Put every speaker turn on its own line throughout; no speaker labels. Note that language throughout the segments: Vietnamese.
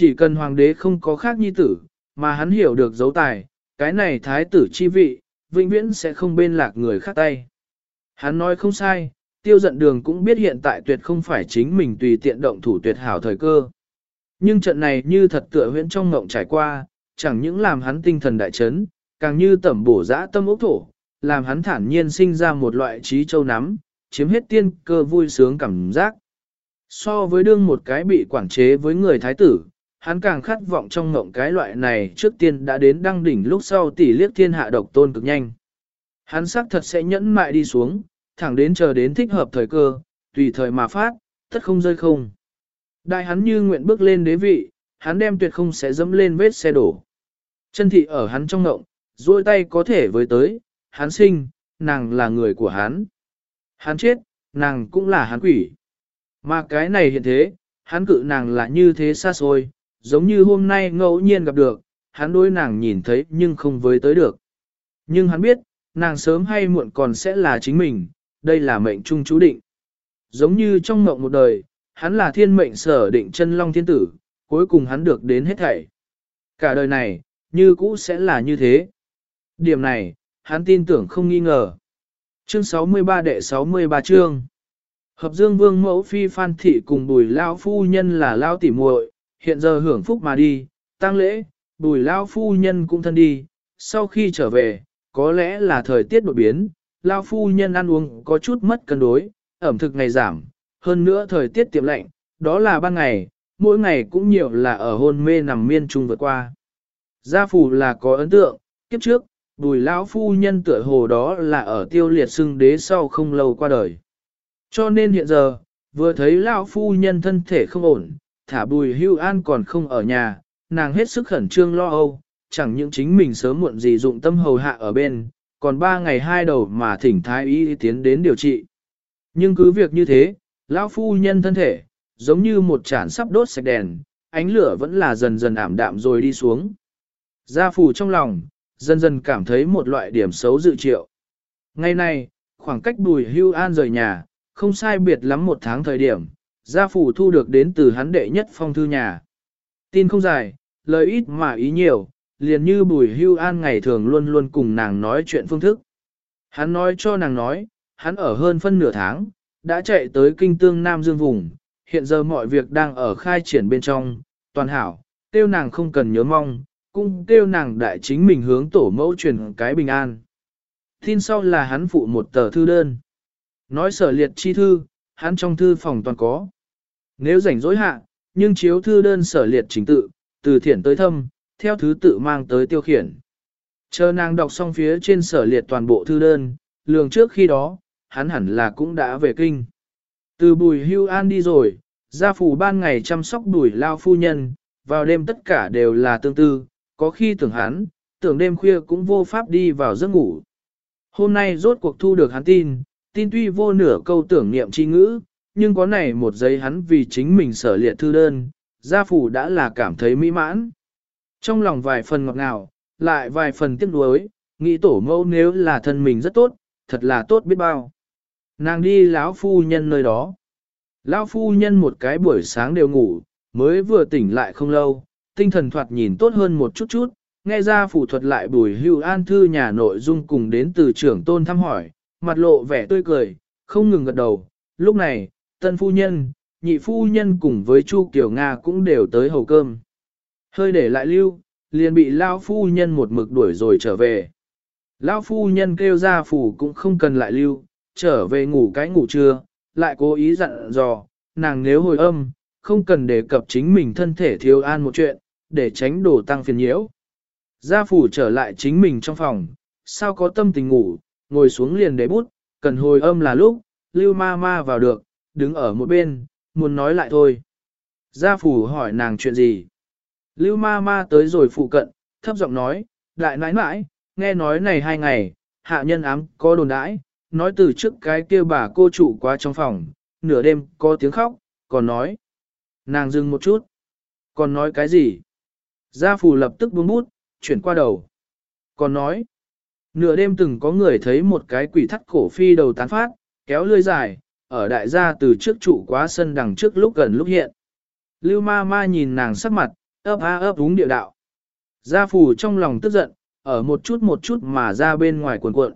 Chỉ cần hoàng đế không có khác nhi tử, mà hắn hiểu được dấu tài, cái này thái tử chi vị, vĩnh viễn sẽ không bên lạc người khác tay. Hắn nói không sai, tiêu giận đường cũng biết hiện tại tuyệt không phải chính mình tùy tiện động thủ tuyệt hảo thời cơ. Nhưng trận này như thật tựa huyễn trong ngộng trải qua, chẳng những làm hắn tinh thần đại chấn, càng như tẩm bổ dã tâm ốc thổ, làm hắn thản nhiên sinh ra một loại trí châu nắm, chiếm hết tiên cơ vui sướng cảm giác. So với đương một cái bị quản chế với người thái tử, hắn càng khát vọng trong ngộng cái loại này trước tiên đã đến đăng đỉnh lúc sau tỷ liếc thiên hạ độc tôn cực nhanh. Hắn xác thật sẽ nhẫn mại đi xuống, thẳng đến chờ đến thích hợp thời cơ, tùy thời mà phát, tất không rơi không. Đại hắn như nguyện bước lên đế vị, hắn đem tuyệt không sẽ dẫm lên vết xe đổ. Chân thị ở hắn trong ngộng, duỗi tay có thể với tới, hắn sinh, nàng là người của hắn. Hắn chết, nàng cũng là hắn quỷ. Mà cái này hiện thế, hắn cự nàng là như thế xa xôi, giống như hôm nay ngẫu nhiên gặp được, hắn đối nàng nhìn thấy nhưng không với tới được. Nhưng hắn biết, nàng sớm hay muộn còn sẽ là chính mình, đây là mệnh trung chú định. Giống như trong mộng một đời, hắn là thiên mệnh sở định chân long thiên tử, cuối cùng hắn được đến hết thảy. Cả đời này, như cũ sẽ là như thế. Điểm này, hắn tin tưởng không nghi ngờ. Chương 63 đệ 63 chương. Hợp Dương Vương mẫu phi Phan thị cùng Bùi lão phu nhân là lao tỉ muội, hiện giờ hưởng phúc mà đi, tang lễ, Bùi lão phu nhân cũng thân đi, sau khi trở về, có lẽ là thời tiết đột biến, lao phu nhân ăn uống có chút mất cân đối, ẩm thực ngày giảm, hơn nữa thời tiết tiệm lạnh, đó là ban ngày, mỗi ngày cũng nhiều là ở hôn mê nằm miên trung vượt qua. Gia phủ là có ấn tượng, kiếp trước, bùi lão phu nhân tựa hồ đó là ở tiêu liệt xưng đế sau không lâu qua đời. Cho nên hiện giờ, vừa thấy lão phu nhân thân thể không ổn, thả bùi hưu an còn không ở nhà, nàng hết sức khẩn trương lo âu, chẳng những chính mình sớm muộn gì dụng tâm hầu hạ ở bên, còn ba ngày hai đầu mà thỉnh thái y tiến đến điều trị. Nhưng cứ việc như thế, lão phu nhân thân thể, giống như một chản sắp đốt sạch đèn, ánh lửa vẫn là dần dần ảm đạm rồi đi xuống. Gia phù trong lòng, dần dần cảm thấy một loại điểm xấu dự triệu. Ngày nay, khoảng cách bùi hưu an rời nhà, không sai biệt lắm một tháng thời điểm, gia phủ thu được đến từ hắn đệ nhất phong thư nhà. Tin không dài, lời ít mà ý nhiều, liền như bùi hưu an ngày thường luôn luôn cùng nàng nói chuyện phương thức. Hắn nói cho nàng nói, hắn ở hơn phân nửa tháng, đã chạy tới kinh tương Nam Dương vùng, hiện giờ mọi việc đang ở khai triển bên trong, toàn hảo, tiêu nàng không cần nhớ mong, cũng tiêu nàng đại chính mình hướng tổ mẫu truyền cái bình an. Tin sau là hắn phụ một tờ thư đơn. Nói sở liệt chi thư, hắn trong thư phòng toàn có. Nếu rảnh rỗi hạ, nhưng chiếu thư đơn sở liệt chính tự, từ thiển tới thâm, theo thứ tự mang tới tiêu khiển. Chờ nàng đọc xong phía trên sở liệt toàn bộ thư đơn, lường trước khi đó, hắn hẳn là cũng đã về kinh. Từ bùi hưu an đi rồi, gia phủ ban ngày chăm sóc bùi lao phu nhân, vào đêm tất cả đều là tương tư, có khi tưởng hắn, tưởng đêm khuya cũng vô pháp đi vào giấc ngủ. Hôm nay rốt cuộc thu được hắn tin, tin tuy vô nửa câu tưởng niệm chi ngữ, nhưng có này một giấy hắn vì chính mình sở liệt thư đơn, gia phủ đã là cảm thấy mỹ mãn. Trong lòng vài phần ngọt ngào, lại vài phần tiếc nuối, nghĩ tổ mẫu nếu là thân mình rất tốt, thật là tốt biết bao. Nàng đi lão phu nhân nơi đó. Lão phu nhân một cái buổi sáng đều ngủ, mới vừa tỉnh lại không lâu, tinh thần thoạt nhìn tốt hơn một chút chút, nghe ra phủ thuật lại bùi hưu an thư nhà nội dung cùng đến từ trưởng tôn thăm hỏi, mặt lộ vẻ tươi cười, không ngừng gật đầu. Lúc này, tân phu nhân, nhị phu nhân cùng với Chu Kiều Nga cũng đều tới hầu cơm. Hơi để lại lưu, liền bị Lao phu nhân một mực đuổi rồi trở về. Lao phu nhân kêu ra phủ cũng không cần lại lưu, trở về ngủ cái ngủ trưa, lại cố ý dặn dò, nàng nếu hồi âm, không cần đề cập chính mình thân thể thiếu an một chuyện, để tránh đổ tăng phiền nhiễu. Gia phủ trở lại chính mình trong phòng, sao có tâm tình ngủ, ngồi xuống liền để bút, cần hồi âm là lúc, lưu ma ma vào được, đứng ở một bên, muốn nói lại thôi. Gia phủ hỏi nàng chuyện gì? Lưu ma ma tới rồi phụ cận, thấp giọng nói, đại nãi nãi, nghe nói này hai ngày, hạ nhân ám có đồn đãi, nói từ trước cái kia bà cô chủ qua trong phòng, nửa đêm có tiếng khóc, còn nói. Nàng dừng một chút. Còn nói cái gì? Gia Phủ lập tức buông bút, chuyển qua đầu. Còn nói. Nửa đêm từng có người thấy một cái quỷ thắt cổ phi đầu tán phát, kéo lươi dài, ở đại gia từ trước trụ quá sân đằng trước lúc gần lúc hiện. Lưu ma ma nhìn nàng sắc mặt, ấp a ấp đúng địa đạo. Gia phủ trong lòng tức giận, ở một chút một chút mà ra bên ngoài cuộn cuộn.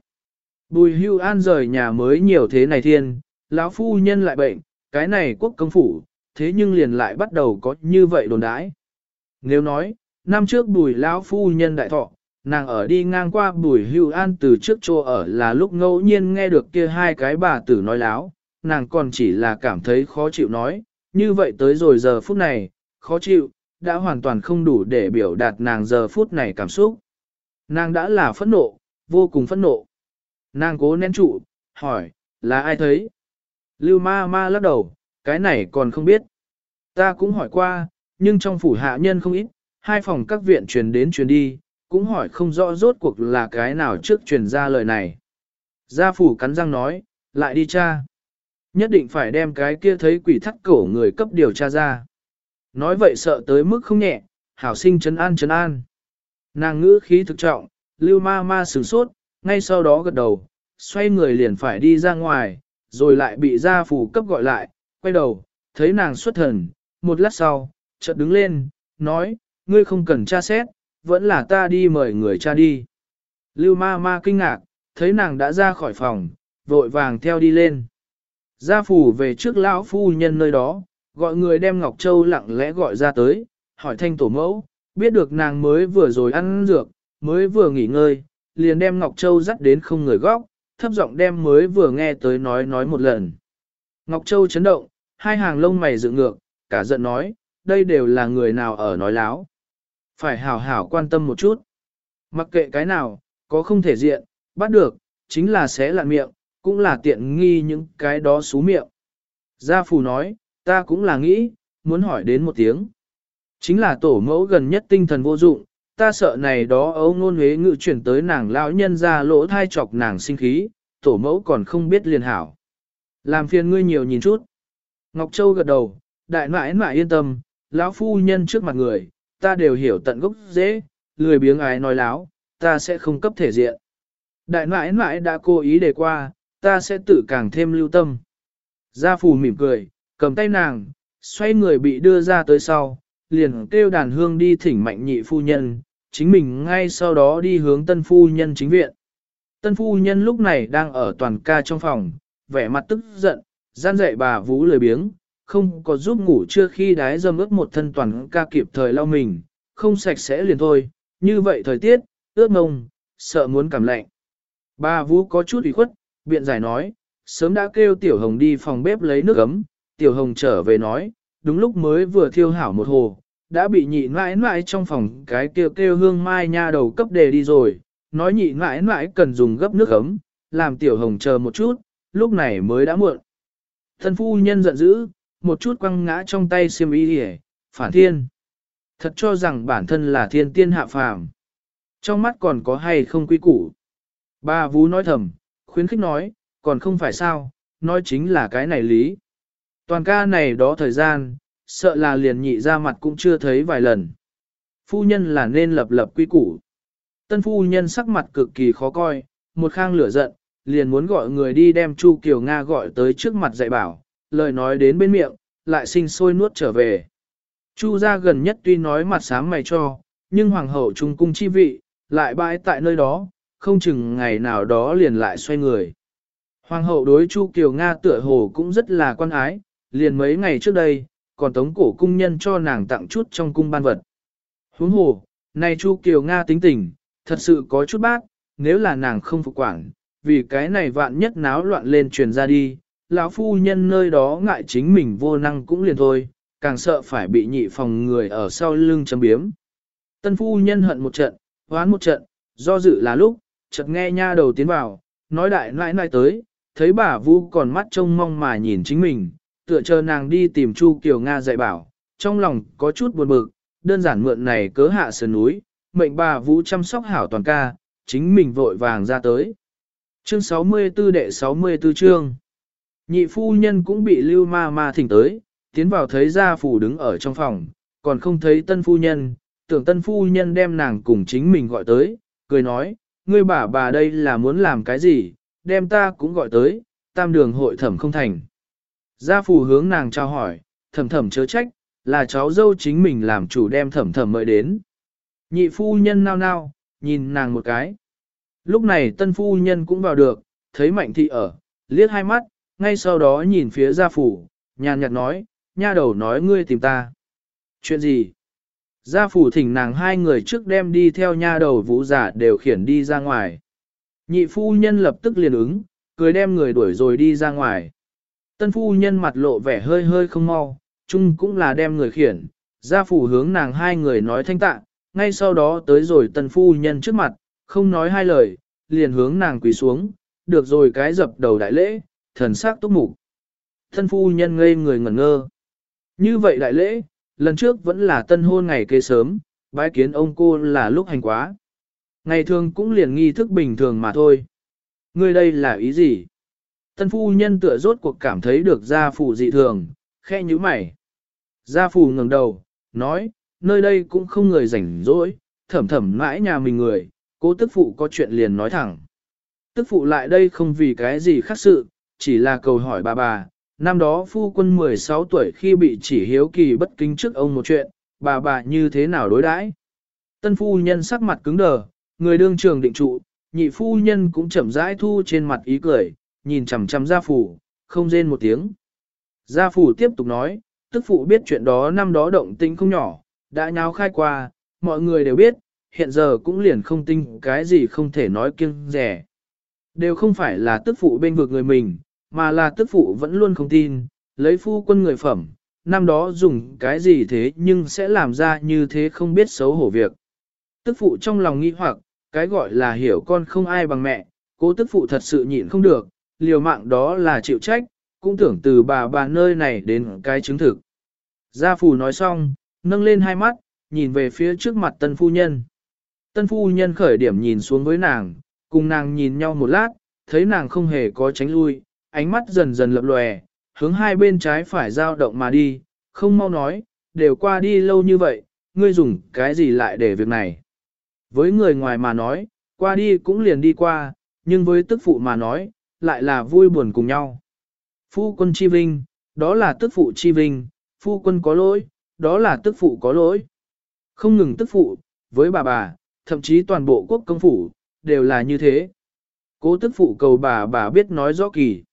Bùi hưu an rời nhà mới nhiều thế này thiên, lão phu nhân lại bệnh, cái này quốc công phủ, thế nhưng liền lại bắt đầu có như vậy đồn đãi. Nếu nói, năm trước bùi lão phu nhân đại thọ, nàng ở đi ngang qua bùi hưu an từ trước chỗ ở là lúc ngẫu nhiên nghe được kia hai cái bà tử nói láo, nàng còn chỉ là cảm thấy khó chịu nói, như vậy tới rồi giờ phút này, khó chịu, đã hoàn toàn không đủ để biểu đạt nàng giờ phút này cảm xúc. Nàng đã là phẫn nộ, vô cùng phẫn nộ. Nàng cố nén trụ, hỏi, là ai thấy? Lưu ma ma lắc đầu, cái này còn không biết. Ta cũng hỏi qua, nhưng trong phủ hạ nhân không ít, hai phòng các viện truyền đến truyền đi, cũng hỏi không rõ rốt cuộc là cái nào trước truyền ra lời này. Gia phủ cắn răng nói, lại đi cha. Nhất định phải đem cái kia thấy quỷ thắt cổ người cấp điều tra ra. Nói vậy sợ tới mức không nhẹ, hảo sinh chấn an chấn an. Nàng ngữ khí thực trọng, lưu ma ma sửng sốt, ngay sau đó gật đầu, xoay người liền phải đi ra ngoài, rồi lại bị gia phủ cấp gọi lại, quay đầu, thấy nàng xuất thần, một lát sau, chợt đứng lên, nói, ngươi không cần tra xét, vẫn là ta đi mời người cha đi. Lưu ma ma kinh ngạc, thấy nàng đã ra khỏi phòng, vội vàng theo đi lên. Gia phủ về trước lão phu nhân nơi đó, gọi người đem Ngọc Châu lặng lẽ gọi ra tới, hỏi thanh tổ mẫu, biết được nàng mới vừa rồi ăn dược, mới vừa nghỉ ngơi, liền đem Ngọc Châu dắt đến không người góc, thấp giọng đem mới vừa nghe tới nói nói một lần. Ngọc Châu chấn động, hai hàng lông mày dựng ngược, cả giận nói, đây đều là người nào ở nói láo. Phải hảo hảo quan tâm một chút. Mặc kệ cái nào, có không thể diện, bắt được, chính là xé lạn miệng, cũng là tiện nghi những cái đó xú miệng. Gia Phù nói, ta cũng là nghĩ, muốn hỏi đến một tiếng. Chính là tổ mẫu gần nhất tinh thần vô dụng, ta sợ này đó ấu ngôn huế ngự chuyển tới nàng lão nhân ra lỗ thai chọc nàng sinh khí, tổ mẫu còn không biết liền hảo. Làm phiền ngươi nhiều nhìn chút. Ngọc Châu gật đầu, đại nãi nãi yên tâm, lão phu nhân trước mặt người, ta đều hiểu tận gốc dễ, lười biếng ái nói láo, ta sẽ không cấp thể diện. Đại nãi nãi đã cố ý đề qua, ta sẽ tự càng thêm lưu tâm. Gia phù mỉm cười, cầm tay nàng, xoay người bị đưa ra tới sau, liền kêu đàn hương đi thỉnh mạnh nhị phu nhân, chính mình ngay sau đó đi hướng tân phu nhân chính viện. Tân phu nhân lúc này đang ở toàn ca trong phòng, vẻ mặt tức giận, gian dạy bà vũ lười biếng, không có giúp ngủ chưa khi đái dâm ướt một thân toàn ca kịp thời lau mình, không sạch sẽ liền thôi, như vậy thời tiết, ướt mông, sợ muốn cảm lạnh. Bà vũ có chút ủy khuất, biện giải nói, sớm đã kêu Tiểu Hồng đi phòng bếp lấy nước ấm, Tiểu Hồng trở về nói, đúng lúc mới vừa thiêu hảo một hồ, đã bị nhị mãi mãi trong phòng cái kêu kêu hương mai nha đầu cấp đề đi rồi, nói nhị mãi mãi cần dùng gấp nước ấm, làm Tiểu Hồng chờ một chút, lúc này mới đã muộn. Thân phu nhân giận dữ, một chút quăng ngã trong tay xiêm y hề, phản thiên. Thật cho rằng bản thân là thiên tiên hạ phàm. Trong mắt còn có hay không quy củ. Ba Vú nói thầm, khuyến khích nói, còn không phải sao, nói chính là cái này lý. Toàn ca này đó thời gian, sợ là liền nhị ra mặt cũng chưa thấy vài lần. Phu nhân là nên lập lập quy củ. Tân phu nhân sắc mặt cực kỳ khó coi, một khang lửa giận, liền muốn gọi người đi đem Chu Kiều Nga gọi tới trước mặt dạy bảo, lời nói đến bên miệng, lại sinh sôi nuốt trở về. Chu gia gần nhất tuy nói mặt sáng mày cho, nhưng hoàng hậu trung cung chi vị, lại bãi tại nơi đó, không chừng ngày nào đó liền lại xoay người. Hoàng hậu đối Chu Kiều Nga tựa hồ cũng rất là quan ái, liền mấy ngày trước đây, còn tống cổ cung nhân cho nàng tặng chút trong cung ban vật. Huống hồ, nay Chu Kiều Nga tính tình, thật sự có chút bác, nếu là nàng không phục quản, vì cái này vạn nhất náo loạn lên truyền ra đi, lão phu nhân nơi đó ngại chính mình vô năng cũng liền thôi, càng sợ phải bị nhị phòng người ở sau lưng chấm biếm. Tân phu nhân hận một trận, hoán một trận, do dự là lúc, chợt nghe nha đầu tiến vào, nói đại nãi nãi tới, thấy bà Vu còn mắt trông mong mà nhìn chính mình, tựa chờ nàng đi tìm Chu Kiều Nga dạy bảo, trong lòng có chút buồn bực, đơn giản mượn này cớ hạ sườn núi, mệnh bà Vũ chăm sóc hảo toàn ca, chính mình vội vàng ra tới. Chương 64 đệ 64 chương Nhị phu nhân cũng bị lưu ma ma thỉnh tới, tiến vào thấy gia phủ đứng ở trong phòng, còn không thấy tân phu nhân, tưởng tân phu nhân đem nàng cùng chính mình gọi tới, cười nói, ngươi bà bà đây là muốn làm cái gì, đem ta cũng gọi tới, tam đường hội thẩm không thành. Gia phủ hướng nàng trao hỏi, thẩm thẩm chớ trách, là cháu dâu chính mình làm chủ đem thẩm thẩm mời đến. Nhị phu nhân nao nao, nhìn nàng một cái. Lúc này tân phu nhân cũng vào được, thấy mạnh thị ở, liếc hai mắt, ngay sau đó nhìn phía gia phủ, nhàn nhạt nói, nha đầu nói ngươi tìm ta. Chuyện gì? Gia phủ thỉnh nàng hai người trước đem đi theo nha đầu vũ giả đều khiển đi ra ngoài. Nhị phu nhân lập tức liền ứng, cười đem người đuổi rồi đi ra ngoài. Tân phu nhân mặt lộ vẻ hơi hơi không mau, chung cũng là đem người khiển, gia phủ hướng nàng hai người nói thanh tạ, ngay sau đó tới rồi tân phu nhân trước mặt, không nói hai lời, liền hướng nàng quỳ xuống, được rồi cái dập đầu đại lễ, thần sắc túc mục. thân phu nhân ngây người ngẩn ngơ. Như vậy đại lễ, lần trước vẫn là tân hôn ngày kế sớm, bái kiến ông cô là lúc hành quá. Ngày thường cũng liền nghi thức bình thường mà thôi. Ngươi đây là ý gì? Tân phu nhân tựa rốt cuộc cảm thấy được gia phủ dị thường, khe như mày. Gia phủ ngẩng đầu, nói, nơi đây cũng không người rảnh rỗi, thẩm thẩm mãi nhà mình người, cố tức phụ có chuyện liền nói thẳng. Tức phụ lại đây không vì cái gì khác sự, chỉ là cầu hỏi bà bà, năm đó phu quân 16 tuổi khi bị chỉ hiếu kỳ bất kính trước ông một chuyện, bà bà như thế nào đối đãi? Tân phu nhân sắc mặt cứng đờ, người đương trường định trụ, nhị phu nhân cũng chậm rãi thu trên mặt ý cười, nhìn chằm chằm gia phủ, không rên một tiếng. Gia phủ tiếp tục nói, tức phụ biết chuyện đó năm đó động tĩnh không nhỏ, đã nháo khai qua, mọi người đều biết, hiện giờ cũng liền không tinh cái gì không thể nói kiêng rẻ. Đều không phải là tức phụ bên vực người mình, mà là tức phụ vẫn luôn không tin, lấy phu quân người phẩm, năm đó dùng cái gì thế nhưng sẽ làm ra như thế không biết xấu hổ việc. Tức phụ trong lòng nghi hoặc, cái gọi là hiểu con không ai bằng mẹ, cố tức phụ thật sự nhịn không được, liều mạng đó là chịu trách, cũng tưởng từ bà bà nơi này đến cái chứng thực. Gia phù nói xong, nâng lên hai mắt, nhìn về phía trước mặt tân phu nhân. Tân phu nhân khởi điểm nhìn xuống với nàng, cùng nàng nhìn nhau một lát, thấy nàng không hề có tránh lui, ánh mắt dần dần lập lòe, hướng hai bên trái phải dao động mà đi, không mau nói, đều qua đi lâu như vậy, ngươi dùng cái gì lại để việc này. Với người ngoài mà nói, qua đi cũng liền đi qua, nhưng với tức phụ mà nói, lại là vui buồn cùng nhau. Phu quân chi vinh, đó là tức phụ chi vinh, phu quân có lỗi, đó là tức phụ có lỗi. Không ngừng tức phụ, với bà bà, thậm chí toàn bộ quốc công phủ, đều là như thế. Cố tức phụ cầu bà bà biết nói rõ kỳ.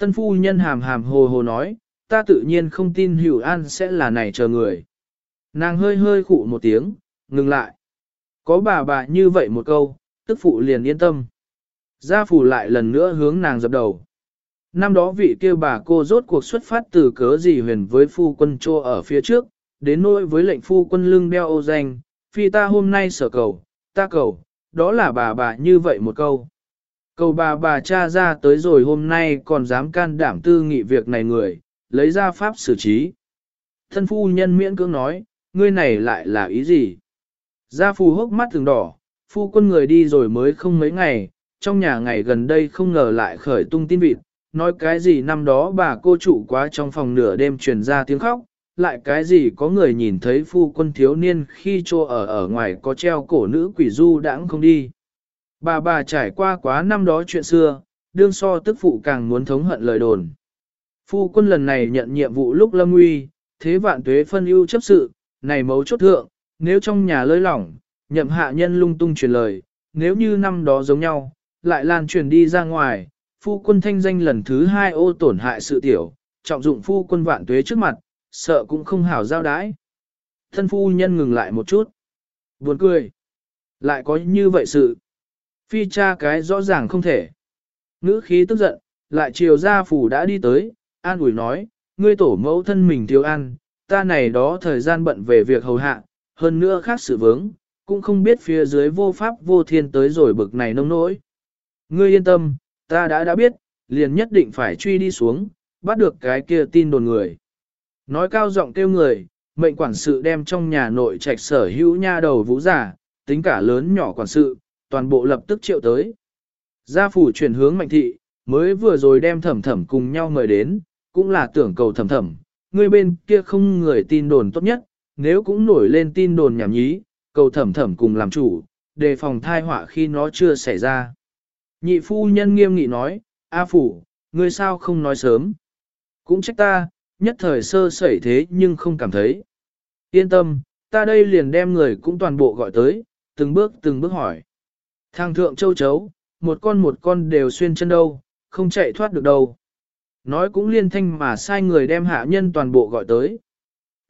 Tân phu nhân hàm hàm hồ hồ nói, ta tự nhiên không tin hữu an sẽ là này chờ người. Nàng hơi hơi khụ một tiếng, ngừng lại. Có bà bà như vậy một câu, tức phụ liền yên tâm. Gia phủ lại lần nữa hướng nàng dập đầu. Năm đó vị kêu bà cô rốt cuộc xuất phát từ cớ gì huyền với phu quân trô ở phía trước, đến nỗi với lệnh phu quân lưng đeo ô danh, phi ta hôm nay sở cầu, ta cầu, đó là bà bà như vậy một câu. Cầu bà bà cha ra tới rồi hôm nay còn dám can đảm tư nghị việc này người, lấy ra pháp xử trí. Thân phu nhân miễn cưỡng nói, ngươi này lại là ý gì? Gia phù hốc mắt thường đỏ, phu quân người đi rồi mới không mấy ngày, trong nhà ngày gần đây không ngờ lại khởi tung tin vịt, nói cái gì năm đó bà cô chủ quá trong phòng nửa đêm truyền ra tiếng khóc, lại cái gì có người nhìn thấy phu quân thiếu niên khi trô ở ở ngoài có treo cổ nữ quỷ du đãng không đi. Bà bà trải qua quá năm đó chuyện xưa, đương so tức phụ càng muốn thống hận lời đồn. Phu quân lần này nhận nhiệm vụ lúc lâm nguy, thế vạn tuế phân ưu chấp sự, này mấu chốt thượng, nếu trong nhà lơi lỏng, nhậm hạ nhân lung tung truyền lời, nếu như năm đó giống nhau, lại lan truyền đi ra ngoài, phu quân thanh danh lần thứ hai ô tổn hại sự tiểu, trọng dụng phu quân vạn tuế trước mặt, sợ cũng không hảo giao đái. Thân phu nhân ngừng lại một chút. Buồn cười. Lại có như vậy sự. Phi cha cái rõ ràng không thể. Ngữ khí tức giận, lại chiều ra phủ đã đi tới, an ủi nói, ngươi tổ mẫu thân mình thiếu ăn, ta này đó thời gian bận về việc hầu hạ, hơn nữa khác sự vướng, cũng không biết phía dưới vô pháp vô thiên tới rồi bực này nông nỗi. Ngươi yên tâm, ta đã đã biết, liền nhất định phải truy đi xuống, bắt được cái kia tin đồn người. Nói cao giọng kêu người, mệnh quản sự đem trong nhà nội trạch sở hữu nha đầu vũ giả, tính cả lớn nhỏ quản sự, toàn bộ lập tức triệu tới. Gia phủ chuyển hướng mạnh thị, mới vừa rồi đem thẩm thẩm cùng nhau mời đến, cũng là tưởng cầu thẩm thẩm, người bên kia không người tin đồn tốt nhất, nếu cũng nổi lên tin đồn nhảm nhí, cầu thẩm thẩm cùng làm chủ, đề phòng thai họa khi nó chưa xảy ra. Nhị phu nhân nghiêm nghị nói, A phủ, ngươi sao không nói sớm? Cũng trách ta, nhất thời sơ sẩy thế nhưng không cảm thấy. Yên tâm, ta đây liền đem người cũng toàn bộ gọi tới, từng bước từng bước hỏi. Thang thượng châu chấu, một con một con đều xuyên chân đâu, không chạy thoát được đâu. Nói cũng liên thanh mà sai người đem hạ nhân toàn bộ gọi tới.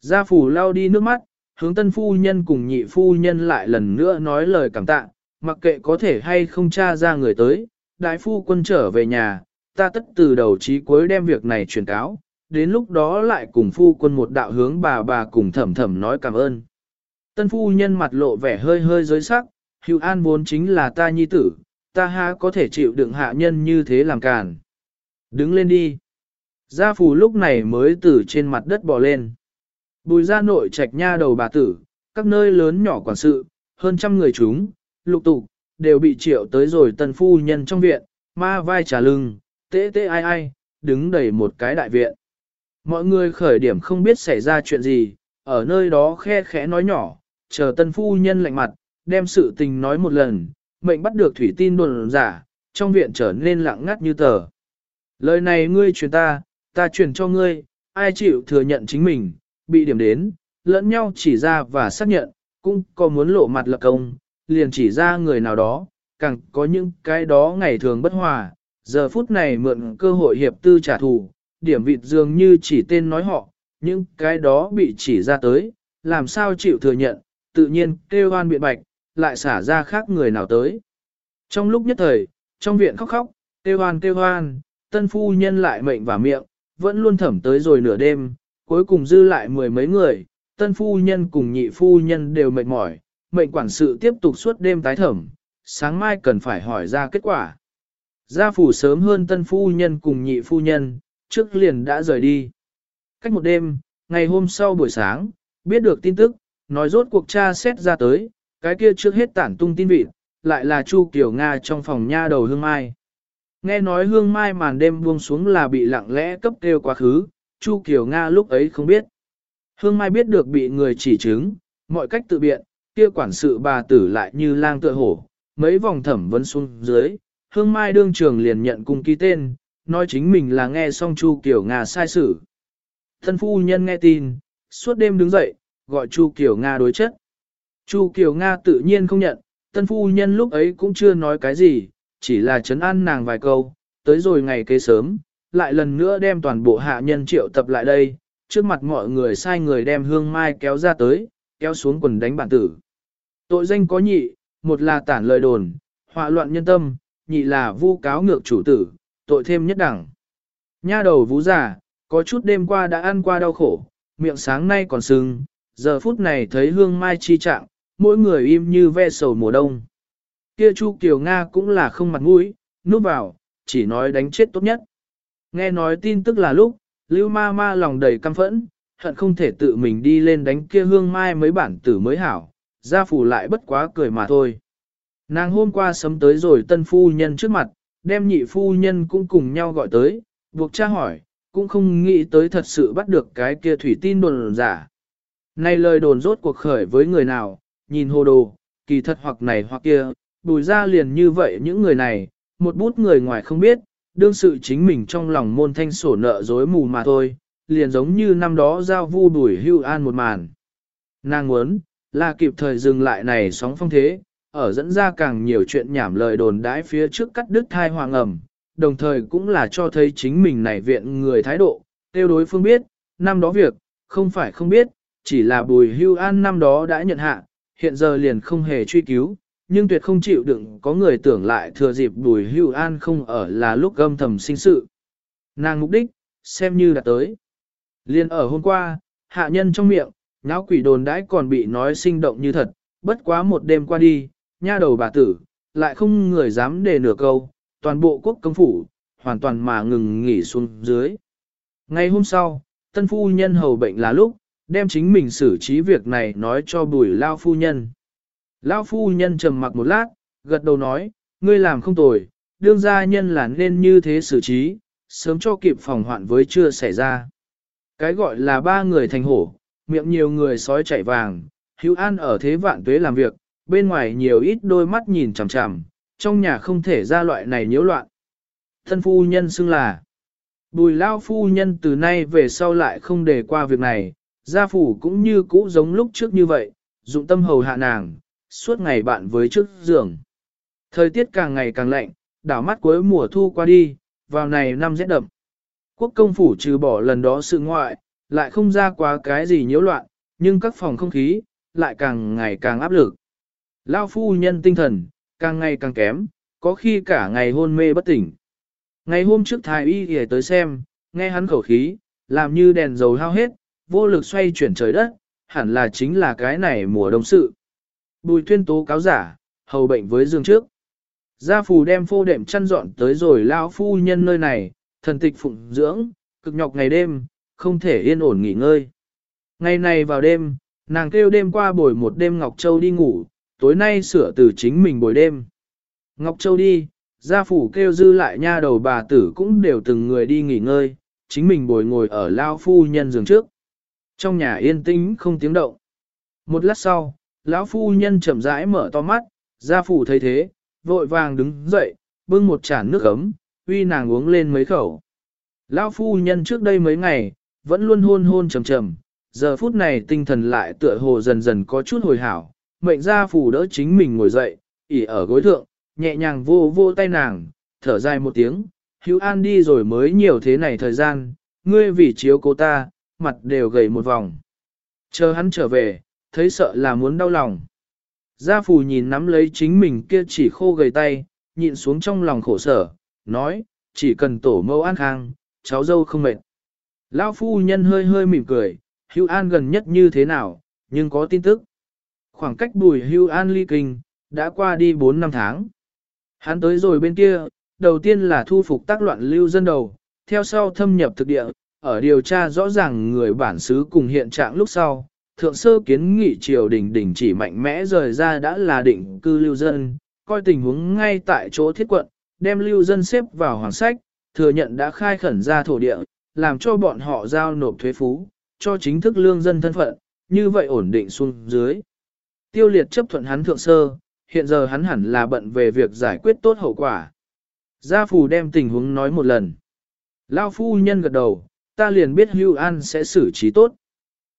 Gia phủ lao đi nước mắt, hướng tân phu nhân cùng nhị phu nhân lại lần nữa nói lời cảm tạ, mặc kệ có thể hay không tra ra người tới, đại phu quân trở về nhà, ta tất từ đầu chí cuối đem việc này truyền cáo, đến lúc đó lại cùng phu quân một đạo hướng bà bà cùng thầm thầm nói cảm ơn. Tân phu nhân mặt lộ vẻ hơi hơi giới sắc, hữu an vốn chính là ta nhi tử, ta ha có thể chịu đựng hạ nhân như thế làm càn. Đứng lên đi. Gia phù lúc này mới từ trên mặt đất bò lên. Bùi ra nội trạch nha đầu bà tử, các nơi lớn nhỏ quản sự, hơn trăm người chúng, lục tục, đều bị triệu tới rồi tân phu nhân trong viện, ma vai trả lưng, tê tê ai ai, đứng đầy một cái đại viện. Mọi người khởi điểm không biết xảy ra chuyện gì, ở nơi đó khe khẽ nói nhỏ, chờ tân phu nhân lạnh mặt, đem sự tình nói một lần, mệnh bắt được thủy tin đồn giả, trong viện trở nên lặng ngắt như tờ. Lời này ngươi truyền ta, ta truyền cho ngươi, ai chịu thừa nhận chính mình, bị điểm đến, lẫn nhau chỉ ra và xác nhận, cũng có muốn lộ mặt lập công, liền chỉ ra người nào đó, càng có những cái đó ngày thường bất hòa, giờ phút này mượn cơ hội hiệp tư trả thù, điểm vịt dường như chỉ tên nói họ, những cái đó bị chỉ ra tới, làm sao chịu thừa nhận, tự nhiên kêu oan biện bạch, lại xả ra khác người nào tới. Trong lúc nhất thời, trong viện khóc khóc, kêu hoan kêu hoan tân phu nhân lại mệnh và miệng, vẫn luôn thẩm tới rồi nửa đêm, cuối cùng dư lại mười mấy người, tân phu nhân cùng nhị phu nhân đều mệt mỏi, mệnh quản sự tiếp tục suốt đêm tái thẩm, sáng mai cần phải hỏi ra kết quả. Gia phủ sớm hơn tân phu nhân cùng nhị phu nhân, trước liền đã rời đi. Cách một đêm, ngày hôm sau buổi sáng, biết được tin tức, nói rốt cuộc tra xét ra tới, cái kia trước hết tản tung tin vịt, lại là Chu Kiều Nga trong phòng nha đầu Hương Mai. Nghe nói Hương Mai màn đêm buông xuống là bị lặng lẽ cấp kêu quá khứ, Chu Kiều Nga lúc ấy không biết. Hương Mai biết được bị người chỉ chứng, mọi cách tự biện, kia quản sự bà tử lại như lang tựa hổ, mấy vòng thẩm vấn xuống dưới, Hương Mai đương trường liền nhận cung ký tên, nói chính mình là nghe xong Chu Kiều Nga sai sự. Thân phu nhân nghe tin, suốt đêm đứng dậy, gọi Chu Kiều Nga đối chất. Chu Kiều Nga tự nhiên không nhận, tân phu nhân lúc ấy cũng chưa nói cái gì, chỉ là chấn an nàng vài câu, tới rồi ngày kế sớm, lại lần nữa đem toàn bộ hạ nhân triệu tập lại đây, trước mặt mọi người sai người đem hương mai kéo ra tới, kéo xuống quần đánh bản tử. Tội danh có nhị, một là tản lời đồn, họa loạn nhân tâm, nhị là vu cáo ngược chủ tử, tội thêm nhất đẳng. Nha đầu vũ giả, có chút đêm qua đã ăn qua đau khổ, miệng sáng nay còn sưng, giờ phút này thấy hương mai chi trạng, mỗi người im như ve sầu mùa đông. Kia Chu Kiều Nga cũng là không mặt mũi, núp vào, chỉ nói đánh chết tốt nhất. Nghe nói tin tức là lúc, Lưu Ma Ma lòng đầy căm phẫn, hận không thể tự mình đi lên đánh kia hương mai mấy bản tử mới hảo, gia phủ lại bất quá cười mà thôi. Nàng hôm qua sớm tới rồi tân phu nhân trước mặt, đem nhị phu nhân cũng cùng nhau gọi tới, buộc tra hỏi, cũng không nghĩ tới thật sự bắt được cái kia thủy tin đồn giả. Này lời đồn rốt cuộc khởi với người nào, nhìn hồ đồ, kỳ thật hoặc này hoặc kia, bùi ra liền như vậy những người này, một bút người ngoài không biết, đương sự chính mình trong lòng môn thanh sổ nợ dối mù mà thôi, liền giống như năm đó giao vu bùi hưu an một màn. Nàng muốn, là kịp thời dừng lại này sóng phong thế, ở dẫn ra càng nhiều chuyện nhảm lời đồn đãi phía trước cắt đứt thai hoàng ẩm, đồng thời cũng là cho thấy chính mình này viện người thái độ, tiêu đối phương biết, năm đó việc, không phải không biết, chỉ là bùi hưu an năm đó đã nhận hạ, hiện giờ liền không hề truy cứu, nhưng tuyệt không chịu đựng có người tưởng lại thừa dịp bùi hưu an không ở là lúc gâm thầm sinh sự. Nàng mục đích, xem như đã tới. Liên ở hôm qua, hạ nhân trong miệng, nháo quỷ đồn đãi còn bị nói sinh động như thật, bất quá một đêm qua đi, nha đầu bà tử, lại không người dám đề nửa câu, toàn bộ quốc công phủ, hoàn toàn mà ngừng nghỉ xuống dưới. Ngày hôm sau, tân phu nhân hầu bệnh là lúc, đem chính mình xử trí việc này nói cho bùi lao phu nhân. Lao phu nhân trầm mặc một lát, gật đầu nói, ngươi làm không tồi, đương gia nhân là nên như thế xử trí, sớm cho kịp phòng hoạn với chưa xảy ra. Cái gọi là ba người thành hổ, miệng nhiều người sói chạy vàng, hữu an ở thế vạn tuế làm việc, bên ngoài nhiều ít đôi mắt nhìn chằm chằm, trong nhà không thể ra loại này nhiễu loạn. Thân phu nhân xưng là Bùi lao phu nhân từ nay về sau lại không để qua việc này, gia phủ cũng như cũ giống lúc trước như vậy, dụng tâm hầu hạ nàng, suốt ngày bạn với trước giường. Thời tiết càng ngày càng lạnh, đảo mắt cuối mùa thu qua đi, vào này năm rét đậm. Quốc công phủ trừ bỏ lần đó sự ngoại, lại không ra quá cái gì nhiễu loạn, nhưng các phòng không khí, lại càng ngày càng áp lực. Lao phu nhân tinh thần, càng ngày càng kém, có khi cả ngày hôn mê bất tỉnh. Ngày hôm trước thái y ghề tới xem, nghe hắn khẩu khí, làm như đèn dầu hao hết, vô lực xoay chuyển trời đất, hẳn là chính là cái này mùa đông sự. Bùi tuyên tố cáo giả, hầu bệnh với dương trước. Gia phù đem phô đệm chăn dọn tới rồi lão phu nhân nơi này, thần tịch phụng dưỡng, cực nhọc ngày đêm, không thể yên ổn nghỉ ngơi. Ngày này vào đêm, nàng kêu đêm qua bồi một đêm Ngọc Châu đi ngủ, tối nay sửa từ chính mình bồi đêm. Ngọc Châu đi, gia phủ kêu dư lại nha đầu bà tử cũng đều từng người đi nghỉ ngơi, chính mình bồi ngồi ở lao phu nhân giường trước. Trong nhà yên tĩnh không tiếng động. Một lát sau, lão phu nhân chậm rãi mở to mắt, gia phủ thấy thế, vội vàng đứng dậy, bưng một chản nước ấm, uy nàng uống lên mấy khẩu. Lão phu nhân trước đây mấy ngày, vẫn luôn hôn hôn trầm trầm, giờ phút này tinh thần lại tựa hồ dần dần có chút hồi hảo, mệnh gia phủ đỡ chính mình ngồi dậy, ỉ ở gối thượng, nhẹ nhàng vô vô tay nàng, thở dài một tiếng, hữu an đi rồi mới nhiều thế này thời gian, ngươi vì chiếu cô ta, mặt đều gầy một vòng. Chờ hắn trở về, thấy sợ là muốn đau lòng. Gia phù nhìn nắm lấy chính mình kia chỉ khô gầy tay, nhịn xuống trong lòng khổ sở, nói, chỉ cần tổ mẫu an khang, cháu dâu không mệt. Lão phu nhân hơi hơi mỉm cười, Hưu an gần nhất như thế nào, nhưng có tin tức. Khoảng cách bùi Hưu an ly kinh, đã qua đi 4 năm tháng. Hắn tới rồi bên kia, đầu tiên là thu phục tác loạn lưu dân đầu, theo sau thâm nhập thực địa, ở điều tra rõ ràng người bản xứ cùng hiện trạng lúc sau, thượng sơ kiến nghị triều đình đình chỉ mạnh mẽ rời ra đã là định cư lưu dân, coi tình huống ngay tại chỗ thiết quận, đem lưu dân xếp vào hoàng sách, thừa nhận đã khai khẩn ra thổ địa, làm cho bọn họ giao nộp thuế phú, cho chính thức lương dân thân phận, như vậy ổn định xuống dưới. Tiêu liệt chấp thuận hắn thượng sơ, hiện giờ hắn hẳn là bận về việc giải quyết tốt hậu quả. Gia phù đem tình huống nói một lần. Lao phu nhân gật đầu, ta liền biết Hưu An sẽ xử trí tốt.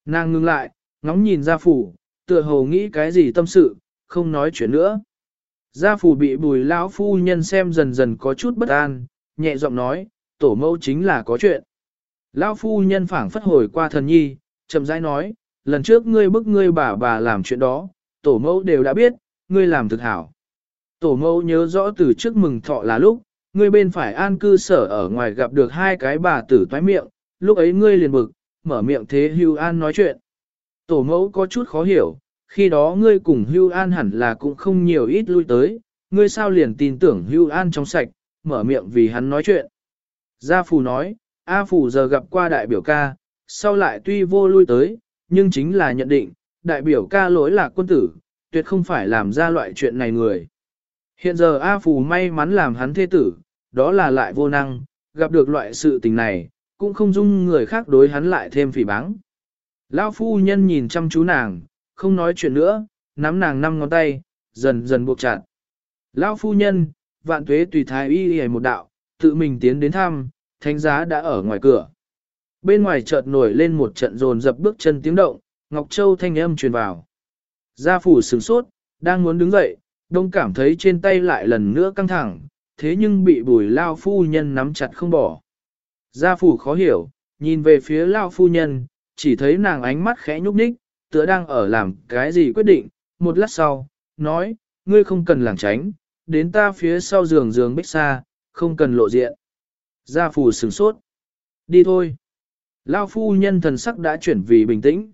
Nàng ngưng lại, ngóng nhìn gia phủ, tựa hồ nghĩ cái gì tâm sự, không nói chuyện nữa. Gia phủ bị bùi lão phu nhân xem dần dần có chút bất an, nhẹ giọng nói, tổ mẫu chính là có chuyện. Lão phu nhân phảng phất hồi qua thần nhi, chậm rãi nói, lần trước ngươi bức ngươi bà bà làm chuyện đó, tổ mẫu đều đã biết, ngươi làm thực hảo. Tổ mẫu nhớ rõ từ trước mừng thọ là lúc, ngươi bên phải an cư sở ở ngoài gặp được hai cái bà tử toái miệng, lúc ấy ngươi liền bực, mở miệng thế hưu an nói chuyện. Tổ mẫu có chút khó hiểu, khi đó ngươi cùng hưu an hẳn là cũng không nhiều ít lui tới, ngươi sao liền tin tưởng hưu an trong sạch, mở miệng vì hắn nói chuyện. Gia Phù nói, A Phù giờ gặp qua đại biểu ca, sau lại tuy vô lui tới, nhưng chính là nhận định, đại biểu ca lỗi là quân tử, tuyệt không phải làm ra loại chuyện này người. Hiện giờ A Phù may mắn làm hắn thế tử, đó là lại vô năng, gặp được loại sự tình này, cũng không dung người khác đối hắn lại thêm phỉ báng. Lão phu nhân nhìn chăm chú nàng, không nói chuyện nữa, nắm nàng năm ngón tay, dần dần buộc chặt. Lão phu nhân, vạn tuế tùy thái y y một đạo, tự mình tiến đến thăm, thánh giá đã ở ngoài cửa. Bên ngoài chợt nổi lên một trận rồn dập bước chân tiếng động, Ngọc Châu thanh âm truyền vào. Gia phủ sửng sốt, đang muốn đứng dậy, đông cảm thấy trên tay lại lần nữa căng thẳng, thế nhưng bị bùi lao phu nhân nắm chặt không bỏ. Gia phủ khó hiểu, nhìn về phía lao phu nhân, chỉ thấy nàng ánh mắt khẽ nhúc nhích, tựa đang ở làm cái gì quyết định, một lát sau, nói, ngươi không cần lảng tránh, đến ta phía sau giường giường bích xa, không cần lộ diện. Gia phủ sửng sốt. Đi thôi. Lao phu nhân thần sắc đã chuyển vì bình tĩnh.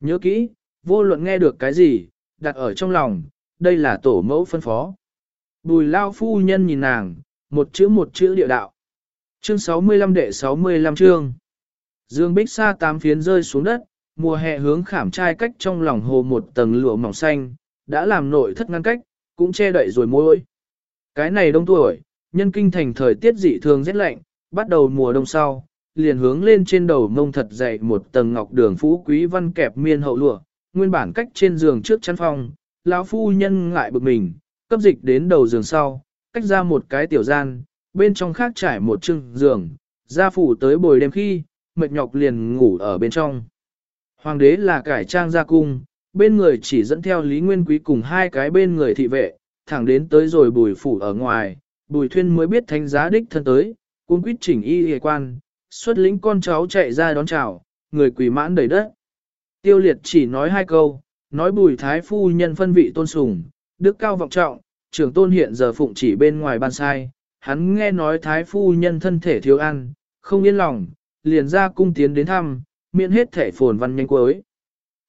Nhớ kỹ, vô luận nghe được cái gì, đặt ở trong lòng, đây là tổ mẫu phân phó. Bùi lao phu nhân nhìn nàng, một chữ một chữ địa đạo. Chương 65 đệ 65 chương. Dương bích sa tám phiến rơi xuống đất, mùa hè hướng khảm trai cách trong lòng hồ một tầng lụa mỏng xanh, đã làm nội thất ngăn cách, cũng che đậy rồi môi. Cái này đông tuổi, nhân kinh thành thời tiết dị thường rét lạnh, bắt đầu mùa đông sau, liền hướng lên trên đầu mông thật dày một tầng ngọc đường phú quý văn kẹp miên hậu lụa, nguyên bản cách trên giường trước chăn phòng, lão phu nhân ngại bực mình, cấp dịch đến đầu giường sau, cách ra một cái tiểu gian, bên trong khác trải một chưng giường, Gia phủ tới bồi đêm khi, mệt nhọc liền ngủ ở bên trong. Hoàng đế là cải trang gia cung, bên người chỉ dẫn theo Lý Nguyên Quý cùng hai cái bên người thị vệ, thẳng đến tới rồi bùi phủ ở ngoài, bùi thuyên mới biết thánh giá đích thân tới, cung quyết chỉnh y hề quan, xuất lĩnh con cháu chạy ra đón chào, người quỳ mãn đầy đất. Tiêu liệt chỉ nói hai câu, nói bùi thái phu nhân phân vị tôn sùng, đức cao vọng trọng, trưởng tôn hiện giờ phụng chỉ bên ngoài ban sai, hắn nghe nói thái phu nhân thân thể thiếu ăn, không yên lòng, liền ra cung tiến đến thăm, miễn hết thể phồn văn nhanh cuối.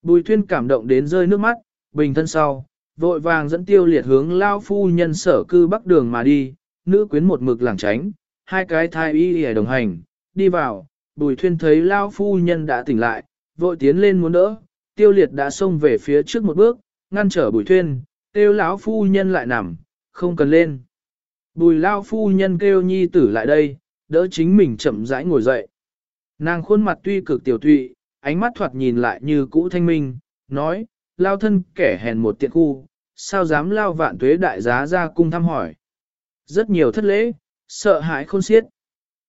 Bùi thuyên cảm động đến rơi nước mắt, bình thân sau, vội vàng dẫn tiêu liệt hướng lao phu nhân sở cư bắc đường mà đi, nữ quyến một mực lảng tránh, hai cái thai y hề đồng hành, đi vào, bùi thuyên thấy lao phu nhân đã tỉnh lại, vội tiến lên muốn đỡ, tiêu liệt đã xông về phía trước một bước, ngăn trở bùi thuyên, tiêu lão phu nhân lại nằm, không cần lên. Bùi lao phu nhân kêu nhi tử lại đây, đỡ chính mình chậm rãi ngồi dậy. Nàng khuôn mặt tuy cực tiểu thụy, ánh mắt thoạt nhìn lại như cũ thanh minh, nói, lao thân kẻ hèn một tiện khu, sao dám lao vạn tuế đại giá ra cung thăm hỏi. Rất nhiều thất lễ, sợ hãi khôn xiết.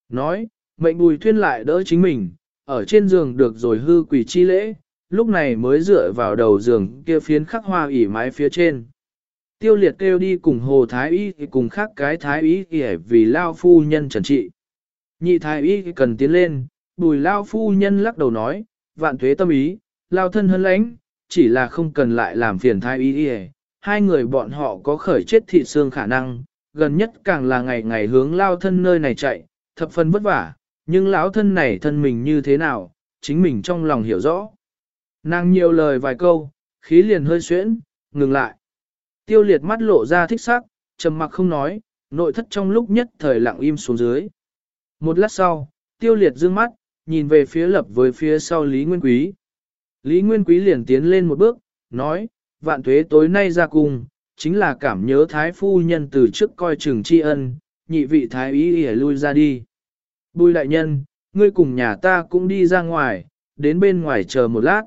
Nói, mệnh bùi thuyên lại đỡ chính mình, ở trên giường được rồi hư quỷ chi lễ, lúc này mới dựa vào đầu giường kia phiến khắc hoa ỉ mái phía trên. Tiêu liệt kêu đi cùng hồ thái y cùng khác cái thái y kể vì lao phu nhân trần trị. Nhị thái y cần tiến lên, bùi lao phu nhân lắc đầu nói, vạn thuế tâm ý, lao thân hân lãnh, chỉ là không cần lại làm phiền thái y kể. Hai người bọn họ có khởi chết thị xương khả năng, gần nhất càng là ngày ngày hướng lao thân nơi này chạy, thập phần vất vả, nhưng lão thân này thân mình như thế nào, chính mình trong lòng hiểu rõ. Nàng nhiều lời vài câu, khí liền hơi xuyễn, ngừng lại. Tiêu liệt mắt lộ ra thích sắc, trầm mặc không nói, nội thất trong lúc nhất thời lặng im xuống dưới. Một lát sau, tiêu liệt dương mắt, nhìn về phía lập với phía sau Lý Nguyên Quý. Lý Nguyên Quý liền tiến lên một bước, nói, vạn tuế tối nay ra cùng, chính là cảm nhớ thái phu nhân từ trước coi chừng tri ân, nhị vị thái ý để lui ra đi. Bùi đại nhân, ngươi cùng nhà ta cũng đi ra ngoài, đến bên ngoài chờ một lát.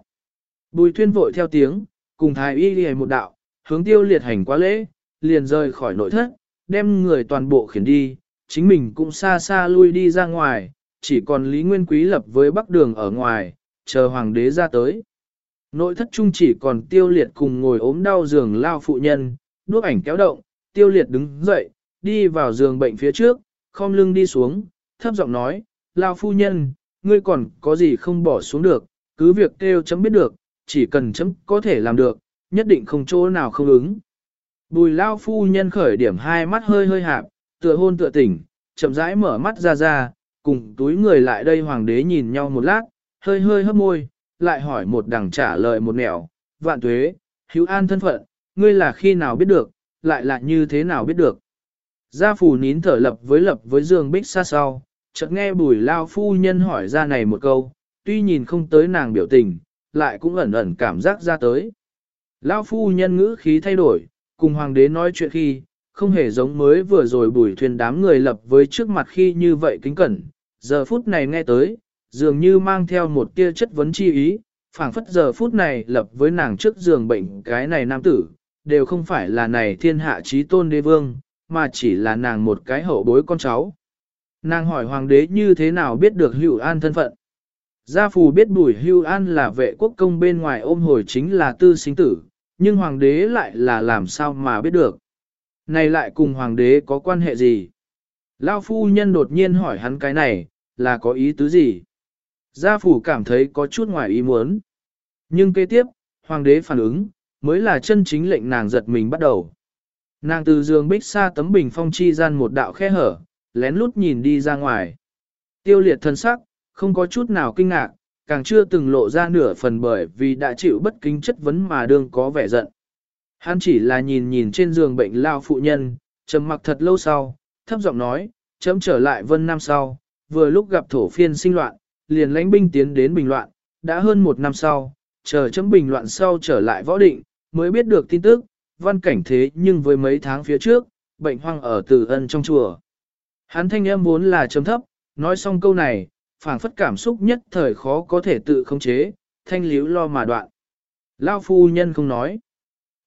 Bùi thuyên vội theo tiếng, cùng thái y đi một đạo, hướng tiêu liệt hành quá lễ, liền rời khỏi nội thất, đem người toàn bộ khiển đi, chính mình cũng xa xa lui đi ra ngoài, chỉ còn Lý Nguyên Quý lập với bắc đường ở ngoài, chờ hoàng đế ra tới. Nội thất trung chỉ còn tiêu liệt cùng ngồi ốm đau giường lao phụ nhân, đuốc ảnh kéo động, tiêu liệt đứng dậy, đi vào giường bệnh phía trước, khom lưng đi xuống, thấp giọng nói, lao phu nhân, ngươi còn có gì không bỏ xuống được, cứ việc kêu chấm biết được, chỉ cần chấm có thể làm được, nhất định không chỗ nào không ứng. Bùi lao phu nhân khởi điểm hai mắt hơi hơi hạp, tựa hôn tựa tỉnh, chậm rãi mở mắt ra ra, cùng túi người lại đây hoàng đế nhìn nhau một lát, hơi hơi hấp môi, lại hỏi một đằng trả lời một nẻo, vạn tuế, hữu an thân phận, ngươi là khi nào biết được, lại là như thế nào biết được. Gia phủ nín thở lập với lập với giường bích xa sau, chợt nghe bùi lao phu nhân hỏi ra này một câu, tuy nhìn không tới nàng biểu tình, lại cũng ẩn ẩn cảm giác ra tới. Lao phu nhân ngữ khí thay đổi, cùng hoàng đế nói chuyện khi, không hề giống mới vừa rồi bùi thuyền đám người lập với trước mặt khi như vậy kính cẩn, giờ phút này nghe tới, dường như mang theo một tia chất vấn chi ý, phảng phất giờ phút này lập với nàng trước giường bệnh cái này nam tử, đều không phải là này thiên hạ trí tôn đế vương, mà chỉ là nàng một cái hậu bối con cháu. Nàng hỏi hoàng đế như thế nào biết được hữu an thân phận. Gia phù biết bùi hưu an là vệ quốc công bên ngoài ôm hồi chính là tư sinh tử, nhưng hoàng đế lại là làm sao mà biết được. Này lại cùng hoàng đế có quan hệ gì? Lao phu nhân đột nhiên hỏi hắn cái này, là có ý tứ gì? Gia phủ cảm thấy có chút ngoài ý muốn. Nhưng kế tiếp, hoàng đế phản ứng, mới là chân chính lệnh nàng giật mình bắt đầu. Nàng từ giường bích xa tấm bình phong chi gian một đạo khe hở, lén lút nhìn đi ra ngoài. Tiêu liệt thân sắc, không có chút nào kinh ngạc, càng chưa từng lộ ra nửa phần bởi vì đã chịu bất kính chất vấn mà đương có vẻ giận. Hắn chỉ là nhìn nhìn trên giường bệnh lao phụ nhân, trầm mặc thật lâu sau, thấp giọng nói, chấm trở lại vân năm sau, vừa lúc gặp thổ phiên sinh loạn, liền lãnh binh tiến đến bình loạn, đã hơn một năm sau, chờ chấm bình loạn sau trở lại võ định, mới biết được tin tức, văn cảnh thế nhưng với mấy tháng phía trước, bệnh hoang ở từ ân trong chùa. Hắn thanh âm vốn là chấm thấp, nói xong câu này, phảng phất cảm xúc nhất thời khó có thể tự khống chế, thanh liếu lo mà đoạn. Lao phu nhân không nói.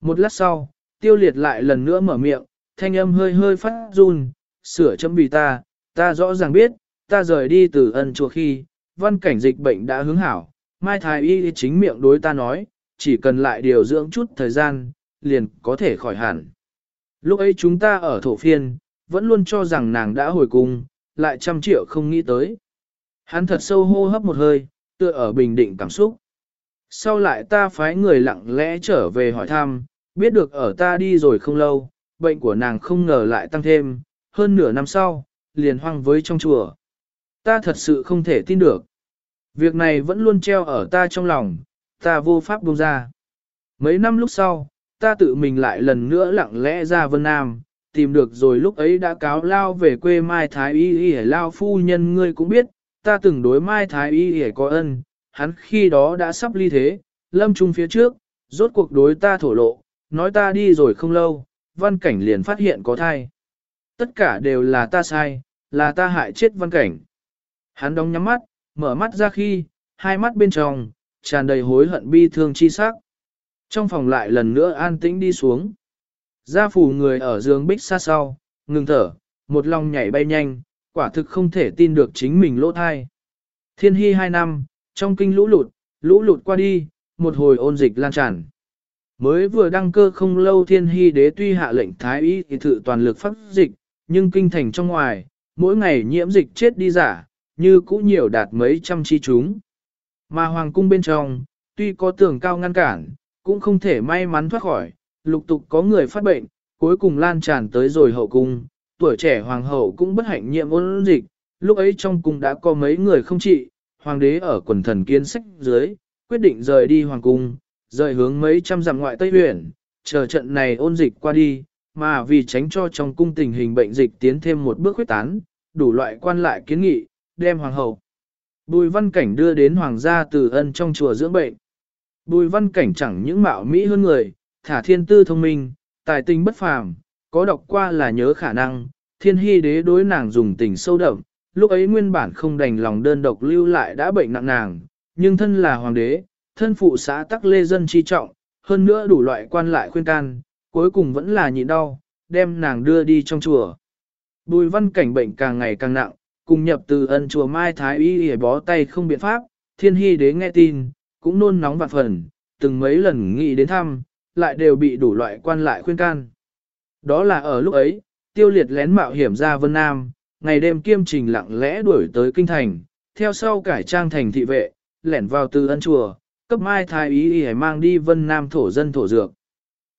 Một lát sau, tiêu liệt lại lần nữa mở miệng, thanh âm hơi hơi phát run, sửa chấm vì ta, ta rõ ràng biết, ta rời đi từ ân chùa khi, văn cảnh dịch bệnh đã hướng hảo, Mai Thái Y chính miệng đối ta nói, chỉ cần lại điều dưỡng chút thời gian, liền có thể khỏi hẳn. Lúc ấy chúng ta ở thổ phiên, vẫn luôn cho rằng nàng đã hồi cung, lại trăm triệu không nghĩ tới. Hắn thật sâu hô hấp một hơi, tựa ở bình định cảm xúc. Sau lại ta phái người lặng lẽ trở về hỏi thăm, biết được ở ta đi rồi không lâu, bệnh của nàng không ngờ lại tăng thêm, hơn nửa năm sau, liền hoang với trong chùa. Ta thật sự không thể tin được. Việc này vẫn luôn treo ở ta trong lòng, ta vô pháp buông ra. Mấy năm lúc sau, ta tự mình lại lần nữa lặng lẽ ra Vân Nam, tìm được rồi lúc ấy đã cáo lao về quê Mai Thái Y Y lao phu nhân ngươi cũng biết, ta từng đối Mai Thái Y hề có ân, hắn khi đó đã sắp ly thế, lâm trung phía trước, rốt cuộc đối ta thổ lộ, nói ta đi rồi không lâu, văn cảnh liền phát hiện có thai. Tất cả đều là ta sai, là ta hại chết văn cảnh. Hắn đóng nhắm mắt, mở mắt ra khi, hai mắt bên trong, tràn đầy hối hận bi thương chi sắc. Trong phòng lại lần nữa an tĩnh đi xuống. Gia phủ người ở giường bích xa sau, ngừng thở, một lòng nhảy bay nhanh, quả thực không thể tin được chính mình lỗ thai. Thiên hy hai năm, trong kinh lũ lụt, lũ lụt qua đi, một hồi ôn dịch lan tràn. Mới vừa đăng cơ không lâu thiên hy đế tuy hạ lệnh thái y thì thự toàn lực phát dịch, nhưng kinh thành trong ngoài, mỗi ngày nhiễm dịch chết đi giả, như cũ nhiều đạt mấy trăm chi chúng. Mà hoàng cung bên trong, tuy có tường cao ngăn cản, cũng không thể may mắn thoát khỏi, lục tục có người phát bệnh, cuối cùng lan tràn tới rồi hậu cung, tuổi trẻ hoàng hậu cũng bất hạnh nhiễm ôn dịch, lúc ấy trong cung đã có mấy người không trị, hoàng đế ở quần thần kiến sách dưới, quyết định rời đi hoàng cung, rời hướng mấy trăm dặm ngoại Tây Huyền, chờ trận này ôn dịch qua đi, mà vì tránh cho trong cung tình hình bệnh dịch tiến thêm một bước huyết tán, đủ loại quan lại kiến nghị, đem hoàng hậu. Bùi văn cảnh đưa đến hoàng gia từ ân trong chùa dưỡng bệnh. Bùi văn cảnh chẳng những mạo mỹ hơn người, thả thiên tư thông minh, tài tình bất phàm, có đọc qua là nhớ khả năng, thiên hy đế đối nàng dùng tình sâu đậm, lúc ấy nguyên bản không đành lòng đơn độc lưu lại đã bệnh nặng nàng, nhưng thân là hoàng đế, thân phụ xã tắc lê dân chi trọng, hơn nữa đủ loại quan lại khuyên can, cuối cùng vẫn là nhịn đau, đem nàng đưa đi trong chùa. Bùi văn cảnh bệnh càng ngày càng nặng, cùng nhập từ ân chùa Mai Thái Y để bó tay không biện pháp, thiên hy đế nghe tin, cũng nôn nóng vạn phần, từng mấy lần nghĩ đến thăm, lại đều bị đủ loại quan lại khuyên can. Đó là ở lúc ấy, tiêu liệt lén mạo hiểm ra Vân Nam, ngày đêm kiêm trình lặng lẽ đuổi tới kinh thành, theo sau cải trang thành thị vệ, lẻn vào từ ân chùa, cấp mai thái ý y mang đi Vân Nam thổ dân thổ dược.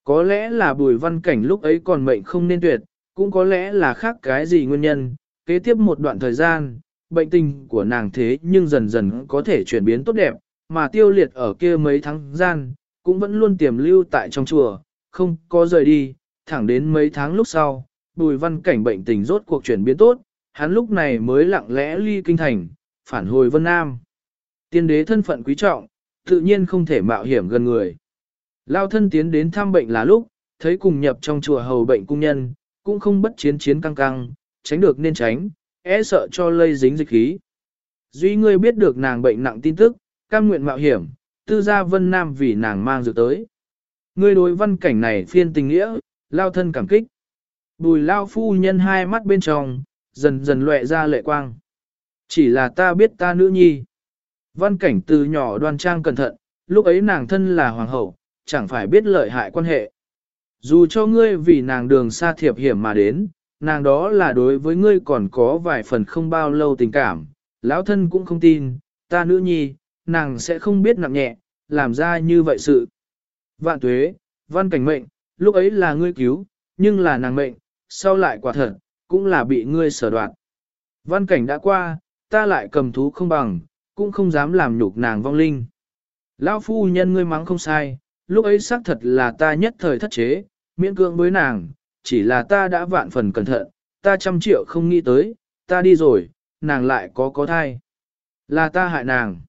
Có lẽ là bùi văn cảnh lúc ấy còn mệnh không nên tuyệt, cũng có lẽ là khác cái gì nguyên nhân, kế tiếp một đoạn thời gian, bệnh tình của nàng thế nhưng dần dần có thể chuyển biến tốt đẹp, mà tiêu liệt ở kia mấy tháng gian, cũng vẫn luôn tiềm lưu tại trong chùa, không có rời đi, thẳng đến mấy tháng lúc sau, bùi văn cảnh bệnh tình rốt cuộc chuyển biến tốt, hắn lúc này mới lặng lẽ ly kinh thành, phản hồi Vân Nam. Tiên đế thân phận quý trọng, tự nhiên không thể mạo hiểm gần người. Lao thân tiến đến thăm bệnh là lúc, thấy cùng nhập trong chùa hầu bệnh cung nhân, cũng không bất chiến chiến căng căng, tránh được nên tránh, e sợ cho lây dính dịch khí. Duy ngươi biết được nàng bệnh nặng tin tức, cam nguyện mạo hiểm, tư gia vân nam vì nàng mang dược tới. Ngươi đối văn cảnh này phiên tình nghĩa, lao thân cảm kích. Bùi lao phu nhân hai mắt bên trong, dần dần lệ ra lệ quang. Chỉ là ta biết ta nữ nhi. Văn cảnh từ nhỏ đoan trang cẩn thận, lúc ấy nàng thân là hoàng hậu, chẳng phải biết lợi hại quan hệ. Dù cho ngươi vì nàng đường xa thiệp hiểm mà đến, nàng đó là đối với ngươi còn có vài phần không bao lâu tình cảm, lão thân cũng không tin, ta nữ nhi, nàng sẽ không biết nặng nhẹ, làm ra như vậy sự. Vạn tuế, văn cảnh mệnh, lúc ấy là ngươi cứu, nhưng là nàng mệnh, sau lại quả thật, cũng là bị ngươi sở đoạt. Văn cảnh đã qua, ta lại cầm thú không bằng, cũng không dám làm nhục nàng vong linh. Lão phu nhân ngươi mắng không sai, lúc ấy xác thật là ta nhất thời thất chế, miễn cưỡng với nàng, chỉ là ta đã vạn phần cẩn thận, ta trăm triệu không nghĩ tới, ta đi rồi, nàng lại có có thai. Là ta hại nàng.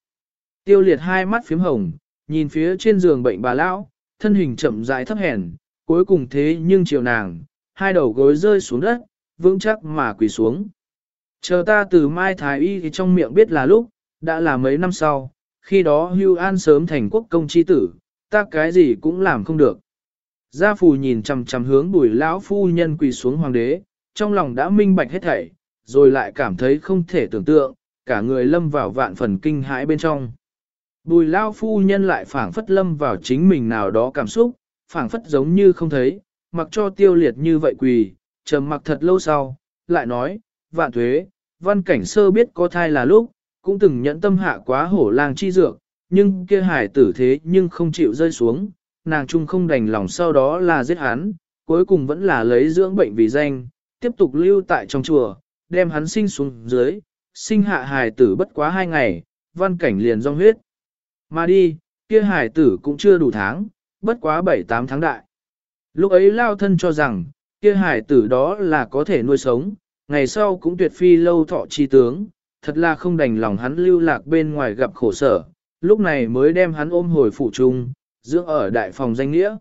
Tiêu liệt hai mắt phím hồng, nhìn phía trên giường bệnh bà lão, thân hình chậm rãi thấp hèn, cuối cùng thế nhưng chiều nàng, hai đầu gối rơi xuống đất, vững chắc mà quỳ xuống. Chờ ta từ Mai Thái Y thì trong miệng biết là lúc, đã là mấy năm sau, khi đó Hưu An sớm thành quốc công chi tử, ta cái gì cũng làm không được. Gia phù nhìn chằm chằm hướng bùi lão phu nhân quỳ xuống hoàng đế, trong lòng đã minh bạch hết thảy, rồi lại cảm thấy không thể tưởng tượng, cả người lâm vào vạn phần kinh hãi bên trong. Bùi lão phu nhân lại phảng phất lâm vào chính mình nào đó cảm xúc, phảng phất giống như không thấy, mặc cho tiêu liệt như vậy quỳ, trầm mặc thật lâu sau, lại nói, vạn thuế, văn cảnh sơ biết có thai là lúc, cũng từng nhẫn tâm hạ quá hổ lang chi dược, nhưng kia hải tử thế nhưng không chịu rơi xuống, nàng trung không đành lòng sau đó là giết hắn, cuối cùng vẫn là lấy dưỡng bệnh vì danh, tiếp tục lưu tại trong chùa, đem hắn sinh xuống dưới, sinh hạ hải tử bất quá hai ngày, văn cảnh liền rong huyết. Mà đi, kia hải tử cũng chưa đủ tháng, bất quá bảy tám tháng đại. Lúc ấy lao thân cho rằng, kia hải tử đó là có thể nuôi sống, ngày sau cũng tuyệt phi lâu thọ chi tướng, thật là không đành lòng hắn lưu lạc bên ngoài gặp khổ sở, lúc này mới đem hắn ôm hồi phụ trung, dưỡng ở đại phòng danh nghĩa.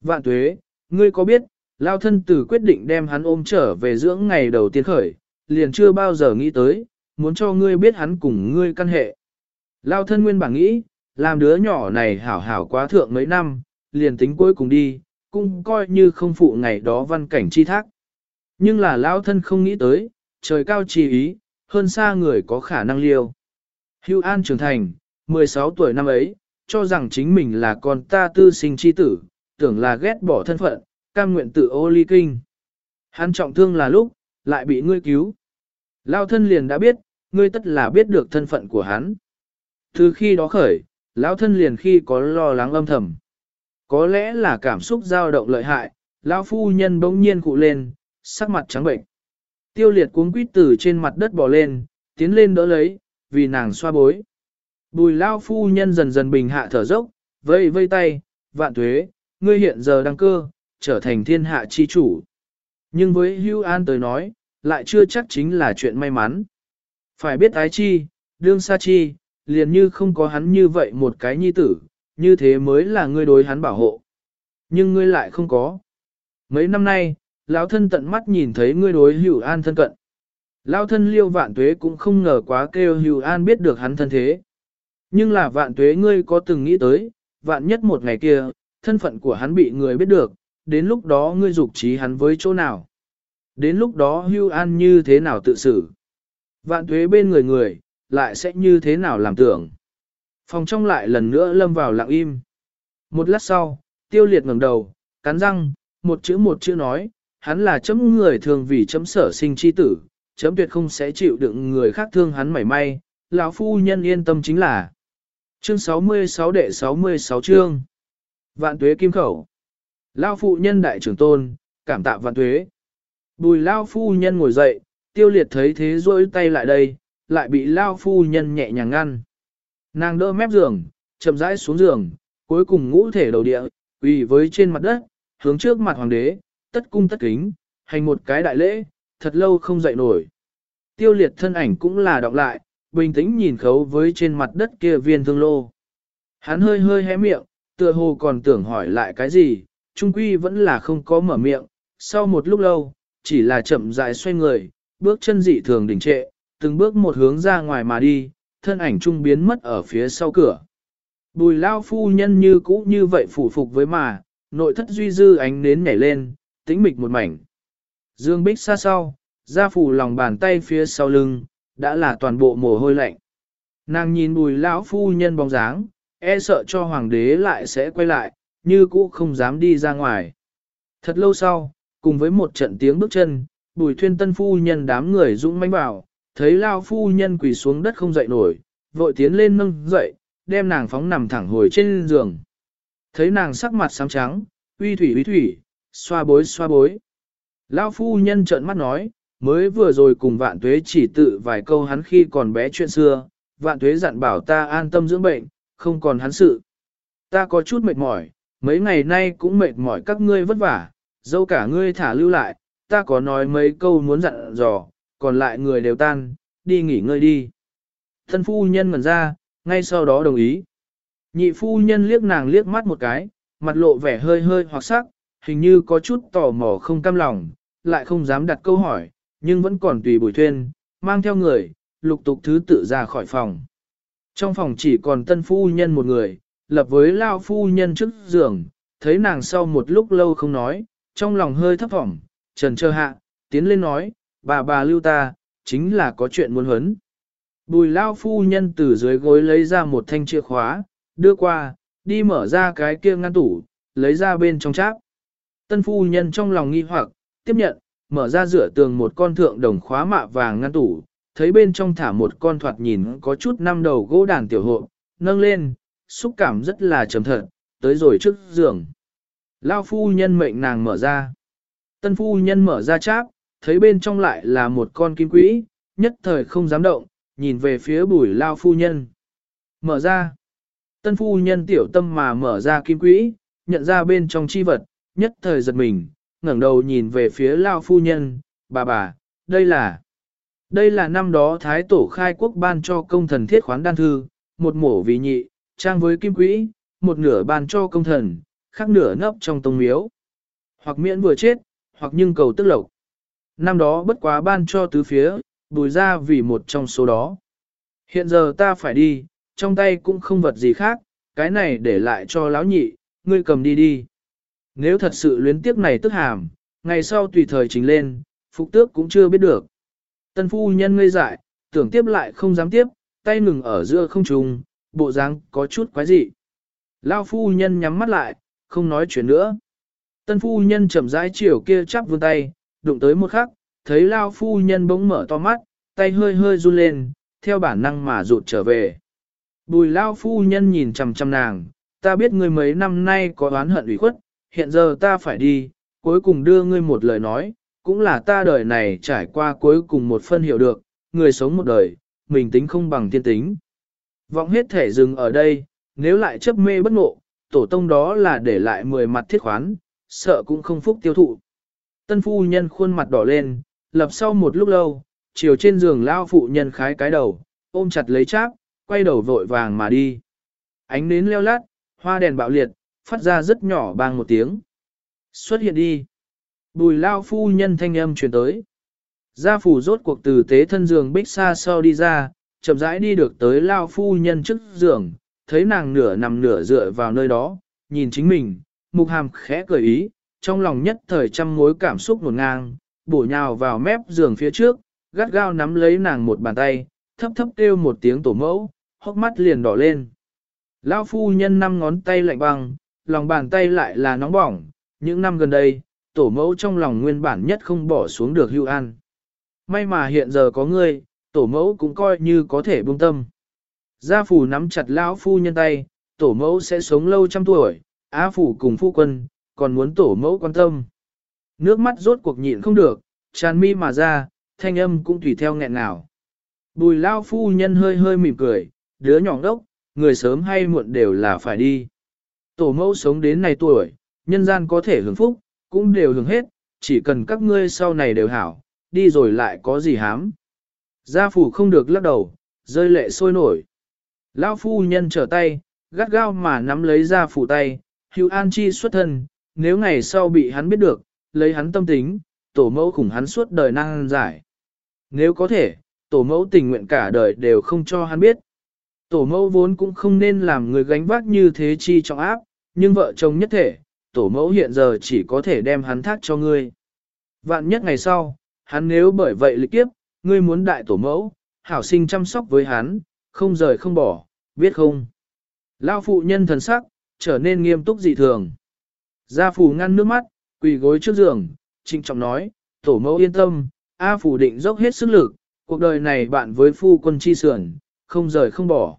Vạn tuế, ngươi có biết, lao thân tử quyết định đem hắn ôm trở về dưỡng ngày đầu tiên khởi, liền chưa bao giờ nghĩ tới, muốn cho ngươi biết hắn cùng ngươi căn hệ. Lao thân nguyên bản nghĩ, làm đứa nhỏ này hảo hảo quá thượng mấy năm, liền tính cuối cùng đi, cũng coi như không phụ ngày đó văn cảnh chi thác. Nhưng là Lão thân không nghĩ tới, trời cao chi ý, hơn xa người có khả năng liêu. Hưu An trưởng thành, 16 tuổi năm ấy, cho rằng chính mình là con ta tư sinh chi tử, tưởng là ghét bỏ thân phận, cam nguyện tự ô ly kinh. Hắn trọng thương là lúc, lại bị ngươi cứu. Lao thân liền đã biết, ngươi tất là biết được thân phận của hắn. Từ khi đó khởi, lão thân liền khi có lo lắng âm thầm. Có lẽ là cảm xúc dao động lợi hại, lão phu nhân bỗng nhiên cụ lên, sắc mặt trắng bệnh. Tiêu liệt cuống quýt từ trên mặt đất bò lên, tiến lên đỡ lấy, vì nàng xoa bối. Bùi lão phu nhân dần dần bình hạ thở dốc, vây vây tay, vạn tuế, ngươi hiện giờ đăng cơ, trở thành thiên hạ chi chủ. Nhưng với hưu an tới nói, lại chưa chắc chính là chuyện may mắn. Phải biết ái chi, đương sa chi, liền như không có hắn như vậy một cái nhi tử, như thế mới là ngươi đối hắn bảo hộ. Nhưng ngươi lại không có. Mấy năm nay, lão thân tận mắt nhìn thấy ngươi đối hữu an thân cận. Lão thân liêu vạn tuế cũng không ngờ quá kêu hữu an biết được hắn thân thế. Nhưng là vạn tuế ngươi có từng nghĩ tới, vạn nhất một ngày kia, thân phận của hắn bị người biết được, đến lúc đó ngươi dục trí hắn với chỗ nào. Đến lúc đó hưu an như thế nào tự xử. Vạn tuế bên người người, lại sẽ như thế nào làm tưởng. Phòng trong lại lần nữa lâm vào lặng im. Một lát sau, tiêu liệt ngẩng đầu, cắn răng, một chữ một chữ nói, hắn là chấm người thường vì chấm sở sinh chi tử, chấm tuyệt không sẽ chịu đựng người khác thương hắn mảy may, lão phu nhân yên tâm chính là. Chương 66 đệ 66 chương. Vạn tuế kim khẩu. Lão phụ nhân đại trưởng tôn, cảm tạ vạn tuế. Bùi lao phu nhân ngồi dậy, tiêu liệt thấy thế rỗi tay lại đây, lại bị lao phu nhân nhẹ nhàng ngăn. Nàng đỡ mép giường, chậm rãi xuống giường, cuối cùng ngũ thể đầu địa, quỳ với trên mặt đất, hướng trước mặt hoàng đế, tất cung tất kính, hành một cái đại lễ, thật lâu không dậy nổi. Tiêu liệt thân ảnh cũng là đọc lại, bình tĩnh nhìn khấu với trên mặt đất kia viên thương lô. Hắn hơi hơi hé miệng, tựa hồ còn tưởng hỏi lại cái gì, trung quy vẫn là không có mở miệng, sau một lúc lâu, chỉ là chậm rãi xoay người, bước chân dị thường đình trệ, từng bước một hướng ra ngoài mà đi, thân ảnh trung biến mất ở phía sau cửa. Bùi lao phu nhân như cũ như vậy phủ phục với mà, nội thất duy dư ánh nến nhảy lên, tĩnh mịch một mảnh. Dương bích xa sau, ra phủ lòng bàn tay phía sau lưng, đã là toàn bộ mồ hôi lạnh. Nàng nhìn bùi lão phu nhân bóng dáng, e sợ cho hoàng đế lại sẽ quay lại, như cũ không dám đi ra ngoài. Thật lâu sau, cùng với một trận tiếng bước chân, bùi thuyên tân phu nhân đám người dũng mãnh vào, thấy lao phu nhân quỳ xuống đất không dậy nổi, vội tiến lên nâng dậy, đem nàng phóng nằm thẳng hồi trên giường. Thấy nàng sắc mặt xám trắng, uy thủy uy thủy, xoa bối xoa bối. Lao phu nhân trợn mắt nói, mới vừa rồi cùng vạn tuế chỉ tự vài câu hắn khi còn bé chuyện xưa, vạn tuế dặn bảo ta an tâm dưỡng bệnh, không còn hắn sự. Ta có chút mệt mỏi, mấy ngày nay cũng mệt mỏi các ngươi vất vả, dâu cả ngươi thả lưu lại, ta có nói mấy câu muốn dặn dò, còn lại người đều tan, đi nghỉ ngơi đi. Thân phu nhân ngẩn ra, ngay sau đó đồng ý. Nhị phu nhân liếc nàng liếc mắt một cái, mặt lộ vẻ hơi hơi hoặc sắc, hình như có chút tò mò không cam lòng, lại không dám đặt câu hỏi, nhưng vẫn còn tùy bùi thuyên, mang theo người, lục tục thứ tự ra khỏi phòng. Trong phòng chỉ còn tân phu nhân một người, lập với lao phu nhân trước giường, thấy nàng sau một lúc lâu không nói, trong lòng hơi thấp thỏm, trần trơ hạ, tiến lên nói, bà bà lưu ta, chính là có chuyện muốn huấn. Bùi lao phu nhân từ dưới gối lấy ra một thanh chìa khóa, đưa qua, đi mở ra cái kia ngăn tủ, lấy ra bên trong cháp. Tân phu nhân trong lòng nghi hoặc, tiếp nhận, mở ra rửa tường một con thượng đồng khóa mạ vàng ngăn tủ, thấy bên trong thả một con thoạt nhìn có chút năm đầu gỗ đàn tiểu hộ, nâng lên, xúc cảm rất là trầm thật, tới rồi trước giường. Lao phu nhân mệnh nàng mở ra. Tân phu nhân mở ra cháp, thấy bên trong lại là một con kim quỹ, nhất thời không dám động, nhìn về phía bùi lao phu nhân. Mở ra. Tân phu nhân tiểu tâm mà mở ra kim quỹ, nhận ra bên trong chi vật, nhất thời giật mình, ngẩng đầu nhìn về phía lao phu nhân, bà bà, đây là... Đây là năm đó Thái Tổ khai quốc ban cho công thần thiết khoán đan thư, một mổ vì nhị, trang với kim quỹ, một nửa ban cho công thần, khác nửa nấp trong tông miếu. Hoặc miễn vừa chết, hoặc nhưng cầu tức lộc. Năm đó bất quá ban cho tứ phía, bùi ra vì một trong số đó. Hiện giờ ta phải đi, trong tay cũng không vật gì khác, cái này để lại cho lão nhị, ngươi cầm đi đi. Nếu thật sự luyến tiếc này tức hàm, ngày sau tùy thời trình lên, phục tước cũng chưa biết được. Tân phu nhân ngây dại, tưởng tiếp lại không dám tiếp, tay ngừng ở giữa không trùng, bộ dáng có chút quái dị. Lao phu nhân nhắm mắt lại, không nói chuyện nữa. Tân phu nhân chậm rãi chiều kia chắp vươn tay, đụng tới một khắc, thấy Lao phu nhân bỗng mở to mắt, tay hơi hơi run lên, theo bản năng mà rụt trở về. Bùi Lao phu nhân nhìn chằm chằm nàng, ta biết ngươi mấy năm nay có oán hận ủy khuất, hiện giờ ta phải đi, cuối cùng đưa ngươi một lời nói, cũng là ta đời này trải qua cuối cùng một phân hiểu được, người sống một đời, mình tính không bằng thiên tính. Vọng hết thể dừng ở đây, nếu lại chấp mê bất ngộ, tổ tông đó là để lại mười mặt thiết khoán, sợ cũng không phúc tiêu thụ. Tân phu nhân khuôn mặt đỏ lên, lập sau một lúc lâu, chiều trên giường lao phụ nhân khái cái đầu, ôm chặt lấy cháp, quay đầu vội vàng mà đi. Ánh nến leo lát, hoa đèn bạo liệt, phát ra rất nhỏ bang một tiếng. Xuất hiện đi. Bùi lao phu nhân thanh âm truyền tới. Gia phủ rốt cuộc từ tế thân giường bích xa sau đi ra, chậm rãi đi được tới lao phu nhân trước giường, thấy nàng nửa nằm nửa dựa vào nơi đó, nhìn chính mình, mục hàm khẽ cười ý, trong lòng nhất thời trăm mối cảm xúc nổn ngang, bổ nhào vào mép giường phía trước, gắt gao nắm lấy nàng một bàn tay, thấp thấp kêu một tiếng tổ mẫu, hốc mắt liền đỏ lên. Lao phu nhân năm ngón tay lạnh băng, lòng bàn tay lại là nóng bỏng, những năm gần đây, tổ mẫu trong lòng nguyên bản nhất không bỏ xuống được hưu an. May mà hiện giờ có ngươi, tổ mẫu cũng coi như có thể buông tâm. Gia phủ nắm chặt lão phu nhân tay, tổ mẫu sẽ sống lâu trăm tuổi, á phủ cùng phu quân, còn muốn tổ mẫu quan tâm. Nước mắt rốt cuộc nhịn không được, tràn mi mà ra, thanh âm cũng tùy theo nghẹn nào. Bùi lao phu nhân hơi hơi mỉm cười, đứa nhỏ đốc, người sớm hay muộn đều là phải đi. Tổ mẫu sống đến này tuổi, nhân gian có thể hưởng phúc, cũng đều hưởng hết, chỉ cần các ngươi sau này đều hảo, đi rồi lại có gì hám. Gia phủ không được lắc đầu, rơi lệ sôi nổi. Lão phu nhân trở tay, gắt gao mà nắm lấy gia phủ tay, hữu an chi xuất thân, nếu ngày sau bị hắn biết được, lấy hắn tâm tính, tổ mẫu khủng hắn suốt đời năng giải. Nếu có thể, tổ mẫu tình nguyện cả đời đều không cho hắn biết. Tổ mẫu vốn cũng không nên làm người gánh vác như thế chi trọng áp, nhưng vợ chồng nhất thể, tổ mẫu hiện giờ chỉ có thể đem hắn thác cho ngươi. Vạn nhất ngày sau, hắn nếu bởi vậy lịch kiếp, ngươi muốn đại tổ mẫu, hảo sinh chăm sóc với hắn, không rời không bỏ, biết không? Lao phụ nhân thần sắc, trở nên nghiêm túc dị thường. Gia phù ngăn nước mắt, quỳ gối trước giường, trinh trọng nói, tổ mẫu yên tâm, A phù định dốc hết sức lực, cuộc đời này bạn với phu quân chi sườn, không rời không bỏ.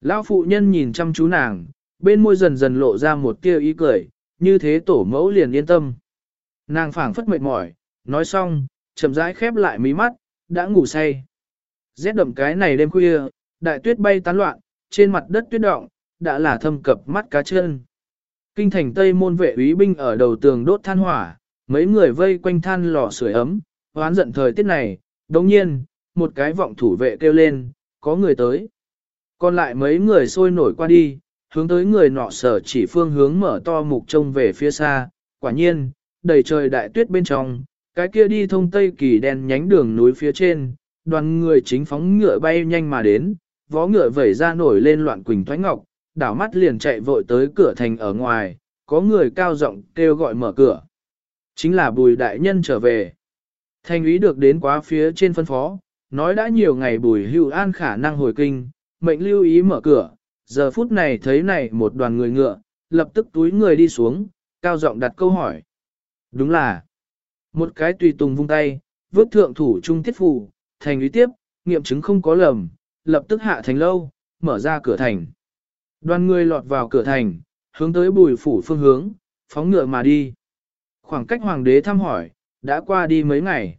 Lão phụ nhân nhìn chăm chú nàng, bên môi dần dần lộ ra một tia ý cười, như thế tổ mẫu liền yên tâm. Nàng phảng phất mệt mỏi, nói xong, chậm rãi khép lại mí mắt, đã ngủ say. Rét đậm cái này đêm khuya, đại tuyết bay tán loạn, trên mặt đất tuyết động, đã là thâm cập mắt cá chân. Kinh thành Tây môn vệ úy binh ở đầu tường đốt than hỏa, mấy người vây quanh than lò sưởi ấm, hoán giận thời tiết này, đồng nhiên, một cái vọng thủ vệ kêu lên, có người tới. Còn lại mấy người sôi nổi qua đi, hướng tới người nọ sở chỉ phương hướng mở to mục trông về phía xa, quả nhiên, đầy trời đại tuyết bên trong, cái kia đi thông tây kỳ đen nhánh đường núi phía trên, đoàn người chính phóng ngựa bay nhanh mà đến, vó ngựa vẩy ra nổi lên loạn quỳnh thoái ngọc, đảo mắt liền chạy vội tới cửa thành ở ngoài, có người cao giọng kêu gọi mở cửa. Chính là bùi đại nhân trở về. Thành úy được đến quá phía trên phân phó, nói đã nhiều ngày bùi hưu an khả năng hồi kinh, mệnh lưu ý mở cửa, giờ phút này thấy này một đoàn người ngựa, lập tức túi người đi xuống, cao giọng đặt câu hỏi. Đúng là, một cái tùy tùng vung tay, vứt thượng thủ trung tiết phù, thành ý tiếp, nghiệm chứng không có lầm, lập tức hạ thành lâu, mở ra cửa thành. Đoàn người lọt vào cửa thành, hướng tới bùi phủ phương hướng, phóng ngựa mà đi. Khoảng cách hoàng đế thăm hỏi, đã qua đi mấy ngày.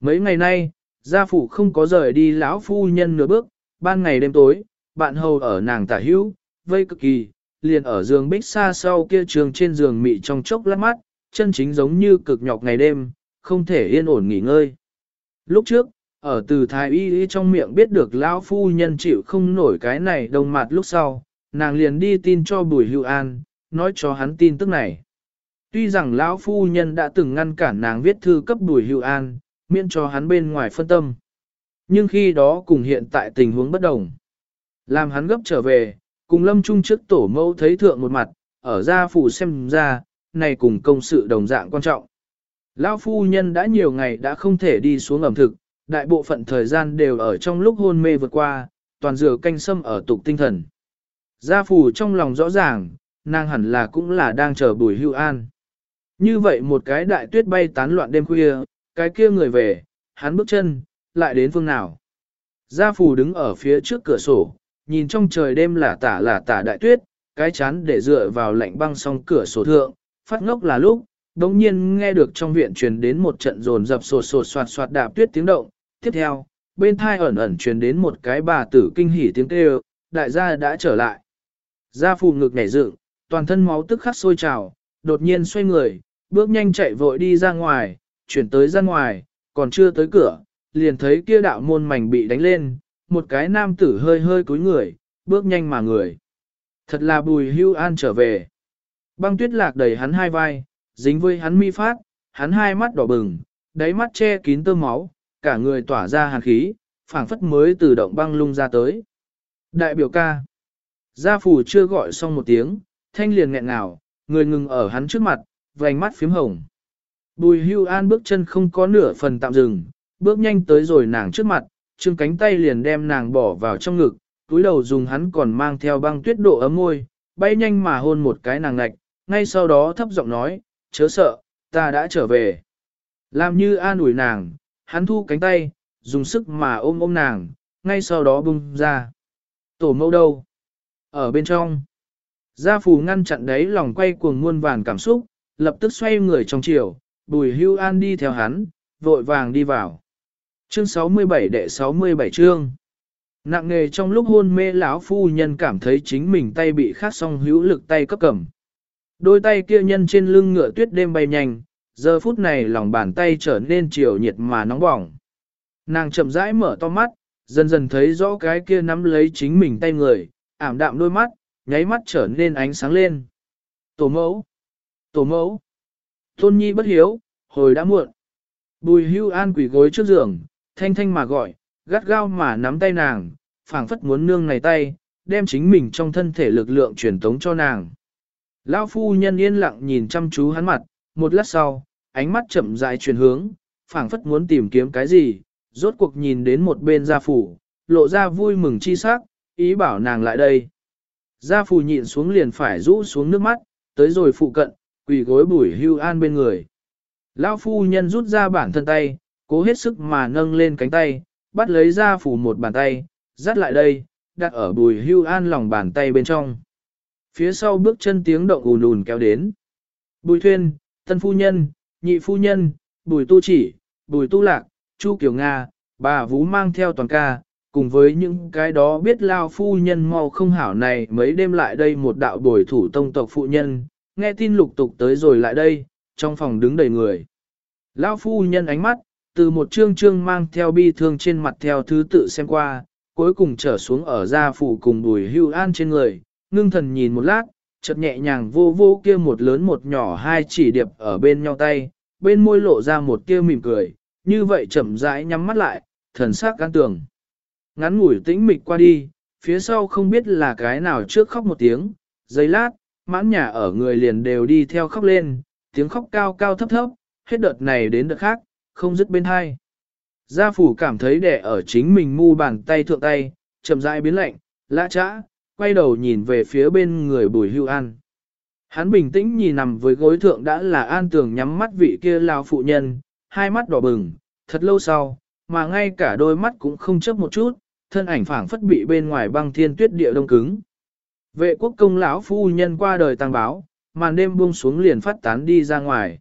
Mấy ngày nay, gia phủ không có rời đi lão phu nhân nửa bước, ban ngày đêm tối, bạn hầu ở nàng tả hữu, vây cực kỳ, liền ở giường bích xa sau kia trường trên giường mị trong chốc lát mắt, chân chính giống như cực nhọc ngày đêm, không thể yên ổn nghỉ ngơi. Lúc trước, ở từ thái y trong miệng biết được lão phu nhân chịu không nổi cái này đông mặt lúc sau, nàng liền đi tin cho bùi Hữu an, nói cho hắn tin tức này. Tuy rằng lão phu nhân đã từng ngăn cản nàng viết thư cấp bùi Hữu an, miễn cho hắn bên ngoài phân tâm. Nhưng khi đó cùng hiện tại tình huống bất đồng. Làm hắn gấp trở về, cùng lâm trung trước tổ mẫu thấy thượng một mặt, ở gia phủ xem ra, này cùng công sự đồng dạng quan trọng. Lão phu nhân đã nhiều ngày đã không thể đi xuống ẩm thực, đại bộ phận thời gian đều ở trong lúc hôn mê vượt qua, toàn dừa canh sâm ở tục tinh thần. Gia phủ trong lòng rõ ràng, nàng hẳn là cũng là đang chờ bùi hưu an. Như vậy một cái đại tuyết bay tán loạn đêm khuya, cái kia người về, hắn bước chân, lại đến phương nào. Gia phủ đứng ở phía trước cửa sổ, nhìn trong trời đêm là tả là tả đại tuyết, cái chán để dựa vào lạnh băng song cửa sổ thượng, phát ngốc là lúc, đống nhiên nghe được trong viện truyền đến một trận rồn dập sột sột soạt soạt đạp tuyết tiếng động, tiếp theo, bên thai ẩn ẩn truyền đến một cái bà tử kinh hỉ tiếng kêu, đại gia đã trở lại. Gia phù ngực nhảy dựng, toàn thân máu tức khắc sôi trào, đột nhiên xoay người, bước nhanh chạy vội đi ra ngoài, chuyển tới ra ngoài, còn chưa tới cửa, liền thấy kia đạo môn mảnh bị đánh lên, một cái nam tử hơi hơi cúi người, bước nhanh mà người. Thật là bùi hưu an trở về. Băng tuyết lạc đầy hắn hai vai, dính với hắn mi phát, hắn hai mắt đỏ bừng, đáy mắt che kín tơ máu, cả người tỏa ra hàn khí, phảng phất mới từ động băng lung ra tới. Đại biểu ca. Gia phủ chưa gọi xong một tiếng, thanh liền nghẹn ngào, người ngừng ở hắn trước mặt, vành mắt phím hồng. Bùi hưu an bước chân không có nửa phần tạm dừng, bước nhanh tới rồi nàng trước mặt, trương cánh tay liền đem nàng bỏ vào trong ngực, túi đầu dùng hắn còn mang theo băng tuyết độ ấm môi, bay nhanh mà hôn một cái nàng ngạch, ngay sau đó thấp giọng nói, chớ sợ, ta đã trở về. Làm như an ủi nàng, hắn thu cánh tay, dùng sức mà ôm ôm nàng, ngay sau đó bung ra. Tổ mẫu đâu? Ở bên trong. Gia phù ngăn chặn đấy lòng quay cuồng muôn vàn cảm xúc, lập tức xoay người trong chiều, bùi hưu an đi theo hắn, vội vàng đi vào. Chương 67 đệ 67 chương. Nặng nghề trong lúc hôn mê lão phu nhân cảm thấy chính mình tay bị khát song hữu lực tay cấp cầm. Đôi tay kia nhân trên lưng ngựa tuyết đêm bay nhanh, giờ phút này lòng bàn tay trở nên chiều nhiệt mà nóng bỏng. Nàng chậm rãi mở to mắt, dần dần thấy rõ cái kia nắm lấy chính mình tay người, ảm đạm đôi mắt, nháy mắt trở nên ánh sáng lên. Tổ mẫu! Tổ mẫu! Tôn nhi bất hiếu, hồi đã muộn. Bùi hưu an quỷ gối trước giường, thanh thanh mà gọi, gắt gao mà nắm tay nàng, phảng phất muốn nương này tay, đem chính mình trong thân thể lực lượng truyền tống cho nàng. Lão phu nhân yên lặng nhìn chăm chú hắn mặt, một lát sau, ánh mắt chậm rãi chuyển hướng, phảng phất muốn tìm kiếm cái gì, rốt cuộc nhìn đến một bên gia phủ, lộ ra vui mừng chi sắc, ý bảo nàng lại đây. Gia phù nhịn xuống liền phải rũ xuống nước mắt, tới rồi phụ cận, quỳ gối bùi hưu an bên người. Lão phu nhân rút ra bản thân tay, cố hết sức mà nâng lên cánh tay, bắt lấy gia phù một bàn tay, dắt lại đây, đặt ở bùi hưu an lòng bàn tay bên trong. Phía sau bước chân tiếng động ùn ùn kéo đến. Bùi thuyên, tân phu nhân, nhị phu nhân, bùi tu chỉ, bùi tu lạc, chu kiều Nga, bà Vũ mang theo toàn ca, cùng với những cái đó biết lao phu nhân mau không hảo này mấy đêm lại đây một đạo bồi thủ tông tộc phụ nhân, nghe tin lục tục tới rồi lại đây, trong phòng đứng đầy người. Lao phu nhân ánh mắt, từ một trương trương mang theo bi thương trên mặt theo thứ tự xem qua, cuối cùng trở xuống ở gia phủ cùng bùi hưu an trên người, ngưng thần nhìn một lát, chợt nhẹ nhàng vô vô kia một lớn một nhỏ hai chỉ điệp ở bên nhau tay, bên môi lộ ra một tia mỉm cười, như vậy chậm rãi nhắm mắt lại, thần sắc can tường. Ngắn ngủi tĩnh mịch qua đi, phía sau không biết là cái nào trước khóc một tiếng, giây lát, mãn nhà ở người liền đều đi theo khóc lên, tiếng khóc cao cao thấp thấp, hết đợt này đến đợt khác, không dứt bên hai. Gia phủ cảm thấy đẻ ở chính mình mu bàn tay thượng tay, chậm rãi biến lạnh, lã trã, quay đầu nhìn về phía bên người bùi hưu an. Hắn bình tĩnh nhìn nằm với gối thượng đã là an tường nhắm mắt vị kia lao phụ nhân, hai mắt đỏ bừng, thật lâu sau, mà ngay cả đôi mắt cũng không chấp một chút, thân ảnh phảng phất bị bên ngoài băng thiên tuyết địa đông cứng. Vệ quốc công lão phu nhân qua đời tăng báo, màn đêm buông xuống liền phát tán đi ra ngoài.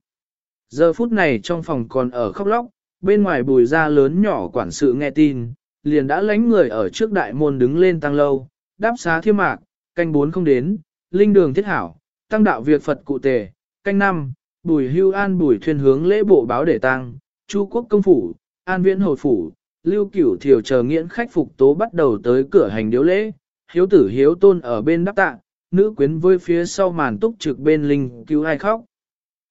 Giờ phút này trong phòng còn ở khóc lóc, bên ngoài bùi ra lớn nhỏ quản sự nghe tin, liền đã lánh người ở trước đại môn đứng lên tăng lâu, đáp xá thiêm mạc, canh bốn không đến, linh đường thiết hảo, tăng đạo việc Phật cụ tề, canh năm, bùi hưu an bùi thuyền hướng lễ bộ báo để tăng, chu quốc công phủ, an viễn hồi phủ, lưu cửu thiều chờ nghiễn khách phục tố bắt đầu tới cửa hành điếu lễ, hiếu tử hiếu tôn ở bên đắp tạ, nữ quyến với phía sau màn túc trực bên linh cứu ai khóc.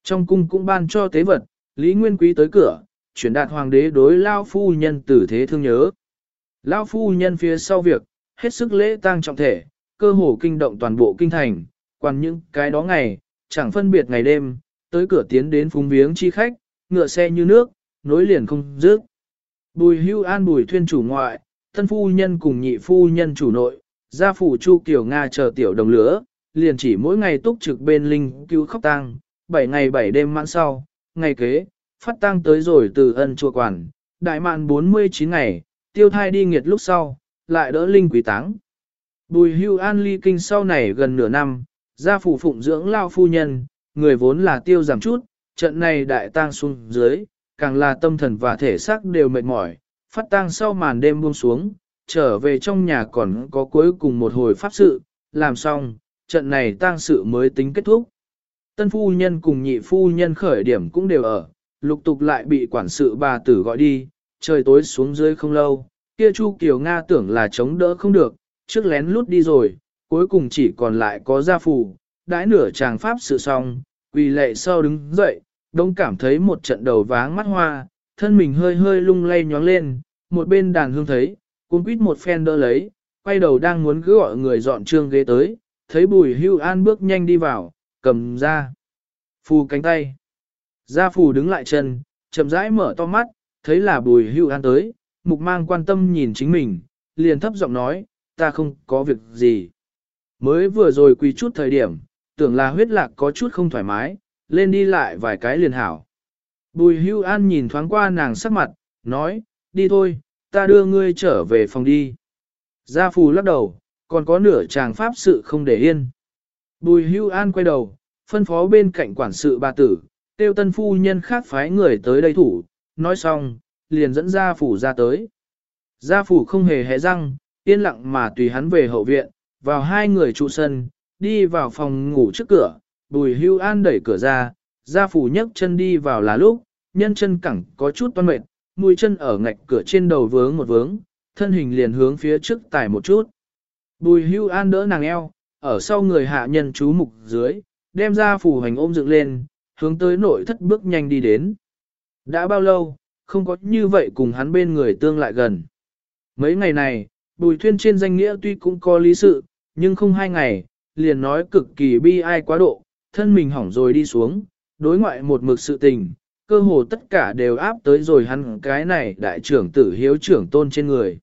Trong cung cũng ban cho tế vật, Lý Nguyên Quý tới cửa, chuyển đạt hoàng đế đối Lao Phu Nhân tử thế thương nhớ. Lao Phu Nhân phía sau việc, hết sức lễ tang trọng thể, cơ hồ kinh động toàn bộ kinh thành, quan những cái đó ngày, chẳng phân biệt ngày đêm, tới cửa tiến đến phúng viếng chi khách, ngựa xe như nước, nối liền không dứt. Bùi hưu an bùi thuyên chủ ngoại, thân phu nhân cùng nhị phu nhân chủ nội, gia phủ chu kiểu Nga chờ tiểu đồng lửa, liền chỉ mỗi ngày túc trực bên linh cứu khóc tang, bảy ngày bảy đêm mãn sau, ngày kế, phát tang tới rồi từ ân chùa quản, đại mạn 49 ngày, tiêu thai đi nghiệt lúc sau, lại đỡ linh quý táng. Bùi hưu an ly kinh sau này gần nửa năm, gia phủ phụng dưỡng lao phu nhân, người vốn là tiêu giảm chút, trận này đại tang xuống dưới, càng là tâm thần và thể xác đều mệt mỏi, phát tang sau màn đêm buông xuống, trở về trong nhà còn có cuối cùng một hồi pháp sự, làm xong, trận này tang sự mới tính kết thúc. Tân phu nhân cùng nhị phu nhân khởi điểm cũng đều ở, lục tục lại bị quản sự bà tử gọi đi, trời tối xuống dưới không lâu, kia Chu Kiều Nga tưởng là chống đỡ không được, trước lén lút đi rồi, cuối cùng chỉ còn lại có gia phủ, đãi nửa chàng pháp sự xong, quỳ lệ sau đứng dậy, đông cảm thấy một trận đầu váng mắt hoa, thân mình hơi hơi lung lay nhóng lên, một bên đàn hương thấy, cuốn quýt một phen đỡ lấy, quay đầu đang muốn cứ gọi người dọn trương ghế tới, thấy bùi hưu an bước nhanh đi vào, cầm ra, phù cánh tay. Gia phù đứng lại chân, chậm rãi mở to mắt, thấy là bùi hưu an tới, mục mang quan tâm nhìn chính mình, liền thấp giọng nói, ta không có việc gì. Mới vừa rồi quỳ chút thời điểm, tưởng là huyết lạc có chút không thoải mái, lên đi lại vài cái liền hảo. Bùi hưu an nhìn thoáng qua nàng sắc mặt, nói, đi thôi, ta đưa ngươi trở về phòng đi. Gia phù lắc đầu, còn có nửa chàng pháp sự không để yên. Bùi hưu an quay đầu, phân phó bên cạnh quản sự bà tử, tiêu tân phu nhân khác phái người tới đây thủ, nói xong, liền dẫn gia phủ ra tới. Gia phủ không hề hé răng, yên lặng mà tùy hắn về hậu viện, vào hai người trụ sân, đi vào phòng ngủ trước cửa, bùi hưu an đẩy cửa ra, gia phủ nhấc chân đi vào là lúc, nhân chân cẳng có chút toan mệt, mũi chân ở ngạch cửa trên đầu vướng một vướng, thân hình liền hướng phía trước tải một chút. Bùi hưu an đỡ nàng eo, ở sau người hạ nhân chú mục dưới, đem ra phủ hành ôm dựng lên, hướng tới nội thất bước nhanh đi đến. Đã bao lâu, không có như vậy cùng hắn bên người tương lại gần. Mấy ngày này, bùi thuyên trên danh nghĩa tuy cũng có lý sự, nhưng không hai ngày, liền nói cực kỳ bi ai quá độ, thân mình hỏng rồi đi xuống, đối ngoại một mực sự tình, cơ hồ tất cả đều áp tới rồi hắn cái này đại trưởng tử hiếu trưởng tôn trên người.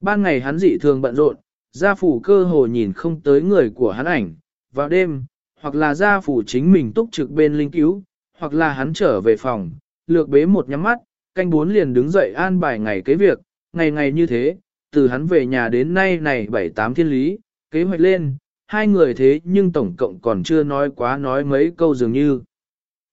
Ban ngày hắn dị thường bận rộn, gia phủ cơ hồ nhìn không tới người của hắn ảnh, vào đêm, hoặc là gia phủ chính mình túc trực bên linh cứu, hoặc là hắn trở về phòng, lược bế một nhắm mắt, canh bốn liền đứng dậy an bài ngày kế việc, ngày ngày như thế, từ hắn về nhà đến nay này bảy tám thiên lý, kế hoạch lên, hai người thế nhưng tổng cộng còn chưa nói quá nói mấy câu dường như.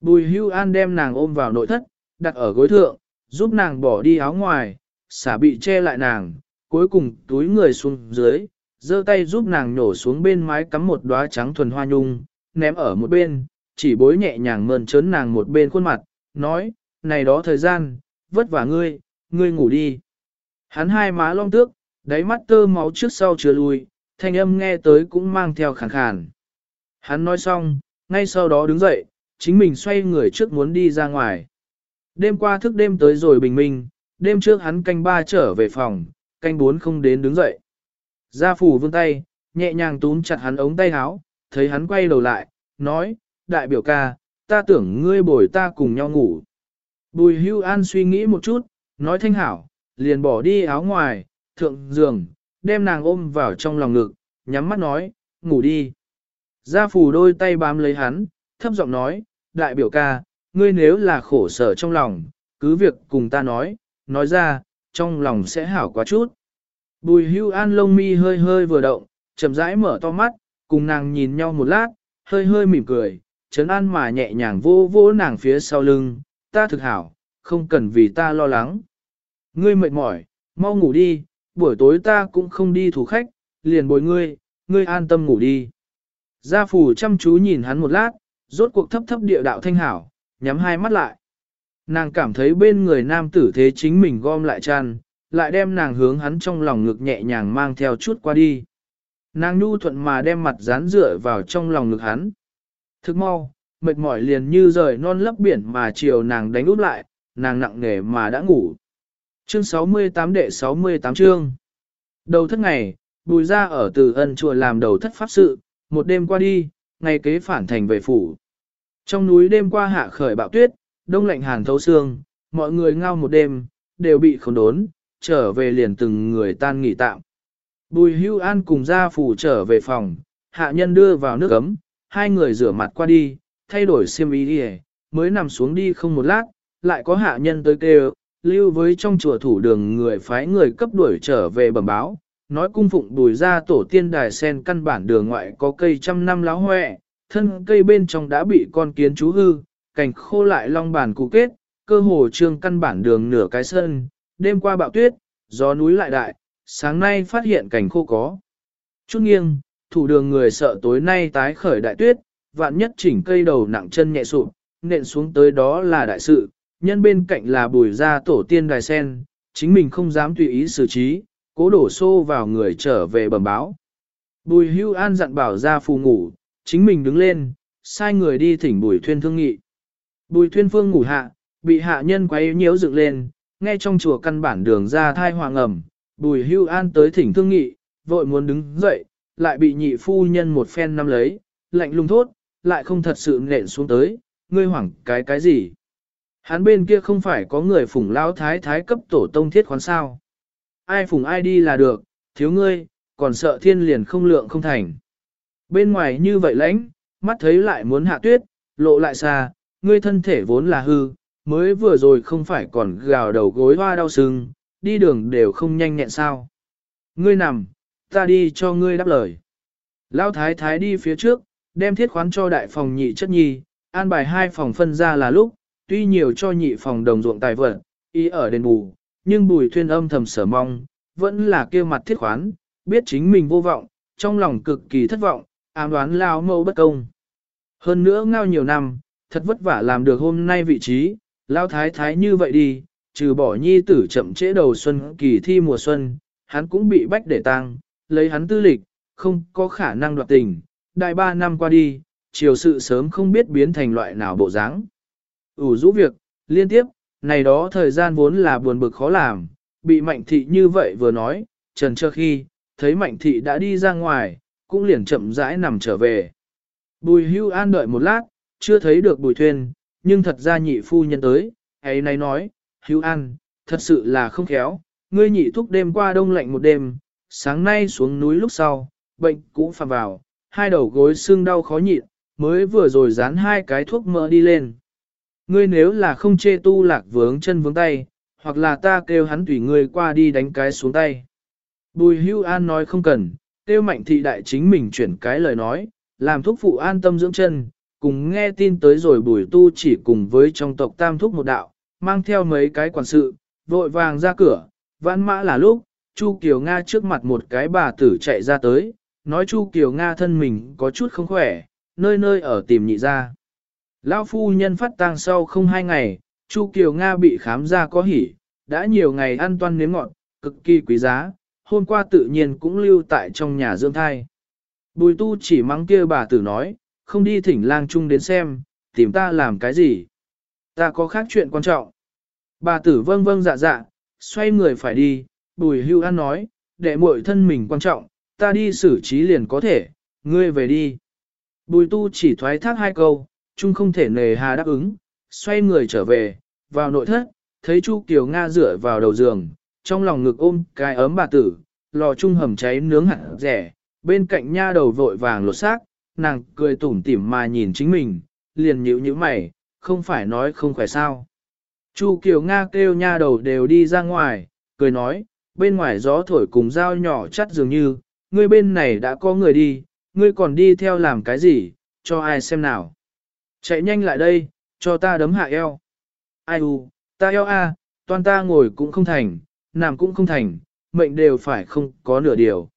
Bùi hưu an đem nàng ôm vào nội thất, đặt ở gối thượng, giúp nàng bỏ đi áo ngoài, xả bị che lại nàng, cuối cùng túi người xuống dưới, giơ tay giúp nàng nhổ xuống bên mái cắm một đóa trắng thuần hoa nhung, ném ở một bên, chỉ bối nhẹ nhàng mơn trớn nàng một bên khuôn mặt, nói, này đó thời gian, vất vả ngươi, ngươi ngủ đi. Hắn hai má long tước, đáy mắt tơ máu trước sau chưa lui, thanh âm nghe tới cũng mang theo khàn khàn. Hắn nói xong, ngay sau đó đứng dậy, chính mình xoay người trước muốn đi ra ngoài. Đêm qua thức đêm tới rồi bình minh, đêm trước hắn canh ba trở về phòng, canh bốn không đến đứng dậy. Gia phủ vươn tay, nhẹ nhàng túm chặt hắn ống tay áo, thấy hắn quay đầu lại, nói, đại biểu ca, ta tưởng ngươi bồi ta cùng nhau ngủ. Bùi hưu an suy nghĩ một chút, nói thanh hảo, liền bỏ đi áo ngoài, thượng giường, đem nàng ôm vào trong lòng ngực, nhắm mắt nói, ngủ đi. Gia phù đôi tay bám lấy hắn, thấp giọng nói, đại biểu ca, ngươi nếu là khổ sở trong lòng, cứ việc cùng ta nói, nói ra, trong lòng sẽ hảo quá chút. Bùi hưu an lông mi hơi hơi vừa động, chậm rãi mở to mắt, cùng nàng nhìn nhau một lát, hơi hơi mỉm cười, chấn an mà nhẹ nhàng vô vô nàng phía sau lưng, ta thực hảo, không cần vì ta lo lắng. Ngươi mệt mỏi, mau ngủ đi, buổi tối ta cũng không đi thủ khách, liền bồi ngươi, ngươi an tâm ngủ đi. Gia phủ chăm chú nhìn hắn một lát, rốt cuộc thấp thấp địa đạo thanh hảo, nhắm hai mắt lại. Nàng cảm thấy bên người nam tử thế chính mình gom lại chăn, lại đem nàng hướng hắn trong lòng ngực nhẹ nhàng mang theo chút qua đi. Nàng nhu thuận mà đem mặt dán dựa vào trong lòng ngực hắn. Thức mau, mệt mỏi liền như rời non lấp biển mà chiều nàng đánh úp lại, nàng nặng nề mà đã ngủ. Chương 68 đệ 68 chương. Đầu thất ngày, bùi ra ở từ ân chùa làm đầu thất pháp sự, một đêm qua đi, ngày kế phản thành về phủ. Trong núi đêm qua hạ khởi bão tuyết, đông lạnh hàn thấu xương, mọi người ngao một đêm, đều bị khốn đốn, trở về liền từng người tan nghỉ tạm. Bùi hưu an cùng gia phủ trở về phòng, hạ nhân đưa vào nước ấm, hai người rửa mặt qua đi, thay đổi xiêm y đi mới nằm xuống đi không một lát, lại có hạ nhân tới kêu, lưu với trong chùa thủ đường người phái người cấp đuổi trở về bẩm báo, nói cung phụng bùi ra tổ tiên đài sen căn bản đường ngoại có cây trăm năm láo hoẹ, thân cây bên trong đã bị con kiến chú hư, cành khô lại long bản cụ kết, cơ hồ trương căn bản đường nửa cái sân, đêm qua bão tuyết, gió núi lại đại, sáng nay phát hiện cảnh khô có. Chút nghiêng, thủ đường người sợ tối nay tái khởi đại tuyết, vạn nhất chỉnh cây đầu nặng chân nhẹ sụp, nện xuống tới đó là đại sự, nhân bên cạnh là bùi ra tổ tiên đài sen, chính mình không dám tùy ý xử trí, cố đổ xô vào người trở về bẩm báo. Bùi hưu an dặn bảo ra phù ngủ, chính mình đứng lên, sai người đi thỉnh bùi thuyên thương nghị. Bùi thuyên phương ngủ hạ, bị hạ nhân quấy nhiễu dựng lên, nghe trong chùa căn bản đường ra thai hoàng ẩm, bùi hưu an tới thỉnh thương nghị, vội muốn đứng dậy, lại bị nhị phu nhân một phen nắm lấy, lạnh lùng thốt, lại không thật sự nện xuống tới, ngươi hoảng cái cái gì. Hắn bên kia không phải có người phủng lao thái thái cấp tổ tông thiết khoán sao. Ai phủng ai đi là được, thiếu ngươi, còn sợ thiên liền không lượng không thành. Bên ngoài như vậy lãnh, mắt thấy lại muốn hạ tuyết, lộ lại xa, ngươi thân thể vốn là hư, mới vừa rồi không phải còn gào đầu gối hoa đau sưng, đi đường đều không nhanh nhẹn sao. Ngươi nằm, ta đi cho ngươi đáp lời. Lão thái thái đi phía trước, đem thiết khoán cho đại phòng nhị chất nhi, an bài hai phòng phân ra là lúc, tuy nhiều cho nhị phòng đồng ruộng tài vật, ý ở đền bù, nhưng bùi thuyên âm thầm sở mong, vẫn là kêu mặt thiết khoán, biết chính mình vô vọng, trong lòng cực kỳ thất vọng, ám đoán lao mâu bất công. Hơn nữa ngao nhiều năm, thật vất vả làm được hôm nay vị trí, lao thái thái như vậy đi, trừ bỏ nhi tử chậm trễ đầu xuân kỳ thi mùa xuân, hắn cũng bị bách để tang, lấy hắn tư lịch, không có khả năng đoạt tình, đại ba năm qua đi, chiều sự sớm không biết biến thành loại nào bộ dáng ủ rũ việc, liên tiếp, này đó thời gian vốn là buồn bực khó làm, bị mạnh thị như vậy vừa nói, trần trơ khi, thấy mạnh thị đã đi ra ngoài, cũng liền chậm rãi nằm trở về. Bùi hưu an đợi một lát, chưa thấy được bùi thuyền, nhưng thật ra nhị phu nhân tới, ấy này nói, hưu an, thật sự là không khéo, ngươi nhị thúc đêm qua đông lạnh một đêm, sáng nay xuống núi lúc sau, bệnh cũng phạm vào, hai đầu gối xương đau khó nhịn, mới vừa rồi dán hai cái thuốc mỡ đi lên. Ngươi nếu là không chê tu lạc vướng chân vướng tay, hoặc là ta kêu hắn tùy ngươi qua đi đánh cái xuống tay. Bùi hưu an nói không cần, kêu mạnh thị đại chính mình chuyển cái lời nói, làm thúc phụ an tâm dưỡng chân, cùng nghe tin tới rồi bùi tu chỉ cùng với trong tộc tam thúc một đạo, mang theo mấy cái quản sự, vội vàng ra cửa, vãn mã là lúc, Chu Kiều Nga trước mặt một cái bà tử chạy ra tới, nói Chu Kiều Nga thân mình có chút không khỏe, nơi nơi ở tìm nhị ra. Lão phu nhân phát tang sau không hai ngày, Chu Kiều Nga bị khám ra có hỉ, đã nhiều ngày ăn toan nếm ngọt, cực kỳ quý giá, hôm qua tự nhiên cũng lưu tại trong nhà dưỡng thai. Bùi tu chỉ mắng kia bà tử nói, không đi thỉnh lang chung đến xem, tìm ta làm cái gì. Ta có khác chuyện quan trọng. Bà tử vâng vâng dạ dạ, xoay người phải đi, bùi hưu an nói, để muội thân mình quan trọng, ta đi xử trí liền có thể, ngươi về đi. Bùi tu chỉ thoái thác hai câu, chung không thể nề hà đáp ứng, xoay người trở về, vào nội thất, thấy Chu Kiều Nga dựa vào đầu giường, trong lòng ngực ôm cái ấm bà tử, lò chung hầm cháy nướng hạt rẻ, bên cạnh nha đầu vội vàng lột xác, nàng cười tủm tỉm mà nhìn chính mình, liền nhíu nhíu mày, không phải nói không khỏe sao. Chu Kiều Nga kêu nha đầu đều đi ra ngoài, cười nói, bên ngoài gió thổi cùng dao nhỏ chắt dường như, ngươi bên này đã có người đi, ngươi còn đi theo làm cái gì, cho ai xem nào. Chạy nhanh lại đây, cho ta đấm hạ eo. Ai u, ta eo a, toàn ta ngồi cũng không thành, nằm cũng không thành, mệnh đều phải không có nửa điều.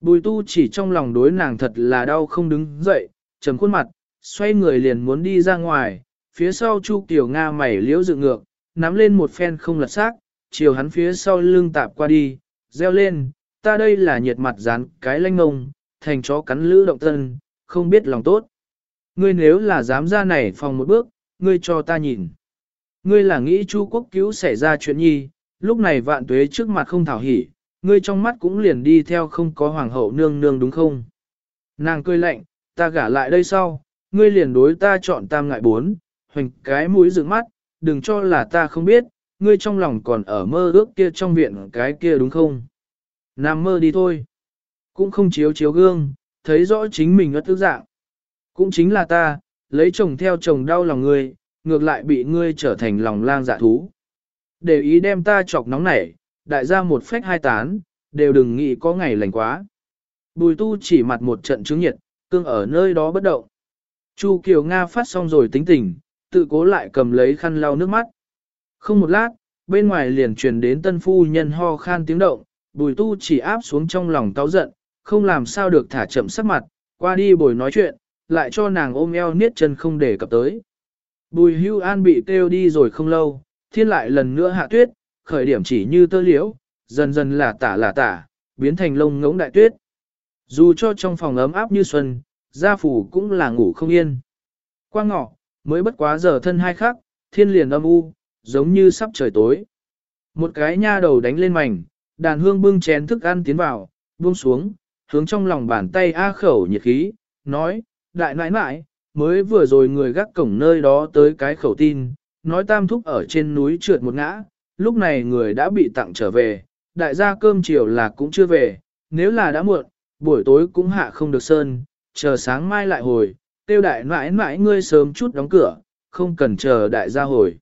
Bùi tu chỉ trong lòng đối nàng thật là đau không đứng dậy, trầm khuôn mặt, xoay người liền muốn đi ra ngoài, phía sau Chu Tiểu Nga mày liễu dự ngược, nắm lên một phen không lật xác, chiều hắn phía sau lưng tạp qua đi, reo lên, ta đây là nhiệt mặt dán cái lanh ngông, thành chó cắn lữ động thân, không biết lòng tốt. Ngươi nếu là dám ra này phòng một bước, ngươi cho ta nhìn. Ngươi là nghĩ Chu quốc cứu xảy ra chuyện nhi, lúc này vạn tuế trước mặt không thảo hỉ, ngươi trong mắt cũng liền đi theo không có hoàng hậu nương nương đúng không? Nàng cười lạnh, ta gả lại đây sau, ngươi liền đối ta chọn tam ngại bốn, hoành cái mũi dựng mắt, đừng cho là ta không biết, ngươi trong lòng còn ở mơ ước kia trong viện cái kia đúng không? Nam mơ đi thôi. Cũng không chiếu chiếu gương, thấy rõ chính mình ất tức dạng. Cũng chính là ta, lấy chồng theo chồng đau lòng ngươi, ngược lại bị ngươi trở thành lòng lang dạ thú. Để ý đem ta chọc nóng nảy, đại gia một phách hai tán, đều đừng nghĩ có ngày lành quá. Bùi tu chỉ mặt một trận chứng nhiệt, cương ở nơi đó bất động. Chu Kiều Nga phát xong rồi tính tình, tự cố lại cầm lấy khăn lau nước mắt. Không một lát, bên ngoài liền truyền đến tân phu nhân ho khan tiếng động, bùi tu chỉ áp xuống trong lòng táo giận, không làm sao được thả chậm sắc mặt, qua đi bồi nói chuyện, lại cho nàng ôm eo niết chân không để cập tới. Bùi hưu an bị kêu đi rồi không lâu, thiên lại lần nữa hạ tuyết, khởi điểm chỉ như tơ liễu, dần dần là tả là tả, biến thành lông ngỗng đại tuyết. Dù cho trong phòng ấm áp như xuân, gia phủ cũng là ngủ không yên. Qua ngọ, mới bất quá giờ thân hai khắc, thiên liền âm u, giống như sắp trời tối. Một cái nha đầu đánh lên mảnh, đàn hương bưng chén thức ăn tiến vào, buông xuống, hướng trong lòng bàn tay A khẩu nhiệt khí, nói, đại nãi nãi, mới vừa rồi người gác cổng nơi đó tới cái khẩu tin, nói tam thúc ở trên núi trượt một ngã, lúc này người đã bị tặng trở về, đại gia cơm chiều là cũng chưa về, nếu là đã muộn, buổi tối cũng hạ không được sơn, chờ sáng mai lại hồi, tiêu đại nãi nãi ngươi sớm chút đóng cửa, không cần chờ đại gia hồi.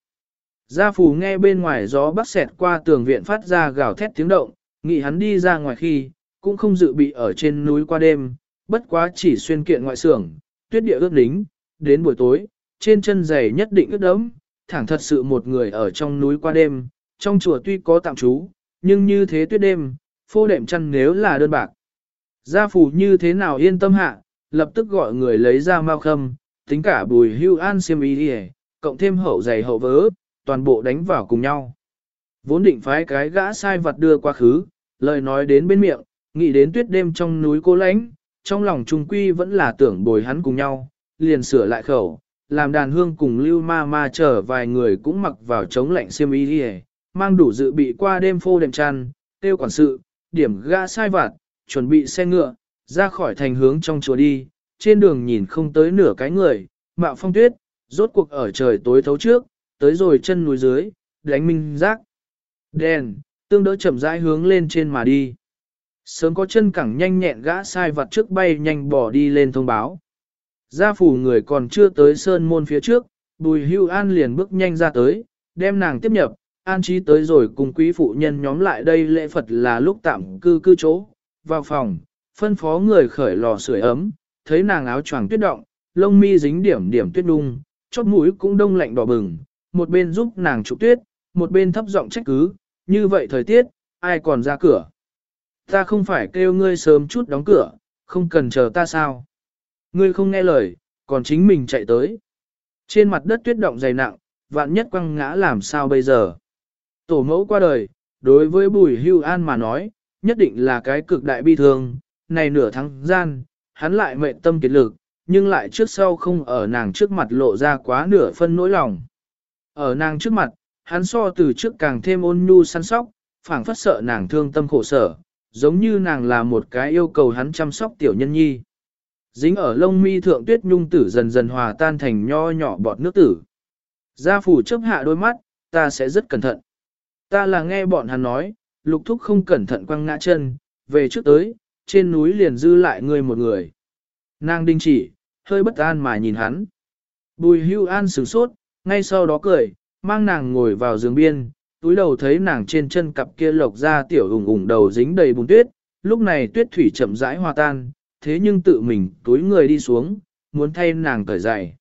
Gia phù nghe bên ngoài gió bắc xẹt qua tường viện phát ra gào thét tiếng động, nghĩ hắn đi ra ngoài khi, cũng không dự bị ở trên núi qua đêm, bất quá chỉ xuyên kiện ngoại xưởng, tuyết địa ướt đính, đến buổi tối, trên chân giày nhất định ướt đẫm, thẳng thật sự một người ở trong núi qua đêm, trong chùa tuy có tạm trú, nhưng như thế tuyết đêm, phô đệm chăn nếu là đơn bạc. Gia phủ như thế nào yên tâm hạ, lập tức gọi người lấy ra mau khâm, tính cả bùi hưu an xiêm ý đi cộng thêm hậu giày hậu vớ, toàn bộ đánh vào cùng nhau. Vốn định phái cái gã sai vật đưa qua khứ, lời nói đến bên miệng, nghĩ đến tuyết đêm trong núi cô lánh trong lòng trung quy vẫn là tưởng bồi hắn cùng nhau, liền sửa lại khẩu, làm đàn hương cùng lưu ma ma chở vài người cũng mặc vào chống lạnh xiêm y đi mang đủ dự bị qua đêm phô đệm tràn tiêu quản sự, điểm gã sai vặt, chuẩn bị xe ngựa, ra khỏi thành hướng trong chùa đi, trên đường nhìn không tới nửa cái người, mạo phong tuyết, rốt cuộc ở trời tối thấu trước, tới rồi chân núi dưới, đánh minh rác. Đèn, tương đỡ chậm rãi hướng lên trên mà đi. Sớm có chân cẳng nhanh nhẹn gã sai vặt trước bay nhanh bỏ đi lên thông báo. Gia phủ người còn chưa tới sơn môn phía trước, bùi hưu an liền bước nhanh ra tới, đem nàng tiếp nhập, an trí tới rồi cùng quý phụ nhân nhóm lại đây lễ Phật là lúc tạm cư cư chỗ, vào phòng, phân phó người khởi lò sưởi ấm, thấy nàng áo choàng tuyết động, lông mi dính điểm điểm tuyết đung, chót mũi cũng đông lạnh đỏ bừng, một bên giúp nàng trụ tuyết, một bên thấp giọng trách cứ, như vậy thời tiết, ai còn ra cửa. Ta không phải kêu ngươi sớm chút đóng cửa, không cần chờ ta sao. Ngươi không nghe lời, còn chính mình chạy tới. Trên mặt đất tuyết động dày nặng, vạn nhất quăng ngã làm sao bây giờ. Tổ mẫu qua đời, đối với bùi hưu an mà nói, nhất định là cái cực đại bi thương, này nửa tháng gian, hắn lại mệnh tâm kiệt lực, nhưng lại trước sau không ở nàng trước mặt lộ ra quá nửa phân nỗi lòng. Ở nàng trước mặt, hắn so từ trước càng thêm ôn nhu săn sóc, phảng phất sợ nàng thương tâm khổ sở, giống như nàng là một cái yêu cầu hắn chăm sóc tiểu nhân nhi. Dính ở lông mi thượng tuyết nhung tử dần dần hòa tan thành nho nhỏ bọt nước tử. Gia phủ chấp hạ đôi mắt, ta sẽ rất cẩn thận. Ta là nghe bọn hắn nói, lục thúc không cẩn thận quăng ngã chân, về trước tới, trên núi liền dư lại người một người. Nàng đinh chỉ, hơi bất an mà nhìn hắn. Bùi hưu an sửng sốt, ngay sau đó cười, mang nàng ngồi vào giường biên, túi đầu thấy nàng trên chân cặp kia lộc ra tiểu ủng ủng đầu dính đầy bùn tuyết, lúc này tuyết thủy chậm rãi hòa tan, thế nhưng tự mình túi người đi xuống, muốn thay nàng cởi giày.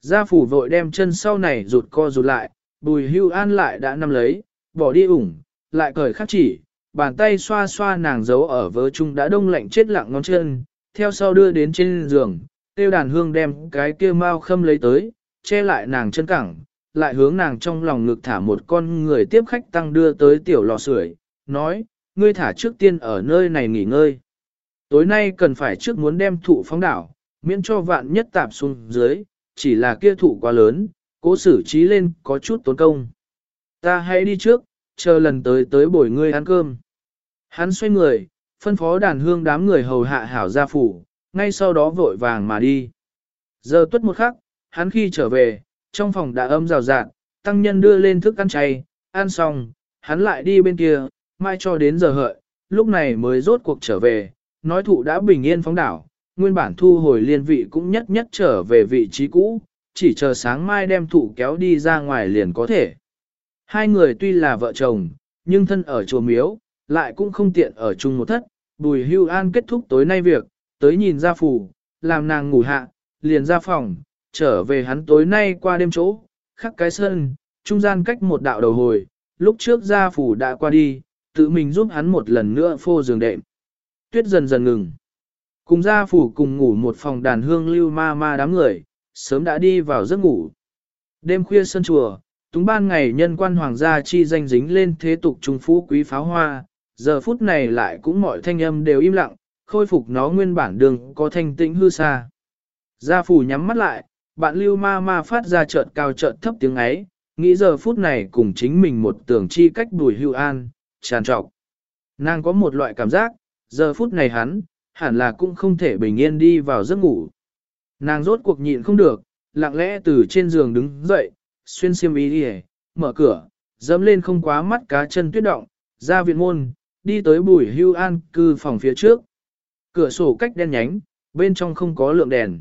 Gia phủ vội đem chân sau này rụt co rụt lại, bùi hưu an lại đã nằm lấy, bỏ đi ủng, lại cởi khắc chỉ, bàn tay xoa xoa nàng giấu ở vớ chung đã đông lạnh chết lặng ngón chân, theo sau đưa đến trên giường, tiêu đàn hương đem cái kia mau khâm lấy tới, che lại nàng chân cẳng, lại hướng nàng trong lòng ngực thả một con người tiếp khách tăng đưa tới tiểu lò sưởi, nói, ngươi thả trước tiên ở nơi này nghỉ ngơi. Tối nay cần phải trước muốn đem thụ phóng đảo, miễn cho vạn nhất tạp xuống dưới, chỉ là kia thụ quá lớn, cố xử trí lên có chút tốn công. Ta hãy đi trước, chờ lần tới tới bồi ngươi ăn cơm. Hắn xoay người, phân phó đàn hương đám người hầu hạ hảo gia phủ, ngay sau đó vội vàng mà đi. Giờ tuất một khắc, hắn khi trở về, trong phòng đã âm rào rạt, tăng nhân đưa lên thức ăn chay, ăn xong, hắn lại đi bên kia, mai cho đến giờ hợi, lúc này mới rốt cuộc trở về, nói thụ đã bình yên phóng đảo, nguyên bản thu hồi liên vị cũng nhất nhất trở về vị trí cũ, chỉ chờ sáng mai đem thụ kéo đi ra ngoài liền có thể. Hai người tuy là vợ chồng, nhưng thân ở chùa miếu, lại cũng không tiện ở chung một thất, bùi hưu an kết thúc tối nay việc, tới nhìn ra phủ, làm nàng ngủ hạ, liền ra phòng, trở về hắn tối nay qua đêm chỗ, khắc cái sân, trung gian cách một đạo đầu hồi, lúc trước gia phủ đã qua đi, tự mình giúp hắn một lần nữa phô giường đệm. Tuyết dần dần ngừng. Cùng gia phủ cùng ngủ một phòng đàn hương lưu ma ma đám người, sớm đã đi vào giấc ngủ. Đêm khuya sân chùa, túng ban ngày nhân quan hoàng gia chi danh dính lên thế tục trung phú quý pháo hoa, giờ phút này lại cũng mọi thanh âm đều im lặng, khôi phục nó nguyên bản đường có thanh tĩnh hư xa. Gia phủ nhắm mắt lại, bạn lưu ma ma phát ra chợt cao chợt thấp tiếng ấy, nghĩ giờ phút này cùng chính mình một tưởng chi cách đùi hưu an, tràn trọc. Nàng có một loại cảm giác, giờ phút này hắn, hẳn là cũng không thể bình yên đi vào giấc ngủ. Nàng rốt cuộc nhịn không được, lặng lẽ từ trên giường đứng dậy, xuyên xiêm y đi mở cửa, dẫm lên không quá mắt cá chân tuyết động, ra viện môn, đi tới bùi hưu an cư phòng phía trước. Cửa sổ cách đen nhánh, bên trong không có lượng đèn.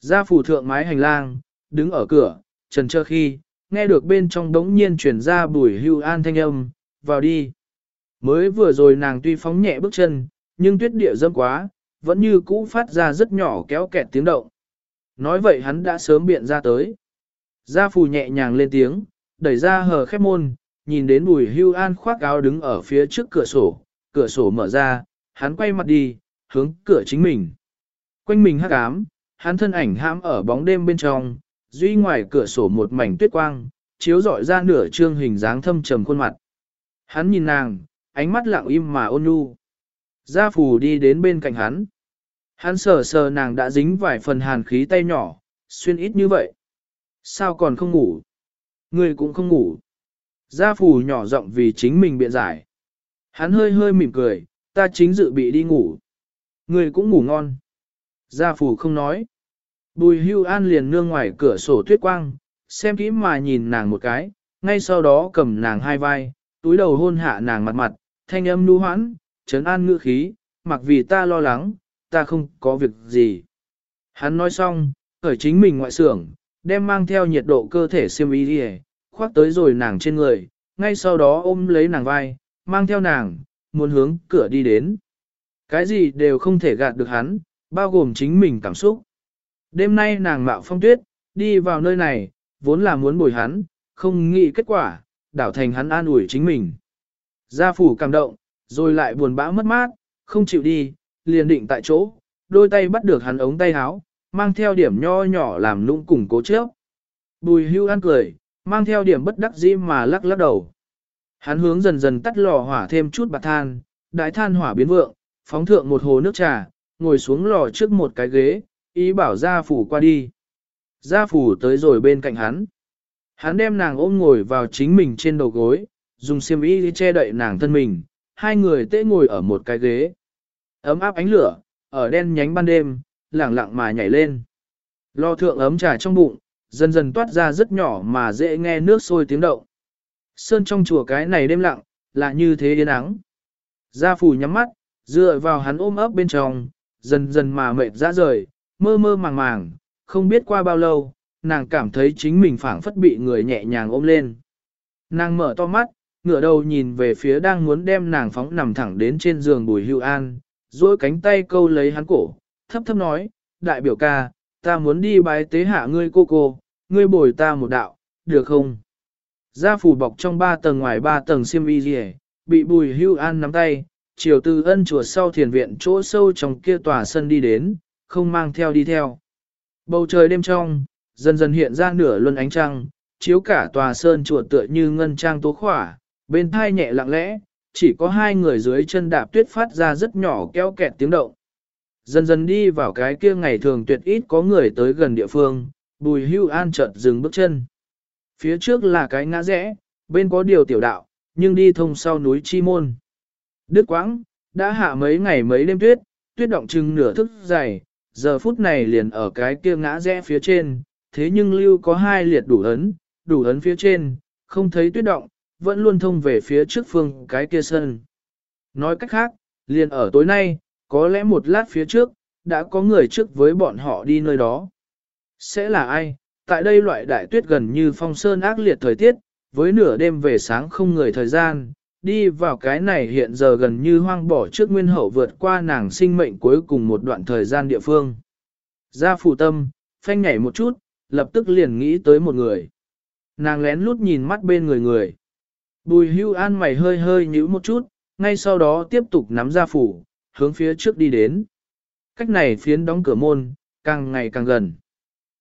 Gia phủ thượng mái hành lang, đứng ở cửa, trần trơ khi, nghe được bên trong đống nhiên chuyển ra bùi hưu an thanh âm, vào đi. Mới vừa rồi nàng tuy phóng nhẹ bước chân, nhưng tuyết địa dâm quá, vẫn như cũ phát ra rất nhỏ kéo kẹt tiếng động. Nói vậy hắn đã sớm biện ra tới. Gia phù nhẹ nhàng lên tiếng, đẩy ra hờ khép môn, nhìn đến bùi hưu an khoác áo đứng ở phía trước cửa sổ, cửa sổ mở ra, hắn quay mặt đi, hướng cửa chính mình. Quanh mình hắc ám, hắn thân ảnh hãm ở bóng đêm bên trong, duy ngoài cửa sổ một mảnh tuyết quang, chiếu rọi ra nửa trương hình dáng thâm trầm khuôn mặt. Hắn nhìn nàng, ánh mắt lặng im mà ôn nhu. Gia phù đi đến bên cạnh hắn. Hắn sờ sờ nàng đã dính vài phần hàn khí tay nhỏ, xuyên ít như vậy. Sao còn không ngủ? Người cũng không ngủ. Gia phù nhỏ giọng vì chính mình biện giải. Hắn hơi hơi mỉm cười, ta chính dự bị đi ngủ. Người cũng ngủ ngon. Gia phù không nói. Bùi hưu an liền nương ngoài cửa sổ tuyết quang, xem kỹ mà nhìn nàng một cái, ngay sau đó cầm nàng hai vai, túi đầu hôn hạ nàng mặt mặt, thanh âm nu hoãn, trấn an ngữ khí, mặc vì ta lo lắng, ta không có việc gì. Hắn nói xong, khởi chính mình ngoại xưởng, đem mang theo nhiệt độ cơ thể siêm y đi khoác tới rồi nàng trên người, ngay sau đó ôm lấy nàng vai, mang theo nàng, muốn hướng cửa đi đến. Cái gì đều không thể gạt được hắn, bao gồm chính mình cảm xúc. Đêm nay nàng mạo phong tuyết, đi vào nơi này, vốn là muốn bồi hắn, không nghĩ kết quả, đảo thành hắn an ủi chính mình. Gia phủ cảm động, rồi lại buồn bã mất mát, không chịu đi, liền định tại chỗ, đôi tay bắt được hắn ống tay áo, mang theo điểm nho nhỏ làm nũng cùng cố trước. Bùi hưu ăn cười, mang theo điểm bất đắc dĩ mà lắc lắc đầu. Hắn hướng dần dần tắt lò hỏa thêm chút bạc than, đại than hỏa biến vượng, phóng thượng một hồ nước trà, ngồi xuống lò trước một cái ghế, ý bảo gia phủ qua đi. Gia phủ tới rồi bên cạnh hắn. Hắn đem nàng ôm ngồi vào chính mình trên đầu gối, dùng xiêm y che đậy nàng thân mình, hai người tê ngồi ở một cái ghế. Ấm áp ánh lửa, ở đen nhánh ban đêm, lẳng lặng mà nhảy lên. Lo thượng ấm trà trong bụng, dần dần toát ra rất nhỏ mà dễ nghe nước sôi tiếng động. Sơn trong chùa cái này đêm lặng, là như thế yên ắng. Gia phủ nhắm mắt, dựa vào hắn ôm ấp bên trong, dần dần mà mệt ra rời, mơ mơ màng màng, không biết qua bao lâu, nàng cảm thấy chính mình phảng phất bị người nhẹ nhàng ôm lên. Nàng mở to mắt, ngửa đầu nhìn về phía đang muốn đem nàng phóng nằm thẳng đến trên giường bùi hưu an, duỗi cánh tay câu lấy hắn cổ, thấp thấp nói, đại biểu ca, ta muốn đi bái tế hạ ngươi cô cô, ngươi bồi ta một đạo, được không? Gia phủ bọc trong ba tầng ngoài ba tầng xiêm y rìa, bị bùi hưu an nắm tay, chiều từ ân chùa sau thiền viện chỗ sâu trong kia tòa sân đi đến, không mang theo đi theo. Bầu trời đêm trong, dần dần hiện ra nửa luân ánh trăng, chiếu cả tòa sơn chùa tựa như ngân trang tố khỏa, bên thai nhẹ lặng lẽ, chỉ có hai người dưới chân đạp tuyết phát ra rất nhỏ kéo kẹt tiếng động. Dần dần đi vào cái kia ngày thường tuyệt ít có người tới gần địa phương, bùi hưu an chợt dừng bước chân. Phía trước là cái ngã rẽ, bên có điều tiểu đạo, nhưng đi thông sau núi Chi Môn. Đức quãng, đã hạ mấy ngày mấy đêm tuyết, tuyết động chừng nửa thức dày, giờ phút này liền ở cái kia ngã rẽ phía trên, thế nhưng lưu có hai liệt đủ ấn, đủ ấn phía trên, không thấy tuyết động, vẫn luôn thông về phía trước phương cái kia sân. Nói cách khác, liền ở tối nay, có lẽ một lát phía trước, đã có người trước với bọn họ đi nơi đó. Sẽ là ai? Tại đây loại đại tuyết gần như phong sơn ác liệt thời tiết, với nửa đêm về sáng không người thời gian, đi vào cái này hiện giờ gần như hoang bỏ trước nguyên hậu vượt qua nàng sinh mệnh cuối cùng một đoạn thời gian địa phương. Ra phủ tâm, phanh nhảy một chút, lập tức liền nghĩ tới một người. Nàng lén lút nhìn mắt bên người người. Bùi hưu an mày hơi hơi nhíu một chút, ngay sau đó tiếp tục nắm ra phủ, hướng phía trước đi đến. Cách này phiến đóng cửa môn, càng ngày càng gần.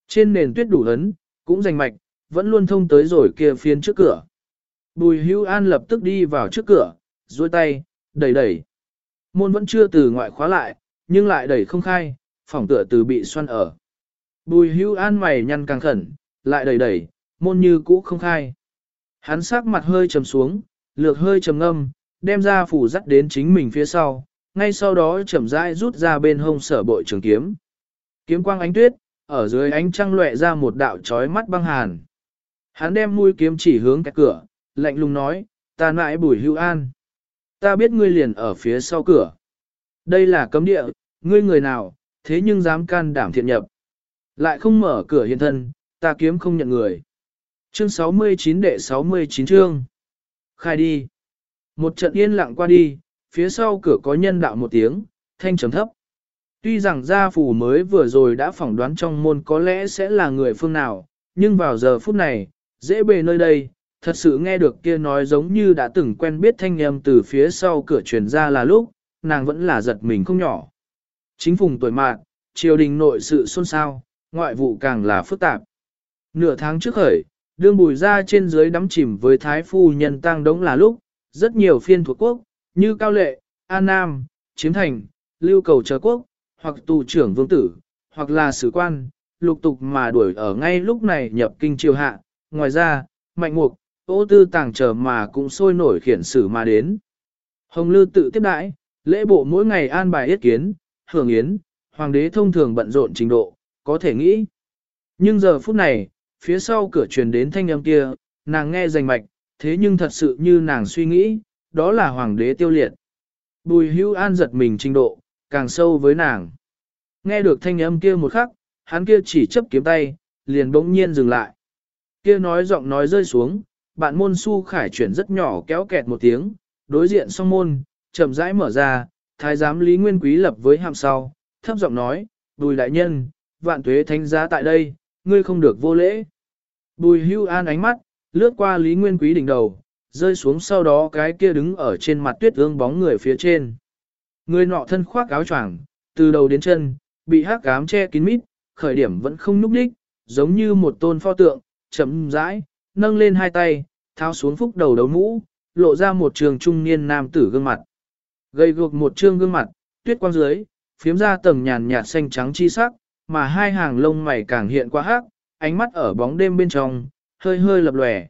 Trên nền tuyết đủ lớn, cũng rành mạch, vẫn luôn thông tới rồi kia phiến trước cửa. Bùi hưu an lập tức đi vào trước cửa, duỗi tay, đẩy đẩy. Môn vẫn chưa từ ngoại khóa lại, nhưng lại đẩy không khai, phòng tựa từ bị xoăn ở. Bùi hưu an mày nhăn càng khẩn, lại đẩy đẩy, môn như cũ không khai. Hắn sắc mặt hơi trầm xuống, lược hơi trầm ngâm, đem ra phủ dắt đến chính mình phía sau, ngay sau đó chậm rãi rút ra bên hông sở bội trường kiếm. Kiếm quang ánh tuyết, ở dưới ánh trăng lệ ra một đạo chói mắt băng hàn. Hắn đem mũi kiếm chỉ hướng cái cửa, lạnh lùng nói, ta nãi bùi hưu an. Ta biết ngươi liền ở phía sau cửa. Đây là cấm địa, ngươi người nào, thế nhưng dám can đảm thiện nhập. Lại không mở cửa hiện thân, ta kiếm không nhận người. Chương 69 đệ 69 chương. Khai đi. Một trận yên lặng qua đi, phía sau cửa có nhân đạo một tiếng, thanh chấm thấp. Tuy rằng gia phủ mới vừa rồi đã phỏng đoán trong môn có lẽ sẽ là người phương nào, nhưng vào giờ phút này, dễ bề nơi đây, thật sự nghe được kia nói giống như đã từng quen biết thanh âm từ phía sau cửa truyền ra là lúc, nàng vẫn là giật mình không nhỏ. Chính phùng tuổi mạn, triều đình nội sự xôn xao, ngoại vụ càng là phức tạp. Nửa tháng trước khởi, đương bùi ra trên dưới đắm chìm với thái phu nhân tăng đống là lúc, rất nhiều phiên thuộc quốc, như Cao Lệ, An Nam, Chiếm Thành, Lưu Cầu Chờ Quốc, hoặc tù trưởng vương tử, hoặc là sử quan, lục tục mà đuổi ở ngay lúc này nhập kinh triều hạ. Ngoài ra, Mạnh Mục, ô tư tàng chờ mà cũng sôi nổi khiển sử mà đến. Hồng Lư tự tiếp đãi, lễ bộ mỗi ngày an bài yết kiến, hưởng yến, hoàng đế thông thường bận rộn trình độ, có thể nghĩ. Nhưng giờ phút này, phía sau cửa truyền đến thanh âm kia, nàng nghe rành mạch, thế nhưng thật sự như nàng suy nghĩ, đó là hoàng đế tiêu liệt. Bùi hưu an giật mình trình độ, càng sâu với nàng. Nghe được thanh âm kia một khắc, hắn kia chỉ chấp kiếm tay, liền bỗng nhiên dừng lại. Kia nói giọng nói rơi xuống, bạn môn su khải chuyển rất nhỏ kéo kẹt một tiếng, đối diện song môn, chậm rãi mở ra, thái giám Lý Nguyên Quý lập với hàm sau, thấp giọng nói, bùi đại nhân, vạn tuế thánh giá tại đây, ngươi không được vô lễ. Bùi hưu an ánh mắt, lướt qua Lý Nguyên Quý đỉnh đầu, rơi xuống sau đó cái kia đứng ở trên mặt tuyết ương bóng người phía trên. Người nọ thân khoác áo choàng, từ đầu đến chân, bị hắc cám che kín mít, khởi điểm vẫn không núp đích, giống như một tôn pho tượng, chậm rãi, nâng lên hai tay, tháo xuống phúc đầu đấu mũ, lộ ra một trường trung niên nam tử gương mặt. Gây gục một trương gương mặt, tuyết quang dưới, phiếm ra tầng nhàn nhạt xanh trắng chi sắc, mà hai hàng lông mày càng hiện qua hắc, ánh mắt ở bóng đêm bên trong, hơi hơi lập lòe.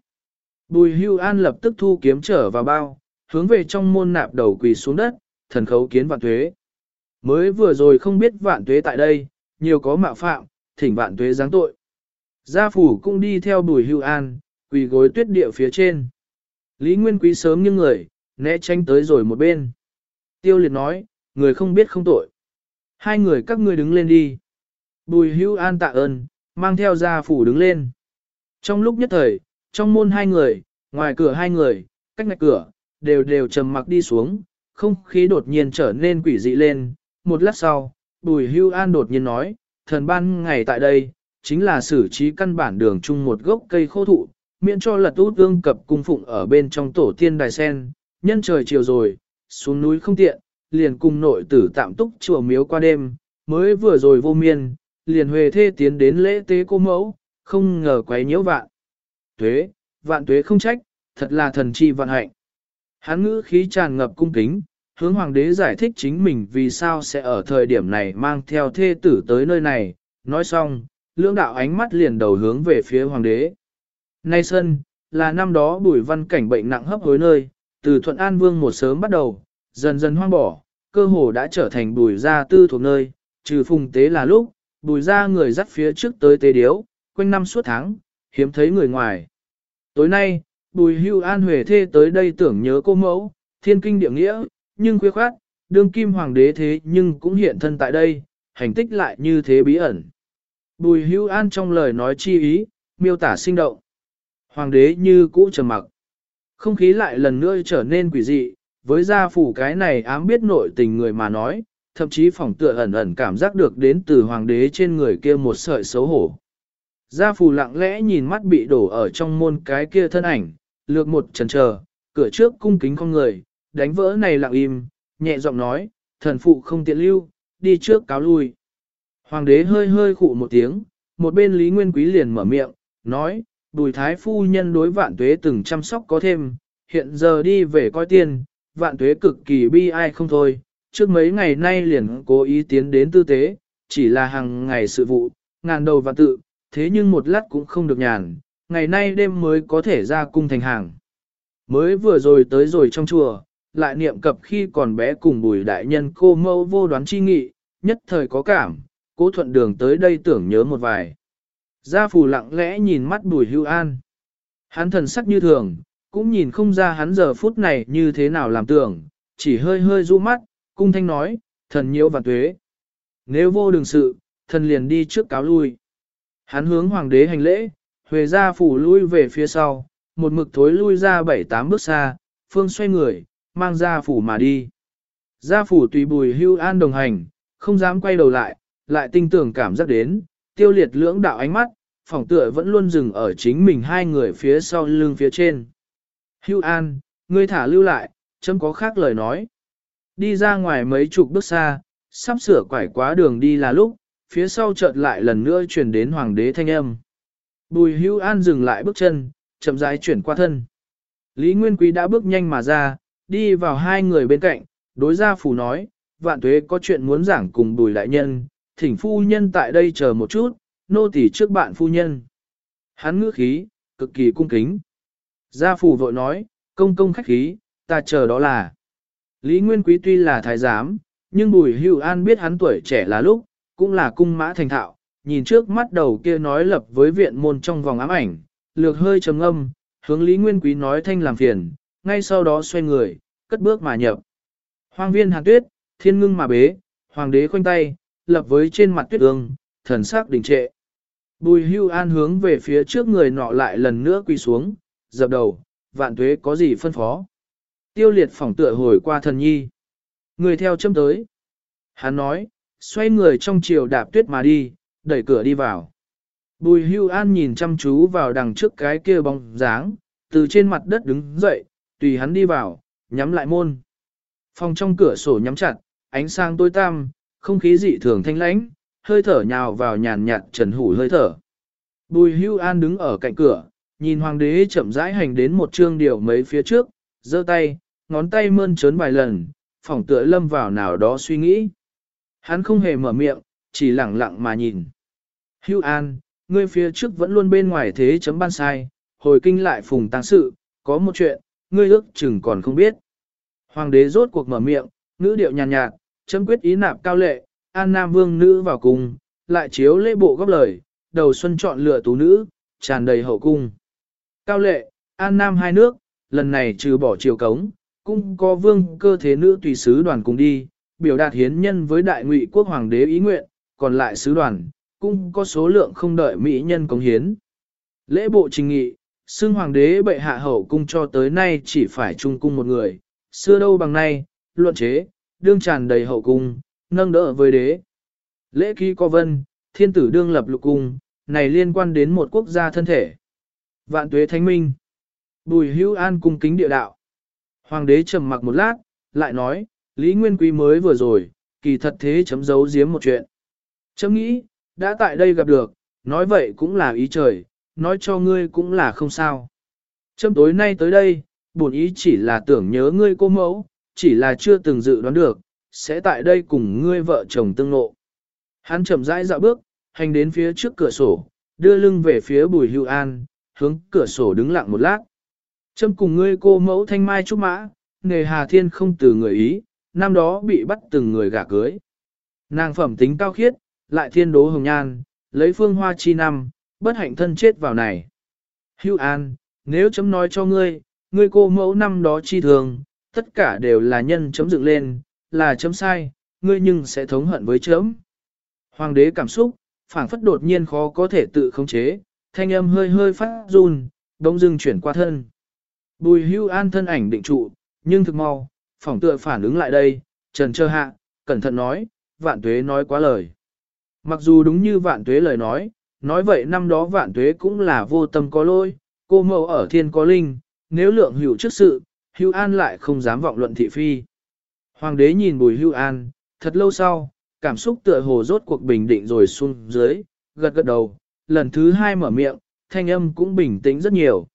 Bùi hưu an lập tức thu kiếm trở vào bao, hướng về trong môn nạp đầu quỳ xuống đất, thần khấu kiến vạn tuế. Mới vừa rồi không biết vạn tuế tại đây, nhiều có mạo phạm, thỉnh vạn tuế giáng tội. Gia phủ cũng đi theo bùi hưu an, quỳ gối tuyết địa phía trên. Lý Nguyên Quý sớm như người, né tránh tới rồi một bên. Tiêu liệt nói, người không biết không tội. Hai người các ngươi đứng lên đi. Bùi hữu an tạ ơn, mang theo gia phủ đứng lên. Trong lúc nhất thời, trong môn hai người, ngoài cửa hai người, cách ngạch cửa, đều đều trầm mặc đi xuống, không khí đột nhiên trở nên quỷ dị lên. Một lát sau, bùi hưu an đột nhiên nói, thần ban ngày tại đây, chính là xử trí căn bản đường chung một gốc cây khô thụ, miễn cho lật út ương cập cung phụng ở bên trong tổ tiên đài sen, nhân trời chiều rồi, xuống núi không tiện, liền cùng nội tử tạm túc chùa miếu qua đêm, mới vừa rồi vô miên, liền huề thê tiến đến lễ tế cô mẫu, không ngờ quấy nhiễu vạn. Tuế, vạn tuế không trách, thật là thần chi vạn hạnh. Hán ngữ khí tràn ngập cung kính, hướng hoàng đế giải thích chính mình vì sao sẽ ở thời điểm này mang theo thê tử tới nơi này, nói xong, lưỡng đạo ánh mắt liền đầu hướng về phía hoàng đế. Nay sân, là năm đó bùi văn cảnh bệnh nặng hấp hối nơi, từ thuận an vương một sớm bắt đầu, dần dần hoang bỏ, cơ hồ đã trở thành bùi gia tư thuộc nơi, trừ phùng tế là lúc, bùi gia người dắt phía trước tới tế điếu, quanh năm suốt tháng, hiếm thấy người ngoài. Tối nay, bùi hưu an huệ thê tới đây tưởng nhớ cô mẫu, thiên kinh địa nghĩa, nhưng khuya khoát, đương kim hoàng đế thế nhưng cũng hiện thân tại đây, hành tích lại như thế bí ẩn. Bùi hưu an trong lời nói chi ý, miêu tả sinh động. Hoàng đế như cũ trầm mặc. Không khí lại lần nữa trở nên quỷ dị, với gia phủ cái này ám biết nội tình người mà nói, thậm chí phỏng tựa ẩn ẩn cảm giác được đến từ hoàng đế trên người kia một sợi xấu hổ. Gia phủ lặng lẽ nhìn mắt bị đổ ở trong môn cái kia thân ảnh, lược một chần chờ, cửa trước cung kính con người, đánh vỡ này lặng im, nhẹ giọng nói, thần phụ không tiện lưu, đi trước cáo lui. Hoàng đế hơi hơi khụ một tiếng, một bên Lý Nguyên Quý liền mở miệng, nói, bùi thái phu nhân đối vạn tuế từng chăm sóc có thêm, hiện giờ đi về coi tiền, vạn tuế cực kỳ bi ai không thôi, trước mấy ngày nay liền cố ý tiến đến tư tế, chỉ là hàng ngày sự vụ, ngàn đầu và tự, thế nhưng một lát cũng không được nhàn, ngày nay đêm mới có thể ra cung thành hàng. Mới vừa rồi tới rồi trong chùa, lại niệm cập khi còn bé cùng bùi đại nhân cô mâu vô đoán chi nghị, nhất thời có cảm, cố thuận đường tới đây tưởng nhớ một vài. Gia phù lặng lẽ nhìn mắt bùi hưu an. Hắn thần sắc như thường, cũng nhìn không ra hắn giờ phút này như thế nào làm tưởng, chỉ hơi hơi du mắt, cung thanh nói, thần nhiễu và tuế. Nếu vô đường sự, thần liền đi trước cáo lui. Hắn hướng hoàng đế hành lễ, huề gia phủ lui về phía sau, một mực thối lui ra bảy tám bước xa, phương xoay người, mang gia phủ mà đi. Gia phủ tùy bùi hưu an đồng hành, không dám quay đầu lại, lại tinh tưởng cảm giác đến, tiêu liệt lưỡng đạo ánh mắt, phỏng tựa vẫn luôn dừng ở chính mình hai người phía sau lưng phía trên. Hưu an, ngươi thả lưu lại, chấm có khác lời nói. Đi ra ngoài mấy chục bước xa, sắp sửa quải quá đường đi là lúc, phía sau chợt lại lần nữa chuyển đến hoàng đế thanh âm. Bùi hưu an dừng lại bước chân, chậm rãi chuyển qua thân. Lý Nguyên Quý đã bước nhanh mà ra, đi vào hai người bên cạnh, đối gia phủ nói, vạn tuế có chuyện muốn giảng cùng bùi đại nhân, thỉnh phu nhân tại đây chờ một chút, nô tỳ trước bạn phu nhân. Hắn ngữ khí, cực kỳ cung kính. Gia phủ vội nói, công công khách khí, ta chờ đó là. Lý Nguyên Quý tuy là thái giám, nhưng bùi hưu an biết hắn tuổi trẻ là lúc, cũng là cung mã thành thạo, nhìn trước mắt đầu kia nói lập với viện môn trong vòng ám ảnh, lược hơi trầm âm, hướng Lý Nguyên Quý nói thanh làm phiền, ngay sau đó xoay người, cất bước mà nhập. Hoang viên hàn tuyết, thiên ngưng mà bế, hoàng đế khoanh tay, lập với trên mặt tuyết ương, thần sắc đình trệ. Bùi hưu an hướng về phía trước người nọ lại lần nữa quỳ xuống, dập đầu, vạn tuế có gì phân phó. Tiêu liệt phỏng tựa hồi qua thần nhi. Người theo châm tới. Hắn nói, xoay người trong chiều đạp tuyết mà đi, đẩy cửa đi vào. Bùi hưu an nhìn chăm chú vào đằng trước cái kia bóng dáng, từ trên mặt đất đứng dậy, tùy hắn đi vào, nhắm lại môn. Phòng trong cửa sổ nhắm chặt, ánh sáng tối tăm, không khí dị thường thanh lãnh, hơi thở nhào vào nhàn nhạt trần hủ hơi thở. Bùi hưu an đứng ở cạnh cửa, nhìn hoàng đế chậm rãi hành đến một chương điều mấy phía trước, giơ tay, ngón tay mơn trớn vài lần, phỏng tựa lâm vào nào đó suy nghĩ. Hắn không hề mở miệng, chỉ lặng lặng mà nhìn. Hưu an, ngươi phía trước vẫn luôn bên ngoài thế chấm ban sai, hồi kinh lại phùng tăng sự, có một chuyện, ngươi ước chừng còn không biết. Hoàng đế rốt cuộc mở miệng, ngữ điệu nhàn nhạt, nhạt, chấm quyết ý nạp cao lệ, an nam vương nữ vào cùng, lại chiếu lễ bộ góp lời, đầu xuân chọn lựa tú nữ, tràn đầy hậu cung. Cao lệ, an nam hai nước, lần này trừ bỏ triều cống, cũng có vương cơ thế nữ tùy sứ đoàn cùng đi, biểu đạt hiến nhân với đại ngụy quốc hoàng đế ý nguyện, còn lại sứ đoàn, cũng có số lượng không đợi mỹ nhân cống hiến. Lễ bộ trình nghị, xưng hoàng đế bệ hạ hậu cung cho tới nay chỉ phải trung cung một người, xưa đâu bằng nay, luận chế, đương tràn đầy hậu cung, nâng đỡ với đế. Lễ ký có vân, thiên tử đương lập lục cung, này liên quan đến một quốc gia thân thể. Vạn tuế thánh minh. Bùi hữu an cung kính địa đạo. Hoàng đế trầm mặc một lát, lại nói, Lý Nguyên Quý mới vừa rồi, kỳ thật thế chấm giấu giếm một chuyện. Chấm nghĩ, đã tại đây gặp được, nói vậy cũng là ý trời, nói cho ngươi cũng là không sao. Chấm tối nay tới đây, bổn ý chỉ là tưởng nhớ ngươi cô mẫu, chỉ là chưa từng dự đoán được, sẽ tại đây cùng ngươi vợ chồng tương nộ. Hắn chậm rãi dạo bước, hành đến phía trước cửa sổ, đưa lưng về phía bùi hưu an, hướng cửa sổ đứng lặng một lát. Châm cùng ngươi cô mẫu thanh mai trúc mã, nghề hà thiên không từ người ý, năm đó bị bắt từng người gả cưới. Nàng phẩm tính cao khiết, lại thiên đố hồng nhan, lấy phương hoa chi năm, bất hạnh thân chết vào này. Hưu an, nếu chấm nói cho ngươi, ngươi cô mẫu năm đó chi thường, tất cả đều là nhân chấm dựng lên, là chấm sai, ngươi nhưng sẽ thống hận với chấm. Hoàng đế cảm xúc, phảng phất đột nhiên khó có thể tự khống chế, thanh âm hơi hơi phát run, bỗng dưng chuyển qua thân. Bùi hưu an thân ảnh định trụ, nhưng thực mau, phỏng tựa phản ứng lại đây, trần trơ hạ, cẩn thận nói, vạn tuế nói quá lời. Mặc dù đúng như vạn tuế lời nói, nói vậy năm đó vạn tuế cũng là vô tâm có lỗi, cô mẫu ở thiên có linh, nếu lượng hữu trước sự, hưu an lại không dám vọng luận thị phi. Hoàng đế nhìn bùi hưu an, thật lâu sau, cảm xúc tựa hồ rốt cuộc bình định rồi xuống dưới, gật gật đầu, lần thứ hai mở miệng, thanh âm cũng bình tĩnh rất nhiều.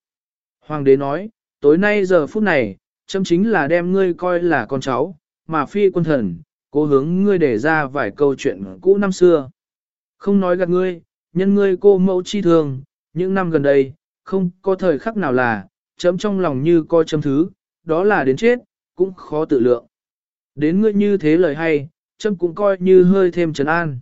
Hoàng đế nói, tối nay giờ phút này, châm chính là đem ngươi coi là con cháu, mà phi quân thần, cố hướng ngươi để ra vài câu chuyện cũ năm xưa. Không nói gạt ngươi, nhân ngươi cô mẫu chi thường, những năm gần đây, không có thời khắc nào là, chấm trong lòng như coi chấm thứ, đó là đến chết, cũng khó tự lượng. Đến ngươi như thế lời hay, châm cũng coi như hơi thêm trấn an.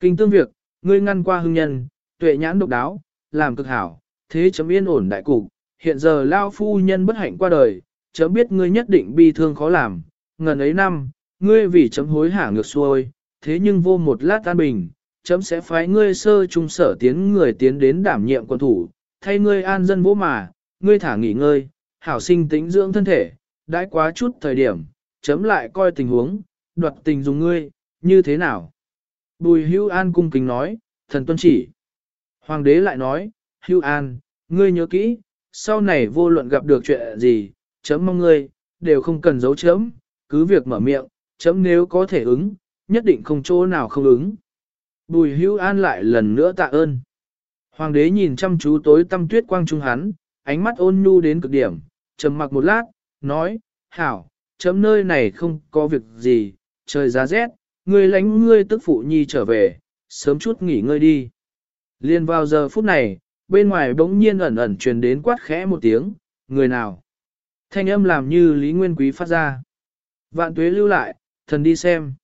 Kinh tương việc, ngươi ngăn qua hưng nhân, tuệ nhãn độc đáo, làm cực hảo, thế chấm yên ổn đại cục, hiện giờ lao phu nhân bất hạnh qua đời, chấm biết ngươi nhất định bi thương khó làm, ngần ấy năm, ngươi vì chấm hối hả ngược xuôi, thế nhưng vô một lát an bình, chấm sẽ phái ngươi sơ trung sở tiến người tiến đến đảm nhiệm quân thủ, thay ngươi an dân vô mà, ngươi thả nghỉ ngơi, hảo sinh tĩnh dưỡng thân thể, đãi quá chút thời điểm, chấm lại coi tình huống, đoạt tình dùng ngươi, như thế nào? Bùi hưu an cung kính nói, thần tuân chỉ. Hoàng đế lại nói, hưu an, ngươi nhớ kỹ, sau này vô luận gặp được chuyện gì, chấm mong ngươi, đều không cần giấu chấm, cứ việc mở miệng, chấm nếu có thể ứng, nhất định không chỗ nào không ứng. Bùi hưu an lại lần nữa tạ ơn. Hoàng đế nhìn chăm chú tối tâm tuyết quang trung hắn, ánh mắt ôn nhu đến cực điểm, trầm mặc một lát, nói, hảo, chấm nơi này không có việc gì, trời giá rét, ngươi lánh ngươi tức phụ nhi trở về, sớm chút nghỉ ngơi đi. Liên vào giờ phút này, bên ngoài bỗng nhiên ẩn ẩn truyền đến quát khẽ một tiếng, người nào. Thanh âm làm như Lý Nguyên Quý phát ra. Vạn tuế lưu lại, thần đi xem.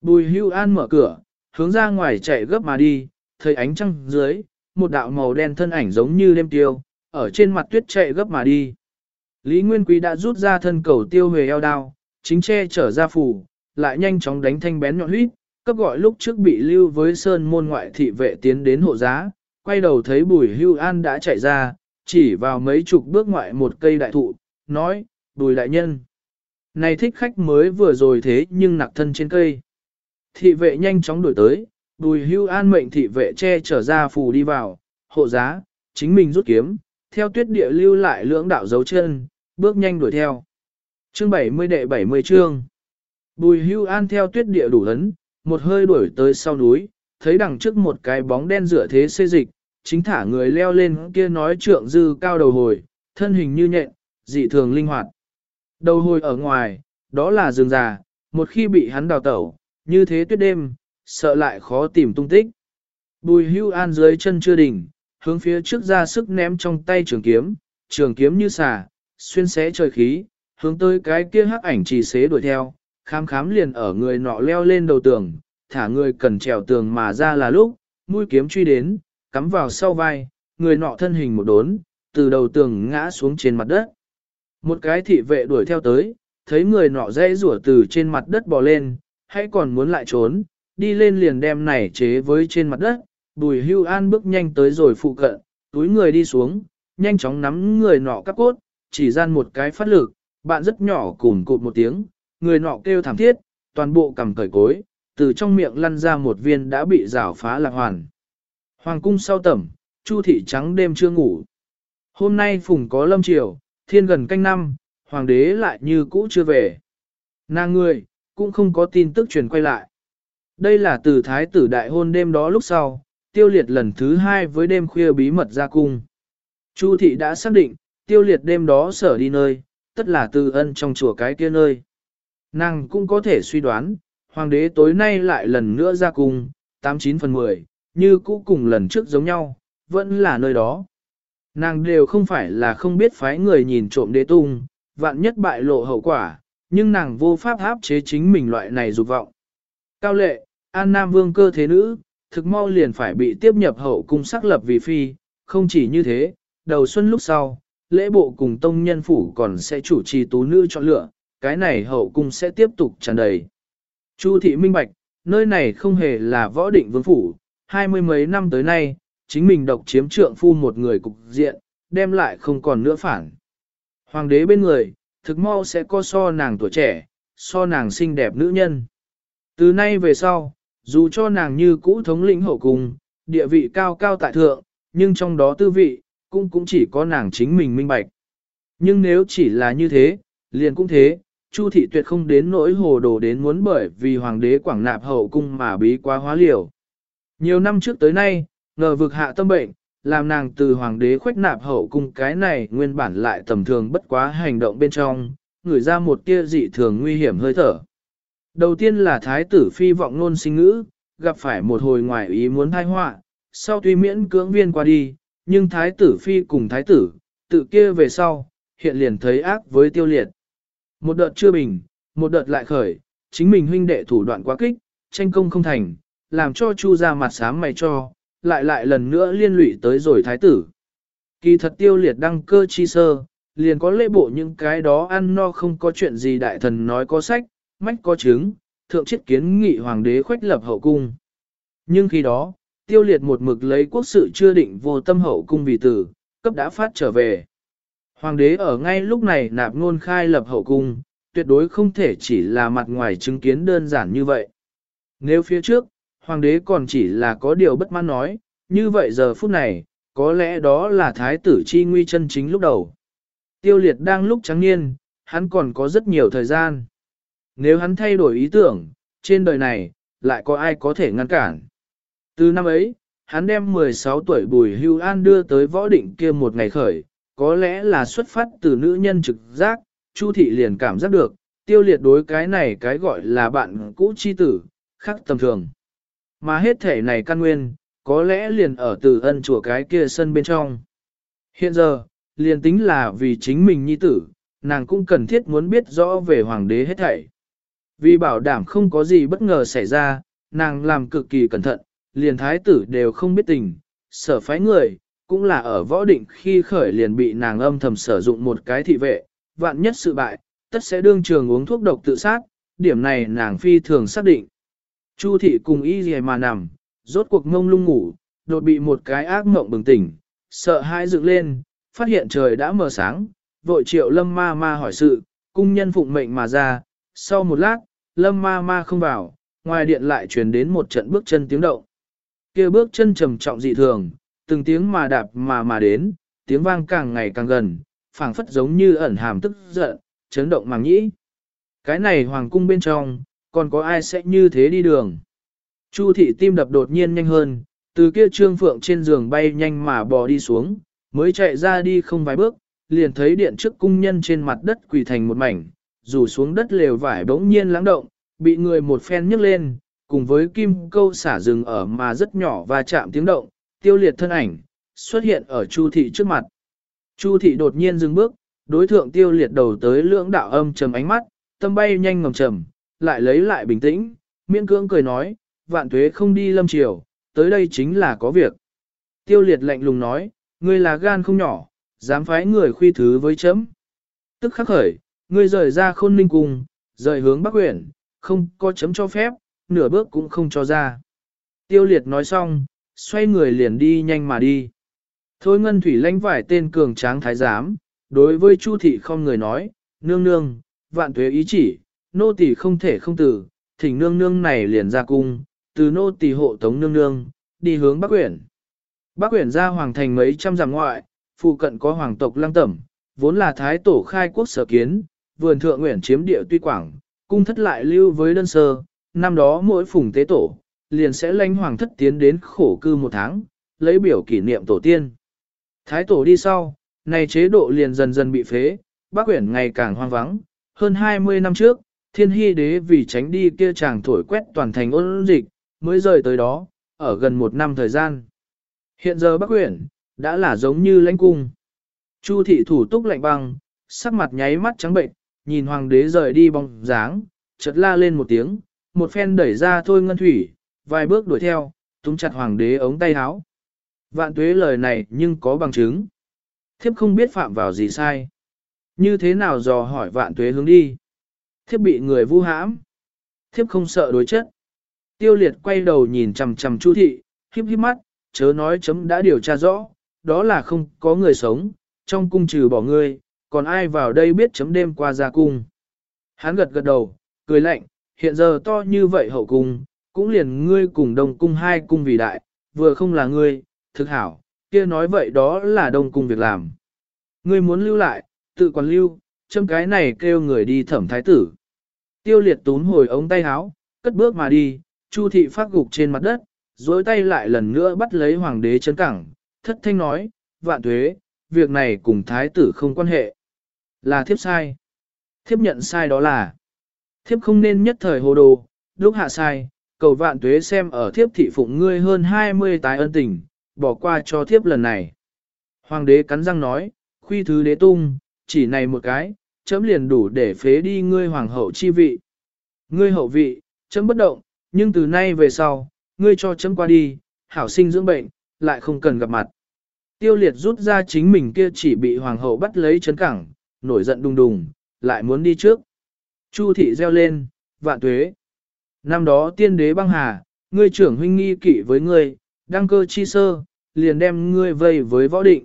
Bùi hưu an mở cửa, hướng ra ngoài chạy gấp mà đi, thời ánh trăng dưới, một đạo màu đen thân ảnh giống như đêm tiêu, ở trên mặt tuyết chạy gấp mà đi. Lý Nguyên Quý đã rút ra thân cầu tiêu hề eo đao, chính che trở ra phủ, lại nhanh chóng đánh thanh bén nhọn huyết, cấp gọi lúc trước bị lưu với sơn môn ngoại thị vệ tiến đến hộ giá, quay đầu thấy bùi hưu an đã chạy ra, chỉ vào mấy chục bước ngoại một cây đại thụ, nói, bùi đại nhân. Này thích khách mới vừa rồi thế nhưng nặc thân trên cây. Thị vệ nhanh chóng đuổi tới, bùi hưu an mệnh thị vệ che trở ra phù đi vào, hộ giá, chính mình rút kiếm, theo tuyết địa lưu lại lưỡng đạo dấu chân, bước nhanh đuổi theo. Chương 70 đệ 70 chương. Bùi hưu an theo tuyết địa đủ ấn, một hơi đuổi tới sau núi, thấy đằng trước một cái bóng đen rửa thế xê dịch, chính thả người leo lên kia nói trượng dư cao đầu hồi, thân hình như nhện, dị thường linh hoạt. Đầu hồi ở ngoài, đó là rừng già, một khi bị hắn đào tẩu, như thế tuyết đêm, sợ lại khó tìm tung tích. Bùi hưu an dưới chân chưa đỉnh, hướng phía trước ra sức ném trong tay trường kiếm, trường kiếm như xà, xuyên xé trời khí, hướng tới cái kia hắc ảnh trì xế đuổi theo, khám khám liền ở người nọ leo lên đầu tường, thả người cần trèo tường mà ra là lúc, mũi kiếm truy đến, cắm vào sau vai, người nọ thân hình một đốn, từ đầu tường ngã xuống trên mặt đất. Một cái thị vệ đuổi theo tới, thấy người nọ dễ rủa từ trên mặt đất bò lên, hãy còn muốn lại trốn, đi lên liền đem này chế với trên mặt đất, bùi hưu an bước nhanh tới rồi phụ cận, túi người đi xuống, nhanh chóng nắm người nọ cắp cốt, chỉ gian một cái phát lực, bạn rất nhỏ cùng cụt một tiếng, người nọ kêu thảm thiết, toàn bộ cầm cởi cối, từ trong miệng lăn ra một viên đã bị rào phá lạc hoàn. Hoàng cung sau tẩm, Chu thị trắng đêm chưa ngủ. Hôm nay phùng có lâm triều, thiên gần canh năm, hoàng đế lại như cũ chưa về. Nàng người, cũng không có tin tức truyền quay lại. Đây là từ thái tử đại hôn đêm đó lúc sau, tiêu liệt lần thứ hai với đêm khuya bí mật ra cung. Chu thị đã xác định, tiêu liệt đêm đó sở đi nơi, tất là từ ân trong chùa cái kia nơi. Nàng cũng có thể suy đoán, hoàng đế tối nay lại lần nữa ra cung, 89 phần 10, như cũ cùng lần trước giống nhau, vẫn là nơi đó. Nàng đều không phải là không biết phái người nhìn trộm đế tung, vạn nhất bại lộ hậu quả, nhưng nàng vô pháp áp chế chính mình loại này dục vọng. Cao lệ, An Nam Vương cơ thế nữ, thực mau liền phải bị tiếp nhập hậu cung xác lập vì phi, không chỉ như thế, đầu xuân lúc sau, lễ bộ cùng tông nhân phủ còn sẽ chủ trì tú nữ chọn lựa, cái này hậu cung sẽ tiếp tục tràn đầy. Chu thị minh bạch, nơi này không hề là võ định vương phủ, hai mươi mấy năm tới nay, chính mình độc chiếm trượng phu một người cục diện, đem lại không còn nữa phản. Hoàng đế bên người, thực mau sẽ có so nàng tuổi trẻ, so nàng xinh đẹp nữ nhân. Từ nay về sau, dù cho nàng như cũ thống lĩnh hậu cung, địa vị cao cao tại thượng, nhưng trong đó tư vị, cũng cũng chỉ có nàng chính mình minh bạch. Nhưng nếu chỉ là như thế, liền cũng thế, Chu thị tuyệt không đến nỗi hồ đồ đến muốn bởi vì hoàng đế quảng nạp hậu cung mà bí quá hóa liều. Nhiều năm trước tới nay, ngờ vực hạ tâm bệnh, làm nàng từ hoàng đế khuếch nạp hậu cung cái này nguyên bản lại tầm thường bất quá hành động bên trong, người ra một tia dị thường nguy hiểm hơi thở. Đầu tiên là thái tử phi vọng nôn sinh ngữ, gặp phải một hồi ngoài ý muốn thai họa, sau tuy miễn cưỡng viên qua đi, nhưng thái tử phi cùng thái tử, tự kia về sau, hiện liền thấy ác với tiêu liệt. Một đợt chưa bình, một đợt lại khởi, chính mình huynh đệ thủ đoạn quá kích, tranh công không thành, làm cho chu ra mặt sám mày cho, lại lại lần nữa liên lụy tới rồi thái tử. Kỳ thật tiêu liệt đăng cơ chi sơ, liền có lễ bộ những cái đó ăn no không có chuyện gì đại thần nói có sách, mách có chứng, thượng chiết kiến nghị hoàng đế khoách lập hậu cung. Nhưng khi đó, tiêu liệt một mực lấy quốc sự chưa định vô tâm hậu cung vì tử, cấp đã phát trở về. Hoàng đế ở ngay lúc này nạp ngôn khai lập hậu cung, tuyệt đối không thể chỉ là mặt ngoài chứng kiến đơn giản như vậy. Nếu phía trước, hoàng đế còn chỉ là có điều bất mãn nói, như vậy giờ phút này, có lẽ đó là thái tử chi nguy chân chính lúc đầu. Tiêu liệt đang lúc trắng niên, hắn còn có rất nhiều thời gian. Nếu hắn thay đổi ý tưởng, trên đời này, lại có ai có thể ngăn cản. Từ năm ấy, hắn đem 16 tuổi Bùi Hưu An đưa tới võ định kia một ngày khởi, có lẽ là xuất phát từ nữ nhân trực giác, Chu thị liền cảm giác được, tiêu liệt đối cái này cái gọi là bạn cũ chi tử, khác tầm thường. Mà hết thể này căn nguyên, có lẽ liền ở từ ân chùa cái kia sân bên trong. Hiện giờ, liền tính là vì chính mình nhi tử, nàng cũng cần thiết muốn biết rõ về hoàng đế hết thảy. Vì bảo đảm không có gì bất ngờ xảy ra, nàng làm cực kỳ cẩn thận, liền thái tử đều không biết tình, sở phái người, cũng là ở võ định khi khởi liền bị nàng âm thầm sử dụng một cái thị vệ, vạn nhất sự bại, tất sẽ đương trường uống thuốc độc tự sát, điểm này nàng phi thường xác định. Chu thị cùng y gì mà nằm, rốt cuộc ngông lung ngủ, đột bị một cái ác mộng bừng tỉnh, sợ hãi dựng lên, phát hiện trời đã mờ sáng, vội triệu lâm ma ma hỏi sự, cung nhân phụng mệnh mà ra, sau một lát, lâm ma ma không vào, ngoài điện lại truyền đến một trận bước chân tiếng động. kia bước chân trầm trọng dị thường, từng tiếng mà đạp mà mà đến, tiếng vang càng ngày càng gần, phảng phất giống như ẩn hàm tức giận, chấn động màng nhĩ. Cái này hoàng cung bên trong, còn có ai sẽ như thế đi đường? Chu thị tim đập đột nhiên nhanh hơn, từ kia trương phượng trên giường bay nhanh mà bò đi xuống, mới chạy ra đi không vài bước, liền thấy điện trước cung nhân trên mặt đất quỳ thành một mảnh, rủ xuống đất lều vải bỗng nhiên lắng động, bị người một phen nhấc lên, cùng với kim câu xả rừng ở mà rất nhỏ và chạm tiếng động, tiêu liệt thân ảnh, xuất hiện ở Chu thị trước mặt. Chu thị đột nhiên dừng bước, đối thượng tiêu liệt đầu tới lưỡng đạo âm trầm ánh mắt, tâm bay nhanh ngầm trầm, lại lấy lại bình tĩnh, miễn cưỡng cười nói, vạn tuế không đi lâm triều, tới đây chính là có việc. Tiêu liệt lạnh lùng nói, ngươi là gan không nhỏ, dám phái người khuy thứ với chấm. Tức khắc khởi, ngươi rời ra khôn ninh cung, rời hướng bắc huyện, không có chấm cho phép, nửa bước cũng không cho ra. Tiêu liệt nói xong, xoay người liền đi nhanh mà đi. Thôi ngân thủy lãnh vải tên cường tráng thái giám, đối với Chu thị không người nói, nương nương, vạn tuế ý chỉ, nô tỳ không thể không tử, thỉnh nương nương này liền ra cung, từ nô tỳ hộ tống nương nương, đi hướng Bắc huyện. Bắc huyện ra hoàng thành mấy trăm dặm ngoại, phụ cận có hoàng tộc lăng tẩm, vốn là thái tổ khai quốc sở kiến, vườn thượng nguyện chiếm địa tuy quảng, cung thất lại lưu với đơn sơ, năm đó mỗi phùng tế tổ, liền sẽ lãnh hoàng thất tiến đến khổ cư một tháng, lấy biểu kỷ niệm tổ tiên. Thái tổ đi sau, này chế độ liền dần dần bị phế, bác quyển ngày càng hoang vắng, hơn 20 năm trước, thiên hy đế vì tránh đi kia chàng thổi quét toàn thành ôn dịch, mới rời tới đó, ở gần một năm thời gian. Hiện giờ bác quyển, đã là giống như lãnh cung. Chu thị thủ túc lạnh băng, sắc mặt nháy mắt trắng bệnh, nhìn hoàng đế rời đi bóng dáng, chợt la lên một tiếng, một phen đẩy ra thôi ngân thủy, vài bước đuổi theo, túm chặt hoàng đế ống tay áo. Vạn tuế lời này nhưng có bằng chứng. Thiếp không biết phạm vào gì sai. Như thế nào dò hỏi vạn tuế hướng đi. Thiếp bị người vu hãm. Thiếp không sợ đối chất. Tiêu liệt quay đầu nhìn chằm chằm chu thị, híp híp mắt, chớ nói chấm đã điều tra rõ, đó là không có người sống, trong cung trừ bỏ ngươi, còn ai vào đây biết chấm đêm qua ra cung. Hắn gật gật đầu, cười lạnh, hiện giờ to như vậy hậu cung, cũng liền ngươi cùng đồng cung hai cung vì đại, vừa không là ngươi, thực hảo, kia nói vậy đó là đồng cung việc làm. Ngươi muốn lưu lại, tự còn lưu, châm cái này kêu người đi thẩm thái tử. Tiêu liệt tún hồi ống tay háo, cất bước mà đi, chu thị phát gục trên mặt đất, dối tay lại lần nữa bắt lấy hoàng đế chân cẳng, thất thanh nói, vạn tuế, việc này cùng thái tử không quan hệ. Là thiếp sai. Thiếp nhận sai đó là. Thiếp không nên nhất thời hồ đồ, lúc hạ sai, cầu vạn tuế xem ở thiếp thị phụng ngươi hơn 20 tái ân tình, bỏ qua cho thiếp lần này. Hoàng đế cắn răng nói, khuy thứ đế tung, chỉ này một cái, chấm liền đủ để phế đi ngươi hoàng hậu chi vị. Ngươi hậu vị, chấm bất động, nhưng từ nay về sau, ngươi cho chấm qua đi, hảo sinh dưỡng bệnh, lại không cần gặp mặt. Tiêu liệt rút ra chính mình kia chỉ bị hoàng hậu bắt lấy chấn cẳng, nổi giận đùng đùng, lại muốn đi trước. Chu thị reo lên, vạn tuế. Năm đó tiên đế băng hà, ngươi trưởng huynh nghi kỵ với ngươi, đăng cơ chi sơ, liền đem ngươi vây với võ định.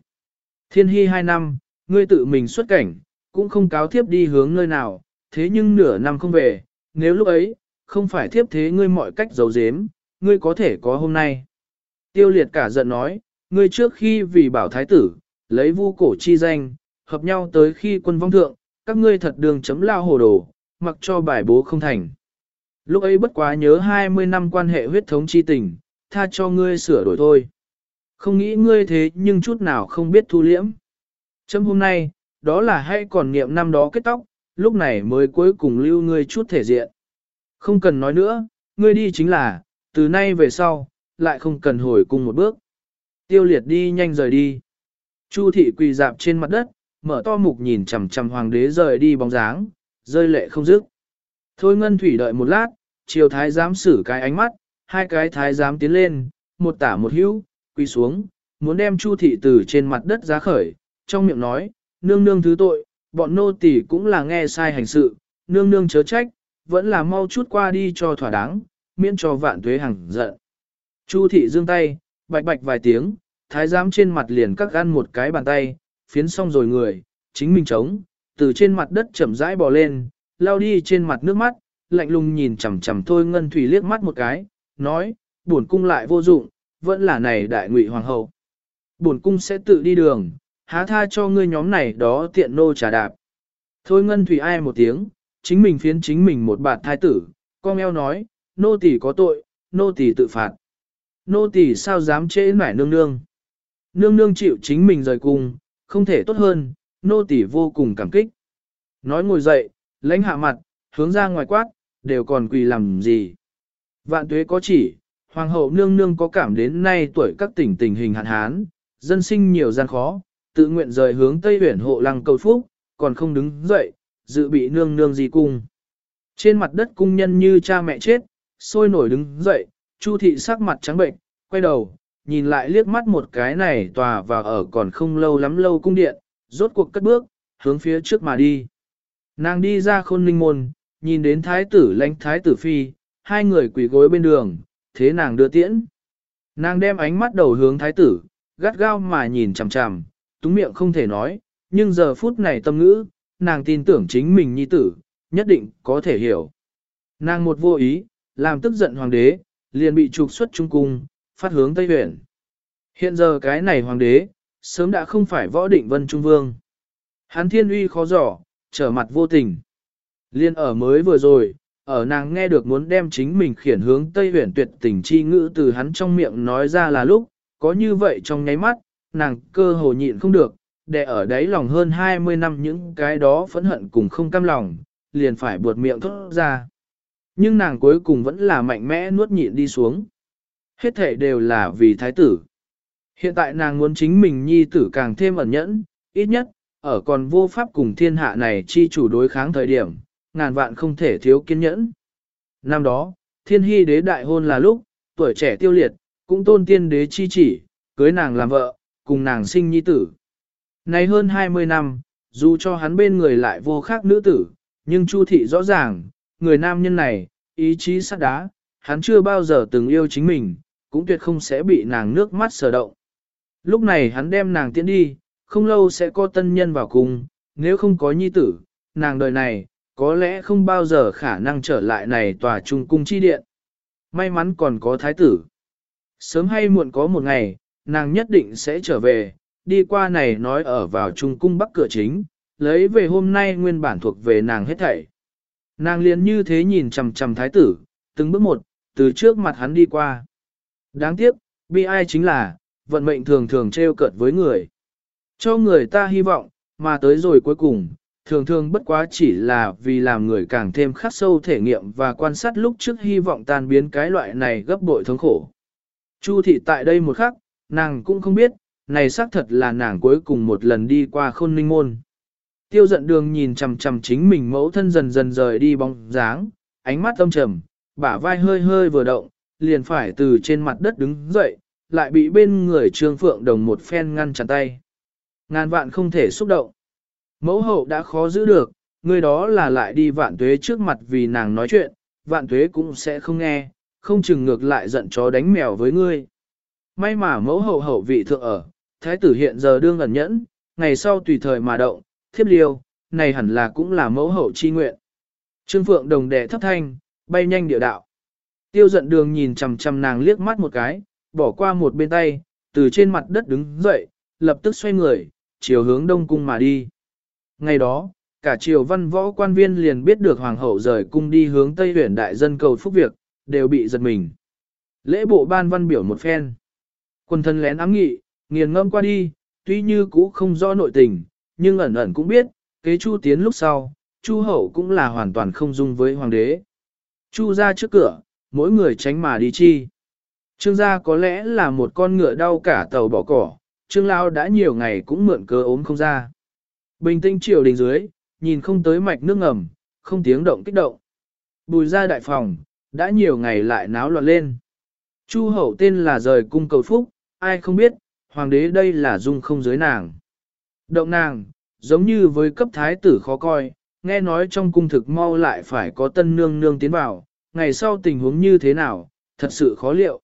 Thiên hy hai năm, ngươi tự mình xuất cảnh, cũng không cáo thiếp đi hướng nơi nào, thế nhưng nửa năm không về, nếu lúc ấy, không phải thiếp thế ngươi mọi cách giấu giếm, ngươi có thể có hôm nay. Tiêu liệt cả giận nói, ngươi trước khi vì bảo thái tử, lấy vu cổ chi danh, hợp nhau tới khi quân vong thượng, các ngươi thật đường chấm lao hồ đồ, mặc cho bài bố không thành. Lúc ấy bất quá nhớ 20 năm quan hệ huyết thống chi tình, tha cho ngươi sửa đổi thôi. Không nghĩ ngươi thế nhưng chút nào không biết thu liễm. Chấm hôm nay, đó là hay còn niệm năm đó kết tóc, lúc này mới cuối cùng lưu ngươi chút thể diện. Không cần nói nữa, ngươi đi chính là, từ nay về sau, lại không cần hồi cùng một bước. Tiêu liệt đi nhanh rời đi. Chu thị quỳ dạp trên mặt đất, mở to mục nhìn chằm chằm hoàng đế rời đi bóng dáng, rơi lệ không dứt. Thôi ngân thủy đợi một lát, chiều thái giám xử cái ánh mắt, hai cái thái giám tiến lên, một tả một hữu, quỳ xuống, muốn đem chu thị từ trên mặt đất giá khởi, trong miệng nói, nương nương thứ tội, bọn nô tỳ cũng là nghe sai hành sự, nương nương chớ trách, vẫn là mau chút qua đi cho thỏa đáng, miễn cho vạn tuế hằng giận. Chu thị giương tay, bạch bạch vài tiếng, thái giám trên mặt liền cắt ăn một cái bàn tay, phiến xong rồi người, chính mình trống, từ trên mặt đất chậm rãi bò lên, lao đi trên mặt nước mắt, lạnh lùng nhìn chằm chằm thôi ngân thủy liếc mắt một cái, nói, buồn cung lại vô dụng, vẫn là này đại ngụy hoàng hậu. Buồn cung sẽ tự đi đường, há tha cho ngươi nhóm này đó tiện nô trà đạp. Thôi ngân thủy ai một tiếng, chính mình phiến chính mình một bạt thái tử, con eo nói, nô tỳ có tội, nô tỳ tự phạt. Nô tỳ sao dám trễ nải nương nương. Nương nương chịu chính mình rời cung, không thể tốt hơn, nô tỳ vô cùng cảm kích. Nói ngồi dậy, lãnh hạ mặt, hướng ra ngoài quát, đều còn quỳ làm gì. Vạn tuế có chỉ, hoàng hậu nương nương có cảm đến nay tuổi các tỉnh tình hình hạn hán, dân sinh nhiều gian khó, tự nguyện rời hướng Tây huyển hộ lăng cầu phúc, còn không đứng dậy, dự bị nương nương gì cung. Trên mặt đất cung nhân như cha mẹ chết, sôi nổi đứng dậy, Chu thị sắc mặt trắng bệnh, quay đầu, nhìn lại liếc mắt một cái này tòa và ở còn không lâu lắm lâu cung điện, rốt cuộc cất bước, hướng phía trước mà đi. Nàng đi ra khôn ninh môn, nhìn đến thái tử lãnh thái tử phi, hai người quỳ gối bên đường, thế nàng đưa tiễn. Nàng đem ánh mắt đầu hướng thái tử, gắt gao mà nhìn chằm chằm, túng miệng không thể nói, nhưng giờ phút này tâm ngữ, nàng tin tưởng chính mình nhi tử, nhất định có thể hiểu. Nàng một vô ý, làm tức giận hoàng đế, liền bị trục xuất trung cung, phát hướng Tây Huyền. Hiện giờ cái này hoàng đế, sớm đã không phải võ định vân trung vương. Hắn thiên uy khó giỏ, trở mặt vô tình. Liên ở mới vừa rồi, ở nàng nghe được muốn đem chính mình khiển hướng Tây Huyền tuyệt tình chi ngữ từ hắn trong miệng nói ra là lúc, có như vậy trong nháy mắt, nàng cơ hồ nhịn không được, để ở đáy lòng hơn 20 năm những cái đó phẫn hận cùng không cam lòng, liền phải buột miệng thốt ra. Nhưng nàng cuối cùng vẫn là mạnh mẽ nuốt nhịn đi xuống. Hết thể đều là vì thái tử. Hiện tại nàng muốn chính mình nhi tử càng thêm ẩn nhẫn, ít nhất, ở còn vô pháp cùng thiên hạ này chi chủ đối kháng thời điểm, ngàn vạn không thể thiếu kiên nhẫn. Năm đó, thiên hy đế đại hôn là lúc, tuổi trẻ tiêu liệt, cũng tôn tiên đế chi chỉ, cưới nàng làm vợ, cùng nàng sinh nhi tử. Nay hơn 20 năm, dù cho hắn bên người lại vô khác nữ tử, nhưng Chu thị rõ ràng, người nam nhân này, ý chí sắt đá, hắn chưa bao giờ từng yêu chính mình, cũng tuyệt không sẽ bị nàng nước mắt sờ động. Lúc này hắn đem nàng tiễn đi, không lâu sẽ có tân nhân vào cùng, nếu không có nhi tử, nàng đời này, có lẽ không bao giờ khả năng trở lại này tòa trung cung chi điện. May mắn còn có thái tử. Sớm hay muộn có một ngày, nàng nhất định sẽ trở về, đi qua này nói ở vào trung cung bắc cửa chính, lấy về hôm nay nguyên bản thuộc về nàng hết thảy. Nàng liền như thế nhìn chằm chằm thái tử, từng bước một, từ trước mặt hắn đi qua. Đáng tiếc, bi ai chính là, vận mệnh thường thường trêu cợt với người. Cho người ta hy vọng, mà tới rồi cuối cùng, thường thường bất quá chỉ là vì làm người càng thêm khắc sâu thể nghiệm và quan sát lúc trước hy vọng tan biến cái loại này gấp bội thống khổ. Chu thị tại đây một khắc, nàng cũng không biết, này xác thật là nàng cuối cùng một lần đi qua khôn ninh môn. Tiêu giận đường nhìn chằm chằm chính mình mẫu thân dần dần rời đi bóng dáng, ánh mắt âm trầm, bả vai hơi hơi vừa động, liền phải từ trên mặt đất đứng dậy, lại bị bên người trương phượng đồng một phen ngăn chặn tay. Ngàn vạn không thể xúc động. Mẫu hậu đã khó giữ được, người đó là lại đi vạn tuế trước mặt vì nàng nói chuyện, vạn tuế cũng sẽ không nghe, không chừng ngược lại giận chó đánh mèo với ngươi. May mà mẫu hậu hậu vị thượng ở, thái tử hiện giờ đương ẩn nhẫn, ngày sau tùy thời mà động, thiếp liêu, này hẳn là cũng là mẫu hậu chi nguyện. Trương Phượng đồng đệ thấp thanh, bay nhanh địa đạo. Tiêu giận đường nhìn chằm chằm nàng liếc mắt một cái, bỏ qua một bên tay, từ trên mặt đất đứng dậy, lập tức xoay người, chiều hướng đông cung mà đi. Ngày đó, cả triều văn võ quan viên liền biết được hoàng hậu rời cung đi hướng Tây huyện đại dân cầu phúc việc, đều bị giật mình. Lễ bộ ban văn biểu một phen. Quân thân lén ám nghị, nghiền ngâm qua đi, tuy như cũ không rõ nội tình, nhưng ẩn ẩn cũng biết, kế chu tiến lúc sau, chu hậu cũng là hoàn toàn không dung với hoàng đế. Chu ra trước cửa, mỗi người tránh mà đi chi. Trương gia có lẽ là một con ngựa đau cả tàu bỏ cỏ, trương lao đã nhiều ngày cũng mượn cơ ốm không ra. Bình tĩnh triều đình dưới, nhìn không tới mạch nước ngầm, không tiếng động kích động. Bùi ra đại phòng, đã nhiều ngày lại náo loạn lên. Chu hậu tên là rời cung cầu phúc, ai không biết, hoàng đế đây là dung không giới nàng. Động nàng, giống như với cấp thái tử khó coi, nghe nói trong cung thực mau lại phải có tân nương nương tiến vào, ngày sau tình huống như thế nào, thật sự khó liệu.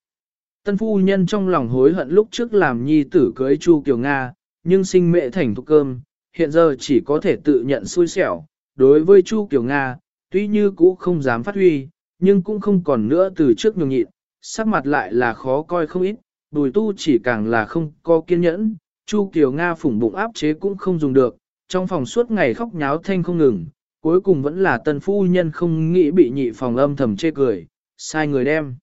Tân phu nhân trong lòng hối hận lúc trước làm nhi tử cưới Chu Kiều Nga, nhưng sinh mẹ thành thục cơm, hiện giờ chỉ có thể tự nhận xui xẻo. Đối với Chu Kiều Nga, tuy như cũ không dám phát huy, nhưng cũng không còn nữa từ trước nhường nhịn, sắc mặt lại là khó coi không ít, bùi tu chỉ càng là không có kiên nhẫn, Chu Kiều Nga phủng bụng áp chế cũng không dùng được, trong phòng suốt ngày khóc nháo thanh không ngừng, cuối cùng vẫn là tân phu nhân không nghĩ bị nhị phòng âm thầm chê cười, sai người đem.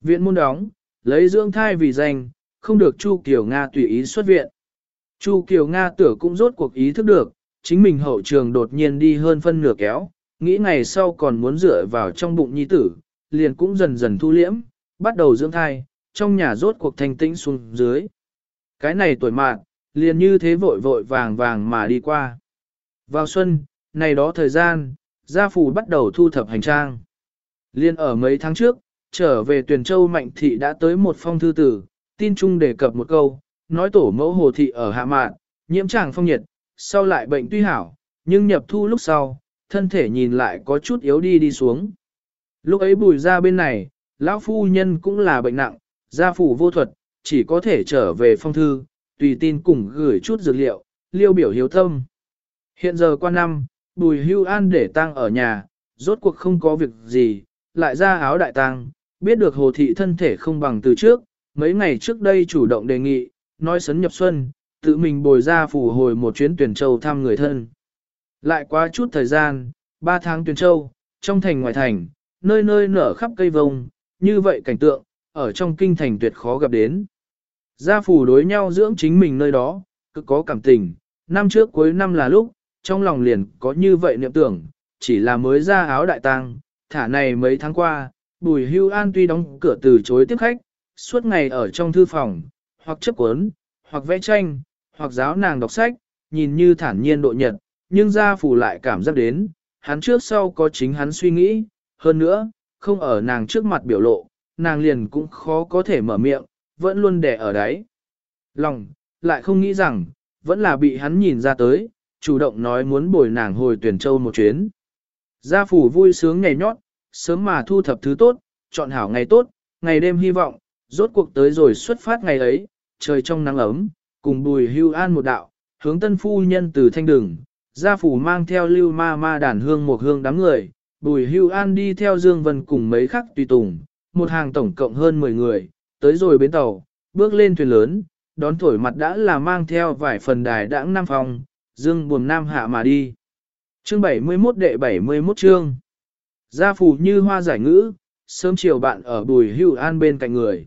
Viện môn đóng, lấy dưỡng thai vì danh, không được Chu Kiều Nga tùy ý xuất viện. Chu Kiều Nga tưởng cũng rốt cuộc ý thức được, chính mình hậu trường đột nhiên đi hơn phân nửa kéo, nghĩ ngày sau còn muốn dựa vào trong bụng nhi tử, liền cũng dần dần thu liễm, bắt đầu dưỡng thai, trong nhà rốt cuộc thanh tĩnh xuống dưới. Cái này tuổi mạng liền như thế vội vội vàng vàng mà đi qua. Vào xuân, này đó thời gian, gia phủ bắt đầu thu thập hành trang. Liên ở mấy tháng trước, trở về tuyển châu mạnh thị đã tới một phong thư tử, tin chung đề cập một câu, nói tổ mẫu hồ thị ở hạ mạn, nhiễm tràng phong nhiệt, sau lại bệnh tuy hảo, nhưng nhập thu lúc sau, thân thể nhìn lại có chút yếu đi đi xuống. Lúc ấy bùi ra bên này, lão phu nhân cũng là bệnh nặng, gia phủ vô thuật, chỉ có thể trở về phong thư, tùy tin cùng gửi chút dược liệu, liêu biểu hiếu tâm. Hiện giờ qua năm, bùi hưu an để tang ở nhà, rốt cuộc không có việc gì, lại ra áo đại tang, biết được hồ thị thân thể không bằng từ trước, mấy ngày trước đây chủ động đề nghị, nói sấn nhập xuân, tự mình bồi ra phủ hồi một chuyến tuyển châu thăm người thân. Lại qua chút thời gian, ba tháng tuyển châu, trong thành ngoài thành, nơi nơi nở khắp cây vông, như vậy cảnh tượng, ở trong kinh thành tuyệt khó gặp đến. Gia phủ đối nhau dưỡng chính mình nơi đó, cực có cảm tình, năm trước cuối năm là lúc, trong lòng liền có như vậy niệm tưởng, chỉ là mới ra áo đại tang, thả này mấy tháng qua, bùi hưu an tuy đóng cửa từ chối tiếp khách, suốt ngày ở trong thư phòng, hoặc chấp cuốn, hoặc vẽ tranh, hoặc giáo nàng đọc sách, nhìn như thản nhiên độ nhật, nhưng gia phủ lại cảm giác đến, hắn trước sau có chính hắn suy nghĩ, hơn nữa, không ở nàng trước mặt biểu lộ, nàng liền cũng khó có thể mở miệng, vẫn luôn đè ở đấy. Lòng, lại không nghĩ rằng, vẫn là bị hắn nhìn ra tới, chủ động nói muốn bồi nàng hồi tuyển châu một chuyến. Gia phủ vui sướng ngày nhót, sớm mà thu thập thứ tốt, chọn hảo ngày tốt, ngày đêm hy vọng, rốt cuộc tới rồi xuất phát ngày ấy, trời trong nắng ấm, cùng bùi hưu an một đạo, hướng tân phu nhân từ thanh đường, gia phủ mang theo lưu ma ma đàn hương một hương đám người, bùi hưu an đi theo Dương Vân cùng mấy khắc tùy tùng, một hàng tổng cộng hơn 10 người, tới rồi bến tàu, bước lên thuyền lớn, đón thổi mặt đã là mang theo vài phần đài đãng năm phòng, Dương buồn nam hạ mà đi. Chương 71 đệ 71 chương. Gia phủ như hoa giải ngữ, sớm chiều bạn ở bùi hưu an bên cạnh người.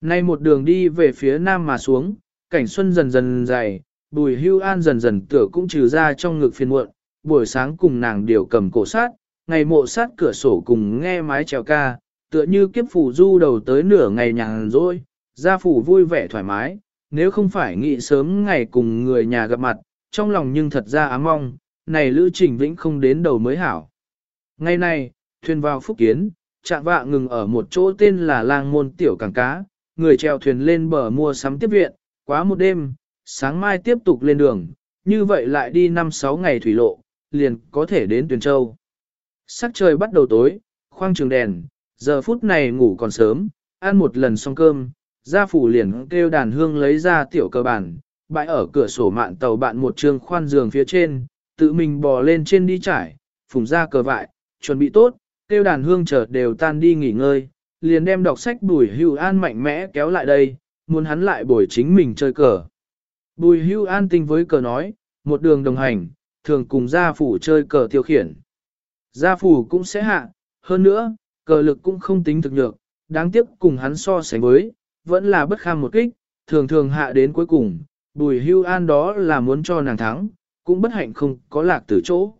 Nay một đường đi về phía nam mà xuống, cảnh xuân dần dần dày, bùi hưu an dần dần tựa cũng trừ ra trong ngực phiền muộn, buổi sáng cùng nàng điều cầm cổ sát, ngày mộ sát cửa sổ cùng nghe mái trèo ca, tựa như kiếp phủ du đầu tới nửa ngày nhàn rỗi, gia phủ vui vẻ thoải mái, nếu không phải nghĩ sớm ngày cùng người nhà gặp mặt, trong lòng nhưng thật ra ám mong, này lữ trình vĩnh không đến đầu mới hảo. Ngày nay, thuyền vào phúc kiến, chạm vạ ngừng ở một chỗ tên là lang môn tiểu cảng cá, người treo thuyền lên bờ mua sắm tiếp viện, quá một đêm, sáng mai tiếp tục lên đường, như vậy lại đi 5-6 ngày thủy lộ, liền có thể đến Tuyền Châu. Sắc trời bắt đầu tối, khoang trường đèn, giờ phút này ngủ còn sớm, ăn một lần xong cơm, gia phủ liền kêu đàn hương lấy ra tiểu cơ bản, bãi ở cửa sổ mạn tàu bạn một trường khoan giường phía trên, tự mình bò lên trên đi trải, phùng ra cờ vại, chuẩn bị tốt, kêu đàn hương chợt đều tan đi nghỉ ngơi, liền đem đọc sách bùi hưu an mạnh mẽ kéo lại đây, muốn hắn lại bồi chính mình chơi cờ. Bùi hưu an tinh với cờ nói, một đường đồng hành, thường cùng gia phủ chơi cờ tiêu khiển. Gia phủ cũng sẽ hạ, hơn nữa, cờ lực cũng không tính thực nhược, đáng tiếc cùng hắn so sánh với, vẫn là bất kham một kích, thường thường hạ đến cuối cùng, bùi hưu an đó là muốn cho nàng thắng, cũng bất hạnh không có lạc từ chỗ.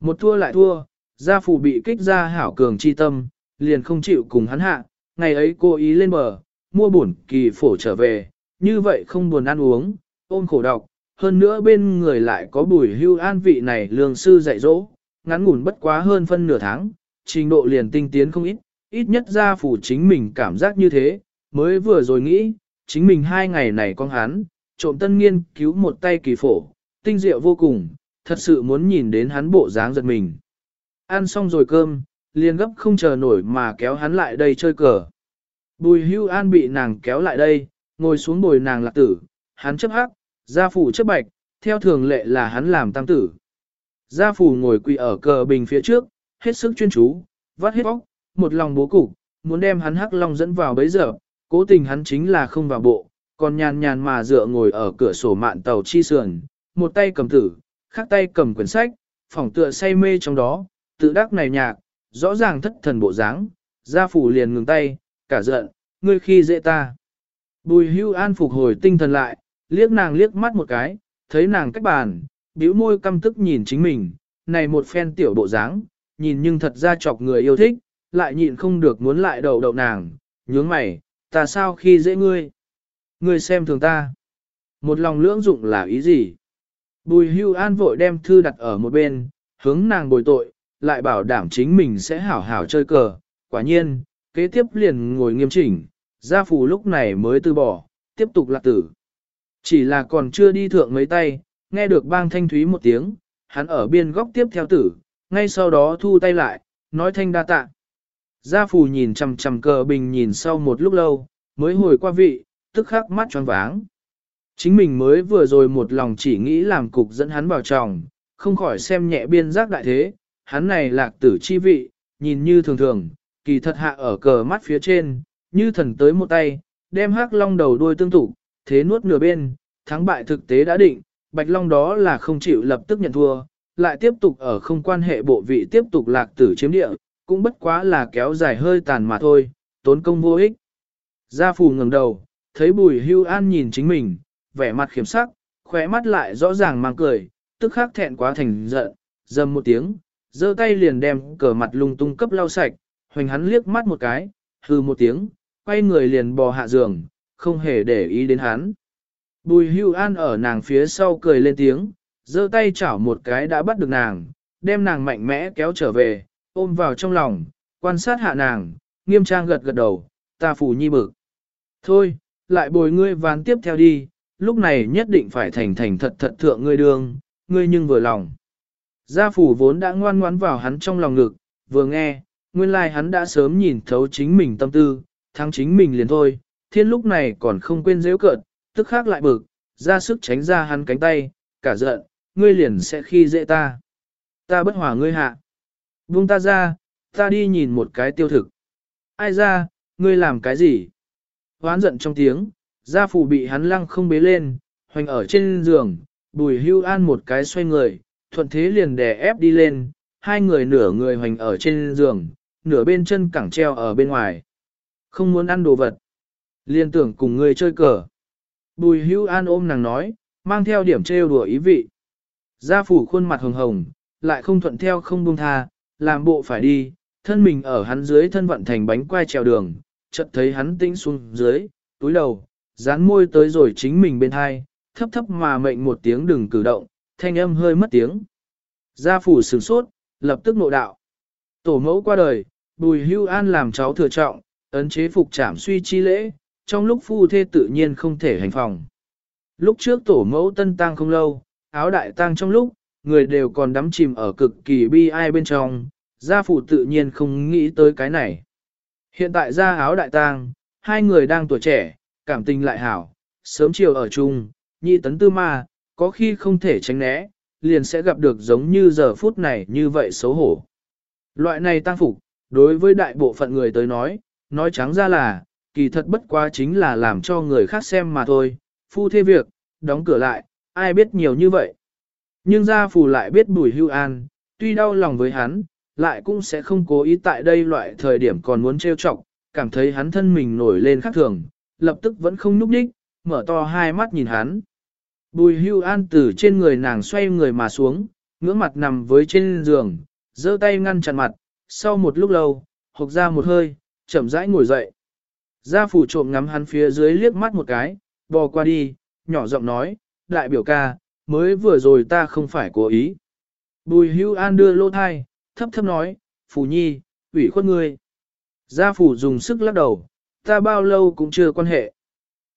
Một thua lại thua, gia phủ bị kích ra hảo cường chi tâm, liền không chịu cùng hắn hạ, ngày ấy cô ý lên bờ, mua bổn kỳ phổ trở về, như vậy không buồn ăn uống, ôm khổ độc, hơn nữa bên người lại có bùi hưu an vị này lương sư dạy dỗ, ngắn ngủn bất quá hơn phân nửa tháng, trình độ liền tinh tiến không ít, ít nhất gia phủ chính mình cảm giác như thế, mới vừa rồi nghĩ, chính mình hai ngày này con hắn, trộm tân nghiên cứu một tay kỳ phổ, tinh diệu vô cùng, thật sự muốn nhìn đến hắn bộ dáng giật mình. Ăn xong rồi cơm, liền gấp không chờ nổi mà kéo hắn lại đây chơi cờ. Bùi hưu an bị nàng kéo lại đây, ngồi xuống bồi nàng lạc tử, hắn chấp hắc, gia phủ chấp bạch, theo thường lệ là hắn làm tam tử. Gia phủ ngồi quỳ ở cờ bình phía trước, hết sức chuyên chú, vắt hết bóc, một lòng bố cục, muốn đem hắn hắc long dẫn vào bấy giờ, cố tình hắn chính là không vào bộ, còn nhàn nhàn mà dựa ngồi ở cửa sổ mạn tàu chi sườn, một tay cầm tử, khác tay cầm quyển sách, phỏng tựa say mê trong đó, tự đắc này nhạc, rõ ràng thất thần bộ dáng, gia phủ liền ngừng tay, cả giận, ngươi khi dễ ta. Bùi hưu an phục hồi tinh thần lại, liếc nàng liếc mắt một cái, thấy nàng cách bàn, bĩu môi căm tức nhìn chính mình, này một phen tiểu bộ dáng, nhìn nhưng thật ra chọc người yêu thích, lại nhịn không được muốn lại đầu đầu nàng, nhướng mày, ta sao khi dễ ngươi? Ngươi xem thường ta. Một lòng lưỡng dụng là ý gì? Bùi hưu an vội đem thư đặt ở một bên, hướng nàng bồi tội, lại bảo đảm chính mình sẽ hảo hảo chơi cờ. Quả nhiên, kế tiếp liền ngồi nghiêm chỉnh, gia phù lúc này mới từ bỏ, tiếp tục lạc tử. Chỉ là còn chưa đi thượng mấy tay, nghe được bang thanh thúy một tiếng, hắn ở biên góc tiếp theo tử, ngay sau đó thu tay lại, nói thanh đa tạ. Gia phù nhìn chằm chằm cờ bình nhìn sau một lúc lâu, mới hồi qua vị, tức khắc mắt tròn váng. Chính mình mới vừa rồi một lòng chỉ nghĩ làm cục dẫn hắn vào chồng, không khỏi xem nhẹ biên giác đại thế, hắn này lạc tử chi vị, nhìn như thường thường, kỳ thật hạ ở cờ mắt phía trên, như thần tới một tay, đem hắc long đầu đuôi tương tụ, thế nuốt nửa bên, thắng bại thực tế đã định, bạch long đó là không chịu lập tức nhận thua, lại tiếp tục ở không quan hệ bộ vị tiếp tục lạc tử chiếm địa, cũng bất quá là kéo dài hơi tàn mà thôi, tốn công vô ích. Gia phù ngẩng đầu, thấy bùi hưu an nhìn chính mình, vẻ mặt khiếm sắc, khóe mắt lại rõ ràng mang cười, tức khắc thẹn quá thành giận, dầm một tiếng, giơ tay liền đem cờ mặt lung tung cấp lau sạch, hoành hắn liếc mắt một cái, hư một tiếng, quay người liền bò hạ giường, không hề để ý đến hắn. Bùi hưu an ở nàng phía sau cười lên tiếng, giơ tay chảo một cái đã bắt được nàng, đem nàng mạnh mẽ kéo trở về, ôm vào trong lòng, quan sát hạ nàng, nghiêm trang gật gật đầu, ta phủ nhi bực. Thôi, lại bồi ngươi ván tiếp theo đi, lúc này nhất định phải thành thành thật thật thượng ngươi đường, ngươi nhưng vừa lòng. Gia phủ vốn đã ngoan ngoãn vào hắn trong lòng ngực, vừa nghe, nguyên lai like hắn đã sớm nhìn thấu chính mình tâm tư, thắng chính mình liền thôi, thiên lúc này còn không quên dễ cợt, tức khác lại bực, ra sức tránh ra hắn cánh tay, cả giận, ngươi liền sẽ khi dễ ta. Ta bất hòa ngươi hạ. Buông ta ra, ta đi nhìn một cái tiêu thực. Ai ra, ngươi làm cái gì? Hoán giận trong tiếng, gia phủ bị hắn lăng không bế lên, hoành ở trên giường, bùi hưu an một cái xoay người, thuận thế liền đè ép đi lên, hai người nửa người hoành ở trên giường, nửa bên chân cẳng treo ở bên ngoài. Không muốn ăn đồ vật. Liên tưởng cùng người chơi cờ. Bùi hưu an ôm nàng nói, mang theo điểm trêu đùa ý vị. Gia phủ khuôn mặt hồng hồng, lại không thuận theo không buông tha, làm bộ phải đi, thân mình ở hắn dưới thân vận thành bánh quai trèo đường, chợt thấy hắn tĩnh xuống dưới, túi đầu, dán môi tới rồi chính mình bên hai, thấp thấp mà mệnh một tiếng đừng cử động, thanh âm hơi mất tiếng. Gia phủ sửng sốt, lập tức nộ đạo. Tổ mẫu qua đời, bùi hưu an làm cháu thừa trọng, ấn chế phục trảm suy chi lễ, trong lúc phu thê tự nhiên không thể hành phòng. Lúc trước tổ mẫu tân tang không lâu, áo đại tang trong lúc, người đều còn đắm chìm ở cực kỳ bi ai bên trong, gia phụ tự nhiên không nghĩ tới cái này. Hiện tại gia áo đại tang, hai người đang tuổi trẻ, cảm tình lại hảo, sớm chiều ở chung, nhị tấn tư ma, có khi không thể tránh né, liền sẽ gặp được giống như giờ phút này như vậy xấu hổ. Loại này tăng phục, đối với đại bộ phận người tới nói, nói trắng ra là, kỳ thật bất quá chính là làm cho người khác xem mà thôi, phu thê việc, đóng cửa lại, ai biết nhiều như vậy. Nhưng gia phù lại biết bùi hưu an, tuy đau lòng với hắn, lại cũng sẽ không cố ý tại đây loại thời điểm còn muốn trêu chọc, cảm thấy hắn thân mình nổi lên khác thường, lập tức vẫn không núp đích, mở to hai mắt nhìn hắn. Bùi hưu an từ trên người nàng xoay người mà xuống, ngưỡng mặt nằm với trên giường, giơ tay ngăn chặn mặt, sau một lúc lâu, hộc ra một hơi, chậm rãi ngồi dậy. Gia phủ trộm ngắm hắn phía dưới liếc mắt một cái, bò qua đi, nhỏ giọng nói, đại biểu ca, mới vừa rồi ta không phải cố ý. Bùi hưu an đưa lô thai, thấp thấp nói, phủ nhi, ủy khuất ngươi. Gia phủ dùng sức lắc đầu, ta bao lâu cũng chưa quan hệ.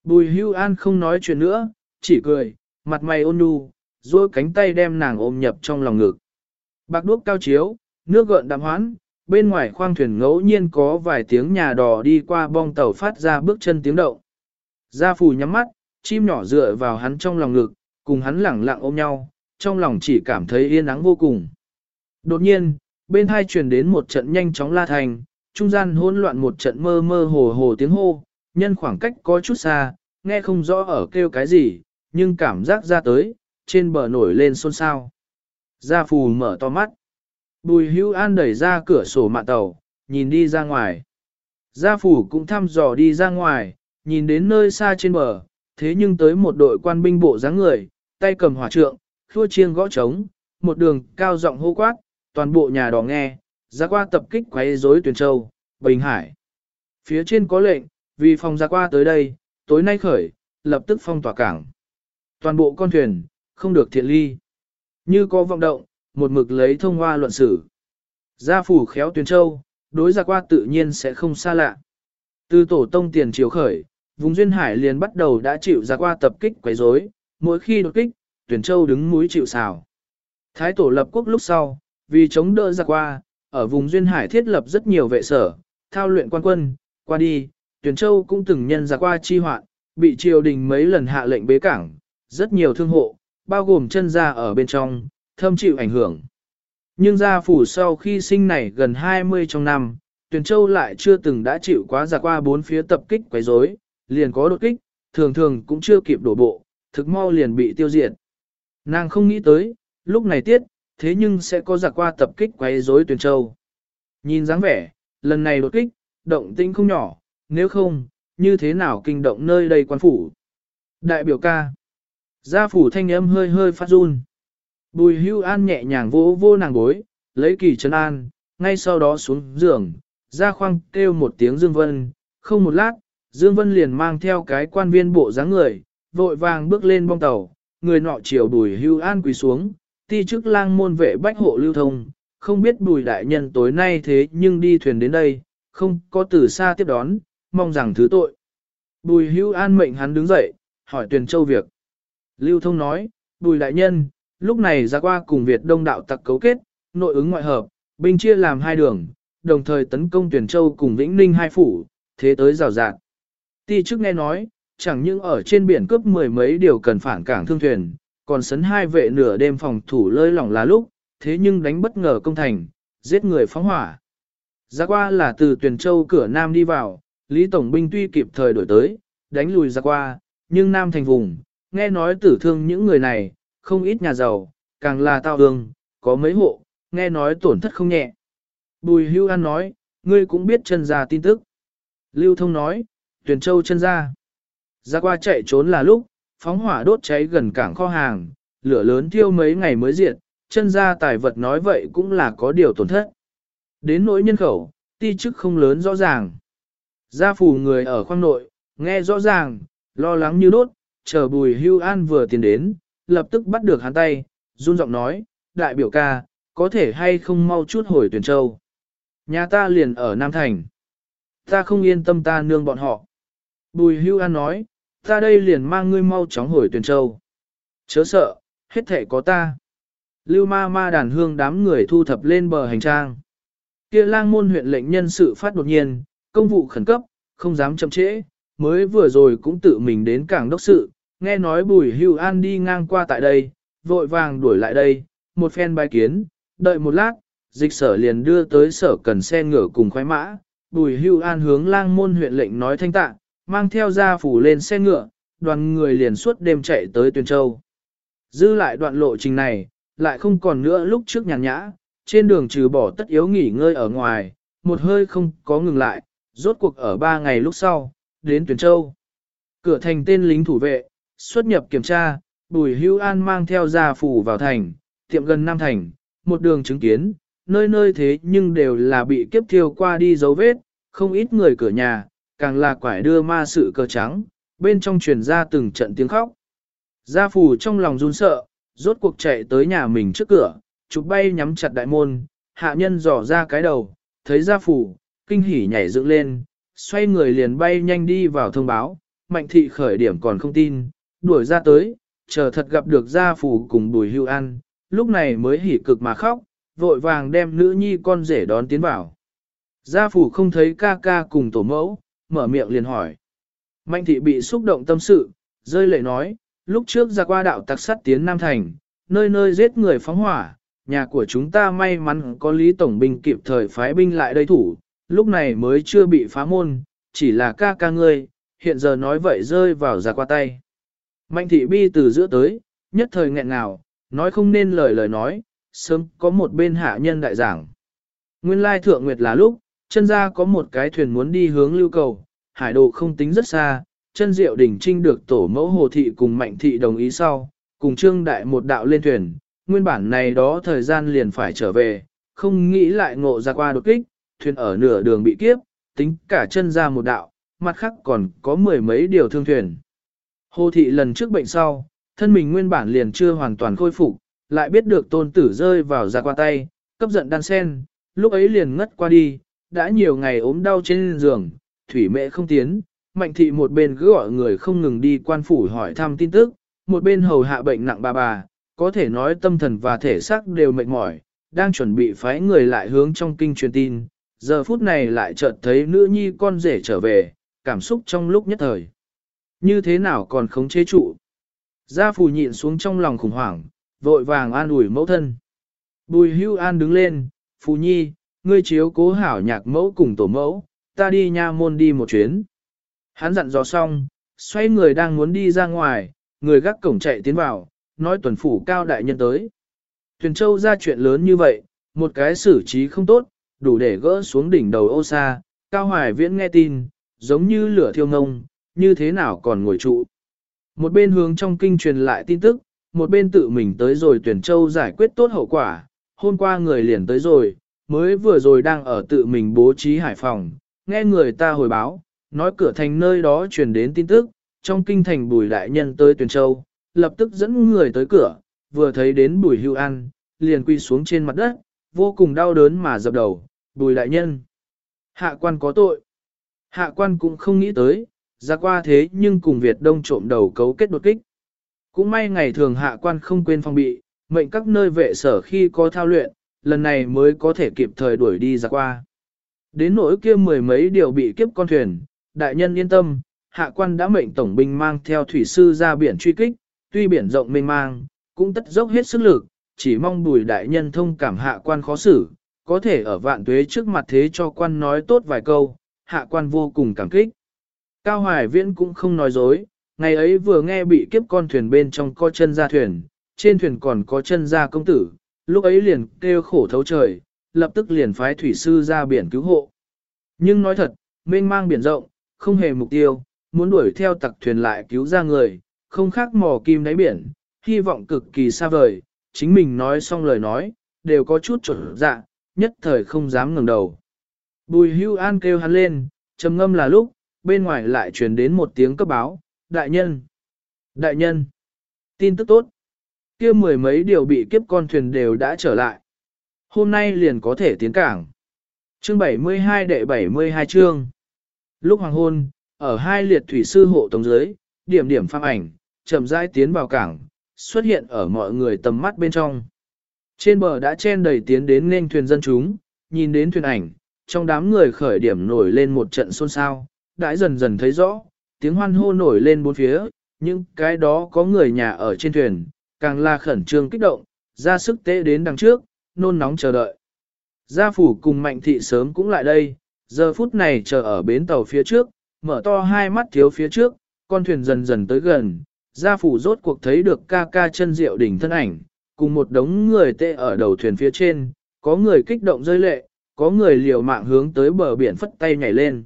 Bùi hưu an không nói chuyện nữa, chỉ cười, mặt mày ôn nhu, duỗi cánh tay đem nàng ôm nhập trong lòng ngực. Bạc đuốc cao chiếu, nước gợn đạm hoãn, bên ngoài khoang thuyền ngẫu nhiên có vài tiếng nhà đò đi qua bong tàu phát ra bước chân tiếng động. Gia phủ nhắm mắt, chim nhỏ dựa vào hắn trong lòng ngực, cùng hắn lẳng lặng ôm nhau, trong lòng chỉ cảm thấy yên ắng vô cùng. Đột nhiên, bên hai truyền đến một trận nhanh chóng la thành, trung gian hỗn loạn một trận mơ mơ hồ hồ tiếng hô, nhân khoảng cách có chút xa, nghe không rõ ở kêu cái gì, nhưng cảm giác ra tới, trên bờ nổi lên xôn xao. Gia phù mở to mắt. Bùi hữu an đẩy ra cửa sổ mạn tàu, nhìn đi ra ngoài. Gia phủ cũng thăm dò đi ra ngoài, nhìn đến nơi xa trên bờ, thế nhưng tới một đội quan binh bộ dáng người, tay cầm hỏa trượng, khua chiêng gõ trống, một đường cao giọng hô quát, toàn bộ nhà đỏ nghe, ra qua tập kích quấy rối tuyển châu, Bình Hải. Phía trên có lệnh, vì phòng ra qua tới đây, tối nay khởi, lập tức phong tỏa cảng. Toàn bộ con thuyền, không được thiện ly. Như có vọng động, một mực lấy thông hoa luận xử. Gia phủ khéo tuyển châu, đối ra qua tự nhiên sẽ không xa lạ. Từ tổ tông tiền chiều khởi, vùng duyên hải liền bắt đầu đã chịu ra qua tập kích quấy rối, mỗi khi đột kích, tuyển châu đứng mũi chịu xào. Thái tổ lập quốc lúc sau, vì chống đỡ giặc qua, ở vùng Duyên Hải thiết lập rất nhiều vệ sở, thao luyện quan quân, qua đi, tuyển châu cũng từng nhân giặc qua chi hoạn, bị triều đình mấy lần hạ lệnh bế cảng, rất nhiều thương hộ, bao gồm chân gia ở bên trong, thâm chịu ảnh hưởng. Nhưng gia phủ sau khi sinh này gần 20 trong năm, tuyển châu lại chưa từng đã chịu quá giặc qua bốn phía tập kích quấy rối, liền có đột kích, thường thường cũng chưa kịp đổ bộ, thực mau liền bị tiêu diệt. Nàng không nghĩ tới, lúc này tiết, thế nhưng sẽ có giặc qua tập kích quấy rối tuyển châu. Nhìn dáng vẻ, lần này đột kích, động tĩnh không nhỏ, nếu không, như thế nào kinh động nơi đây quan phủ. Đại biểu ca. Gia phủ thanh âm hơi hơi phát run. Bùi hưu an nhẹ nhàng vỗ vô nàng bối, lấy kỳ chân an, ngay sau đó xuống giường, ra khoang kêu một tiếng Dương Vân, không một lát, Dương Vân liền mang theo cái quan viên bộ dáng người, vội vàng bước lên bong tàu, người nọ chiều bùi hưu an quỳ xuống, ti chức lang môn vệ bách hộ lưu thông, không biết bùi đại nhân tối nay thế nhưng đi thuyền đến đây, không có từ xa tiếp đón, mong rằng thứ tội. Bùi hưu an mệnh hắn đứng dậy, hỏi tuyển châu việc. Lưu thông nói, bùi đại nhân, lúc này ra qua cùng Việt đông đạo tặc cấu kết, nội ứng ngoại hợp, binh chia làm hai đường, đồng thời tấn công tuyển châu cùng Vĩnh Ninh hai phủ, thế tới rào rạt. Ti chức nghe nói, chẳng những ở trên biển cướp mười mấy điều cần phản cảng thương thuyền, còn sấn hai vệ nửa đêm phòng thủ lơi lỏng là lúc, thế nhưng đánh bất ngờ công thành, giết người phóng hỏa. Ra qua là từ tuyển châu cửa Nam đi vào, Lý Tổng binh tuy kịp thời đổi tới, đánh lùi ra qua, nhưng Nam thành vùng, nghe nói tử thương những người này, không ít nhà giàu, càng là tao đường có mấy hộ, nghe nói tổn thất không nhẹ. Bùi hưu an nói, ngươi cũng biết chân ra tin tức. Lưu thông nói, tuyển châu chân ra. Ra qua chạy trốn là lúc, phóng hỏa đốt cháy gần cảng kho hàng, lửa lớn thiêu mấy ngày mới diệt, chân ra tài vật nói vậy cũng là có điều tổn thất. Đến nỗi nhân khẩu, ti chức không lớn rõ ràng. Gia phủ người ở khoang nội, nghe rõ ràng, lo lắng như đốt, chờ bùi hưu an vừa tiến đến, lập tức bắt được hắn tay, run giọng nói, đại biểu ca, có thể hay không mau chút hồi tuyển châu. Nhà ta liền ở Nam Thành. Ta không yên tâm ta nương bọn họ. Bùi hưu an nói, ta đây liền mang ngươi mau chóng hồi tuyển châu. Chớ sợ, hết thể có ta. Lưu ma ma đàn hương đám người thu thập lên bờ hành trang. Kia lang môn huyện lệnh nhân sự phát đột nhiên, công vụ khẩn cấp, không dám chậm trễ, mới vừa rồi cũng tự mình đến cảng đốc sự, nghe nói bùi hưu an đi ngang qua tại đây, vội vàng đuổi lại đây, một phen bài kiến, đợi một lát, dịch sở liền đưa tới sở cần xe ngựa cùng khoái mã, bùi hưu an hướng lang môn huyện lệnh nói thanh tạ, mang theo gia phủ lên xe ngựa, đoàn người liền suốt đêm chạy tới Tuyền Châu. Dư lại đoạn lộ trình này, lại không còn nữa lúc trước nhàn nhã, trên đường trừ bỏ tất yếu nghỉ ngơi ở ngoài, một hơi không có ngừng lại, rốt cuộc ở ba ngày lúc sau, đến Tuyền Châu. Cửa thành tên lính thủ vệ, xuất nhập kiểm tra, Bùi Hưu An mang theo gia phủ vào thành, tiệm gần Nam Thành, một đường chứng kiến, nơi nơi thế nhưng đều là bị kiếp thiêu qua đi dấu vết, không ít người cửa nhà, càng là quải đưa ma sự cờ trắng, bên trong truyền ra từng trận tiếng khóc. Gia phủ trong lòng run sợ, rốt cuộc chạy tới nhà mình trước cửa, chụp bay nhắm chặt đại môn, hạ nhân dò ra cái đầu, thấy gia phủ, kinh hỉ nhảy dựng lên, xoay người liền bay nhanh đi vào thông báo, mạnh thị khởi điểm còn không tin, đuổi ra tới, chờ thật gặp được gia phủ cùng bùi hưu ăn, lúc này mới hỉ cực mà khóc, vội vàng đem nữ nhi con rể đón tiến vào. Gia phủ không thấy ca ca cùng tổ mẫu, mở miệng liền hỏi. Mạnh thị bị xúc động tâm sự, rơi lệ nói, lúc trước ra qua đạo tặc sắt tiến Nam Thành, nơi nơi giết người phóng hỏa, nhà của chúng ta may mắn có Lý Tổng binh kịp thời phái binh lại đây thủ, lúc này mới chưa bị phá môn, chỉ là ca ca ngươi, hiện giờ nói vậy rơi vào ra qua tay. Mạnh thị bi từ giữa tới, nhất thời nghẹn ngào, nói không nên lời lời nói, sớm có một bên hạ nhân đại giảng. Nguyên lai thượng nguyệt là lúc, chân ra có một cái thuyền muốn đi hướng lưu cầu, hải đồ không tính rất xa, chân diệu đỉnh trinh được tổ mẫu hồ thị cùng mạnh thị đồng ý sau, cùng trương đại một đạo lên thuyền, nguyên bản này đó thời gian liền phải trở về, không nghĩ lại ngộ ra qua đột kích, thuyền ở nửa đường bị kiếp, tính cả chân ra một đạo, mặt khác còn có mười mấy điều thương thuyền. Hồ thị lần trước bệnh sau, thân mình nguyên bản liền chưa hoàn toàn khôi phục, lại biết được tôn tử rơi vào ra qua tay, cấp giận đan sen, lúc ấy liền ngất qua đi, đã nhiều ngày ốm đau trên giường, thủy mẹ không tiến, mạnh thị một bên cứ gọi người không ngừng đi quan phủ hỏi thăm tin tức, một bên hầu hạ bệnh nặng bà bà, có thể nói tâm thần và thể xác đều mệt mỏi, đang chuẩn bị phái người lại hướng trong kinh truyền tin, giờ phút này lại chợt thấy nữ nhi con rể trở về, cảm xúc trong lúc nhất thời. Như thế nào còn khống chế trụ? Gia phù nhịn xuống trong lòng khủng hoảng, vội vàng an ủi mẫu thân. Bùi hưu an đứng lên, phù nhi, ngươi chiếu cố hảo nhạc mẫu cùng tổ mẫu, ta đi nha môn đi một chuyến. Hắn dặn dò xong, xoay người đang muốn đi ra ngoài, người gác cổng chạy tiến vào, nói tuần phủ cao đại nhân tới. Tuyền Châu ra chuyện lớn như vậy, một cái xử trí không tốt, đủ để gỡ xuống đỉnh đầu ô xa, Cao Hoài Viễn nghe tin, giống như lửa thiêu ngông, như thế nào còn ngồi trụ. Một bên hướng trong kinh truyền lại tin tức, một bên tự mình tới rồi Tuyển Châu giải quyết tốt hậu quả, hôm qua người liền tới rồi, mới vừa rồi đang ở tự mình bố trí hải phòng, nghe người ta hồi báo, nói cửa thành nơi đó truyền đến tin tức, trong kinh thành bùi đại nhân tới Tuyển Châu, lập tức dẫn người tới cửa, vừa thấy đến bùi hưu ăn, liền quy xuống trên mặt đất, vô cùng đau đớn mà dập đầu, bùi đại nhân. Hạ quan có tội. Hạ quan cũng không nghĩ tới, ra qua thế nhưng cùng Việt Đông trộm đầu cấu kết đột kích. Cũng may ngày thường hạ quan không quên phòng bị, mệnh các nơi vệ sở khi có thao luyện, lần này mới có thể kịp thời đuổi đi ra qua. Đến nỗi kia mười mấy điều bị kiếp con thuyền, đại nhân yên tâm, hạ quan đã mệnh tổng binh mang theo thủy sư ra biển truy kích, tuy biển rộng mênh mang, cũng tất dốc hết sức lực, chỉ mong bùi đại nhân thông cảm hạ quan khó xử, có thể ở vạn tuế trước mặt thế cho quan nói tốt vài câu, hạ quan vô cùng cảm kích. Cao Hoài Viễn cũng không nói dối, ngày ấy vừa nghe bị kiếp con thuyền bên trong co chân ra thuyền, trên thuyền còn có chân ra công tử, lúc ấy liền kêu khổ thấu trời, lập tức liền phái thủy sư ra biển cứu hộ. Nhưng nói thật, mênh mang biển rộng, không hề mục tiêu, muốn đuổi theo tặc thuyền lại cứu ra người, không khác mò kim đáy biển, hy vọng cực kỳ xa vời, chính mình nói xong lời nói, đều có chút trở dạ, nhất thời không dám ngẩng đầu. Bùi hưu an kêu hắn lên, trầm ngâm là lúc, bên ngoài lại truyền đến một tiếng cấp báo, đại nhân, đại nhân, tin tức tốt, kia mười mấy điều bị kiếp con thuyền đều đã trở lại. Hôm nay liền có thể tiến cảng. Chương 72 đệ 72 chương. Lúc hoàng hôn, ở hai liệt thủy sư hộ tống dưới, điểm điểm phang ảnh, chậm rãi tiến vào cảng, xuất hiện ở mọi người tầm mắt bên trong. Trên bờ đã chen đầy tiến đến nên thuyền dân chúng, nhìn đến thuyền ảnh, trong đám người khởi điểm nổi lên một trận xôn xao, đã dần dần thấy rõ, tiếng hoan hô nổi lên bốn phía, những cái đó có người nhà ở trên thuyền, càng là khẩn trương kích động, ra sức tế đến đằng trước, nôn nóng chờ đợi. Gia phủ cùng mạnh thị sớm cũng lại đây, giờ phút này chờ ở bến tàu phía trước, mở to hai mắt thiếu phía trước, con thuyền dần dần tới gần, gia phủ rốt cuộc thấy được ca ca chân diệu đỉnh thân ảnh, cùng một đống người tê ở đầu thuyền phía trên, có người kích động rơi lệ, có người liều mạng hướng tới bờ biển phất tay nhảy lên.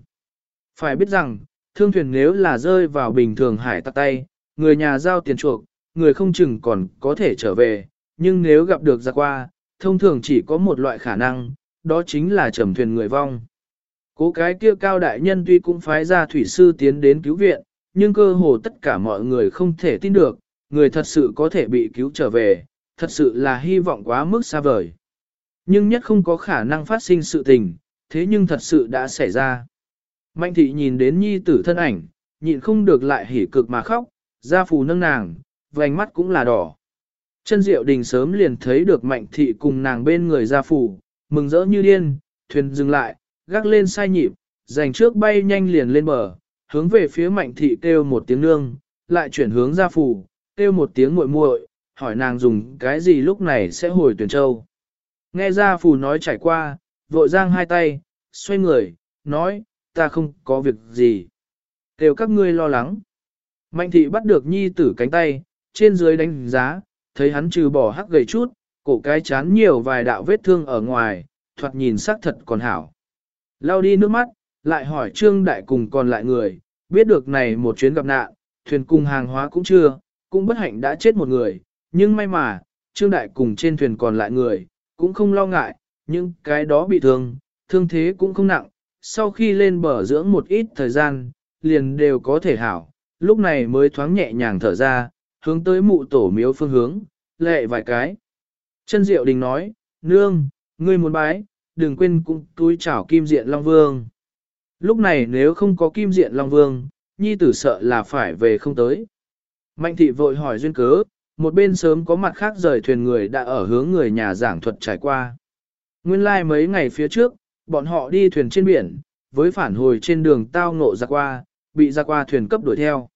Phải biết rằng, thương thuyền nếu là rơi vào bình thường hải tặc tay, người nhà giao tiền chuộc, người không chừng còn có thể trở về, nhưng nếu gặp được ra qua, thông thường chỉ có một loại khả năng, đó chính là trầm thuyền người vong. Cố cái kia cao đại nhân tuy cũng phái ra thủy sư tiến đến cứu viện, nhưng cơ hồ tất cả mọi người không thể tin được, người thật sự có thể bị cứu trở về, thật sự là hy vọng quá mức xa vời. Nhưng nhất không có khả năng phát sinh sự tình, thế nhưng thật sự đã xảy ra. Mạnh thị nhìn đến nhi tử thân ảnh, nhịn không được lại hỉ cực mà khóc, gia phù nâng nàng, vành mắt cũng là đỏ. Chân diệu đình sớm liền thấy được mạnh thị cùng nàng bên người gia phủ mừng rỡ như điên, thuyền dừng lại, gác lên sai nhịp, dành trước bay nhanh liền lên bờ, hướng về phía mạnh thị kêu một tiếng nương, lại chuyển hướng gia phủ, kêu một tiếng muội muội, hỏi nàng dùng cái gì lúc này sẽ hồi tuyển châu. Nghe gia phủ nói trải qua, vội giang hai tay, xoay người, nói, ta không có việc gì. Kêu các ngươi lo lắng. Mạnh thị bắt được nhi tử cánh tay, trên dưới đánh giá, thấy hắn trừ bỏ hắc gầy chút, cổ cái chán nhiều vài đạo vết thương ở ngoài, thoạt nhìn sắc thật còn hảo. Lao đi nước mắt, lại hỏi Trương Đại cùng còn lại người, biết được này một chuyến gặp nạn, thuyền cùng hàng hóa cũng chưa, cũng bất hạnh đã chết một người, nhưng may mà, Trương Đại cùng trên thuyền còn lại người, cũng không lo ngại, nhưng cái đó bị thương, thương thế cũng không nặng, sau khi lên bờ dưỡng một ít thời gian, liền đều có thể hảo, lúc này mới thoáng nhẹ nhàng thở ra, hướng tới mụ tổ miếu phương hướng, lệ vài cái. Chân Diệu Đình nói, nương, ngươi muốn bái, đừng quên cũng túi chảo kim diện Long Vương. Lúc này nếu không có kim diện Long Vương, nhi tử sợ là phải về không tới. Mạnh thị vội hỏi duyên cớ, một bên sớm có mặt khác rời thuyền người đã ở hướng người nhà giảng thuật trải qua. Nguyên lai like mấy ngày phía trước, bọn họ đi thuyền trên biển, với phản hồi trên đường tao ngộ ra qua, bị ra qua thuyền cấp đuổi theo.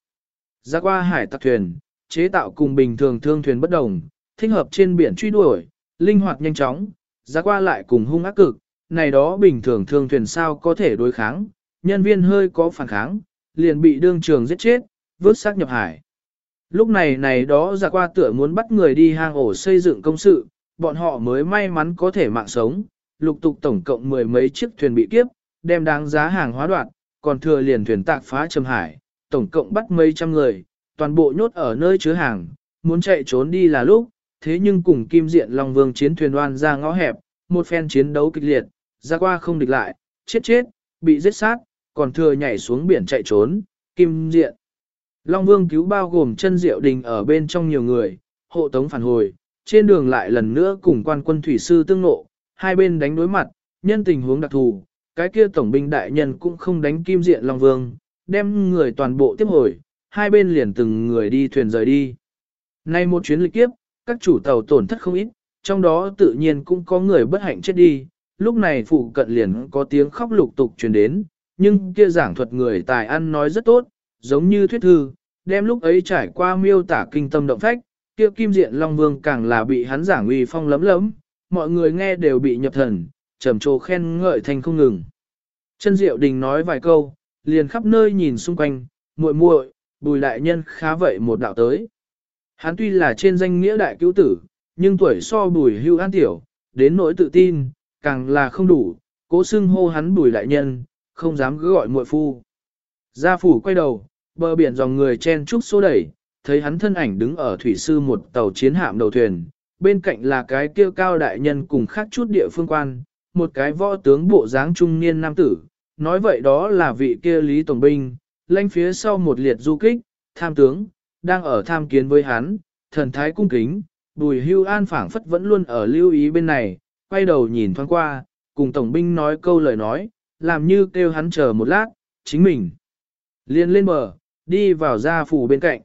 Ra qua hải tặc thuyền, chế tạo cùng bình thường thương thuyền bất đồng, thích hợp trên biển truy đuổi, linh hoạt nhanh chóng, giá qua lại cùng hung ác cực, này đó bình thường thương thuyền sao có thể đối kháng, nhân viên hơi có phản kháng, liền bị đương trường giết chết, vớt xác nhập hải. Lúc này này đó ra qua tựa muốn bắt người đi hang ổ xây dựng công sự, bọn họ mới may mắn có thể mạng sống, lục tục tổng cộng mười mấy chiếc thuyền bị kiếp, đem đáng giá hàng hóa đoạn còn thừa liền thuyền tạc phá trầm hải, tổng cộng bắt mấy trăm người, toàn bộ nhốt ở nơi chứa hàng, muốn chạy trốn đi là lúc, thế nhưng cùng kim diện Long Vương chiến thuyền đoan ra ngõ hẹp, một phen chiến đấu kịch liệt, ra qua không địch lại, chết chết, bị giết sát, còn thừa nhảy xuống biển chạy trốn, kim diện. Long Vương cứu bao gồm chân diệu đình ở bên trong nhiều người, hộ tống phản hồi, trên đường lại lần nữa cùng quan quân thủy sư tương nộ, hai bên đánh đối mặt, nhân tình huống đặc thù, cái kia tổng binh đại nhân cũng không đánh kim diện Long Vương, đem người toàn bộ tiếp hồi, hai bên liền từng người đi thuyền rời đi. Nay một chuyến lịch kiếp, các chủ tàu tổn thất không ít, trong đó tự nhiên cũng có người bất hạnh chết đi, lúc này phụ cận liền có tiếng khóc lục tục truyền đến, nhưng kia giảng thuật người tài ăn nói rất tốt, giống như thuyết thư, đem lúc ấy trải qua miêu tả kinh tâm động phách, kia kim diện Long Vương càng là bị hắn giảng uy phong lấm lấm, mọi người nghe đều bị nhập thần, trầm trồ khen ngợi thành không ngừng. Chân Diệu Đình nói vài câu, liền khắp nơi nhìn xung quanh, muội muội, bùi đại nhân khá vậy một đạo tới. Hắn tuy là trên danh nghĩa đại cứu tử, nhưng tuổi so bùi hưu an tiểu, đến nỗi tự tin, càng là không đủ, cố xưng hô hắn bùi đại nhân, không dám cứ gọi muội phu. Gia phủ quay đầu, bờ biển dòng người chen trúc xô đẩy, thấy hắn thân ảnh đứng ở thủy sư một tàu chiến hạm đầu thuyền, bên cạnh là cái kia cao đại nhân cùng khác chút địa phương quan, một cái võ tướng bộ dáng trung niên nam tử, nói vậy đó là vị kia Lý Tổng Binh, lanh phía sau một liệt du kích, tham tướng, đang ở tham kiến với hắn, thần thái cung kính, bùi hưu an phảng phất vẫn luôn ở lưu ý bên này, quay đầu nhìn thoáng qua, cùng Tổng Binh nói câu lời nói, làm như kêu hắn chờ một lát, chính mình. liền lên bờ, đi vào gia phủ bên cạnh.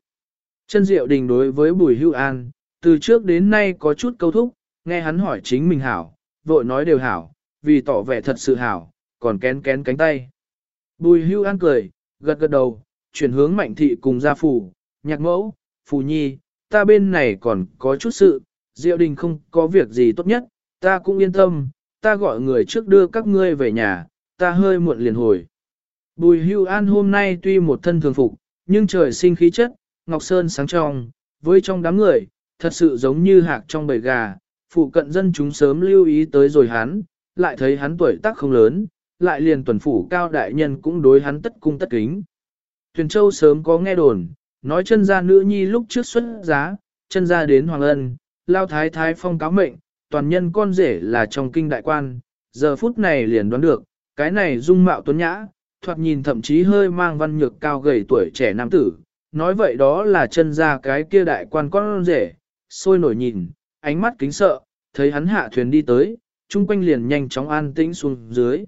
Chân diệu đình đối với bùi hưu an, từ trước đến nay có chút câu thúc, nghe hắn hỏi chính mình hảo, vội nói đều hảo, vì tỏ vẻ thật sự hảo, còn kén kén cánh tay. Bùi hưu an cười, gật gật đầu, chuyển hướng mạnh thị cùng gia phủ, nhạc mẫu, phù nhi, ta bên này còn có chút sự, diệu đình không có việc gì tốt nhất, ta cũng yên tâm, ta gọi người trước đưa các ngươi về nhà, ta hơi muộn liền hồi. Bùi hưu an hôm nay tuy một thân thường phục, nhưng trời sinh khí chất, Ngọc Sơn sáng trong, với trong đám người, thật sự giống như hạc trong bầy gà, phụ cận dân chúng sớm lưu ý tới rồi hắn, lại thấy hắn tuổi tác không lớn, lại liền tuần phủ cao đại nhân cũng đối hắn tất cung tất kính. Tuyền Châu sớm có nghe đồn, nói chân gia nữ nhi lúc trước xuất giá, chân gia đến Hoàng Ân, lao thái thái phong cáo mệnh, toàn nhân con rể là trong kinh đại quan, giờ phút này liền đoán được, cái này dung mạo tuấn nhã, thoạt nhìn thậm chí hơi mang văn nhược cao gầy tuổi trẻ nam tử, nói vậy đó là chân gia cái kia đại quan con rể, sôi nổi nhìn, ánh mắt kính sợ, thấy hắn hạ thuyền đi tới, chung quanh liền nhanh chóng an tĩnh xuống dưới.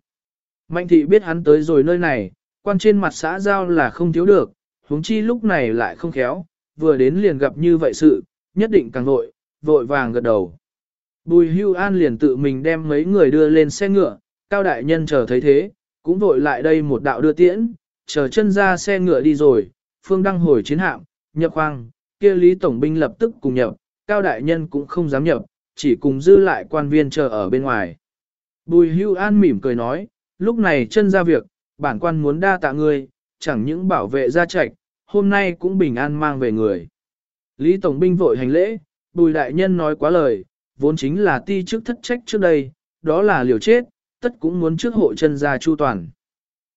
Mạnh thị biết hắn tới rồi nơi này, quan trên mặt xã giao là không thiếu được, huống chi lúc này lại không khéo, vừa đến liền gặp như vậy sự, nhất định càng vội, vội vàng gật đầu. Bùi hưu an liền tự mình đem mấy người đưa lên xe ngựa, cao đại nhân chờ thấy thế, cũng vội lại đây một đạo đưa tiễn, chờ chân ra xe ngựa đi rồi, phương đăng hồi chiến hạm, nhập khoang, kia lý tổng binh lập tức cùng nhập, cao đại nhân cũng không dám nhập, chỉ cùng dư lại quan viên chờ ở bên ngoài. Bùi hưu an mỉm cười nói, lúc này chân ra việc, bản quan muốn đa tạ ngươi, chẳng những bảo vệ gia trạch, hôm nay cũng bình an mang về người. Lý Tổng binh vội hành lễ, bùi đại nhân nói quá lời, vốn chính là ti trước thất trách trước đây, đó là liều chết, tất cũng muốn trước hộ chân ra chu toàn.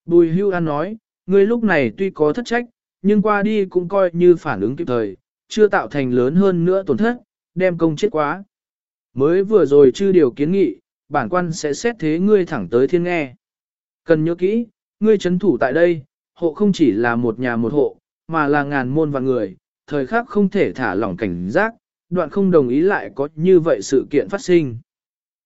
Bùi hưu an nói, ngươi lúc này tuy có thất trách, nhưng qua đi cũng coi như phản ứng kịp thời, chưa tạo thành lớn hơn nữa tổn thất, đem công chết quá. Mới vừa rồi chư điều kiến nghị, bản quan sẽ xét thế ngươi thẳng tới thiên nghe. Cần nhớ kỹ, ngươi chấn thủ tại đây, hộ không chỉ là một nhà một hộ, mà là ngàn môn vạn người, thời khắc không thể thả lỏng cảnh giác, đoạn không đồng ý lại có như vậy sự kiện phát sinh.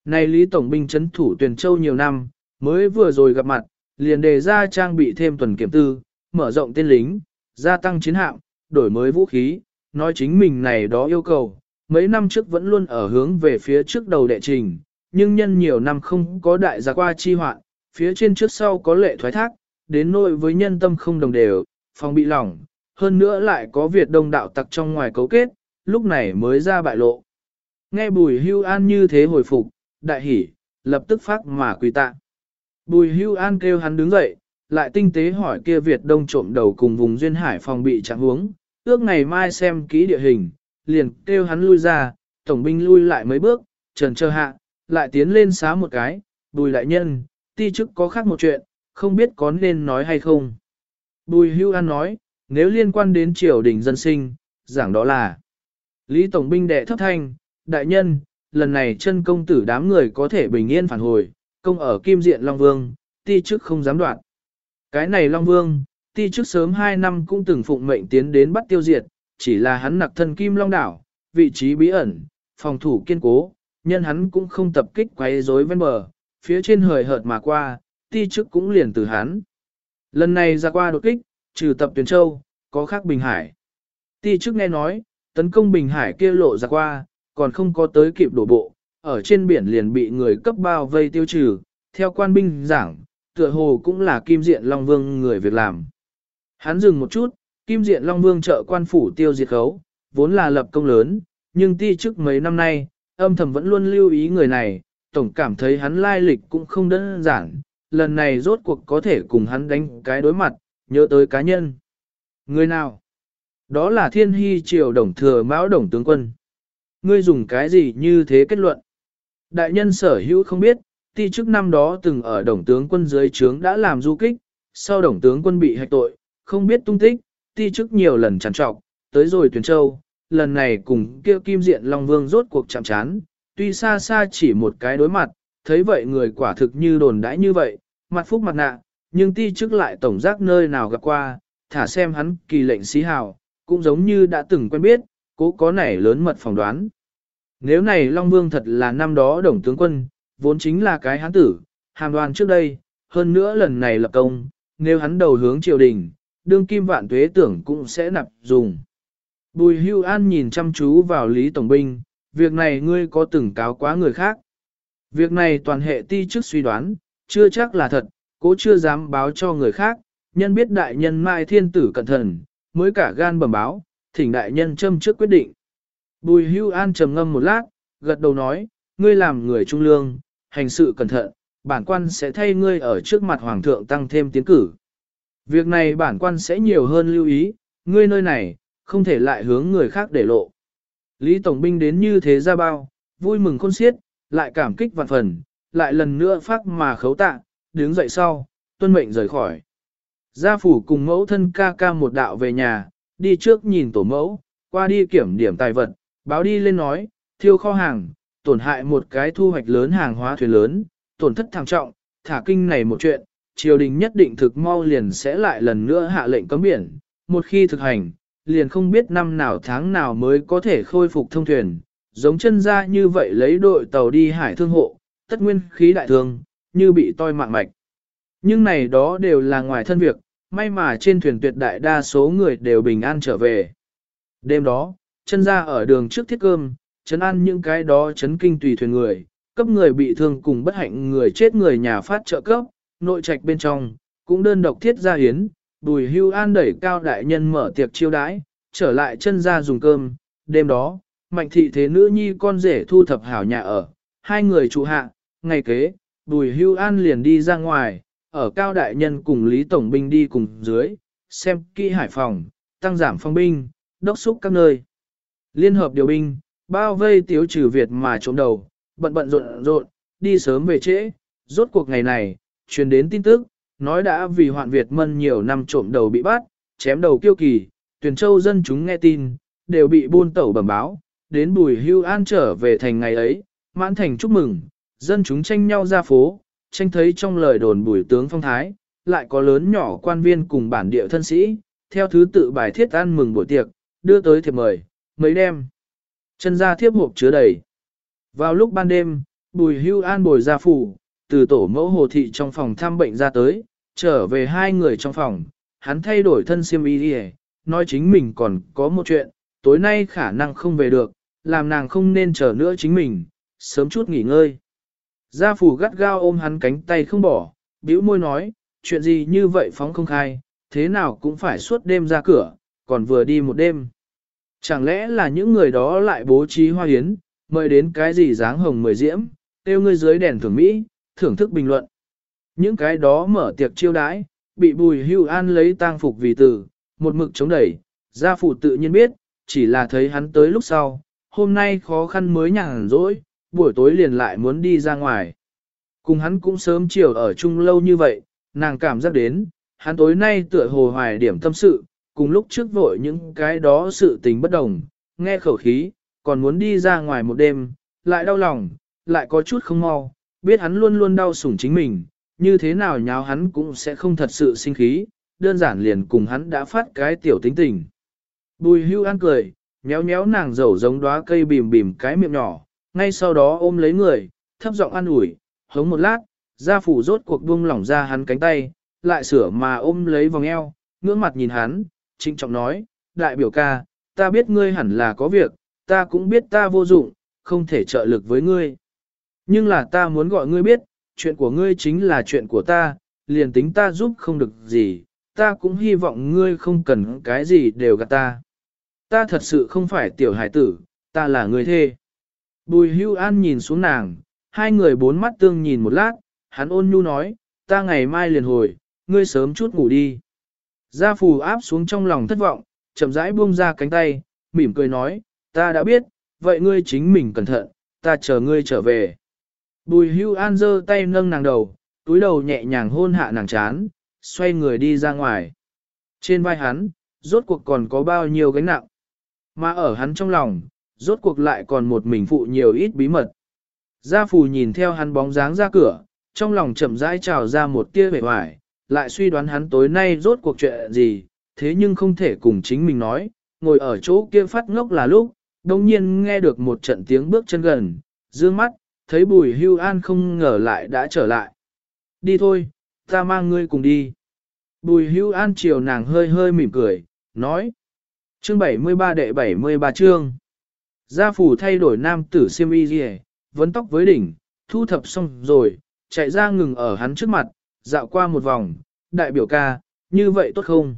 Này Lý Tổng binh chấn thủ tuyển châu nhiều năm, mới vừa rồi gặp mặt, liền đề ra trang bị thêm tuần kiểm tư, mở rộng tên lính, gia tăng chiến hạm, đổi mới vũ khí, nói chính mình này đó yêu cầu, mấy năm trước vẫn luôn ở hướng về phía trước đầu đệ trình, nhưng nhân nhiều năm không có đại gia qua chi hoạn, phía trên trước sau có lệ thoái thác, đến nỗi với nhân tâm không đồng đều, phòng bị lỏng, hơn nữa lại có Việt đông đạo tặc trong ngoài cấu kết, lúc này mới ra bại lộ. Nghe bùi hưu an như thế hồi phục, đại hỉ, lập tức phát mà quỳ tạ. Bùi hưu an kêu hắn đứng dậy, lại tinh tế hỏi kia Việt đông trộm đầu cùng vùng duyên hải phòng bị trạng huống, ước ngày mai xem kỹ địa hình, liền kêu hắn lui ra, tổng binh lui lại mấy bước, trần chờ hạ, lại tiến lên xá một cái, bùi đại nhân, ti chức có khác một chuyện, không biết có nên nói hay không. Bùi hưu an nói, nếu liên quan đến triều đình dân sinh, giảng đó là Lý Tổng binh đệ thấp thanh, đại nhân, lần này chân công tử đám người có thể bình yên phản hồi, công ở kim diện Long Vương, ti chức không dám đoạn. Cái này Long Vương, ti chức sớm 2 năm cũng từng phụng mệnh tiến đến bắt tiêu diệt, chỉ là hắn nặc thân kim Long Đảo, vị trí bí ẩn, phòng thủ kiên cố, nhân hắn cũng không tập kích quấy rối ven bờ, phía trên hời hợt mà qua, ti chức cũng liền từ hắn. Lần này ra qua đột kích, trừ tập tuyển châu, có khác Bình Hải. Ti chức nghe nói, tấn công Bình Hải kia lộ ra qua, còn không có tới kịp đổ bộ, ở trên biển liền bị người cấp bao vây tiêu trừ, theo quan binh giảng, tựa hồ cũng là Kim Diện Long Vương người việc làm. Hắn dừng một chút, Kim Diện Long Vương trợ quan phủ tiêu diệt khấu, vốn là lập công lớn, nhưng ti chức mấy năm nay, âm thầm vẫn luôn lưu ý người này, tổng cảm thấy hắn lai lịch cũng không đơn giản, lần này rốt cuộc có thể cùng hắn đánh cái đối mặt, nhớ tới cá nhân. Người nào? Đó là thiên hy triều đồng thừa mão đồng tướng quân. Ngươi dùng cái gì như thế kết luận? Đại nhân sở hữu không biết, ti chức năm đó từng ở đồng tướng quân dưới trướng đã làm du kích, sau đồng tướng quân bị hạch tội, không biết tung tích, ti chức nhiều lần trằn trọc, tới rồi tuyển châu, lần này cùng kêu kim diện Long Vương rốt cuộc chạm chán, tuy xa xa chỉ một cái đối mặt, thấy vậy người quả thực như đồn đãi như vậy, mặt phúc mặt nạ, nhưng ti trước lại tổng giác nơi nào gặp qua, thả xem hắn kỳ lệnh xí hào, cũng giống như đã từng quen biết, cố có nảy lớn mật phỏng đoán. Nếu này Long Vương thật là năm đó đồng tướng quân, vốn chính là cái hán tử, hàm đoan trước đây, hơn nữa lần này lập công, nếu hắn đầu hướng triều đình, đương kim vạn tuế tưởng cũng sẽ nạp dùng. Bùi hưu an nhìn chăm chú vào Lý Tổng Binh, việc này ngươi có từng cáo quá người khác. Việc này toàn hệ ti trước suy đoán, chưa chắc là thật, cố chưa dám báo cho người khác, nhân biết đại nhân mai thiên tử cẩn thận, mới cả gan bẩm báo, thỉnh đại nhân châm trước quyết định. Bùi hưu an trầm ngâm một lát, gật đầu nói, ngươi làm người trung lương, hành sự cẩn thận, bản quan sẽ thay ngươi ở trước mặt hoàng thượng tăng thêm tiến cử. Việc này bản quan sẽ nhiều hơn lưu ý, ngươi nơi này, không thể lại hướng người khác để lộ. Lý Tổng binh đến như thế ra bao, vui mừng khôn xiết, lại cảm kích vạn phần, lại lần nữa phát mà khấu tạ, đứng dậy sau, tuân mệnh rời khỏi. Gia phủ cùng mẫu thân ca ca một đạo về nhà, đi trước nhìn tổ mẫu, qua đi kiểm điểm tài vật, báo đi lên nói, thiêu kho hàng, tổn hại một cái thu hoạch lớn hàng hóa thuyền lớn, tổn thất thảm trọng, thả kinh này một chuyện, triều đình nhất định thực mau liền sẽ lại lần nữa hạ lệnh cấm biển, một khi thực hành, liền không biết năm nào tháng nào mới có thể khôi phục thông thuyền, giống chân ra như vậy lấy đội tàu đi hải thương hộ, tất nguyên khí đại thương, như bị toi mạng mạch. Nhưng này đó đều là ngoài thân việc, may mà trên thuyền tuyệt đại đa số người đều bình an trở về. Đêm đó, chân ra ở đường trước thiết cơm, chấn ăn những cái đó chấn kinh tùy thuyền người, cấp người bị thương cùng bất hạnh người chết người nhà phát trợ cấp, nội trạch bên trong, cũng đơn độc thiết ra hiến, bùi hưu an đẩy cao đại nhân mở tiệc chiêu đãi, trở lại chân ra dùng cơm, đêm đó, mạnh thị thế nữ nhi con rể thu thập hảo nhà ở, hai người trụ hạ, ngày kế, bùi hưu an liền đi ra ngoài, ở cao đại nhân cùng Lý Tổng binh đi cùng dưới, xem kỹ hải phòng, tăng giảm phong binh, đốc xúc các nơi. Liên hợp điều binh, bao vây tiếu trừ Việt mà trộm đầu, bận bận rộn rộn, đi sớm về trễ, rốt cuộc ngày này, truyền đến tin tức, nói đã vì hoạn Việt mân nhiều năm trộm đầu bị bắt, chém đầu kiêu kỳ, tuyển châu dân chúng nghe tin, đều bị buôn tẩu bẩm báo, đến bùi hưu an trở về thành ngày ấy, mãn thành chúc mừng, dân chúng tranh nhau ra phố, tranh thấy trong lời đồn bùi tướng phong thái, lại có lớn nhỏ quan viên cùng bản địa thân sĩ, theo thứ tự bài thiết ăn mừng buổi tiệc, đưa tới thiệp mời, mấy đêm. Chân ra thiếp hộp chứa đầy. Vào lúc ban đêm, bùi hưu an bồi ra phủ, từ tổ mẫu hồ thị trong phòng thăm bệnh ra tới, trở về hai người trong phòng, hắn thay đổi thân siêm y đi nói chính mình còn có một chuyện, tối nay khả năng không về được, làm nàng không nên chờ nữa chính mình, sớm chút nghỉ ngơi. Gia phủ gắt gao ôm hắn cánh tay không bỏ, bĩu môi nói, chuyện gì như vậy phóng không khai, thế nào cũng phải suốt đêm ra cửa, còn vừa đi một đêm. Chẳng lẽ là những người đó lại bố trí hoa hiến, mời đến cái gì dáng hồng mười diễm, tiêu ngươi dưới đèn thưởng Mỹ, thưởng thức bình luận. Những cái đó mở tiệc chiêu đãi, bị bùi hưu an lấy tang phục vì tử, một mực chống đẩy, gia phụ tự nhiên biết, chỉ là thấy hắn tới lúc sau, hôm nay khó khăn mới nhàn rỗi, buổi tối liền lại muốn đi ra ngoài. Cùng hắn cũng sớm chiều ở chung lâu như vậy, nàng cảm giác đến, hắn tối nay tựa hồ hoài điểm tâm sự, cùng lúc trước vội những cái đó sự tình bất đồng, nghe khẩu khí, còn muốn đi ra ngoài một đêm, lại đau lòng, lại có chút không mau, biết hắn luôn luôn đau sủng chính mình, như thế nào nháo hắn cũng sẽ không thật sự sinh khí, đơn giản liền cùng hắn đã phát cái tiểu tính tình. Bùi hưu an cười, méo méo nàng dầu giống đóa cây bìm bìm cái miệng nhỏ, ngay sau đó ôm lấy người, thấp giọng an ủi, hống một lát, gia phủ rốt cuộc buông lỏng ra hắn cánh tay, lại sửa mà ôm lấy vòng eo, ngưỡng mặt nhìn hắn, trinh trọng nói, đại biểu ca, ta biết ngươi hẳn là có việc, ta cũng biết ta vô dụng, không thể trợ lực với ngươi. Nhưng là ta muốn gọi ngươi biết, chuyện của ngươi chính là chuyện của ta, liền tính ta giúp không được gì, ta cũng hy vọng ngươi không cần cái gì đều gạt ta. Ta thật sự không phải tiểu hải tử, ta là người thê. Bùi hưu an nhìn xuống nàng, hai người bốn mắt tương nhìn một lát, hắn ôn nhu nói, ta ngày mai liền hồi, ngươi sớm chút ngủ đi. Gia phù áp xuống trong lòng thất vọng, chậm rãi buông ra cánh tay, mỉm cười nói, ta đã biết, vậy ngươi chính mình cẩn thận, ta chờ ngươi trở về. Bùi hưu an giơ tay nâng nàng đầu, túi đầu nhẹ nhàng hôn hạ nàng chán, xoay người đi ra ngoài. Trên vai hắn, rốt cuộc còn có bao nhiêu gánh nặng. Mà ở hắn trong lòng, rốt cuộc lại còn một mình phụ nhiều ít bí mật. Gia phù nhìn theo hắn bóng dáng ra cửa, trong lòng chậm rãi trào ra một tia vẻ hoài, lại suy đoán hắn tối nay rốt cuộc chuyện gì, thế nhưng không thể cùng chính mình nói, ngồi ở chỗ kia phát ngốc là lúc, đồng nhiên nghe được một trận tiếng bước chân gần, dương mắt, thấy bùi hưu an không ngờ lại đã trở lại. Đi thôi, ta mang ngươi cùng đi. Bùi hưu an chiều nàng hơi hơi mỉm cười, nói. Chương 73 đệ 73 chương. Gia phủ thay đổi nam tử siêm y dì vấn tóc với đỉnh, thu thập xong rồi, chạy ra ngừng ở hắn trước mặt, dạo qua một vòng, đại biểu ca, như vậy tốt không?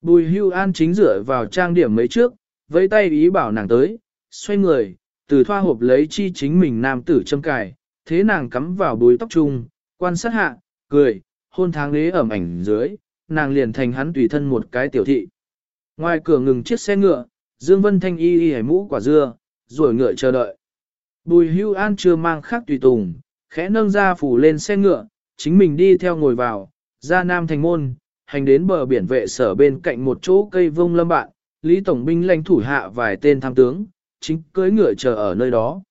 Bùi hưu an chính rửa vào trang điểm mấy trước, với tay ý bảo nàng tới, xoay người, từ thoa hộp lấy chi chính mình nam tử châm cài, thế nàng cắm vào đuôi tóc chung, quan sát hạ, cười, hôn tháng lế ẩm ảnh dưới, nàng liền thành hắn tùy thân một cái tiểu thị. Ngoài cửa ngừng chiếc xe ngựa, Dương Vân Thanh y y mũ quả dưa, rồi ngựa chờ đợi. Bùi hưu an chưa mang khác tùy tùng, khẽ nâng ra phủ lên xe ngựa, chính mình đi theo ngồi vào, ra nam thành môn, hành đến bờ biển vệ sở bên cạnh một chỗ cây vông lâm bạn, Lý Tổng binh lãnh thủ hạ vài tên tham tướng, chính cưỡi ngựa chờ ở nơi đó.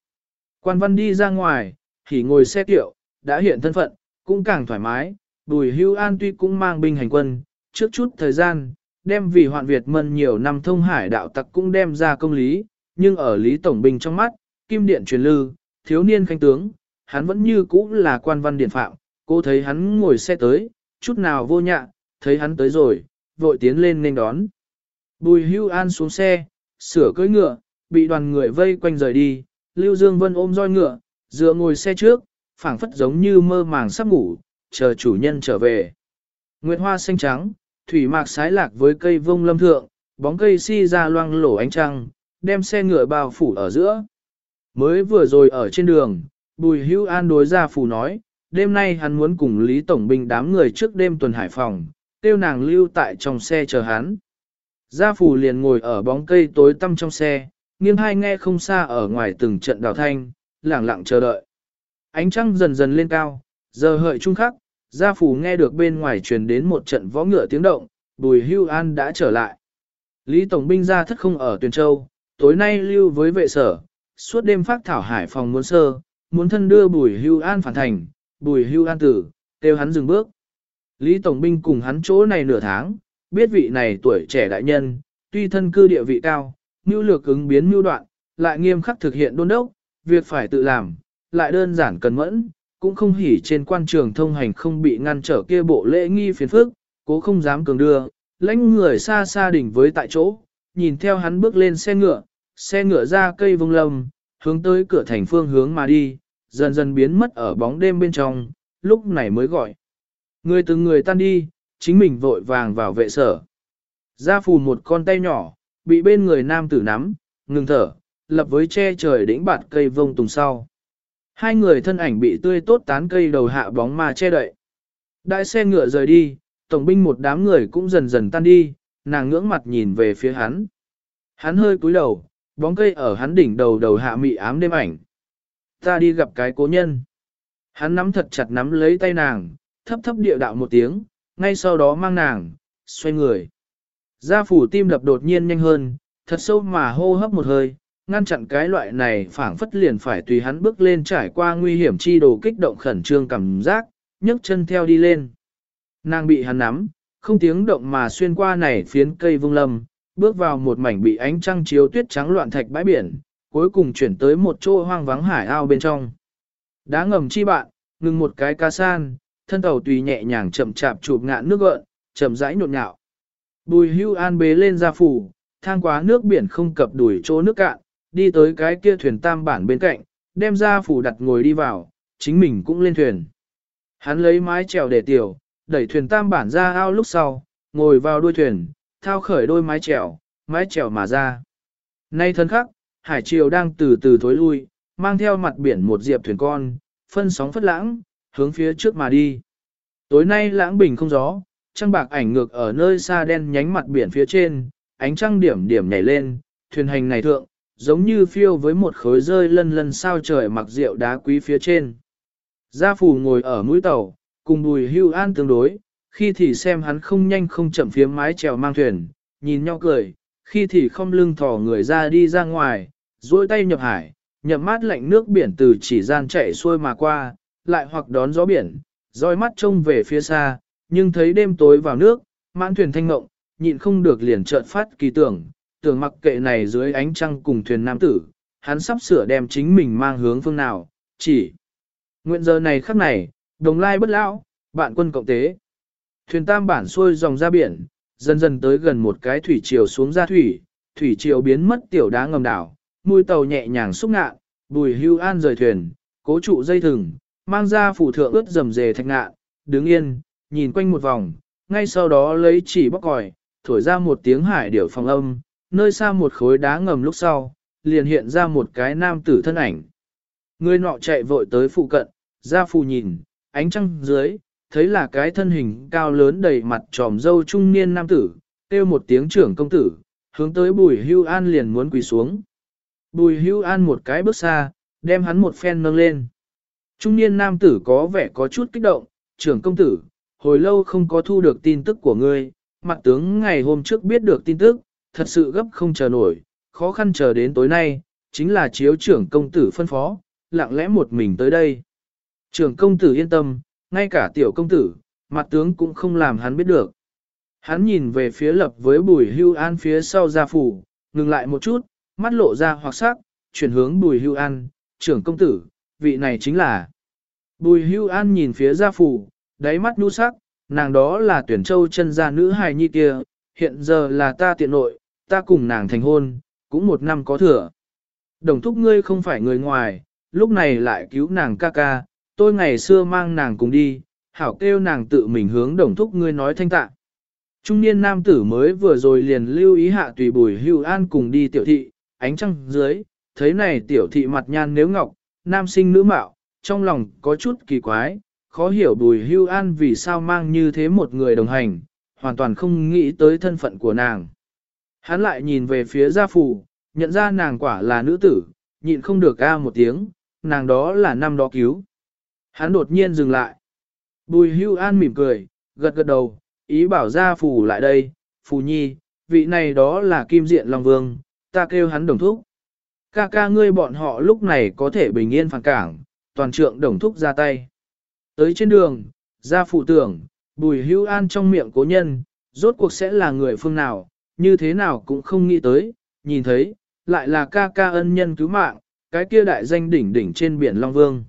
Quan văn đi ra ngoài, thì ngồi xe kiệu, đã hiện thân phận, cũng càng thoải mái, bùi hưu an tuy cũng mang binh hành quân, trước chút thời gian, đem vì hoạn Việt mân nhiều năm thông hải đạo tặc cũng đem ra công lý, nhưng ở Lý Tổng binh trong mắt, kim điện truyền lư, thiếu niên khanh tướng, hắn vẫn như cũ là quan văn điện phạm, cô thấy hắn ngồi xe tới, chút nào vô nhạ, thấy hắn tới rồi, vội tiến lên nên đón. Bùi hưu an xuống xe, sửa cưỡi ngựa, bị đoàn người vây quanh rời đi, Lưu Dương Vân ôm roi ngựa, dựa ngồi xe trước, phảng phất giống như mơ màng sắp ngủ, chờ chủ nhân trở về. Nguyệt hoa xanh trắng, thủy mạc sái lạc với cây vông lâm thượng, bóng cây si ra loang lổ ánh trăng, đem xe ngựa bao phủ ở giữa. Mới vừa rồi ở trên đường, Bùi Hữu An đối ra phủ nói, đêm nay hắn muốn cùng Lý Tổng binh đám người trước đêm tuần hải phòng, tiêu nàng lưu tại trong xe chờ hắn. Gia phủ liền ngồi ở bóng cây tối tăm trong xe, nghiêng hai nghe không xa ở ngoài từng trận đào thanh, lẳng lặng chờ đợi. Ánh trăng dần dần lên cao, giờ hợi trung khắc, gia phủ nghe được bên ngoài truyền đến một trận võ ngựa tiếng động, bùi hưu an đã trở lại. Lý Tổng binh ra thất không ở Tuyền Châu, tối nay lưu với vệ sở, suốt đêm phát thảo hải phòng muốn sơ, muốn thân đưa bùi hưu an phản thành, bùi hưu an tử, kêu hắn dừng bước. Lý Tổng binh cùng hắn chỗ này nửa tháng, biết vị này tuổi trẻ đại nhân, tuy thân cư địa vị cao, mưu lược ứng biến mưu đoạn, lại nghiêm khắc thực hiện đôn đốc, việc phải tự làm, lại đơn giản cần mẫn, cũng không hỉ trên quan trường thông hành không bị ngăn trở kia bộ lễ nghi phiền phức, cố không dám cường đưa, lãnh người xa xa đỉnh với tại chỗ, nhìn theo hắn bước lên xe ngựa, xe ngựa ra cây vông lâm, hướng tới cửa thành phương hướng mà đi, dần dần biến mất ở bóng đêm bên trong, lúc này mới gọi. Người từng người tan đi, chính mình vội vàng vào vệ sở. Ra phù một con tay nhỏ, bị bên người nam tử nắm, ngừng thở, lập với che trời đỉnh bạt cây vông tùng sau. Hai người thân ảnh bị tươi tốt tán cây đầu hạ bóng mà che đậy. Đại xe ngựa rời đi, tổng binh một đám người cũng dần dần tan đi, nàng ngưỡng mặt nhìn về phía hắn. Hắn hơi cúi đầu, bóng cây ở hắn đỉnh đầu đầu hạ mị ám đêm ảnh. Ta đi gặp cái cố nhân. Hắn nắm thật chặt nắm lấy tay nàng, thấp thấp địa đạo một tiếng, ngay sau đó mang nàng, xoay người. Gia phủ tim đập đột nhiên nhanh hơn, thật sâu mà hô hấp một hơi, ngăn chặn cái loại này phảng phất liền phải tùy hắn bước lên trải qua nguy hiểm chi đồ kích động khẩn trương cảm giác, nhấc chân theo đi lên. Nàng bị hắn nắm, không tiếng động mà xuyên qua này phiến cây vương lâm, bước vào một mảnh bị ánh trăng chiếu tuyết trắng loạn thạch bãi biển, cuối cùng chuyển tới một chỗ hoang vắng hải ao bên trong. Đá ngầm chi bạn, ngừng một cái ca san, thân tàu tùy nhẹ nhàng chậm chạp chụp ngạn nước gợn, chậm rãi nhộn nhạo. Bùi hưu an bế lên ra phủ, thang quá nước biển không cập đuổi chỗ nước cạn, đi tới cái kia thuyền tam bản bên cạnh, đem ra phủ đặt ngồi đi vào, chính mình cũng lên thuyền. Hắn lấy mái chèo để tiểu, đẩy thuyền tam bản ra ao lúc sau, ngồi vào đuôi thuyền, thao khởi đôi mái chèo, mái chèo mà ra. Nay thân khắc, hải triều đang từ từ thối lui, mang theo mặt biển một diệp thuyền con, phân sóng phất lãng, hướng phía trước mà đi. Tối nay lãng bình không gió, trăng bạc ảnh ngược ở nơi xa đen nhánh mặt biển phía trên, ánh trăng điểm điểm nhảy lên, thuyền hành này thượng, giống như phiêu với một khối rơi lân lân sao trời mặc rượu đá quý phía trên. Gia phù ngồi ở mũi tàu, cùng bùi hưu an tương đối, khi thì xem hắn không nhanh không chậm phía mái chèo mang thuyền, nhìn nhau cười, khi thì không lưng thỏ người ra đi ra ngoài, duỗi tay nhập hải, nhậm mát lạnh nước biển từ chỉ gian chạy xuôi mà qua, lại hoặc đón gió biển, roi mắt trông về phía xa, nhưng thấy đêm tối vào nước, mãn thuyền thanh ngộng, nhịn không được liền chợt phát kỳ tưởng, tưởng mặc kệ này dưới ánh trăng cùng thuyền nam tử, hắn sắp sửa đem chính mình mang hướng phương nào, chỉ. Nguyện giờ này khắc này, đồng lai bất lão, bạn quân cộng tế. Thuyền tam bản xuôi dòng ra biển, dần dần tới gần một cái thủy triều xuống ra thủy, thủy triều biến mất tiểu đá ngầm đảo, mũi tàu nhẹ nhàng xúc ngạn, bùi hưu an rời thuyền, cố trụ dây thừng, mang ra phủ thượng ướt rầm rề thạch ngạn, đứng yên, nhìn quanh một vòng, ngay sau đó lấy chỉ bóc còi, thổi ra một tiếng hải điểu phòng âm, nơi xa một khối đá ngầm lúc sau, liền hiện ra một cái nam tử thân ảnh. Người nọ chạy vội tới phụ cận, ra phù nhìn, ánh trăng dưới, thấy là cái thân hình cao lớn đầy mặt tròm dâu trung niên nam tử, kêu một tiếng trưởng công tử, hướng tới bùi hưu an liền muốn quỳ xuống. Bùi hưu an một cái bước xa, đem hắn một phen nâng lên. Trung niên nam tử có vẻ có chút kích động, trưởng công tử, hồi lâu không có thu được tin tức của ngươi, mặt tướng ngày hôm trước biết được tin tức, thật sự gấp không chờ nổi, khó khăn chờ đến tối nay, chính là chiếu trưởng công tử phân phó, lặng lẽ một mình tới đây. Trưởng công tử yên tâm, ngay cả tiểu công tử, mặt tướng cũng không làm hắn biết được. Hắn nhìn về phía lập với bùi hưu an phía sau gia phủ, ngừng lại một chút, mắt lộ ra hoặc sắc, chuyển hướng bùi hưu an, trưởng công tử, vị này chính là. Bùi hưu an nhìn phía gia phủ, đáy mắt nu sắc, nàng đó là tuyển châu chân gia nữ hài nhi kia, hiện giờ là ta tiện nội, ta cùng nàng thành hôn, cũng một năm có thừa. Đồng thúc ngươi không phải người ngoài, lúc này lại cứu nàng ca ca, tôi ngày xưa mang nàng cùng đi, hảo kêu nàng tự mình hướng đồng thúc ngươi nói thanh tạ. Trung niên nam tử mới vừa rồi liền lưu ý hạ tùy bùi hưu an cùng đi tiểu thị, ánh trăng dưới, thấy này tiểu thị mặt nhan nếu ngọc, nam sinh nữ mạo, trong lòng có chút kỳ quái, khó hiểu bùi hưu an vì sao mang như thế một người đồng hành, hoàn toàn không nghĩ tới thân phận của nàng. Hắn lại nhìn về phía gia phủ, nhận ra nàng quả là nữ tử, nhịn không được ca một tiếng, nàng đó là năm đó cứu. Hắn đột nhiên dừng lại. Bùi hưu an mỉm cười, gật gật đầu, ý bảo gia phủ lại đây, phù nhi, vị này đó là kim diện Long Vương, ta kêu hắn đồng thúc. Ca ca ngươi bọn họ lúc này có thể bình yên phản cảng, toàn trượng đồng thúc ra tay. Tới trên đường, gia phụ tưởng, bùi hưu an trong miệng cố nhân, rốt cuộc sẽ là người phương nào, như thế nào cũng không nghĩ tới, nhìn thấy, lại là ca ca ân nhân cứu mạng, cái kia đại danh đỉnh đỉnh trên biển Long Vương.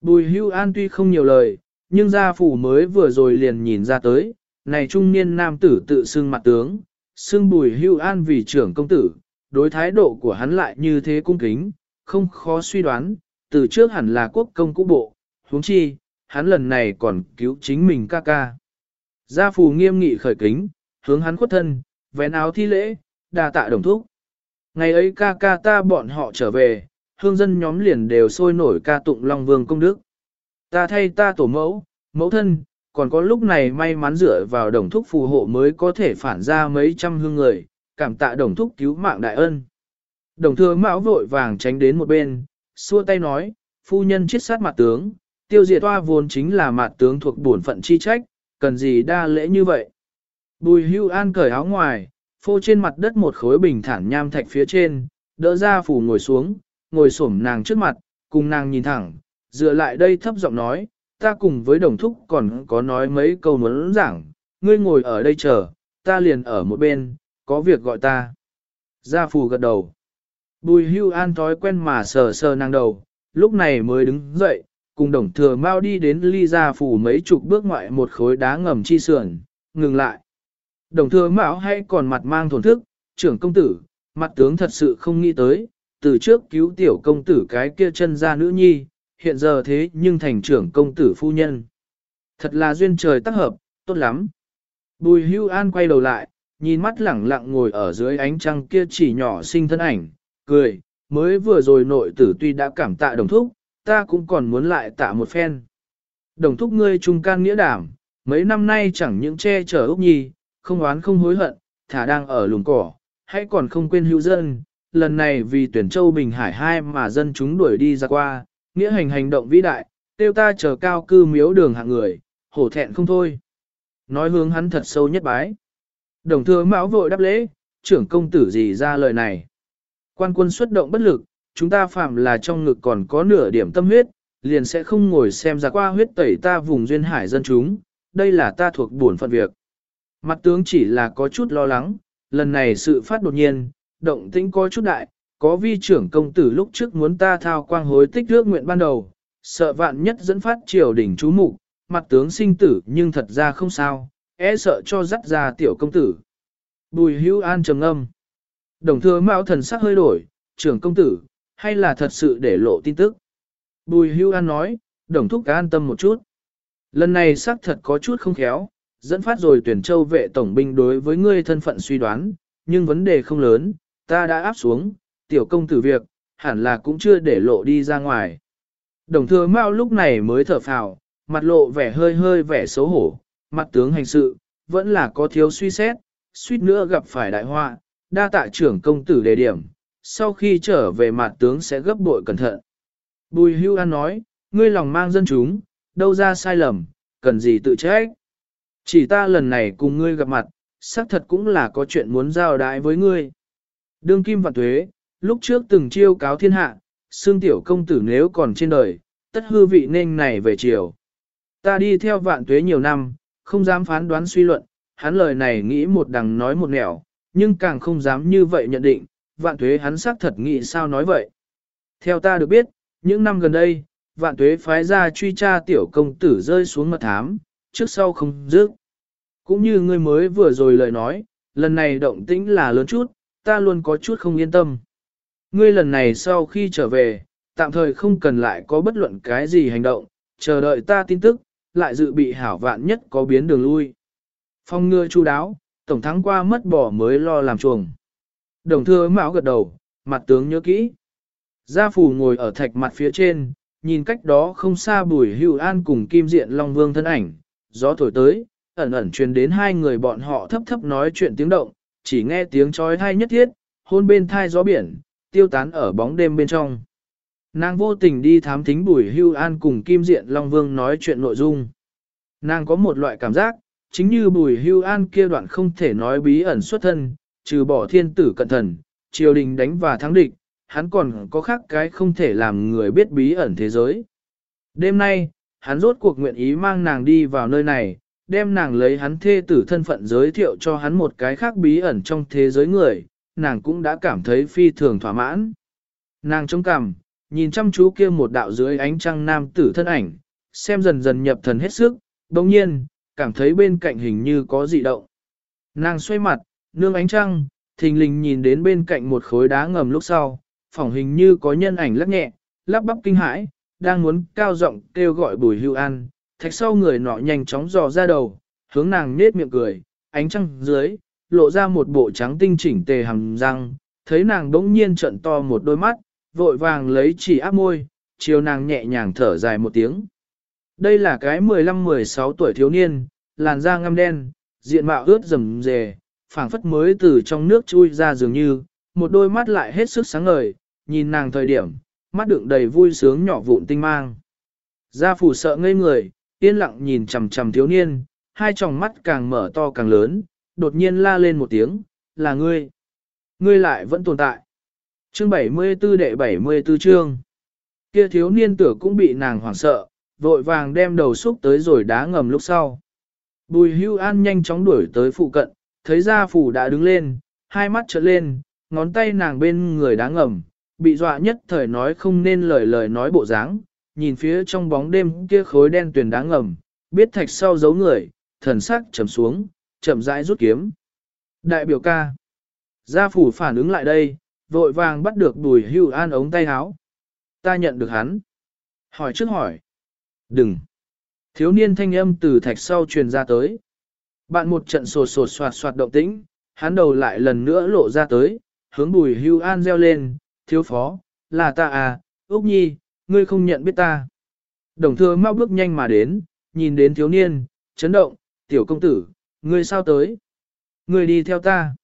Bùi hưu an tuy không nhiều lời, nhưng gia phủ mới vừa rồi liền nhìn ra tới, này trung niên nam tử tự xưng mặt tướng, xưng bùi hưu an vì trưởng công tử, đối thái độ của hắn lại như thế cung kính, không khó suy đoán, từ trước hẳn là quốc công cũ bộ, huống chi, hắn lần này còn cứu chính mình ca ca. Gia phù nghiêm nghị khởi kính, hướng hắn khuất thân, vén áo thi lễ, đà tạ đồng thúc. Ngày ấy ca ca ta bọn họ trở về, hương dân nhóm liền đều sôi nổi ca tụng Long Vương công đức. Ta thay ta tổ mẫu, mẫu thân, còn có lúc này may mắn dựa vào đồng thúc phù hộ mới có thể phản ra mấy trăm hương người, cảm tạ đồng thúc cứu mạng đại ân. Đồng thừa mão vội vàng tránh đến một bên, xua tay nói, phu nhân chết sát mặt tướng, tiêu diệt toa vốn chính là mặt tướng thuộc bổn phận chi trách, cần gì đa lễ như vậy. Bùi hưu an cởi áo ngoài, phô trên mặt đất một khối bình thản nham thạch phía trên, đỡ ra phủ ngồi xuống, ngồi xổm nàng trước mặt, cùng nàng nhìn thẳng, dựa lại đây thấp giọng nói, ta cùng với đồng thúc còn có nói mấy câu muốn giảng, ngươi ngồi ở đây chờ, ta liền ở một bên, có việc gọi ta. Gia phù gật đầu. Bùi hưu an thói quen mà sờ sờ nàng đầu, lúc này mới đứng dậy, cùng đồng thừa mau đi đến ly gia phủ mấy chục bước ngoại một khối đá ngầm chi sườn, ngừng lại. Đồng thừa mão hay còn mặt mang thổn thức, trưởng công tử, mặt tướng thật sự không nghĩ tới, từ trước cứu tiểu công tử cái kia chân ra nữ nhi, hiện giờ thế nhưng thành trưởng công tử phu nhân. Thật là duyên trời tác hợp, tốt lắm. Bùi hưu an quay đầu lại, nhìn mắt lẳng lặng ngồi ở dưới ánh trăng kia chỉ nhỏ sinh thân ảnh, cười, mới vừa rồi nội tử tuy đã cảm tạ đồng thúc, ta cũng còn muốn lại tạ một phen. Đồng thúc ngươi trung can nghĩa đảm, mấy năm nay chẳng những che chở Úc Nhi, không oán không hối hận, thả đang ở lùng cỏ, hãy còn không quên hữu dân, lần này vì tuyển châu Bình Hải hai mà dân chúng đuổi đi ra qua, nghĩa hành hành động vĩ đại, tiêu ta chờ cao cư miếu đường hạng người, hổ thẹn không thôi. Nói hướng hắn thật sâu nhất bái. Đồng thừa mão vội đáp lễ, trưởng công tử gì ra lời này. Quan quân xuất động bất lực, chúng ta phạm là trong ngực còn có nửa điểm tâm huyết, liền sẽ không ngồi xem ra qua huyết tẩy ta vùng duyên hải dân chúng, đây là ta thuộc bổn phận việc. Mặt tướng chỉ là có chút lo lắng, lần này sự phát đột nhiên, động tĩnh có chút đại, có vi trưởng công tử lúc trước muốn ta thao quang hối tích ước nguyện ban đầu, sợ vạn nhất dẫn phát triều đỉnh chú mục, mặt tướng sinh tử nhưng thật ra không sao, e sợ cho dắt ra tiểu công tử. Bùi hữu an trầm âm. Đồng thừa mạo thần sắc hơi đổi, trưởng công tử, hay là thật sự để lộ tin tức. Bùi hưu an nói, đồng thúc an tâm một chút. Lần này xác thật có chút không khéo, dẫn phát rồi tuyển châu vệ tổng binh đối với ngươi thân phận suy đoán, nhưng vấn đề không lớn, ta đã áp xuống, tiểu công tử việc, hẳn là cũng chưa để lộ đi ra ngoài. Đồng thừa Mao lúc này mới thở phào, mặt lộ vẻ hơi hơi vẻ xấu hổ, mặt tướng hành sự, vẫn là có thiếu suy xét, suýt nữa gặp phải đại họa, đa tạ trưởng công tử đề điểm, sau khi trở về mặt tướng sẽ gấp bội cẩn thận. Bùi hưu an nói, ngươi lòng mang dân chúng, đâu ra sai lầm, cần gì tự trách. Chỉ ta lần này cùng ngươi gặp mặt, xác thật cũng là có chuyện muốn giao đái với ngươi. Đương kim vạn thuế, lúc trước từng chiêu cáo thiên hạ, xương tiểu công tử nếu còn trên đời, tất hư vị nên này về chiều. Ta đi theo vạn tuế nhiều năm, không dám phán đoán suy luận, hắn lời này nghĩ một đằng nói một nẻo, nhưng càng không dám như vậy nhận định, vạn tuế hắn xác thật nghĩ sao nói vậy. Theo ta được biết, những năm gần đây, vạn tuế phái ra truy tra tiểu công tử rơi xuống mật thám, trước sau không dứt. Cũng như ngươi mới vừa rồi lời nói, lần này động tĩnh là lớn chút, ta luôn có chút không yên tâm. Ngươi lần này sau khi trở về, tạm thời không cần lại có bất luận cái gì hành động, chờ đợi ta tin tức, lại dự bị hảo vạn nhất có biến đường lui. Phong ngừa chu đáo, tổng thắng qua mất bỏ mới lo làm chuồng. Đồng thừa mạo gật đầu, mặt tướng nhớ kỹ. Gia phù ngồi ở thạch mặt phía trên, nhìn cách đó không xa bùi hưu an cùng kim diện long vương thân ảnh, gió thổi tới, ẩn ẩn truyền đến hai người bọn họ thấp thấp nói chuyện tiếng động, chỉ nghe tiếng trói thai nhất thiết, hôn bên thai gió biển, tiêu tán ở bóng đêm bên trong. Nàng vô tình đi thám thính bùi hưu an cùng kim diện long vương nói chuyện nội dung. Nàng có một loại cảm giác, chính như bùi hưu an kia đoạn không thể nói bí ẩn xuất thân, trừ bỏ thiên tử cận thần, triều đình đánh và thắng địch, hắn còn có khác cái không thể làm người biết bí ẩn thế giới. Đêm nay, hắn rốt cuộc nguyện ý mang nàng đi vào nơi này, đem nàng lấy hắn thê tử thân phận giới thiệu cho hắn một cái khác bí ẩn trong thế giới người, nàng cũng đã cảm thấy phi thường thỏa mãn. Nàng trông cằm, nhìn chăm chú kia một đạo dưới ánh trăng nam tử thân ảnh, xem dần dần nhập thần hết sức, đồng nhiên, cảm thấy bên cạnh hình như có dị động. Nàng xoay mặt, nương ánh trăng, thình lình nhìn đến bên cạnh một khối đá ngầm lúc sau, phỏng hình như có nhân ảnh lắc nhẹ, lắp bắp kinh hãi, đang muốn cao giọng kêu gọi bùi hưu an, thạch sau người nọ nhanh chóng dò ra đầu, hướng nàng nết miệng cười, ánh trăng dưới, lộ ra một bộ trắng tinh chỉnh tề hằng răng, thấy nàng đống nhiên trận to một đôi mắt, vội vàng lấy chỉ áp môi, chiều nàng nhẹ nhàng thở dài một tiếng. Đây là cái 15-16 tuổi thiếu niên, làn da ngăm đen, diện mạo ướt rầm rề, phảng phất mới từ trong nước chui ra dường như, một đôi mắt lại hết sức sáng ngời, nhìn nàng thời điểm, mắt đựng đầy vui sướng nhỏ vụn tinh mang. Gia phủ sợ ngây người, yên lặng nhìn chằm chằm thiếu niên, hai tròng mắt càng mở to càng lớn, đột nhiên la lên một tiếng, là ngươi. Ngươi lại vẫn tồn tại. Chương 74 đệ 74 chương. Kia thiếu niên tử cũng bị nàng hoảng sợ, vội vàng đem đầu xúc tới rồi đá ngầm lúc sau. Bùi hưu an nhanh chóng đuổi tới phụ cận, thấy gia phủ đã đứng lên, hai mắt trợn lên, ngón tay nàng bên người đá ngầm, bị dọa nhất thời nói không nên lời lời nói bộ dáng, nhìn phía trong bóng đêm kia khối đen tuyền đá ngầm, biết thạch sau giấu người, thần sắc trầm xuống, chậm rãi rút kiếm. Đại biểu ca. Gia phủ phản ứng lại đây, vội vàng bắt được bùi hưu an ống tay áo. Ta nhận được hắn. Hỏi trước hỏi. Đừng. Thiếu niên thanh âm từ thạch sau truyền ra tới. Bạn một trận sột sột soạt soạt động tĩnh, hắn đầu lại lần nữa lộ ra tới, hướng bùi hưu an reo lên, thiếu phó, là ta à, Úc Nhi, ngươi không nhận biết ta. Đồng thừa mau bước nhanh mà đến, nhìn đến thiếu niên, chấn động, tiểu công tử, ngươi sao tới? Ngươi đi theo ta.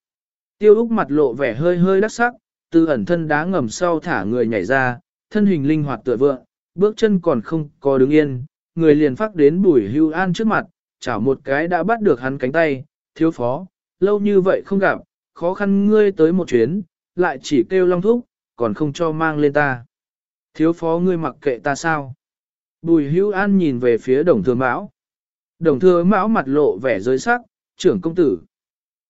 Tiêu Úc mặt lộ vẻ hơi hơi đắc sắc, từ ẩn thân đá ngầm sau thả người nhảy ra, thân hình linh hoạt tựa vượng, bước chân còn không có đứng yên, người liền phát đến bùi hưu an trước mặt, chảo một cái đã bắt được hắn cánh tay, thiếu phó, lâu như vậy không gặp, khó khăn ngươi tới một chuyến, lại chỉ kêu long thúc, còn không cho mang lên ta. Thiếu phó ngươi mặc kệ ta sao? Bùi hữu an nhìn về phía đồng thừa mão. Đồng thừa mão mặt lộ vẻ giới sắc, trưởng công tử.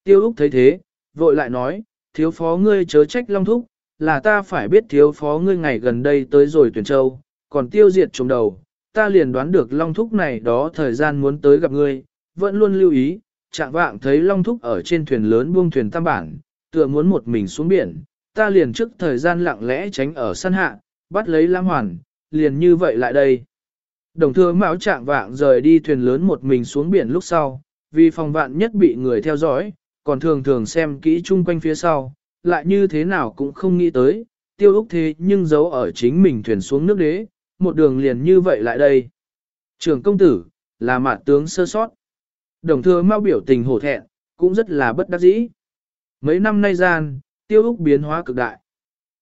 Tiêu Úc thấy thế, vội lại nói, thiếu phó ngươi chớ trách long thúc, là ta phải biết thiếu phó ngươi ngày gần đây tới rồi tuyển châu, còn tiêu diệt trùng đầu, ta liền đoán được long thúc này đó thời gian muốn tới gặp ngươi, vẫn luôn lưu ý, chạm vạng thấy long thúc ở trên thuyền lớn buông thuyền tam bản, tựa muốn một mình xuống biển, ta liền trước thời gian lặng lẽ tránh ở sân hạ, bắt lấy Lam Hoàn, liền như vậy lại đây. Đồng thừa mão trạng vạng rời đi thuyền lớn một mình xuống biển lúc sau, vì phòng vạn nhất bị người theo dõi, còn thường thường xem kỹ chung quanh phía sau, lại như thế nào cũng không nghĩ tới, tiêu úc thế nhưng giấu ở chính mình thuyền xuống nước đế, một đường liền như vậy lại đây. Trường công tử, là mạn tướng sơ sót. Đồng thừa mau biểu tình hổ thẹn, cũng rất là bất đắc dĩ. Mấy năm nay gian, tiêu úc biến hóa cực đại.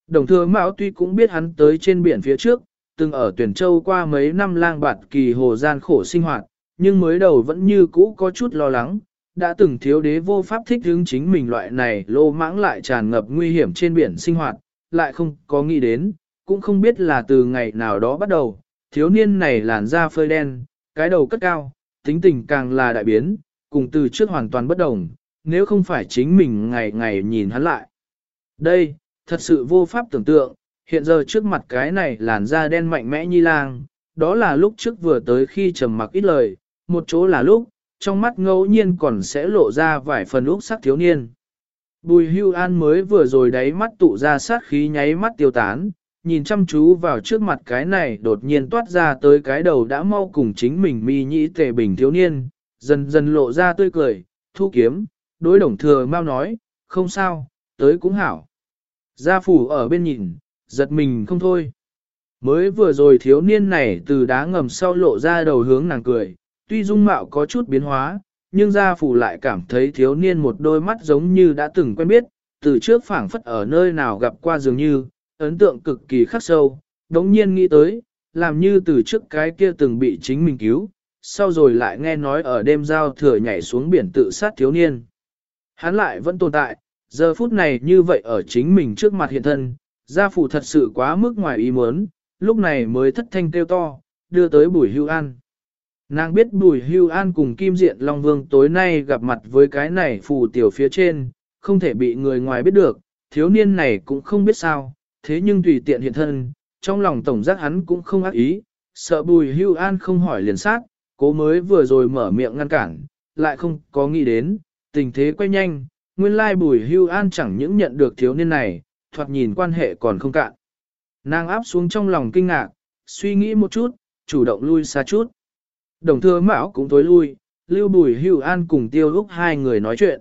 Đồng thừa mão tuy cũng biết hắn tới trên biển phía trước, từng ở tuyển châu qua mấy năm lang bạt kỳ hồ gian khổ sinh hoạt, nhưng mới đầu vẫn như cũ có chút lo lắng, đã từng thiếu đế vô pháp thích hướng chính mình loại này lô mãng lại tràn ngập nguy hiểm trên biển sinh hoạt, lại không có nghĩ đến, cũng không biết là từ ngày nào đó bắt đầu, thiếu niên này làn da phơi đen, cái đầu cất cao, tính tình càng là đại biến, cùng từ trước hoàn toàn bất đồng, nếu không phải chính mình ngày ngày nhìn hắn lại. Đây, thật sự vô pháp tưởng tượng, hiện giờ trước mặt cái này làn da đen mạnh mẽ như lang, đó là lúc trước vừa tới khi trầm mặc ít lời, một chỗ là lúc, trong mắt ngẫu nhiên còn sẽ lộ ra vài phần úc sắc thiếu niên. Bùi hưu an mới vừa rồi đáy mắt tụ ra sát khí nháy mắt tiêu tán, nhìn chăm chú vào trước mặt cái này đột nhiên toát ra tới cái đầu đã mau cùng chính mình mi nhĩ tề bình thiếu niên, dần dần lộ ra tươi cười, thu kiếm, đối đồng thừa mau nói, không sao, tới cũng hảo. Gia phủ ở bên nhìn, giật mình không thôi. Mới vừa rồi thiếu niên này từ đá ngầm sau lộ ra đầu hướng nàng cười, tuy dung mạo có chút biến hóa, nhưng gia phủ lại cảm thấy thiếu niên một đôi mắt giống như đã từng quen biết, từ trước phảng phất ở nơi nào gặp qua dường như, ấn tượng cực kỳ khắc sâu, đống nhiên nghĩ tới, làm như từ trước cái kia từng bị chính mình cứu, sau rồi lại nghe nói ở đêm giao thừa nhảy xuống biển tự sát thiếu niên. Hắn lại vẫn tồn tại, giờ phút này như vậy ở chính mình trước mặt hiện thân, gia phụ thật sự quá mức ngoài ý muốn, lúc này mới thất thanh kêu to, đưa tới bùi hưu an. Nàng biết bùi hưu an cùng kim diện Long Vương tối nay gặp mặt với cái này phù tiểu phía trên, không thể bị người ngoài biết được, thiếu niên này cũng không biết sao, thế nhưng tùy tiện hiện thân, trong lòng tổng giác hắn cũng không ác ý, sợ bùi hưu an không hỏi liền sát, cố mới vừa rồi mở miệng ngăn cản, lại không có nghĩ đến, tình thế quay nhanh, nguyên lai bùi hưu an chẳng những nhận được thiếu niên này, thoạt nhìn quan hệ còn không cạn. Nàng áp xuống trong lòng kinh ngạc, suy nghĩ một chút, chủ động lui xa chút. Đồng thừa mão cũng tối lui, lưu bùi hưu an cùng tiêu úc hai người nói chuyện.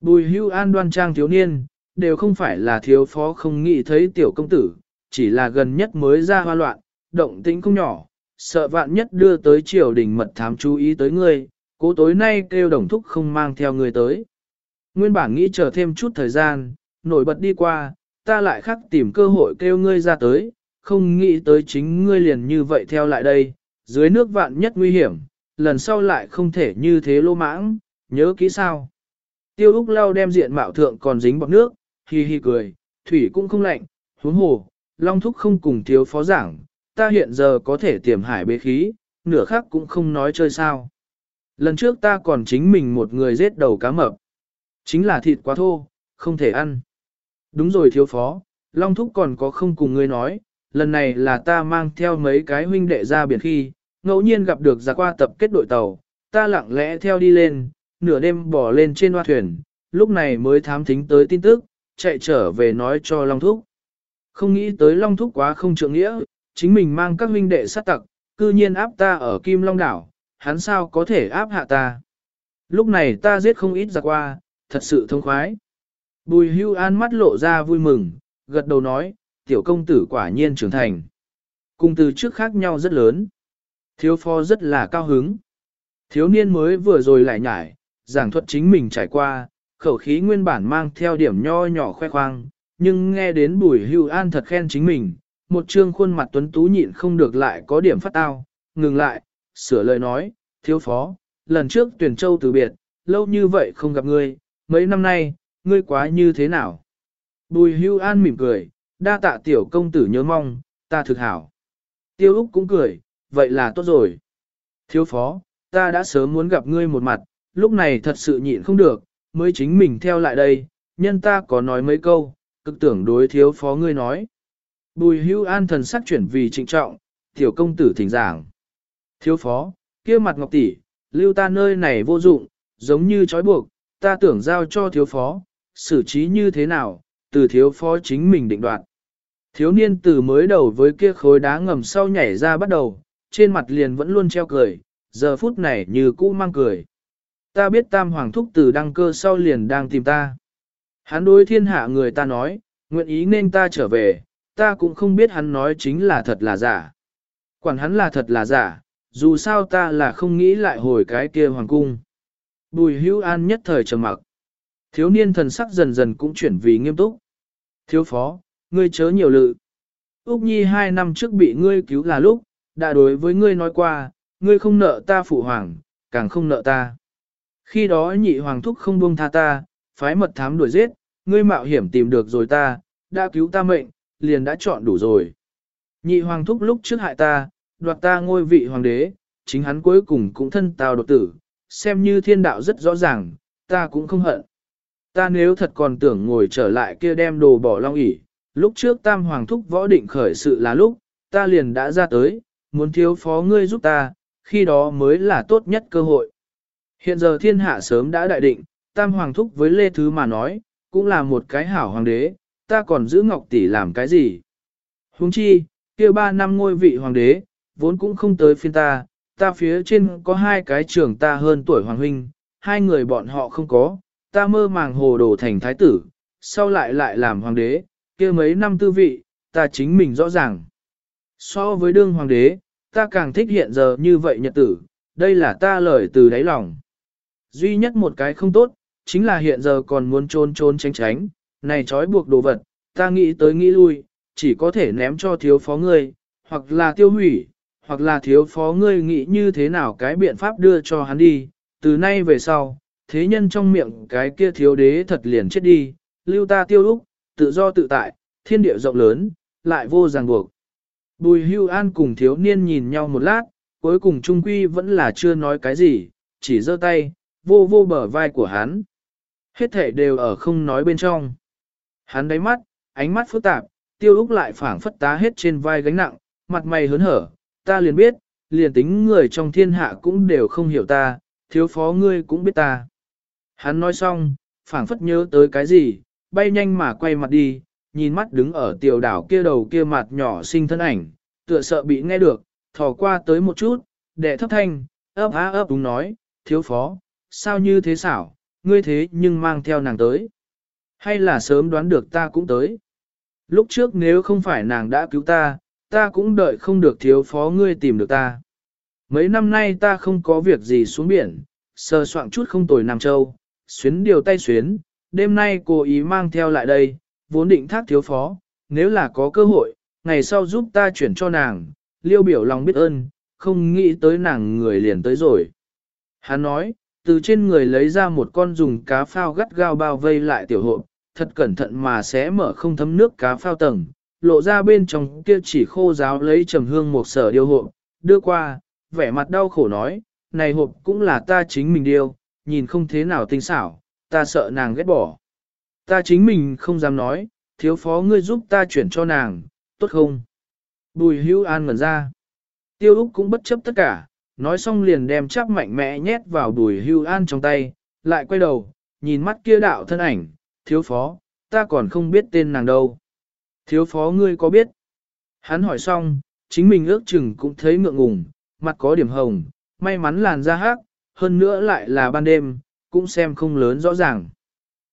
Bùi hưu an đoan trang thiếu niên, đều không phải là thiếu phó không nghĩ thấy tiểu công tử, chỉ là gần nhất mới ra hoa loạn, động tĩnh không nhỏ, sợ vạn nhất đưa tới triều đình mật thám chú ý tới ngươi, cố tối nay kêu đồng thúc không mang theo ngươi tới. Nguyên bản nghĩ chờ thêm chút thời gian, nổi bật đi qua, ta lại khắc tìm cơ hội kêu ngươi ra tới, không nghĩ tới chính ngươi liền như vậy theo lại đây, dưới nước vạn nhất nguy hiểm, lần sau lại không thể như thế lô mãng, nhớ kỹ sao. Tiêu Úc lau đem diện mạo thượng còn dính bọt nước, hi hi cười, thủy cũng không lạnh, huống hồ, long thúc không cùng thiếu phó giảng, ta hiện giờ có thể tiềm hải bế khí, nửa khác cũng không nói chơi sao. Lần trước ta còn chính mình một người giết đầu cá mập. Chính là thịt quá thô, không thể ăn. Đúng rồi thiếu phó, Long Thúc còn có không cùng ngươi nói, lần này là ta mang theo mấy cái huynh đệ ra biển khi, ngẫu nhiên gặp được giả qua tập kết đội tàu, ta lặng lẽ theo đi lên, nửa đêm bỏ lên trên hoa thuyền, lúc này mới thám thính tới tin tức, chạy trở về nói cho Long Thúc. Không nghĩ tới Long Thúc quá không trượng nghĩa, chính mình mang các huynh đệ sát tặc, cư nhiên áp ta ở Kim Long Đảo, hắn sao có thể áp hạ ta. Lúc này ta giết không ít giặc qua, thật sự thông khoái. Bùi hưu an mắt lộ ra vui mừng, gật đầu nói, tiểu công tử quả nhiên trưởng thành. Cùng từ trước khác nhau rất lớn. Thiếu phó rất là cao hứng. Thiếu niên mới vừa rồi lại nhải, giảng thuật chính mình trải qua, khẩu khí nguyên bản mang theo điểm nho nhỏ khoe khoang, nhưng nghe đến bùi hưu an thật khen chính mình, một trương khuôn mặt tuấn tú nhịn không được lại có điểm phát tao, ngừng lại, sửa lời nói, thiếu phó, lần trước tuyển châu từ biệt, lâu như vậy không gặp ngươi, mấy năm nay, ngươi quá như thế nào? Bùi hưu an mỉm cười, đa tạ tiểu công tử nhớ mong, ta thực hảo. Tiêu Úc cũng cười, vậy là tốt rồi. Thiếu phó, ta đã sớm muốn gặp ngươi một mặt, lúc này thật sự nhịn không được, mới chính mình theo lại đây, nhân ta có nói mấy câu, cực tưởng đối thiếu phó ngươi nói. Bùi hưu an thần sắc chuyển vì trịnh trọng, tiểu công tử thỉnh giảng. Thiếu phó, kia mặt ngọc tỷ, lưu ta nơi này vô dụng, giống như trói buộc, ta tưởng giao cho thiếu phó, xử trí như thế nào, từ thiếu phó chính mình định đoạt. Thiếu niên từ mới đầu với kia khối đá ngầm sau nhảy ra bắt đầu, trên mặt liền vẫn luôn treo cười, giờ phút này như cũ mang cười. Ta biết tam hoàng thúc từ đăng cơ sau liền đang tìm ta. Hắn đối thiên hạ người ta nói, nguyện ý nên ta trở về, ta cũng không biết hắn nói chính là thật là giả. Quản hắn là thật là giả, dù sao ta là không nghĩ lại hồi cái kia hoàng cung. Bùi hữu an nhất thời trầm mặc. Thiếu niên thần sắc dần dần cũng chuyển vì nghiêm túc. Thiếu phó, ngươi chớ nhiều lự. Úc Nhi hai năm trước bị ngươi cứu là lúc, đã đối với ngươi nói qua, ngươi không nợ ta phụ hoàng, càng không nợ ta. Khi đó nhị hoàng thúc không buông tha ta, phái mật thám đuổi giết, ngươi mạo hiểm tìm được rồi ta, đã cứu ta mệnh, liền đã chọn đủ rồi. Nhị hoàng thúc lúc trước hại ta, đoạt ta ngôi vị hoàng đế, chính hắn cuối cùng cũng thân tào đột tử, xem như thiên đạo rất rõ ràng, ta cũng không hận. Ta nếu thật còn tưởng ngồi trở lại kia đem đồ bỏ long ỉ, lúc trước tam hoàng thúc võ định khởi sự là lúc, ta liền đã ra tới, muốn thiếu phó ngươi giúp ta, khi đó mới là tốt nhất cơ hội. Hiện giờ thiên hạ sớm đã đại định, tam hoàng thúc với Lê Thứ mà nói, cũng là một cái hảo hoàng đế, ta còn giữ ngọc tỷ làm cái gì? Huống chi, kia ba năm ngôi vị hoàng đế, vốn cũng không tới phiên ta, ta phía trên có hai cái trưởng ta hơn tuổi hoàng huynh, hai người bọn họ không có, ta mơ màng hồ đồ thành thái tử, sau lại lại làm hoàng đế, kia mấy năm tư vị, ta chính mình rõ ràng. So với đương hoàng đế, ta càng thích hiện giờ như vậy nhật tử, đây là ta lời từ đáy lòng. Duy nhất một cái không tốt, chính là hiện giờ còn muốn trôn trôn tránh tránh, này trói buộc đồ vật, ta nghĩ tới nghĩ lui, chỉ có thể ném cho thiếu phó ngươi, hoặc là tiêu hủy, hoặc là thiếu phó ngươi nghĩ như thế nào cái biện pháp đưa cho hắn đi, từ nay về sau, thế nhân trong miệng cái kia thiếu đế thật liền chết đi, lưu ta tiêu úc, tự do tự tại, thiên địa rộng lớn, lại vô ràng buộc. Bùi hưu an cùng thiếu niên nhìn nhau một lát, cuối cùng trung quy vẫn là chưa nói cái gì, chỉ giơ tay, vô vô bờ vai của hắn. Hết thể đều ở không nói bên trong. Hắn đáy mắt, ánh mắt phức tạp, tiêu úc lại phảng phất tá hết trên vai gánh nặng, mặt mày hớn hở, ta liền biết, liền tính người trong thiên hạ cũng đều không hiểu ta, thiếu phó ngươi cũng biết ta. Hắn nói xong, phảng phất nhớ tới cái gì, bay nhanh mà quay mặt đi, nhìn mắt đứng ở tiểu đảo kia đầu kia mặt nhỏ sinh thân ảnh, tựa sợ bị nghe được, thò qua tới một chút, đệ thấp thanh, ấp á ấp đúng nói, thiếu phó, sao như thế xảo, ngươi thế nhưng mang theo nàng tới. Hay là sớm đoán được ta cũng tới. Lúc trước nếu không phải nàng đã cứu ta, ta cũng đợi không được thiếu phó ngươi tìm được ta. Mấy năm nay ta không có việc gì xuống biển, sờ soạn chút không tồi Nam Châu, xuyến điều tay xuyến, đêm nay cô ý mang theo lại đây, vốn định thác thiếu phó, nếu là có cơ hội, ngày sau giúp ta chuyển cho nàng, liêu biểu lòng biết ơn, không nghĩ tới nàng người liền tới rồi. Hắn nói, từ trên người lấy ra một con dùng cá phao gắt gao bao vây lại tiểu hộp, thật cẩn thận mà sẽ mở không thấm nước cá phao tầng, lộ ra bên trong kia chỉ khô giáo lấy trầm hương một sở điêu hộp, đưa qua, vẻ mặt đau khổ nói, này hộp cũng là ta chính mình điêu, nhìn không thế nào tinh xảo, ta sợ nàng ghét bỏ. Ta chính mình không dám nói, thiếu phó ngươi giúp ta chuyển cho nàng, tốt không? Bùi hữu an ngẩn ra. Tiêu Úc cũng bất chấp tất cả, nói xong liền đem chắp mạnh mẽ nhét vào bùi hưu an trong tay, lại quay đầu, nhìn mắt kia đạo thân ảnh, thiếu phó, ta còn không biết tên nàng đâu. Thiếu phó ngươi có biết? Hắn hỏi xong, chính mình ước chừng cũng thấy ngượng ngùng, mặt có điểm hồng, may mắn làn da hắc, hơn nữa lại là ban đêm, cũng xem không lớn rõ ràng.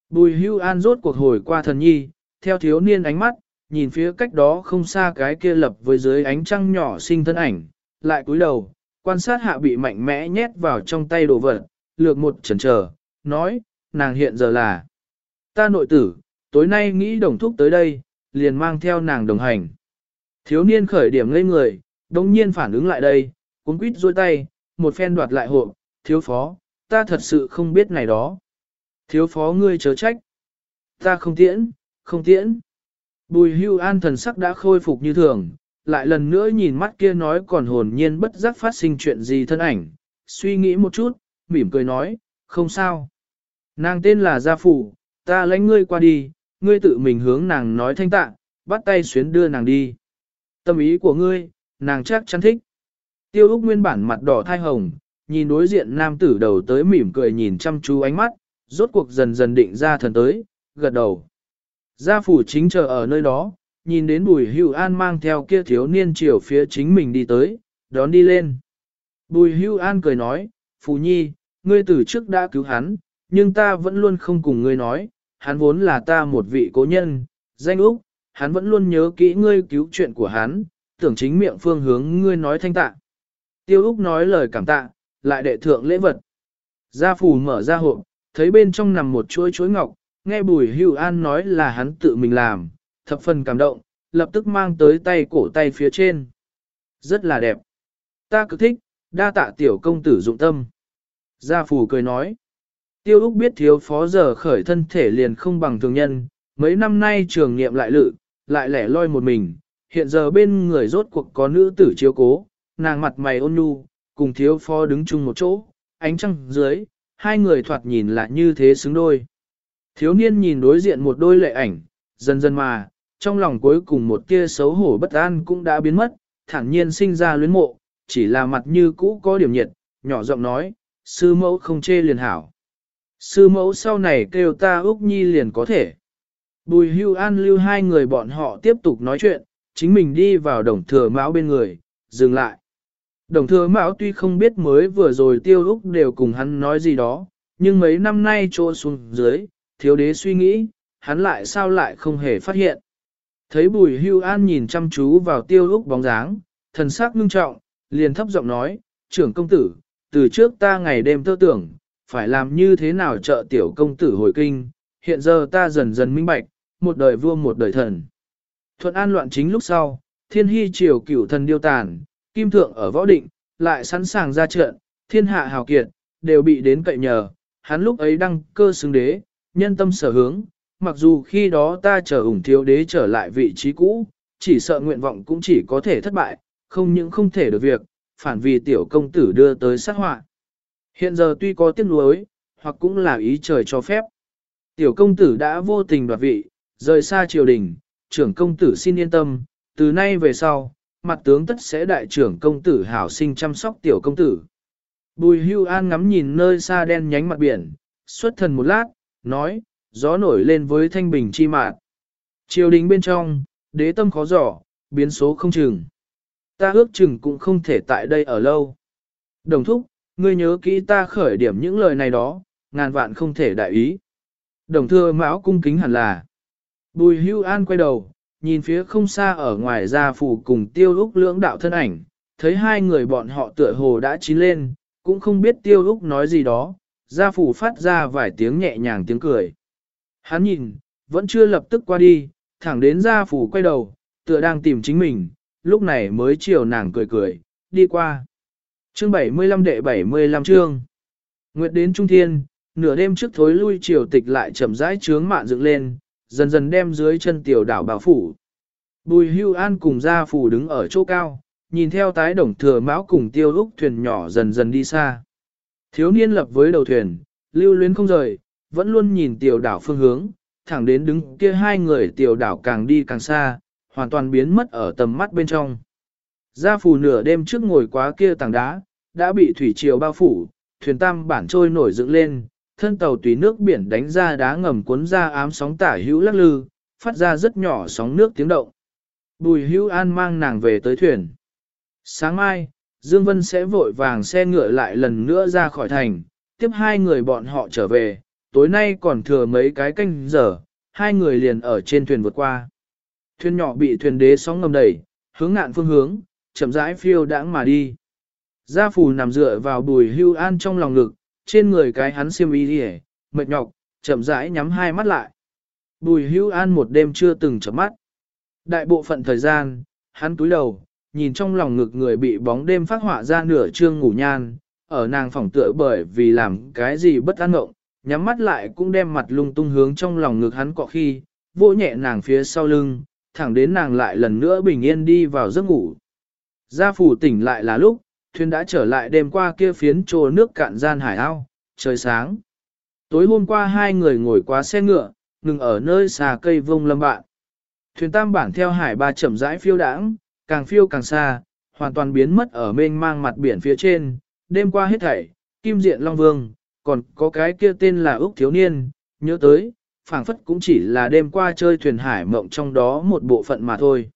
Bùi hưu an rốt cuộc hồi qua thần nhi, theo thiếu niên ánh mắt, nhìn phía cách đó không xa cái kia lập với dưới ánh trăng nhỏ sinh thân ảnh, lại cúi đầu, quan sát hạ bị mạnh mẽ nhét vào trong tay đồ vật, lược một chần chờ, nói, nàng hiện giờ là ta nội tử, tối nay nghĩ đồng thúc tới đây, liền mang theo nàng đồng hành. Thiếu niên khởi điểm ngây người, đồng nhiên phản ứng lại đây, cuốn quýt dôi tay, một phen đoạt lại hộ, thiếu phó, ta thật sự không biết này đó. Thiếu phó ngươi chớ trách. Ta không tiễn, không tiễn. Bùi hưu an thần sắc đã khôi phục như thường, lại lần nữa nhìn mắt kia nói còn hồn nhiên bất giác phát sinh chuyện gì thân ảnh, suy nghĩ một chút, mỉm cười nói, không sao. Nàng tên là Gia Phủ, ta lãnh ngươi qua đi, ngươi tự mình hướng nàng nói thanh tạ, bắt tay xuyến đưa nàng đi. Tâm ý của ngươi, nàng chắc chắn thích. Tiêu Úc nguyên bản mặt đỏ thai hồng, nhìn đối diện nam tử đầu tới mỉm cười nhìn chăm chú ánh mắt, rốt cuộc dần dần định ra thần tới, gật đầu. Gia phủ chính chờ ở nơi đó, nhìn đến bùi hưu an mang theo kia thiếu niên chiều phía chính mình đi tới, đón đi lên. Bùi hưu an cười nói, Phù Nhi, ngươi từ trước đã cứu hắn, nhưng ta vẫn luôn không cùng ngươi nói, hắn vốn là ta một vị cố nhân, danh Úc, hắn vẫn luôn nhớ kỹ ngươi cứu chuyện của hắn, tưởng chính miệng phương hướng ngươi nói thanh tạ. Tiêu Úc nói lời cảm tạ, lại đệ thượng lễ vật. Gia phù mở ra hộp, thấy bên trong nằm một chuỗi chuỗi ngọc, nghe bùi hưu an nói là hắn tự mình làm, thập phần cảm động, lập tức mang tới tay cổ tay phía trên. Rất là đẹp. Ta cực thích, đa tạ tiểu công tử dụng tâm. Gia phủ cười nói. Tiêu Úc biết thiếu phó giờ khởi thân thể liền không bằng thường nhân, mấy năm nay trường nghiệm lại lự, lại lẻ loi một mình, hiện giờ bên người rốt cuộc có nữ tử chiếu cố, nàng mặt mày ôn nhu, cùng thiếu phó đứng chung một chỗ, ánh trăng dưới, hai người thoạt nhìn lại như thế xứng đôi. Thiếu niên nhìn đối diện một đôi lệ ảnh, dần dần mà, trong lòng cuối cùng một tia xấu hổ bất an cũng đã biến mất, thản nhiên sinh ra luyến mộ, chỉ là mặt như cũ có điểm nhiệt, nhỏ giọng nói, sư mẫu không chê liền hảo. Sư mẫu sau này kêu ta Úc Nhi liền có thể. Bùi hưu an lưu hai người bọn họ tiếp tục nói chuyện, chính mình đi vào đồng thừa mão bên người, dừng lại. Đồng thừa mão tuy không biết mới vừa rồi tiêu Úc đều cùng hắn nói gì đó, nhưng mấy năm nay trô xuống dưới, thiếu đế suy nghĩ, hắn lại sao lại không hề phát hiện. Thấy bùi hưu an nhìn chăm chú vào tiêu Úc bóng dáng, thần sắc ngưng trọng, liền thấp giọng nói, trưởng công tử, từ trước ta ngày đêm tơ tưởng, phải làm như thế nào trợ tiểu công tử hồi kinh, hiện giờ ta dần dần minh bạch, một đời vua một đời thần. Thuận an loạn chính lúc sau, thiên hy triều cửu thần điêu tàn, kim thượng ở võ định, lại sẵn sàng ra trận, thiên hạ hào kiệt, đều bị đến cậy nhờ, hắn lúc ấy đăng cơ xứng đế, nhân tâm sở hướng, mặc dù khi đó ta chờ ủng thiếu đế trở lại vị trí cũ, chỉ sợ nguyện vọng cũng chỉ có thể thất bại, không những không thể được việc, phản vì tiểu công tử đưa tới sát họa. Hiện giờ tuy có tiếc nuối, hoặc cũng là ý trời cho phép. Tiểu công tử đã vô tình đoạt vị, rời xa triều đình, trưởng công tử xin yên tâm, từ nay về sau, mặt tướng tất sẽ đại trưởng công tử hảo sinh chăm sóc tiểu công tử. Bùi hưu an ngắm nhìn nơi xa đen nhánh mặt biển, xuất thần một lát, nói, gió nổi lên với thanh bình chi mạn. Triều đình bên trong, đế tâm khó giỏ, biến số không chừng. Ta ước chừng cũng không thể tại đây ở lâu. Đồng thúc, ngươi nhớ kỹ ta khởi điểm những lời này đó, ngàn vạn không thể đại ý. Đồng thưa mão cung kính hẳn là. Bùi hưu an quay đầu, nhìn phía không xa ở ngoài ra phủ cùng tiêu úc lưỡng đạo thân ảnh, thấy hai người bọn họ tựa hồ đã chín lên, cũng không biết tiêu úc nói gì đó, gia phủ phát ra vài tiếng nhẹ nhàng tiếng cười. Hắn nhìn, vẫn chưa lập tức qua đi, thẳng đến gia phủ quay đầu, tựa đang tìm chính mình, lúc này mới chiều nàng cười cười, đi qua. Chương 75 đệ 75 chương. Nguyệt đến Trung Thiên, nửa đêm trước thối lui chiều tịch lại chậm rãi trướng mạn dựng lên, dần dần đem dưới chân tiểu đảo bảo phủ. Bùi hưu an cùng gia phủ đứng ở chỗ cao, nhìn theo tái đồng thừa mão cùng tiêu úc thuyền nhỏ dần dần đi xa. Thiếu niên lập với đầu thuyền, lưu luyến không rời, vẫn luôn nhìn tiểu đảo phương hướng, thẳng đến đứng kia hai người tiểu đảo càng đi càng xa, hoàn toàn biến mất ở tầm mắt bên trong. Gia phù nửa đêm trước ngồi quá kia tảng đá, đã bị thủy triều bao phủ, thuyền tam bản trôi nổi dựng lên, thân tàu tùy nước biển đánh ra đá ngầm cuốn ra ám sóng tả hữu lắc lư, phát ra rất nhỏ sóng nước tiếng động. Bùi hữu an mang nàng về tới thuyền. Sáng mai, Dương Vân sẽ vội vàng xe ngựa lại lần nữa ra khỏi thành, tiếp hai người bọn họ trở về, tối nay còn thừa mấy cái canh giờ, hai người liền ở trên thuyền vượt qua. Thuyền nhỏ bị thuyền đế sóng ngầm đẩy, hướng ngạn phương hướng, chậm rãi phiêu đãng mà đi. Gia phù nằm dựa vào bùi hưu an trong lòng ngực, trên người cái hắn xiêm y đi mệt nhọc, chậm rãi nhắm hai mắt lại. Bùi hưu an một đêm chưa từng chấm mắt. Đại bộ phận thời gian, hắn túi đầu, nhìn trong lòng ngực người bị bóng đêm phát họa ra nửa trương ngủ nhan, ở nàng phòng tựa bởi vì làm cái gì bất an ngộng, nhắm mắt lại cũng đem mặt lung tung hướng trong lòng ngực hắn cọ khi, vỗ nhẹ nàng phía sau lưng, thẳng đến nàng lại lần nữa bình yên đi vào giấc ngủ. Gia phủ tỉnh lại là lúc, thuyền đã trở lại đêm qua kia phiến trồ nước cạn gian hải ao, trời sáng. Tối hôm qua hai người ngồi qua xe ngựa, ngừng ở nơi xà cây vông lâm bạn. Thuyền tam bản theo hải ba chậm rãi phiêu đãng, càng phiêu càng xa, hoàn toàn biến mất ở mênh mang mặt biển phía trên. Đêm qua hết thảy, kim diện Long Vương, còn có cái kia tên là Úc Thiếu Niên, nhớ tới, phảng phất cũng chỉ là đêm qua chơi thuyền hải mộng trong đó một bộ phận mà thôi.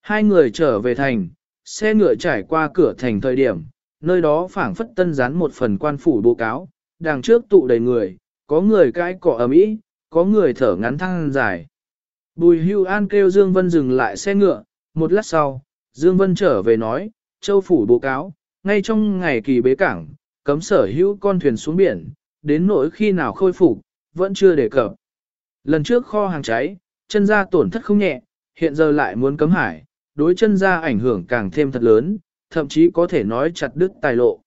Hai người trở về thành, xe ngựa trải qua cửa thành thời điểm, nơi đó phảng phất tân dán một phần quan phủ bố cáo, đằng trước tụ đầy người, có người cãi cọ ầm ĩ, có người thở ngắn thăng dài. Bùi hưu an kêu Dương Vân dừng lại xe ngựa, một lát sau, Dương Vân trở về nói, châu phủ bố cáo, ngay trong ngày kỳ bế cảng, cấm sở hữu con thuyền xuống biển, đến nỗi khi nào khôi phục, vẫn chưa đề cập. Lần trước kho hàng cháy, chân gia tổn thất không nhẹ, hiện giờ lại muốn cấm hải, đối chân gia ảnh hưởng càng thêm thật lớn, thậm chí có thể nói chặt đứt tài lộ.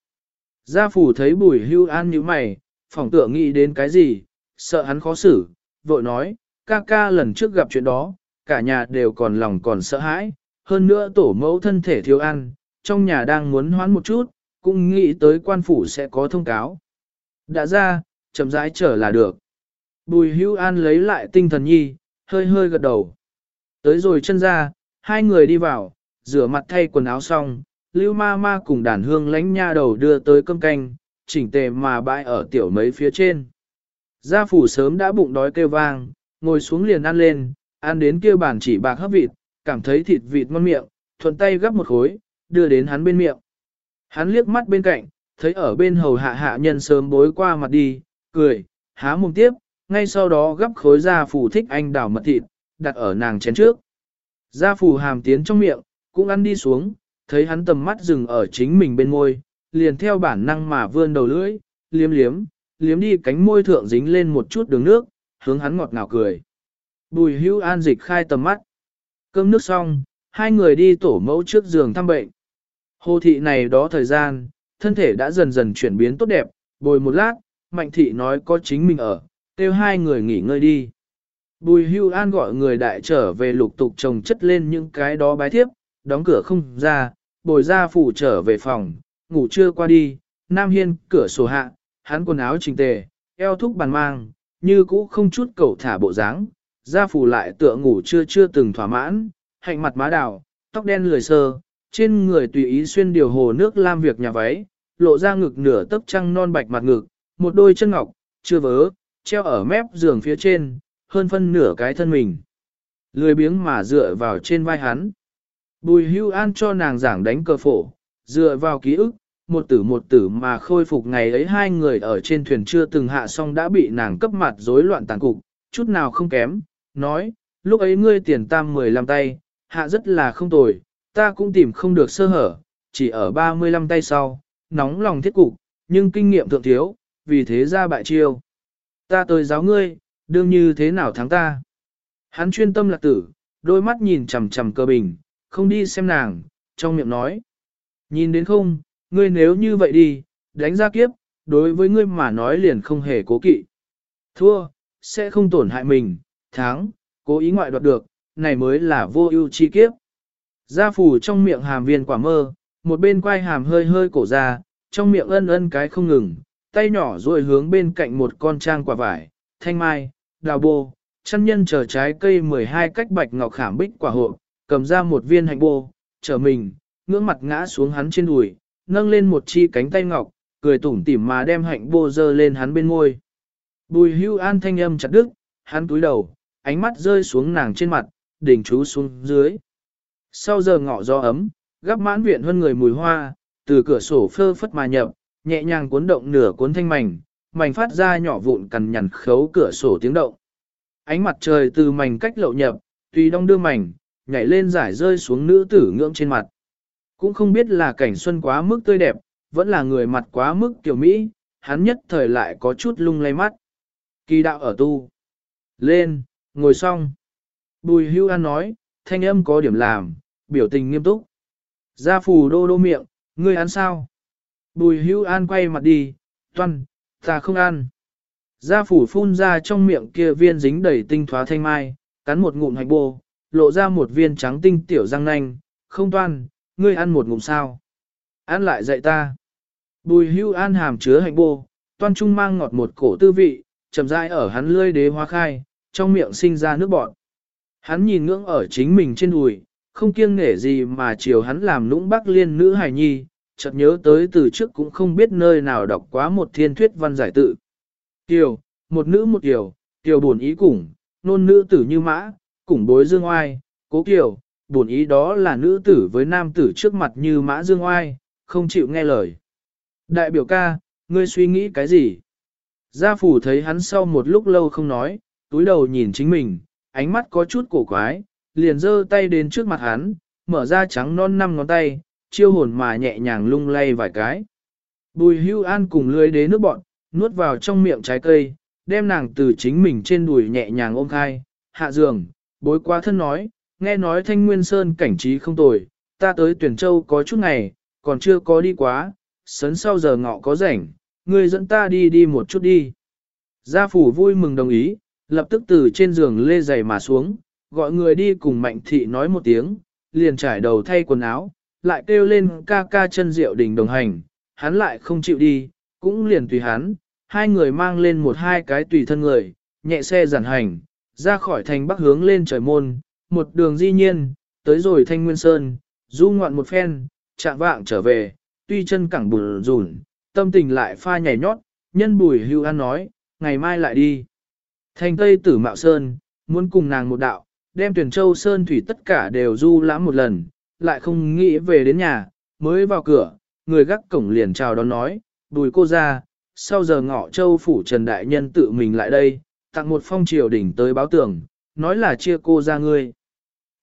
Gia phủ thấy bùi hưu an như mày, phỏng tựa nghĩ đến cái gì, sợ hắn khó xử, vội nói, ca ca lần trước gặp chuyện đó, cả nhà đều còn lòng còn sợ hãi, hơn nữa tổ mẫu thân thể thiếu ăn, trong nhà đang muốn hoán một chút, cũng nghĩ tới quan phủ sẽ có thông cáo. Đã ra, chậm rãi trở là được. Bùi hữu an lấy lại tinh thần nhi, hơi hơi gật đầu. Tới rồi chân ra, hai người đi vào, rửa mặt thay quần áo xong, lưu ma ma cùng đàn hương lánh nha đầu đưa tới cơm canh, chỉnh tề mà bãi ở tiểu mấy phía trên. Gia phủ sớm đã bụng đói kêu vang, ngồi xuống liền ăn lên, ăn đến kia bàn chỉ bạc hấp vịt, cảm thấy thịt vịt ngon miệng, thuận tay gắp một khối, đưa đến hắn bên miệng. Hắn liếc mắt bên cạnh, thấy ở bên hầu hạ hạ nhân sớm bối qua mặt đi, cười, há mồm tiếp, ngay sau đó gấp khối da phủ thích anh đào mật thịt, đặt ở nàng chén trước. Gia phủ hàm tiến trong miệng, cũng ăn đi xuống, thấy hắn tầm mắt dừng ở chính mình bên môi, liền theo bản năng mà vươn đầu lưỡi, liếm liếm, liếm đi cánh môi thượng dính lên một chút đường nước, hướng hắn ngọt ngào cười. Bùi hưu an dịch khai tầm mắt. Cơm nước xong, hai người đi tổ mẫu trước giường thăm bệnh. Hồ thị này đó thời gian, thân thể đã dần dần chuyển biến tốt đẹp, bồi một lát, mạnh thị nói có chính mình ở, kêu hai người nghỉ ngơi đi. Bùi hưu an gọi người đại trở về lục tục trồng chất lên những cái đó bái thiếp, đóng cửa không ra, bồi ra phủ trở về phòng, ngủ trưa qua đi, Nam Hiên cửa sổ hạ, hắn quần áo chỉnh tề, eo thúc bàn mang, như cũ không chút cầu thả bộ dáng, ra phủ lại tựa ngủ chưa chưa từng thỏa mãn, hạnh mặt má đào, tóc đen lười sơ, trên người tùy ý xuyên điều hồ nước lam việc nhà váy, lộ ra ngực nửa tấc trăng non bạch mặt ngực, một đôi chân ngọc, chưa vớ, treo ở mép giường phía trên, hơn phân nửa cái thân mình. Lười biếng mà dựa vào trên vai hắn. Bùi hưu an cho nàng giảng đánh cờ phổ, dựa vào ký ức, một tử một tử mà khôi phục ngày ấy hai người ở trên thuyền chưa từng hạ xong đã bị nàng cấp mặt rối loạn tàn cục, chút nào không kém, nói, lúc ấy ngươi tiền tam 15 tay, hạ rất là không tồi, ta cũng tìm không được sơ hở, chỉ ở 35 tay sau, nóng lòng thiết cục, nhưng kinh nghiệm thượng thiếu, vì thế ra bại chiêu. Ta tới giáo ngươi, đương như thế nào thắng ta. Hắn chuyên tâm lạc tử, đôi mắt nhìn chằm chằm cơ bình, không đi xem nàng, trong miệng nói. Nhìn đến không, ngươi nếu như vậy đi, đánh ra kiếp, đối với ngươi mà nói liền không hề cố kỵ. Thua, sẽ không tổn hại mình, thắng, cố ý ngoại đoạt được, này mới là vô ưu chi kiếp. Gia phủ trong miệng hàm viên quả mơ, một bên quay hàm hơi hơi cổ ra, trong miệng ân ân cái không ngừng, tay nhỏ rồi hướng bên cạnh một con trang quả vải, thanh mai, đào bô, chăn nhân chờ trái cây 12 cách bạch ngọc khảm bích quả hộ, cầm ra một viên hạnh bô, trở mình, ngưỡng mặt ngã xuống hắn trên đùi, nâng lên một chi cánh tay ngọc, cười tủm tỉm mà đem hạnh bô dơ lên hắn bên môi. Bùi hưu an thanh âm chặt đứt, hắn túi đầu, ánh mắt rơi xuống nàng trên mặt, đỉnh chú xuống dưới. Sau giờ ngọ gió ấm, gắp mãn viện hơn người mùi hoa, từ cửa sổ phơ phất mà nhập, nhẹ nhàng cuốn động nửa cuốn thanh mảnh, mảnh phát ra nhỏ vụn cằn nhằn khấu cửa sổ tiếng động. Ánh mặt trời từ mảnh cách lậu nhập, tùy đông đưa mảnh, nhảy lên giải rơi xuống nữ tử ngưỡng trên mặt. Cũng không biết là cảnh xuân quá mức tươi đẹp, vẫn là người mặt quá mức tiểu mỹ, hắn nhất thời lại có chút lung lay mắt. Kỳ đạo ở tu. Lên, ngồi xong. Bùi hưu an nói, thanh âm có điểm làm, biểu tình nghiêm túc. Gia phù đô đô miệng, ngươi ăn sao? Bùi hưu an quay mặt đi, toan, ta không ăn. Gia phủ phun ra trong miệng kia viên dính đầy tinh thoá thanh mai, cắn một ngụm hạch bô, lộ ra một viên trắng tinh tiểu răng nanh, không toan, ngươi ăn một ngụm sao. Ăn lại dạy ta. Bùi hưu an hàm chứa hạnh bô, toan trung mang ngọt một cổ tư vị, chậm rãi ở hắn lươi đế hoa khai, trong miệng sinh ra nước bọt. Hắn nhìn ngưỡng ở chính mình trên đùi, không kiêng nể gì mà chiều hắn làm nũng bắc liên nữ hài nhi, chợt nhớ tới từ trước cũng không biết nơi nào đọc quá một thiên thuyết văn giải tự. Kiều, một nữ một kiều, kiều buồn ý cùng, nôn nữ tử như mã, cùng bối dương oai, cố kiều, buồn ý đó là nữ tử với nam tử trước mặt như mã dương oai, không chịu nghe lời. Đại biểu ca, ngươi suy nghĩ cái gì? Gia phủ thấy hắn sau một lúc lâu không nói, túi đầu nhìn chính mình, ánh mắt có chút cổ quái, liền giơ tay đến trước mặt hắn, mở ra trắng non năm ngón tay, chiêu hồn mà nhẹ nhàng lung lay vài cái. Bùi hưu an cùng lưới đế nước bọn, nuốt vào trong miệng trái cây, đem nàng từ chính mình trên đùi nhẹ nhàng ôm khai, hạ giường, bối quá thân nói, nghe nói thanh nguyên sơn cảnh trí không tồi, ta tới tuyển châu có chút ngày, còn chưa có đi quá, sấn sau giờ ngọ có rảnh, ngươi dẫn ta đi đi một chút đi. Gia phủ vui mừng đồng ý, lập tức từ trên giường lê giày mà xuống, gọi người đi cùng mạnh thị nói một tiếng, liền trải đầu thay quần áo, lại kêu lên ca ca chân rượu đình đồng hành, hắn lại không chịu đi, cũng liền tùy hắn, hai người mang lên một hai cái tùy thân người, nhẹ xe giản hành, ra khỏi thành bắc hướng lên trời môn, một đường di nhiên, tới rồi thanh nguyên sơn, du ngoạn một phen, chạm vạng trở về, tuy chân cẳng bùn rùn, tâm tình lại pha nhảy nhót, nhân bùi hưu an nói, ngày mai lại đi. Thành Tây tử Mạo Sơn, muốn cùng nàng một đạo, đem tuyển châu Sơn Thủy tất cả đều du lãm một lần, lại không nghĩ về đến nhà, mới vào cửa, người gác cổng liền chào đón nói, bùi cô ra, sau giờ ngọ châu phủ Trần Đại Nhân tự mình lại đây, tặng một phong triều đỉnh tới báo tưởng, nói là chia cô ra ngươi.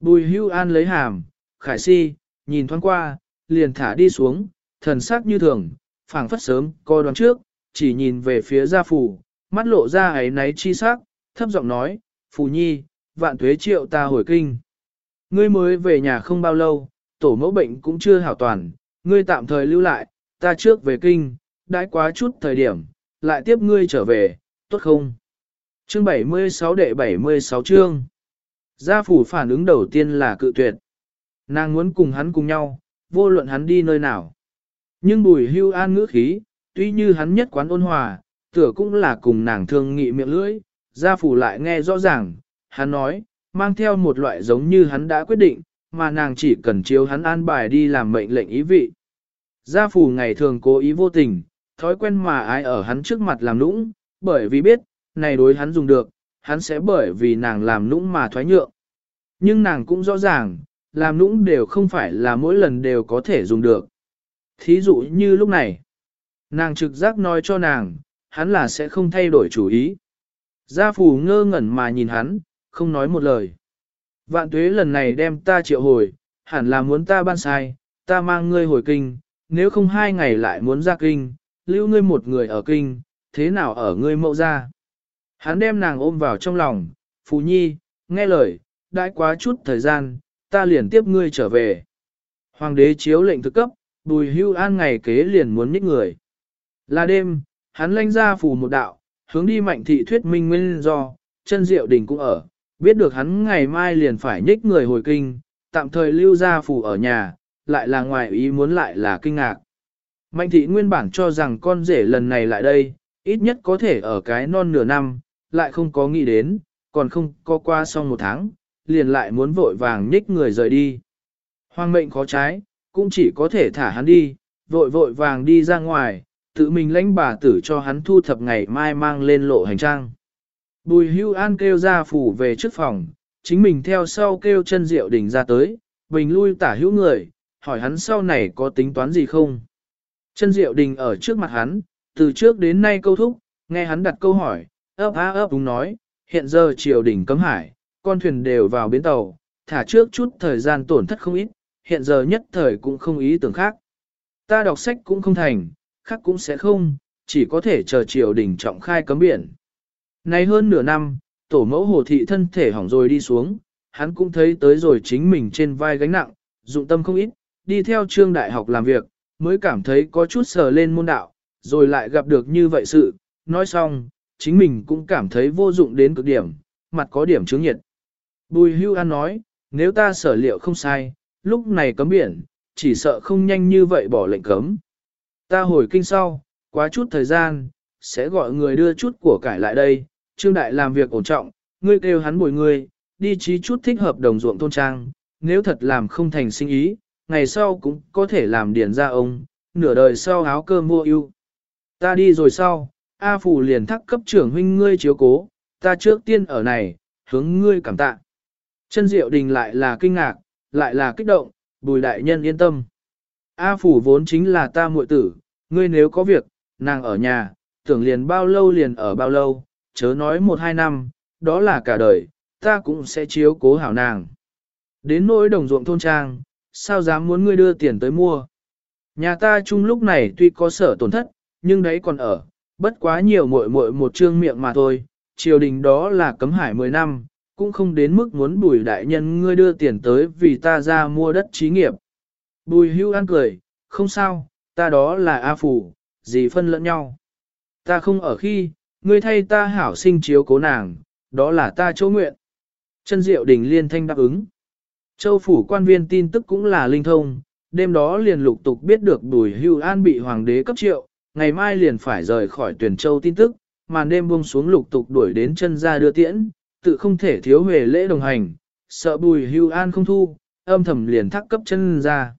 Bùi hưu an lấy hàm, khải si, nhìn thoáng qua, liền thả đi xuống, thần sắc như thường, phảng phất sớm, coi đoán trước, chỉ nhìn về phía gia phủ, mắt lộ ra ấy náy chi sắc, thấp giọng nói, phù nhi, vạn thuế triệu ta hồi kinh. Ngươi mới về nhà không bao lâu, tổ mẫu bệnh cũng chưa hảo toàn, ngươi tạm thời lưu lại, ta trước về kinh, đãi quá chút thời điểm, lại tiếp ngươi trở về, tốt không? Chương 76 đệ 76 chương. Gia phủ phản ứng đầu tiên là cự tuyệt. Nàng muốn cùng hắn cùng nhau, vô luận hắn đi nơi nào. Nhưng bùi hưu an ngữ khí, tuy như hắn nhất quán ôn hòa, tựa cũng là cùng nàng thương nghị miệng lưỡi, gia phủ lại nghe rõ ràng, hắn nói, mang theo một loại giống như hắn đã quyết định, mà nàng chỉ cần chiếu hắn an bài đi làm mệnh lệnh ý vị. Gia phủ ngày thường cố ý vô tình, thói quen mà ai ở hắn trước mặt làm nũng, bởi vì biết, này đối hắn dùng được, hắn sẽ bởi vì nàng làm nũng mà thoái nhượng. Nhưng nàng cũng rõ ràng, làm nũng đều không phải là mỗi lần đều có thể dùng được. Thí dụ như lúc này, nàng trực giác nói cho nàng, hắn là sẽ không thay đổi chủ ý. Gia phù ngơ ngẩn mà nhìn hắn, không nói một lời. Vạn tuế lần này đem ta triệu hồi, hẳn là muốn ta ban sai, ta mang ngươi hồi kinh, nếu không hai ngày lại muốn ra kinh, lưu ngươi một người ở kinh, thế nào ở ngươi mẫu ra. Hắn đem nàng ôm vào trong lòng, Phù Nhi, nghe lời, đãi quá chút thời gian, ta liền tiếp ngươi trở về. Hoàng đế chiếu lệnh thực cấp, bùi hưu an ngày kế liền muốn nhích người. Là đêm, hắn lanh ra phù một đạo, hướng đi mạnh thị thuyết minh nguyên do, chân diệu đình cũng ở, biết được hắn ngày mai liền phải nhích người hồi kinh, tạm thời lưu ra phù ở nhà, lại là ngoài ý muốn lại là kinh ngạc. Mạnh thị nguyên bản cho rằng con rể lần này lại đây, ít nhất có thể ở cái non nửa năm, lại không có nghĩ đến, còn không có qua xong một tháng, liền lại muốn vội vàng nhích người rời đi. Hoàng mệnh khó trái, cũng chỉ có thể thả hắn đi, vội vội vàng đi ra ngoài, tự mình lãnh bà tử cho hắn thu thập ngày mai mang lên lộ hành trang. Bùi hưu an kêu ra phủ về trước phòng, chính mình theo sau kêu chân diệu Đình ra tới, bình lui tả hữu người, hỏi hắn sau này có tính toán gì không. Chân diệu đình ở trước mặt hắn, từ trước đến nay câu thúc, nghe hắn đặt câu hỏi, ấp á ấp đúng nói, hiện giờ triều đình cấm hải, con thuyền đều vào bến tàu, thả trước chút thời gian tổn thất không ít, hiện giờ nhất thời cũng không ý tưởng khác. Ta đọc sách cũng không thành, khác cũng sẽ không, chỉ có thể chờ triều đình trọng khai cấm biển. Nay hơn nửa năm, tổ mẫu hồ thị thân thể hỏng rồi đi xuống, hắn cũng thấy tới rồi chính mình trên vai gánh nặng, dụng tâm không ít, đi theo trương đại học làm việc, mới cảm thấy có chút sờ lên môn đạo, rồi lại gặp được như vậy sự, nói xong, chính mình cũng cảm thấy vô dụng đến cực điểm, mặt có điểm chứng nhiệt. Bùi hưu an nói, nếu ta sở liệu không sai, lúc này cấm biển, chỉ sợ không nhanh như vậy bỏ lệnh cấm. Ta hồi kinh sau, quá chút thời gian, sẽ gọi người đưa chút của cải lại đây, trương đại làm việc ổn trọng, ngươi kêu hắn bồi ngươi, đi trí chút thích hợp đồng ruộng tôn trang, nếu thật làm không thành sinh ý, ngày sau cũng có thể làm điển ra ông, nửa đời sau áo cơm mua ưu. Ta đi rồi sau, A Phủ liền thắc cấp trưởng huynh ngươi chiếu cố, ta trước tiên ở này, hướng ngươi cảm tạ. Chân diệu đình lại là kinh ngạc, lại là kích động, bùi đại nhân yên tâm. A Phủ vốn chính là ta muội tử, ngươi nếu có việc, nàng ở nhà, tưởng liền bao lâu liền ở bao lâu, chớ nói một hai năm, đó là cả đời, ta cũng sẽ chiếu cố hảo nàng. Đến nỗi đồng ruộng thôn trang, sao dám muốn ngươi đưa tiền tới mua. Nhà ta chung lúc này tuy có sở tổn thất, nhưng đấy còn ở, bất quá nhiều muội muội một trương miệng mà thôi, triều đình đó là cấm hải 10 năm, cũng không đến mức muốn bùi đại nhân ngươi đưa tiền tới vì ta ra mua đất trí nghiệp. Bùi hưu ăn cười, không sao, ta đó là A Phủ, gì phân lẫn nhau. Ta không ở khi, ngươi thay ta hảo sinh chiếu cố nàng, đó là ta chỗ nguyện. Chân diệu đình liên thanh đáp ứng. Châu phủ quan viên tin tức cũng là linh thông, đêm đó liền lục tục biết được bùi hưu an bị hoàng đế cấp triệu, ngày mai liền phải rời khỏi tuyển châu tin tức, màn đêm buông xuống lục tục đuổi đến chân ra đưa tiễn, tự không thể thiếu huề lễ đồng hành, sợ bùi hưu an không thu, âm thầm liền thắc cấp chân ra.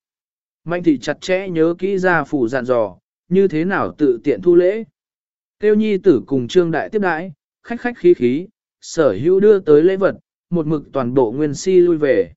Mạnh thị chặt chẽ nhớ kỹ ra phủ dặn dò, như thế nào tự tiện thu lễ. Tiêu nhi tử cùng trương đại tiếp đãi, khách khách khí khí, sở hữu đưa tới lễ vật, một mực toàn bộ nguyên si lui về.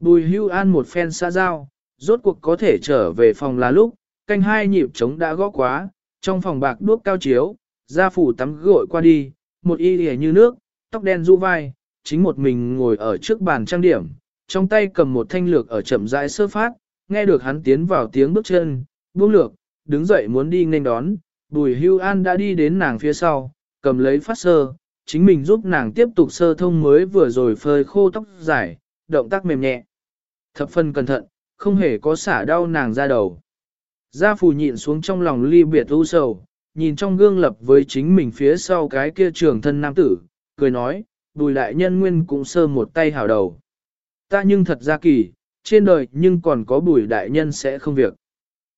Bùi hưu an một phen xa giao, rốt cuộc có thể trở về phòng là lúc, canh hai nhịp trống đã gõ quá, trong phòng bạc đuốc cao chiếu, gia phủ tắm gội qua đi, một y hề như nước, tóc đen rũ vai, chính một mình ngồi ở trước bàn trang điểm, trong tay cầm một thanh lược ở chậm rãi sơ phát, nghe được hắn tiến vào tiếng bước chân, buông lược, đứng dậy muốn đi nên đón, bùi hưu an đã đi đến nàng phía sau, cầm lấy phát sơ, chính mình giúp nàng tiếp tục sơ thông mới vừa rồi phơi khô tóc dài, động tác mềm nhẹ. Thập phân cẩn thận, không hề có xả đau nàng ra đầu. Gia phù nhịn xuống trong lòng ly biệt u sầu, nhìn trong gương lập với chính mình phía sau cái kia trường thân nam tử, cười nói, bùi đại nhân nguyên cũng sơ một tay hảo đầu. Ta nhưng thật ra kỳ, trên đời nhưng còn có bùi đại nhân sẽ không việc.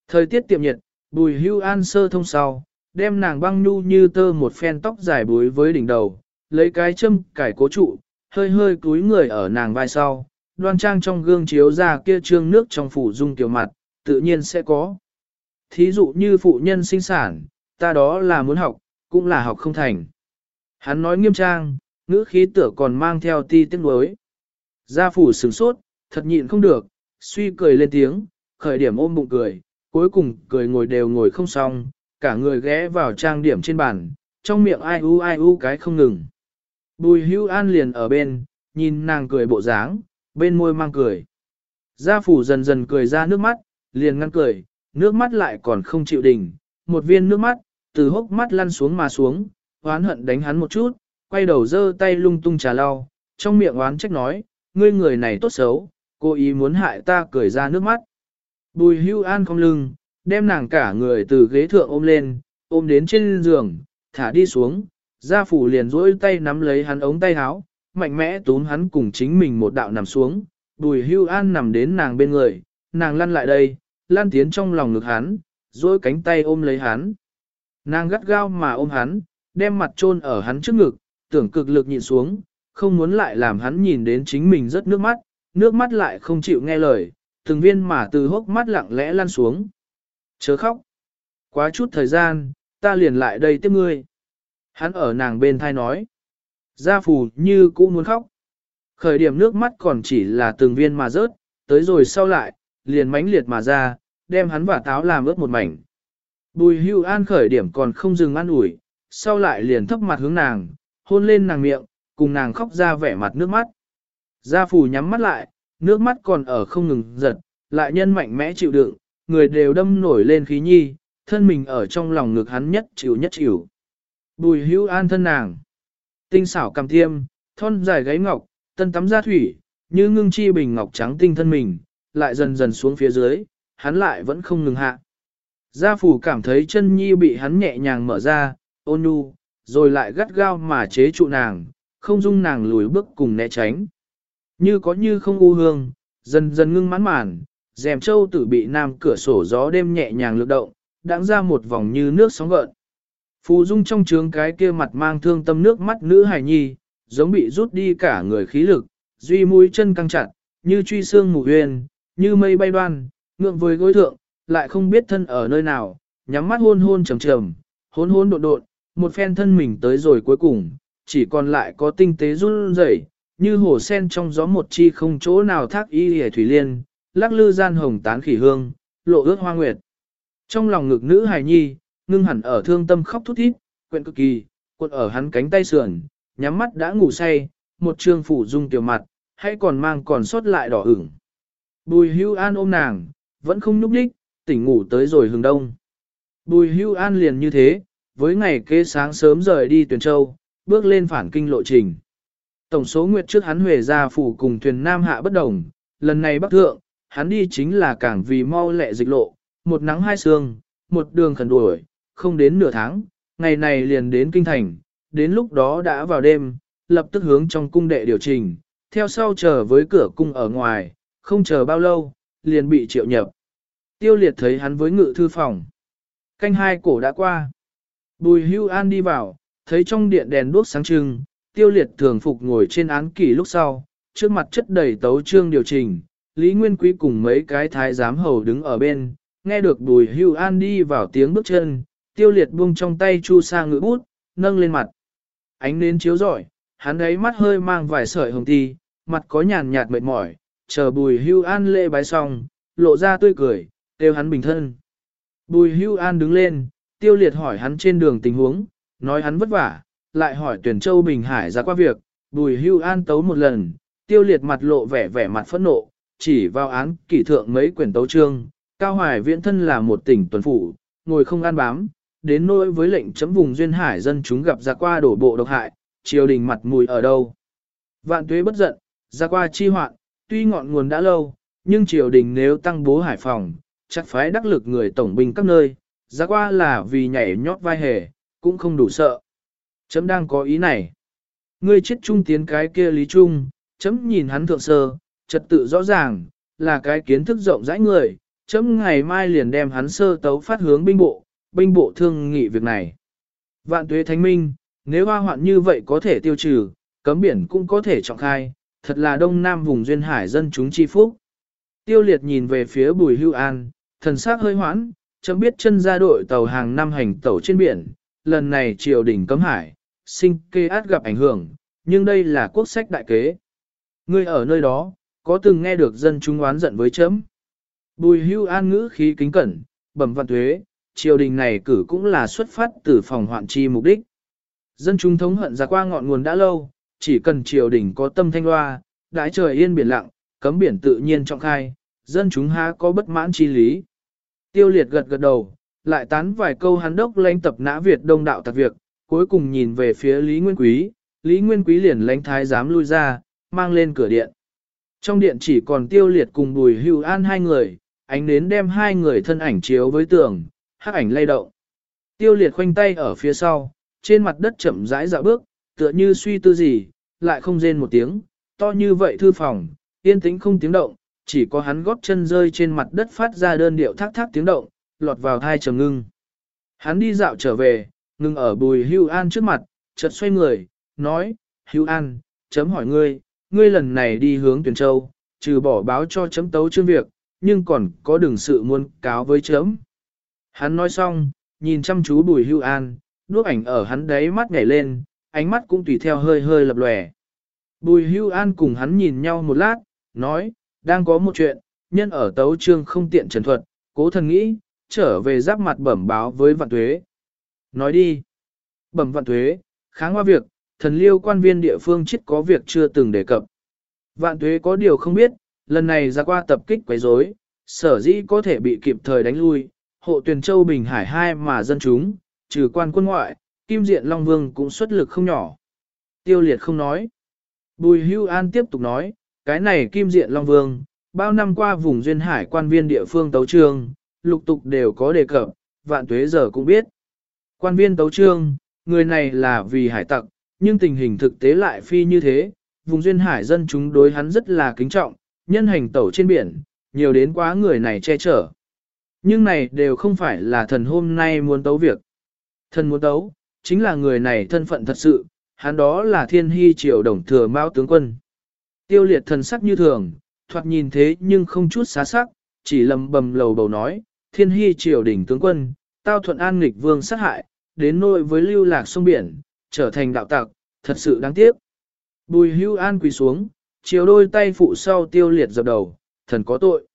Thời tiết tiệm nhiệt, bùi hưu an sơ thông sau, đem nàng băng nhu như tơ một phen tóc dài búi với đỉnh đầu, lấy cái châm cải cố trụ, hơi hơi cúi người ở nàng vai sau, đoan trang trong gương chiếu ra kia trương nước trong phủ dung tiểu mặt, tự nhiên sẽ có. Thí dụ như phụ nhân sinh sản, ta đó là muốn học, cũng là học không thành. Hắn nói nghiêm trang, ngữ khí tựa còn mang theo ti tiếng đối. Gia phủ sửng sốt, thật nhịn không được, suy cười lên tiếng, khởi điểm ôm bụng cười, cuối cùng cười ngồi đều ngồi không xong, cả người ghé vào trang điểm trên bàn, trong miệng ai u ai u cái không ngừng. Bùi hưu an liền ở bên, nhìn nàng cười bộ dáng, bên môi mang cười. Gia phủ dần dần cười ra nước mắt, liền ngăn cười, nước mắt lại còn không chịu đỉnh, một viên nước mắt, từ hốc mắt lăn xuống mà xuống, oán hận đánh hắn một chút, quay đầu giơ tay lung tung trà lau, trong miệng oán trách nói, ngươi người này tốt xấu, cố ý muốn hại ta cười ra nước mắt. Bùi hưu an không lưng, đem nàng cả người từ ghế thượng ôm lên, ôm đến trên giường, thả đi xuống, gia phủ liền duỗi tay nắm lấy hắn ống tay áo, mạnh mẽ túm hắn cùng chính mình một đạo nằm xuống, bùi hưu an nằm đến nàng bên người, nàng lăn lại đây, lăn tiến trong lòng ngực hắn, duỗi cánh tay ôm lấy hắn. Nàng gắt gao mà ôm hắn, đem mặt chôn ở hắn trước ngực, tưởng cực lực nhịn xuống, không muốn lại làm hắn nhìn đến chính mình rất nước mắt, nước mắt lại không chịu nghe lời, từng viên mà từ hốc mắt lặng lẽ lăn xuống. Chớ khóc. Quá chút thời gian, ta liền lại đây tiếp ngươi. Hắn ở nàng bên thai nói. Gia phù như cũ muốn khóc. Khởi điểm nước mắt còn chỉ là từng viên mà rớt, tới rồi sau lại, liền mãnh liệt mà ra, đem hắn và táo làm ướt một mảnh. Bùi hưu an khởi điểm còn không dừng ăn ủi, sau lại liền thấp mặt hướng nàng, hôn lên nàng miệng, cùng nàng khóc ra vẻ mặt nước mắt. Gia phù nhắm mắt lại, nước mắt còn ở không ngừng giật, lại nhân mạnh mẽ chịu đựng, người đều đâm nổi lên khí nhi, thân mình ở trong lòng ngực hắn nhất chịu nhất chịu. Bùi hưu an thân nàng, tinh xảo cầm tiêm, thon dài gáy ngọc, tân tắm da thủy, như ngưng chi bình ngọc trắng tinh thân mình, lại dần dần xuống phía dưới, hắn lại vẫn không ngừng hạ. Gia phủ cảm thấy chân nhi bị hắn nhẹ nhàng mở ra, ôn nhu, rồi lại gắt gao mà chế trụ nàng, không dung nàng lùi bước cùng né tránh. Như có như không u hương, dần dần ngưng mãn màn, dèm châu tử bị nam cửa sổ gió đêm nhẹ nhàng lực động, đãng ra một vòng như nước sóng gợn. Phù dung trong trướng cái kia mặt mang thương tâm nước mắt nữ hài nhi, giống bị rút đi cả người khí lực, duy mũi chân căng chặt, như truy xương mù huyền, như mây bay đoan, ngượng với gối thượng, lại không biết thân ở nơi nào, nhắm mắt hôn hôn trầm trầm, hôn hôn đột đột, một phen thân mình tới rồi cuối cùng, chỉ còn lại có tinh tế run rẩy, như hồ sen trong gió một chi không chỗ nào thác y hề thủy liên, lắc lư gian hồng tán khỉ hương, lộ ước hoa nguyệt. Trong lòng ngực nữ hài nhi, ngưng hẳn ở thương tâm khóc thút thít, quyện cực kỳ, cuộn ở hắn cánh tay sườn, nhắm mắt đã ngủ say, một trương phủ dung tiểu mặt, hay còn mang còn sót lại đỏ ửng. Bùi hưu an ôm nàng, vẫn không nhúc đích, tỉnh ngủ tới rồi hừng đông. Bùi hưu an liền như thế, với ngày kế sáng sớm rời đi tuyển châu, bước lên phản kinh lộ trình. Tổng số nguyệt trước hắn huề ra phủ cùng thuyền Nam Hạ bất đồng, lần này bắc thượng, hắn đi chính là cảng vì mau lẹ dịch lộ, một nắng hai sương, một đường khẩn đuổi, không đến nửa tháng, ngày này liền đến kinh thành, đến lúc đó đã vào đêm, lập tức hướng trong cung đệ điều trình, theo sau chờ với cửa cung ở ngoài, không chờ bao lâu, liền bị triệu nhập. Tiêu liệt thấy hắn với ngự thư phòng. Canh hai cổ đã qua. Bùi hưu an đi vào, thấy trong điện đèn đuốc sáng trưng, tiêu liệt thường phục ngồi trên án kỷ lúc sau, trước mặt chất đầy tấu trương điều chỉnh. Lý Nguyên Quý cùng mấy cái thái giám hầu đứng ở bên, nghe được bùi hưu an đi vào tiếng bước chân, tiêu liệt buông trong tay chu sa ngữ bút, nâng lên mặt. Ánh nến chiếu rọi, hắn ấy mắt hơi mang vài sợi hồng ti, mặt có nhàn nhạt mệt mỏi, chờ bùi hưu an lễ bái xong, lộ ra tươi cười, kêu hắn bình thân. Bùi hưu an đứng lên, tiêu liệt hỏi hắn trên đường tình huống, nói hắn vất vả, lại hỏi tuyển châu Bình Hải ra qua việc, bùi hưu an tấu một lần, tiêu liệt mặt lộ vẻ vẻ mặt phẫn nộ, chỉ vào án kỷ thượng mấy quyển tấu trương, cao hoài viễn thân là một tỉnh tuần phủ, ngồi không an bám, đến nỗi với lệnh chấm vùng duyên hải dân chúng gặp ra qua đổ bộ độc hại, triều đình mặt mùi ở đâu. Vạn tuế bất giận, ra qua chi hoạn, tuy ngọn nguồn đã lâu, nhưng triều đình nếu tăng bố hải phòng, chắc phái đắc lực người tổng binh các nơi, ra qua là vì nhảy nhót vai hề, cũng không đủ sợ. Chấm đang có ý này. Ngươi chết trung tiến cái kia lý trung, chấm nhìn hắn thượng sơ, trật tự rõ ràng, là cái kiến thức rộng rãi người, chấm ngày mai liền đem hắn sơ tấu phát hướng binh bộ, binh bộ thương nghị việc này. Vạn tuế thánh minh, nếu hoa hoạn như vậy có thể tiêu trừ, cấm biển cũng có thể trọng khai, thật là đông nam vùng duyên hải dân chúng chi phúc. Tiêu liệt nhìn về phía bùi hưu an, thần sắc hơi hoãn, chấm biết chân ra đội tàu hàng năm hành tàu trên biển, lần này triều đình cấm hải, sinh kê át gặp ảnh hưởng, nhưng đây là quốc sách đại kế. Ngươi ở nơi đó, có từng nghe được dân chúng oán giận với chấm. Bùi hưu an ngữ khí kính cẩn, bẩm văn thuế, triều đình này cử cũng là xuất phát từ phòng hoạn chi mục đích. Dân chúng thống hận ra qua ngọn nguồn đã lâu, chỉ cần triều đình có tâm thanh loa, đãi trời yên biển lặng, cấm biển tự nhiên trọng khai, dân chúng há có bất mãn chi lý. Tiêu liệt gật gật đầu, lại tán vài câu hắn đốc lãnh tập nã Việt đông đạo tạc việc, cuối cùng nhìn về phía Lý Nguyên Quý, Lý Nguyên Quý liền lãnh thái dám lui ra, mang lên cửa điện. Trong điện chỉ còn tiêu liệt cùng bùi hưu an hai người, ánh đến đem hai người thân ảnh chiếu với tường, hắc ảnh lay động. Tiêu liệt khoanh tay ở phía sau, trên mặt đất chậm rãi dạo bước, tựa như suy tư gì, lại không rên một tiếng, to như vậy thư phòng, yên tĩnh không tiếng động, chỉ có hắn góp chân rơi trên mặt đất phát ra đơn điệu thác thác tiếng động, lọt vào thai trầm ngưng. Hắn đi dạo trở về, ngừng ở bùi hưu an trước mặt, chợt xoay người, nói, hưu an, chấm hỏi ngươi, ngươi lần này đi hướng tuyển châu, trừ bỏ báo cho chấm tấu chương việc, nhưng còn có đừng sự muôn cáo với chấm. Hắn nói xong, nhìn chăm chú bùi hưu an, đuốc ảnh ở hắn đấy mắt nhảy lên, ánh mắt cũng tùy theo hơi hơi lập lòe. Bùi hưu an cùng hắn nhìn nhau một lát, nói, đang có một chuyện, nhân ở tấu trương không tiện trần thuật, cố thần nghĩ, trở về giáp mặt bẩm báo với vạn tuế. Nói đi. Bẩm vạn tuế, kháng qua việc, thần liêu quan viên địa phương chết có việc chưa từng đề cập. Vạn tuế có điều không biết, lần này ra qua tập kích quấy rối, sở dĩ có thể bị kịp thời đánh lui, hộ tuyển châu Bình Hải hai mà dân chúng, trừ quan quân ngoại, Kim Diện Long Vương cũng xuất lực không nhỏ. Tiêu liệt không nói. Bùi Hưu An tiếp tục nói, cái này Kim Diện Long Vương, bao năm qua vùng duyên hải quan viên địa phương tấu trường, lục tục đều có đề cập, vạn tuế giờ cũng biết. Quan viên tấu trương, người này là vì hải tặc, nhưng tình hình thực tế lại phi như thế, vùng duyên hải dân chúng đối hắn rất là kính trọng, nhân hành tẩu trên biển, nhiều đến quá người này che chở. Nhưng này đều không phải là thần hôm nay muốn tấu việc. Thần muốn tấu, chính là người này thân phận thật sự, hắn đó là thiên hy triều đồng thừa mao tướng quân. Tiêu liệt thần sắc như thường, thoạt nhìn thế nhưng không chút xá sắc, chỉ lầm bầm lầu bầu nói, thiên hy triều đỉnh tướng quân, tao thuận an nghịch vương sát hại, đến nỗi với lưu lạc sông biển, trở thành đạo tặc, thật sự đáng tiếc. Bùi hưu an quỳ xuống, chiều đôi tay phụ sau tiêu liệt dập đầu, thần có tội.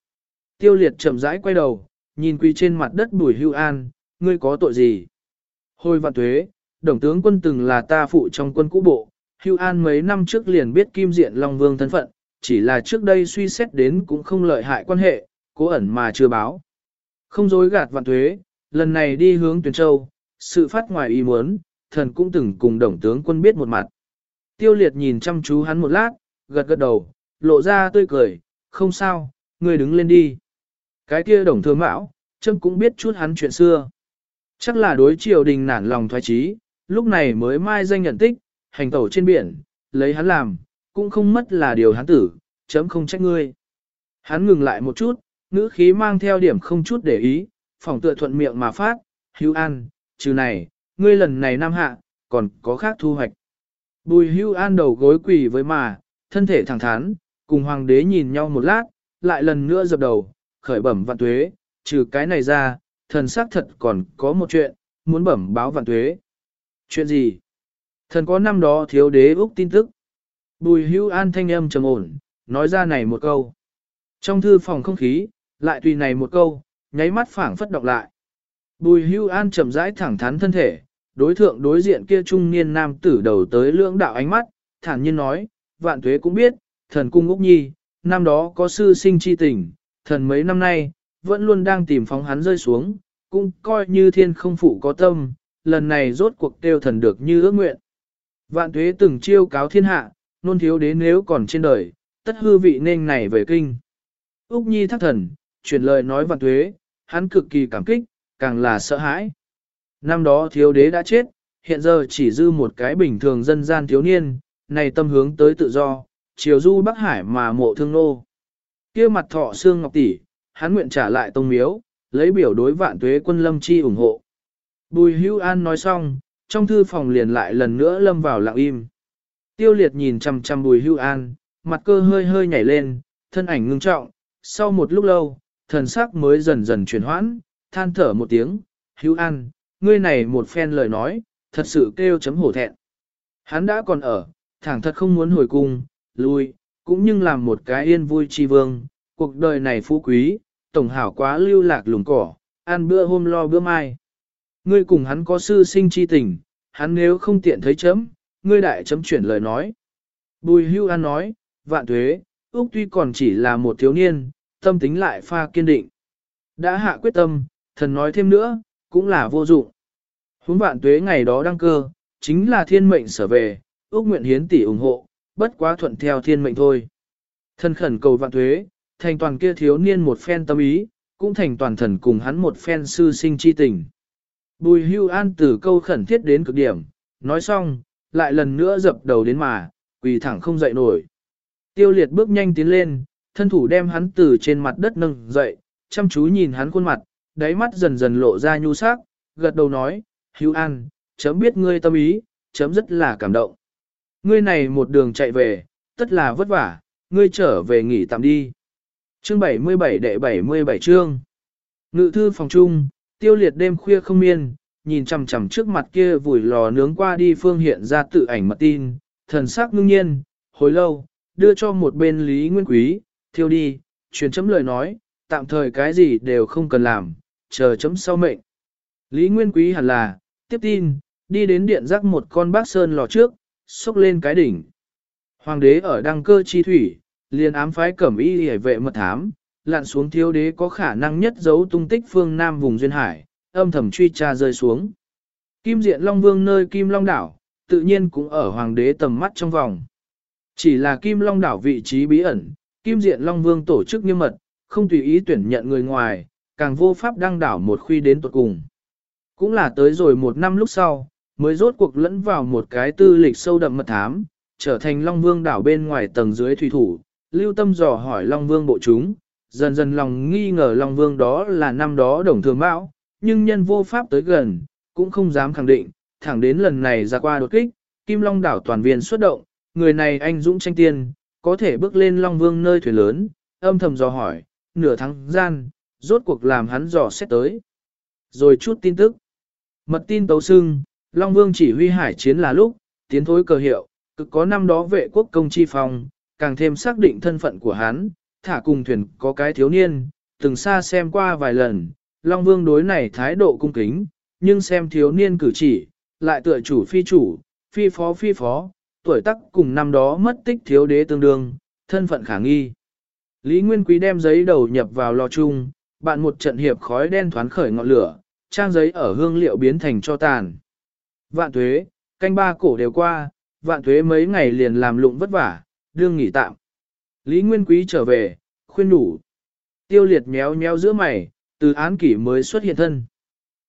Tiêu liệt chậm rãi quay đầu, nhìn quỳ trên mặt đất bùi hưu an, ngươi có tội gì? Hồi vạn tuế, đồng tướng quân từng là ta phụ trong quân cũ bộ, hưu an mấy năm trước liền biết kim diện Long Vương thân phận, chỉ là trước đây suy xét đến cũng không lợi hại quan hệ, cố ẩn mà chưa báo. Không dối gạt vạn tuế, lần này đi hướng tuyển châu, sự phát ngoài ý muốn, thần cũng từng cùng đồng tướng quân biết một mặt. Tiêu liệt nhìn chăm chú hắn một lát, gật gật đầu, lộ ra tươi cười, không sao, ngươi đứng lên đi. Cái kia đồng thừa mão, châm cũng biết chút hắn chuyện xưa. Chắc là đối triều đình nản lòng thoái trí, lúc này mới mai danh nhận tích, hành tẩu trên biển, lấy hắn làm, cũng không mất là điều hắn tử, chấm không trách ngươi. Hắn ngừng lại một chút, ngữ khí mang theo điểm không chút để ý, phòng tựa thuận miệng mà phát, hưu an, trừ này, ngươi lần này nam hạ, còn có khác thu hoạch. Bùi hưu an đầu gối quỳ với mà, thân thể thẳng thắn, cùng hoàng đế nhìn nhau một lát, lại lần nữa dập đầu, khởi bẩm vạn tuế, trừ cái này ra, thần xác thật còn có một chuyện, muốn bẩm báo vạn tuế. Chuyện gì? Thần có năm đó thiếu đế Úc tin tức. Bùi hưu an thanh âm trầm ổn, nói ra này một câu. Trong thư phòng không khí, lại tùy này một câu, nháy mắt phảng phất đọc lại. Bùi hưu an chậm rãi thẳng thắn thân thể, đối thượng đối diện kia trung niên nam tử đầu tới lưỡng đạo ánh mắt, thản nhiên nói, vạn tuế cũng biết, thần cung Úc Nhi, năm đó có sư sinh chi tình, thần mấy năm nay, vẫn luôn đang tìm phóng hắn rơi xuống, cũng coi như thiên không phụ có tâm, lần này rốt cuộc tiêu thần được như ước nguyện. Vạn tuế từng chiêu cáo thiên hạ, nôn thiếu đến nếu còn trên đời, tất hư vị nên này về kinh. Úc Nhi thắc thần, chuyển lời nói vạn tuế, hắn cực kỳ cảm kích, càng là sợ hãi. Năm đó thiếu đế đã chết, hiện giờ chỉ dư một cái bình thường dân gian thiếu niên, này tâm hướng tới tự do, chiều du Bắc Hải mà mộ thương nô. kia mặt thọ xương ngọc tỷ, hắn nguyện trả lại tông miếu, lấy biểu đối vạn tuế quân lâm chi ủng hộ. Bùi hưu an nói xong, trong thư phòng liền lại lần nữa lâm vào lặng im. Tiêu liệt nhìn chằm chằm bùi hưu an, mặt cơ hơi hơi nhảy lên, thân ảnh ngưng trọng, sau một lúc lâu, thần sắc mới dần dần chuyển hoãn, than thở một tiếng, hữu an, ngươi này một phen lời nói, thật sự kêu chấm hổ thẹn. Hắn đã còn ở, thẳng thật không muốn hồi cung, lui, cũng nhưng làm một cái yên vui chi vương, cuộc đời này phú quý, tổng hảo quá lưu lạc lùng cỏ, ăn bữa hôm lo bữa mai. Ngươi cùng hắn có sư sinh chi tình, hắn nếu không tiện thấy chấm, ngươi đại chấm chuyển lời nói. Bùi hưu an nói, vạn thuế, Úc tuy còn chỉ là một thiếu niên, tâm tính lại pha kiên định. Đã hạ quyết tâm, thần nói thêm nữa, cũng là vô dụng. Huống vạn tuế ngày đó đăng cơ, chính là thiên mệnh sở về, ước nguyện hiến tỷ ủng hộ, bất quá thuận theo thiên mệnh thôi. Thần khẩn cầu vạn tuế, thành toàn kia thiếu niên một phen tâm ý, cũng thành toàn thần cùng hắn một phen sư sinh chi tình. Bùi hưu an từ câu khẩn thiết đến cực điểm, nói xong, lại lần nữa dập đầu đến mà, quỳ thẳng không dậy nổi. Tiêu liệt bước nhanh tiến lên, thân thủ đem hắn từ trên mặt đất nâng dậy, chăm chú nhìn hắn khuôn mặt, đáy mắt dần dần lộ ra nhu sắc, gật đầu nói, hữu an, chấm biết ngươi tâm ý, chấm rất là cảm động. Ngươi này một đường chạy về, tất là vất vả, ngươi trở về nghỉ tạm đi. Chương 77 đệ 77 chương. Ngự thư phòng trung, tiêu liệt đêm khuya không miên, nhìn chằm chằm trước mặt kia vùi lò nướng qua đi phương hiện ra tự ảnh mật tin, thần sắc ngưng nhiên, hồi lâu, đưa cho một bên Lý Nguyên Quý, thiêu đi, truyền chấm lời nói, tạm thời cái gì đều không cần làm, chờ chấm sau mệnh. Lý Nguyên Quý hẳn là, tiếp tin, đi đến điện rắc một con bác sơn lò trước, xúc lên cái đỉnh. Hoàng đế ở đăng cơ chi thủy, liền ám phái cẩm y hề vệ mật thám, lặn xuống thiếu đế có khả năng nhất giấu tung tích phương Nam vùng Duyên Hải, âm thầm truy tra rơi xuống. Kim diện Long Vương nơi Kim Long Đảo, tự nhiên cũng ở hoàng đế tầm mắt trong vòng. Chỉ là Kim Long Đảo vị trí bí ẩn, Kim diện Long Vương tổ chức nghiêm mật, không tùy ý tuyển nhận người ngoài, càng vô pháp đăng đảo một khuy đến tuột cùng. Cũng là tới rồi một năm lúc sau, mới rốt cuộc lẫn vào một cái tư lịch sâu đậm mật thám, trở thành Long Vương đảo bên ngoài tầng dưới thủy thủ, lưu tâm dò hỏi Long Vương bộ chúng, dần dần lòng nghi ngờ Long Vương đó là năm đó đồng thường bão, nhưng nhân vô pháp tới gần, cũng không dám khẳng định, thẳng đến lần này ra qua đột kích, Kim Long đảo toàn viên xuất động, người này anh dũng tranh tiên, có thể bước lên Long Vương nơi thuyền lớn, âm thầm dò hỏi, nửa tháng gian, rốt cuộc làm hắn dò xét tới. Rồi chút tin tức. Mật tin tấu xưng, Long Vương chỉ huy hải chiến là lúc, tiến thối cờ hiệu, cực có năm đó vệ quốc công chi phòng, càng thêm xác định thân phận của hắn, thả cùng thuyền có cái thiếu niên, từng xa xem qua vài lần, Long Vương đối này thái độ cung kính, nhưng xem thiếu niên cử chỉ, lại tựa chủ phi chủ, phi phó phi phó, tuổi tác cùng năm đó mất tích thiếu đế tương đương, thân phận khả nghi. Lý Nguyên Quý đem giấy đầu nhập vào lò chung, bạn một trận hiệp khói đen thoáng khởi ngọn lửa, trang giấy ở hương liệu biến thành cho tàn. Vạn tuế, canh ba cổ đều qua, vạn tuế mấy ngày liền làm lụng vất vả, đương nghỉ tạm. Lý Nguyên Quý trở về, khuyên đủ. Tiêu liệt méo méo giữa mày, từ án kỷ mới xuất hiện thân.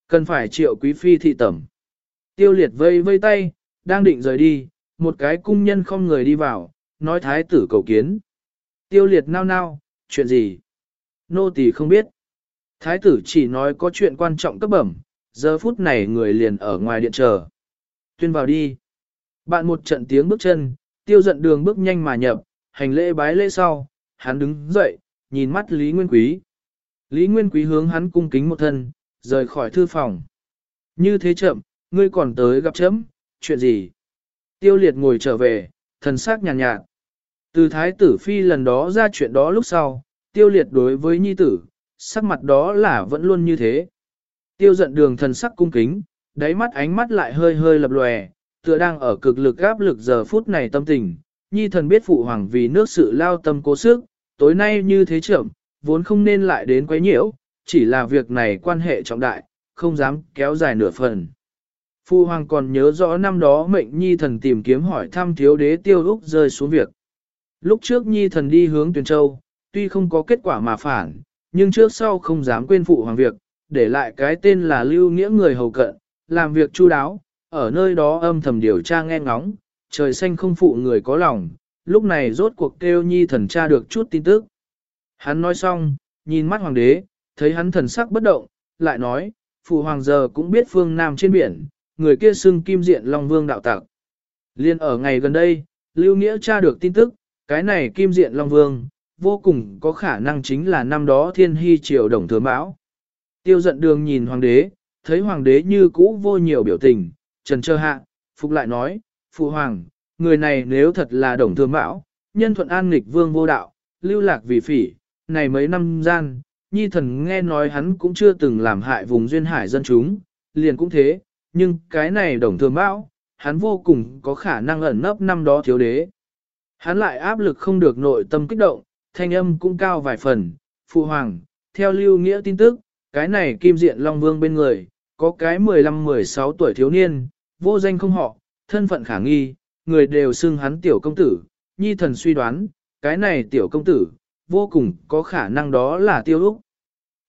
Cần phải triệu quý phi thị tẩm. Tiêu liệt vây vây tay, đang định rời đi, một cái cung nhân không người đi vào, nói thái tử cầu kiến. Tiêu liệt nao nao, chuyện gì? Nô tỳ không biết. Thái tử chỉ nói có chuyện quan trọng cấp bẩm, giờ phút này người liền ở ngoài điện chờ. Tuyên vào đi. Bạn một trận tiếng bước chân, tiêu giận đường bước nhanh mà nhập, hành lễ bái lễ sau, hắn đứng dậy, nhìn mắt Lý Nguyên Quý. Lý Nguyên Quý hướng hắn cung kính một thân, rời khỏi thư phòng. Như thế chậm, ngươi còn tới gặp chấm, chuyện gì? Tiêu liệt ngồi trở về, thần sắc nhàn nhạt, nhạt. Từ thái tử phi lần đó ra chuyện đó lúc sau, tiêu liệt đối với nhi tử, sắc mặt đó là vẫn luôn như thế. Tiêu giận đường thần sắc cung kính, đáy mắt ánh mắt lại hơi hơi lập lòe, tựa đang ở cực lực áp lực giờ phút này tâm tình. Nhi thần biết phụ hoàng vì nước sự lao tâm cố sức, tối nay như thế trưởng, vốn không nên lại đến quấy nhiễu, chỉ là việc này quan hệ trọng đại, không dám kéo dài nửa phần. Phụ hoàng còn nhớ rõ năm đó mệnh nhi thần tìm kiếm hỏi thăm thiếu đế tiêu úc rơi xuống việc. Lúc trước nhi thần đi hướng tuyển châu, tuy không có kết quả mà phản, nhưng trước sau không dám quên phụ hoàng việc, để lại cái tên là lưu nghĩa người hầu cận, làm việc chu đáo, ở nơi đó âm thầm điều tra nghe ngóng, trời xanh không phụ người có lòng, lúc này rốt cuộc kêu nhi thần tra được chút tin tức. Hắn nói xong, nhìn mắt hoàng đế, thấy hắn thần sắc bất động, lại nói, phụ hoàng giờ cũng biết phương Nam trên biển, người kia xưng kim diện Long Vương đạo tặc. Liên ở ngày gần đây, Lưu Nghĩa tra được tin tức, cái này kim diện Long Vương, vô cùng có khả năng chính là năm đó thiên hy triều đồng thừa mão. Tiêu giận đường nhìn hoàng đế, thấy hoàng đế như cũ vô nhiều biểu tình, trần trơ hạ, phục lại nói, Phụ Hoàng, người này nếu thật là đồng thừa mão, nhân thuận an nghịch vương vô đạo, lưu lạc vì phỉ, này mấy năm gian, nhi thần nghe nói hắn cũng chưa từng làm hại vùng duyên hải dân chúng, liền cũng thế, nhưng cái này đồng thừa mão, hắn vô cùng có khả năng ẩn nấp năm đó thiếu đế. Hắn lại áp lực không được nội tâm kích động, thanh âm cũng cao vài phần, phụ hoàng, theo lưu nghĩa tin tức, cái này kim diện Long Vương bên người, có cái 15-16 tuổi thiếu niên, vô danh không họ, thân phận khả nghi, người đều xưng hắn tiểu công tử, nhi thần suy đoán, cái này tiểu công tử, vô cùng có khả năng đó là tiêu úc.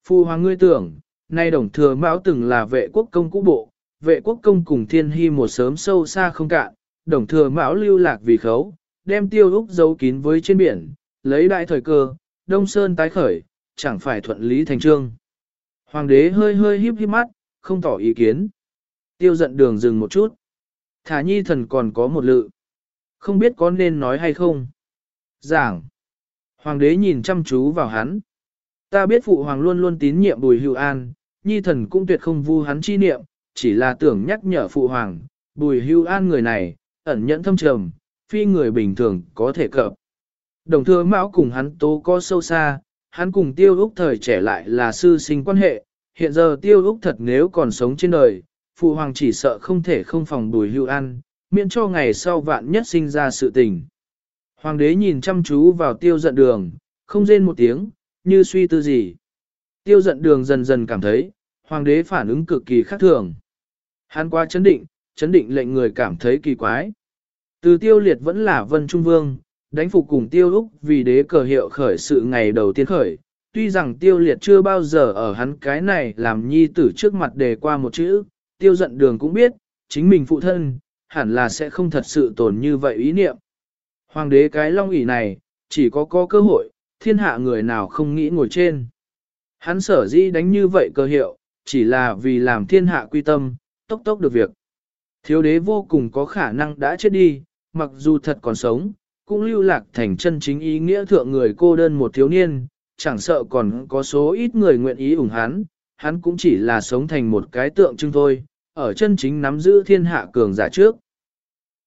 Phu hoàng ngươi tưởng, nay đồng thừa mão từng là vệ quốc công cũ bộ, vệ quốc công cùng thiên hy một sớm sâu xa không cạn, đồng thừa mão lưu lạc vì khấu, đem tiêu úc giấu kín với trên biển, lấy đại thời cơ, đông sơn tái khởi, chẳng phải thuận lý thành trương. Hoàng đế hơi hơi híp híp mắt, không tỏ ý kiến. Tiêu giận đường dừng một chút. Thả nhi thần còn có một lự. Không biết có nên nói hay không. Giảng. Hoàng đế nhìn chăm chú vào hắn. Ta biết phụ hoàng luôn luôn tín nhiệm bùi hưu an, nhi thần cũng tuyệt không vu hắn chi niệm, chỉ là tưởng nhắc nhở phụ hoàng, bùi hưu an người này, ẩn nhẫn thâm trầm, phi người bình thường có thể cập. Đồng thừa mão cùng hắn tố có sâu xa, hắn cùng tiêu úc thời trẻ lại là sư sinh quan hệ, hiện giờ tiêu úc thật nếu còn sống trên đời, phụ hoàng chỉ sợ không thể không phòng bùi hưu ăn miễn cho ngày sau vạn nhất sinh ra sự tình. Hoàng đế nhìn chăm chú vào tiêu giận đường, không rên một tiếng, như suy tư gì. Tiêu giận đường dần dần cảm thấy, hoàng đế phản ứng cực kỳ khác thường. Hắn qua chấn định, chấn định lệnh người cảm thấy kỳ quái. Từ tiêu liệt vẫn là vân trung vương, đánh phục cùng tiêu úc vì đế cờ hiệu khởi sự ngày đầu tiên khởi. Tuy rằng tiêu liệt chưa bao giờ ở hắn cái này làm nhi tử trước mặt đề qua một chữ, tiêu giận đường cũng biết, chính mình phụ thân, hẳn là sẽ không thật sự tồn như vậy ý niệm. Hoàng đế cái long ỷ này, chỉ có có cơ hội, thiên hạ người nào không nghĩ ngồi trên. Hắn sở dĩ đánh như vậy cơ hiệu, chỉ là vì làm thiên hạ quy tâm, tốc tốc được việc. Thiếu đế vô cùng có khả năng đã chết đi, mặc dù thật còn sống, cũng lưu lạc thành chân chính ý nghĩa thượng người cô đơn một thiếu niên, chẳng sợ còn có số ít người nguyện ý ủng hắn, hắn cũng chỉ là sống thành một cái tượng trưng thôi, ở chân chính nắm giữ thiên hạ cường giả trước.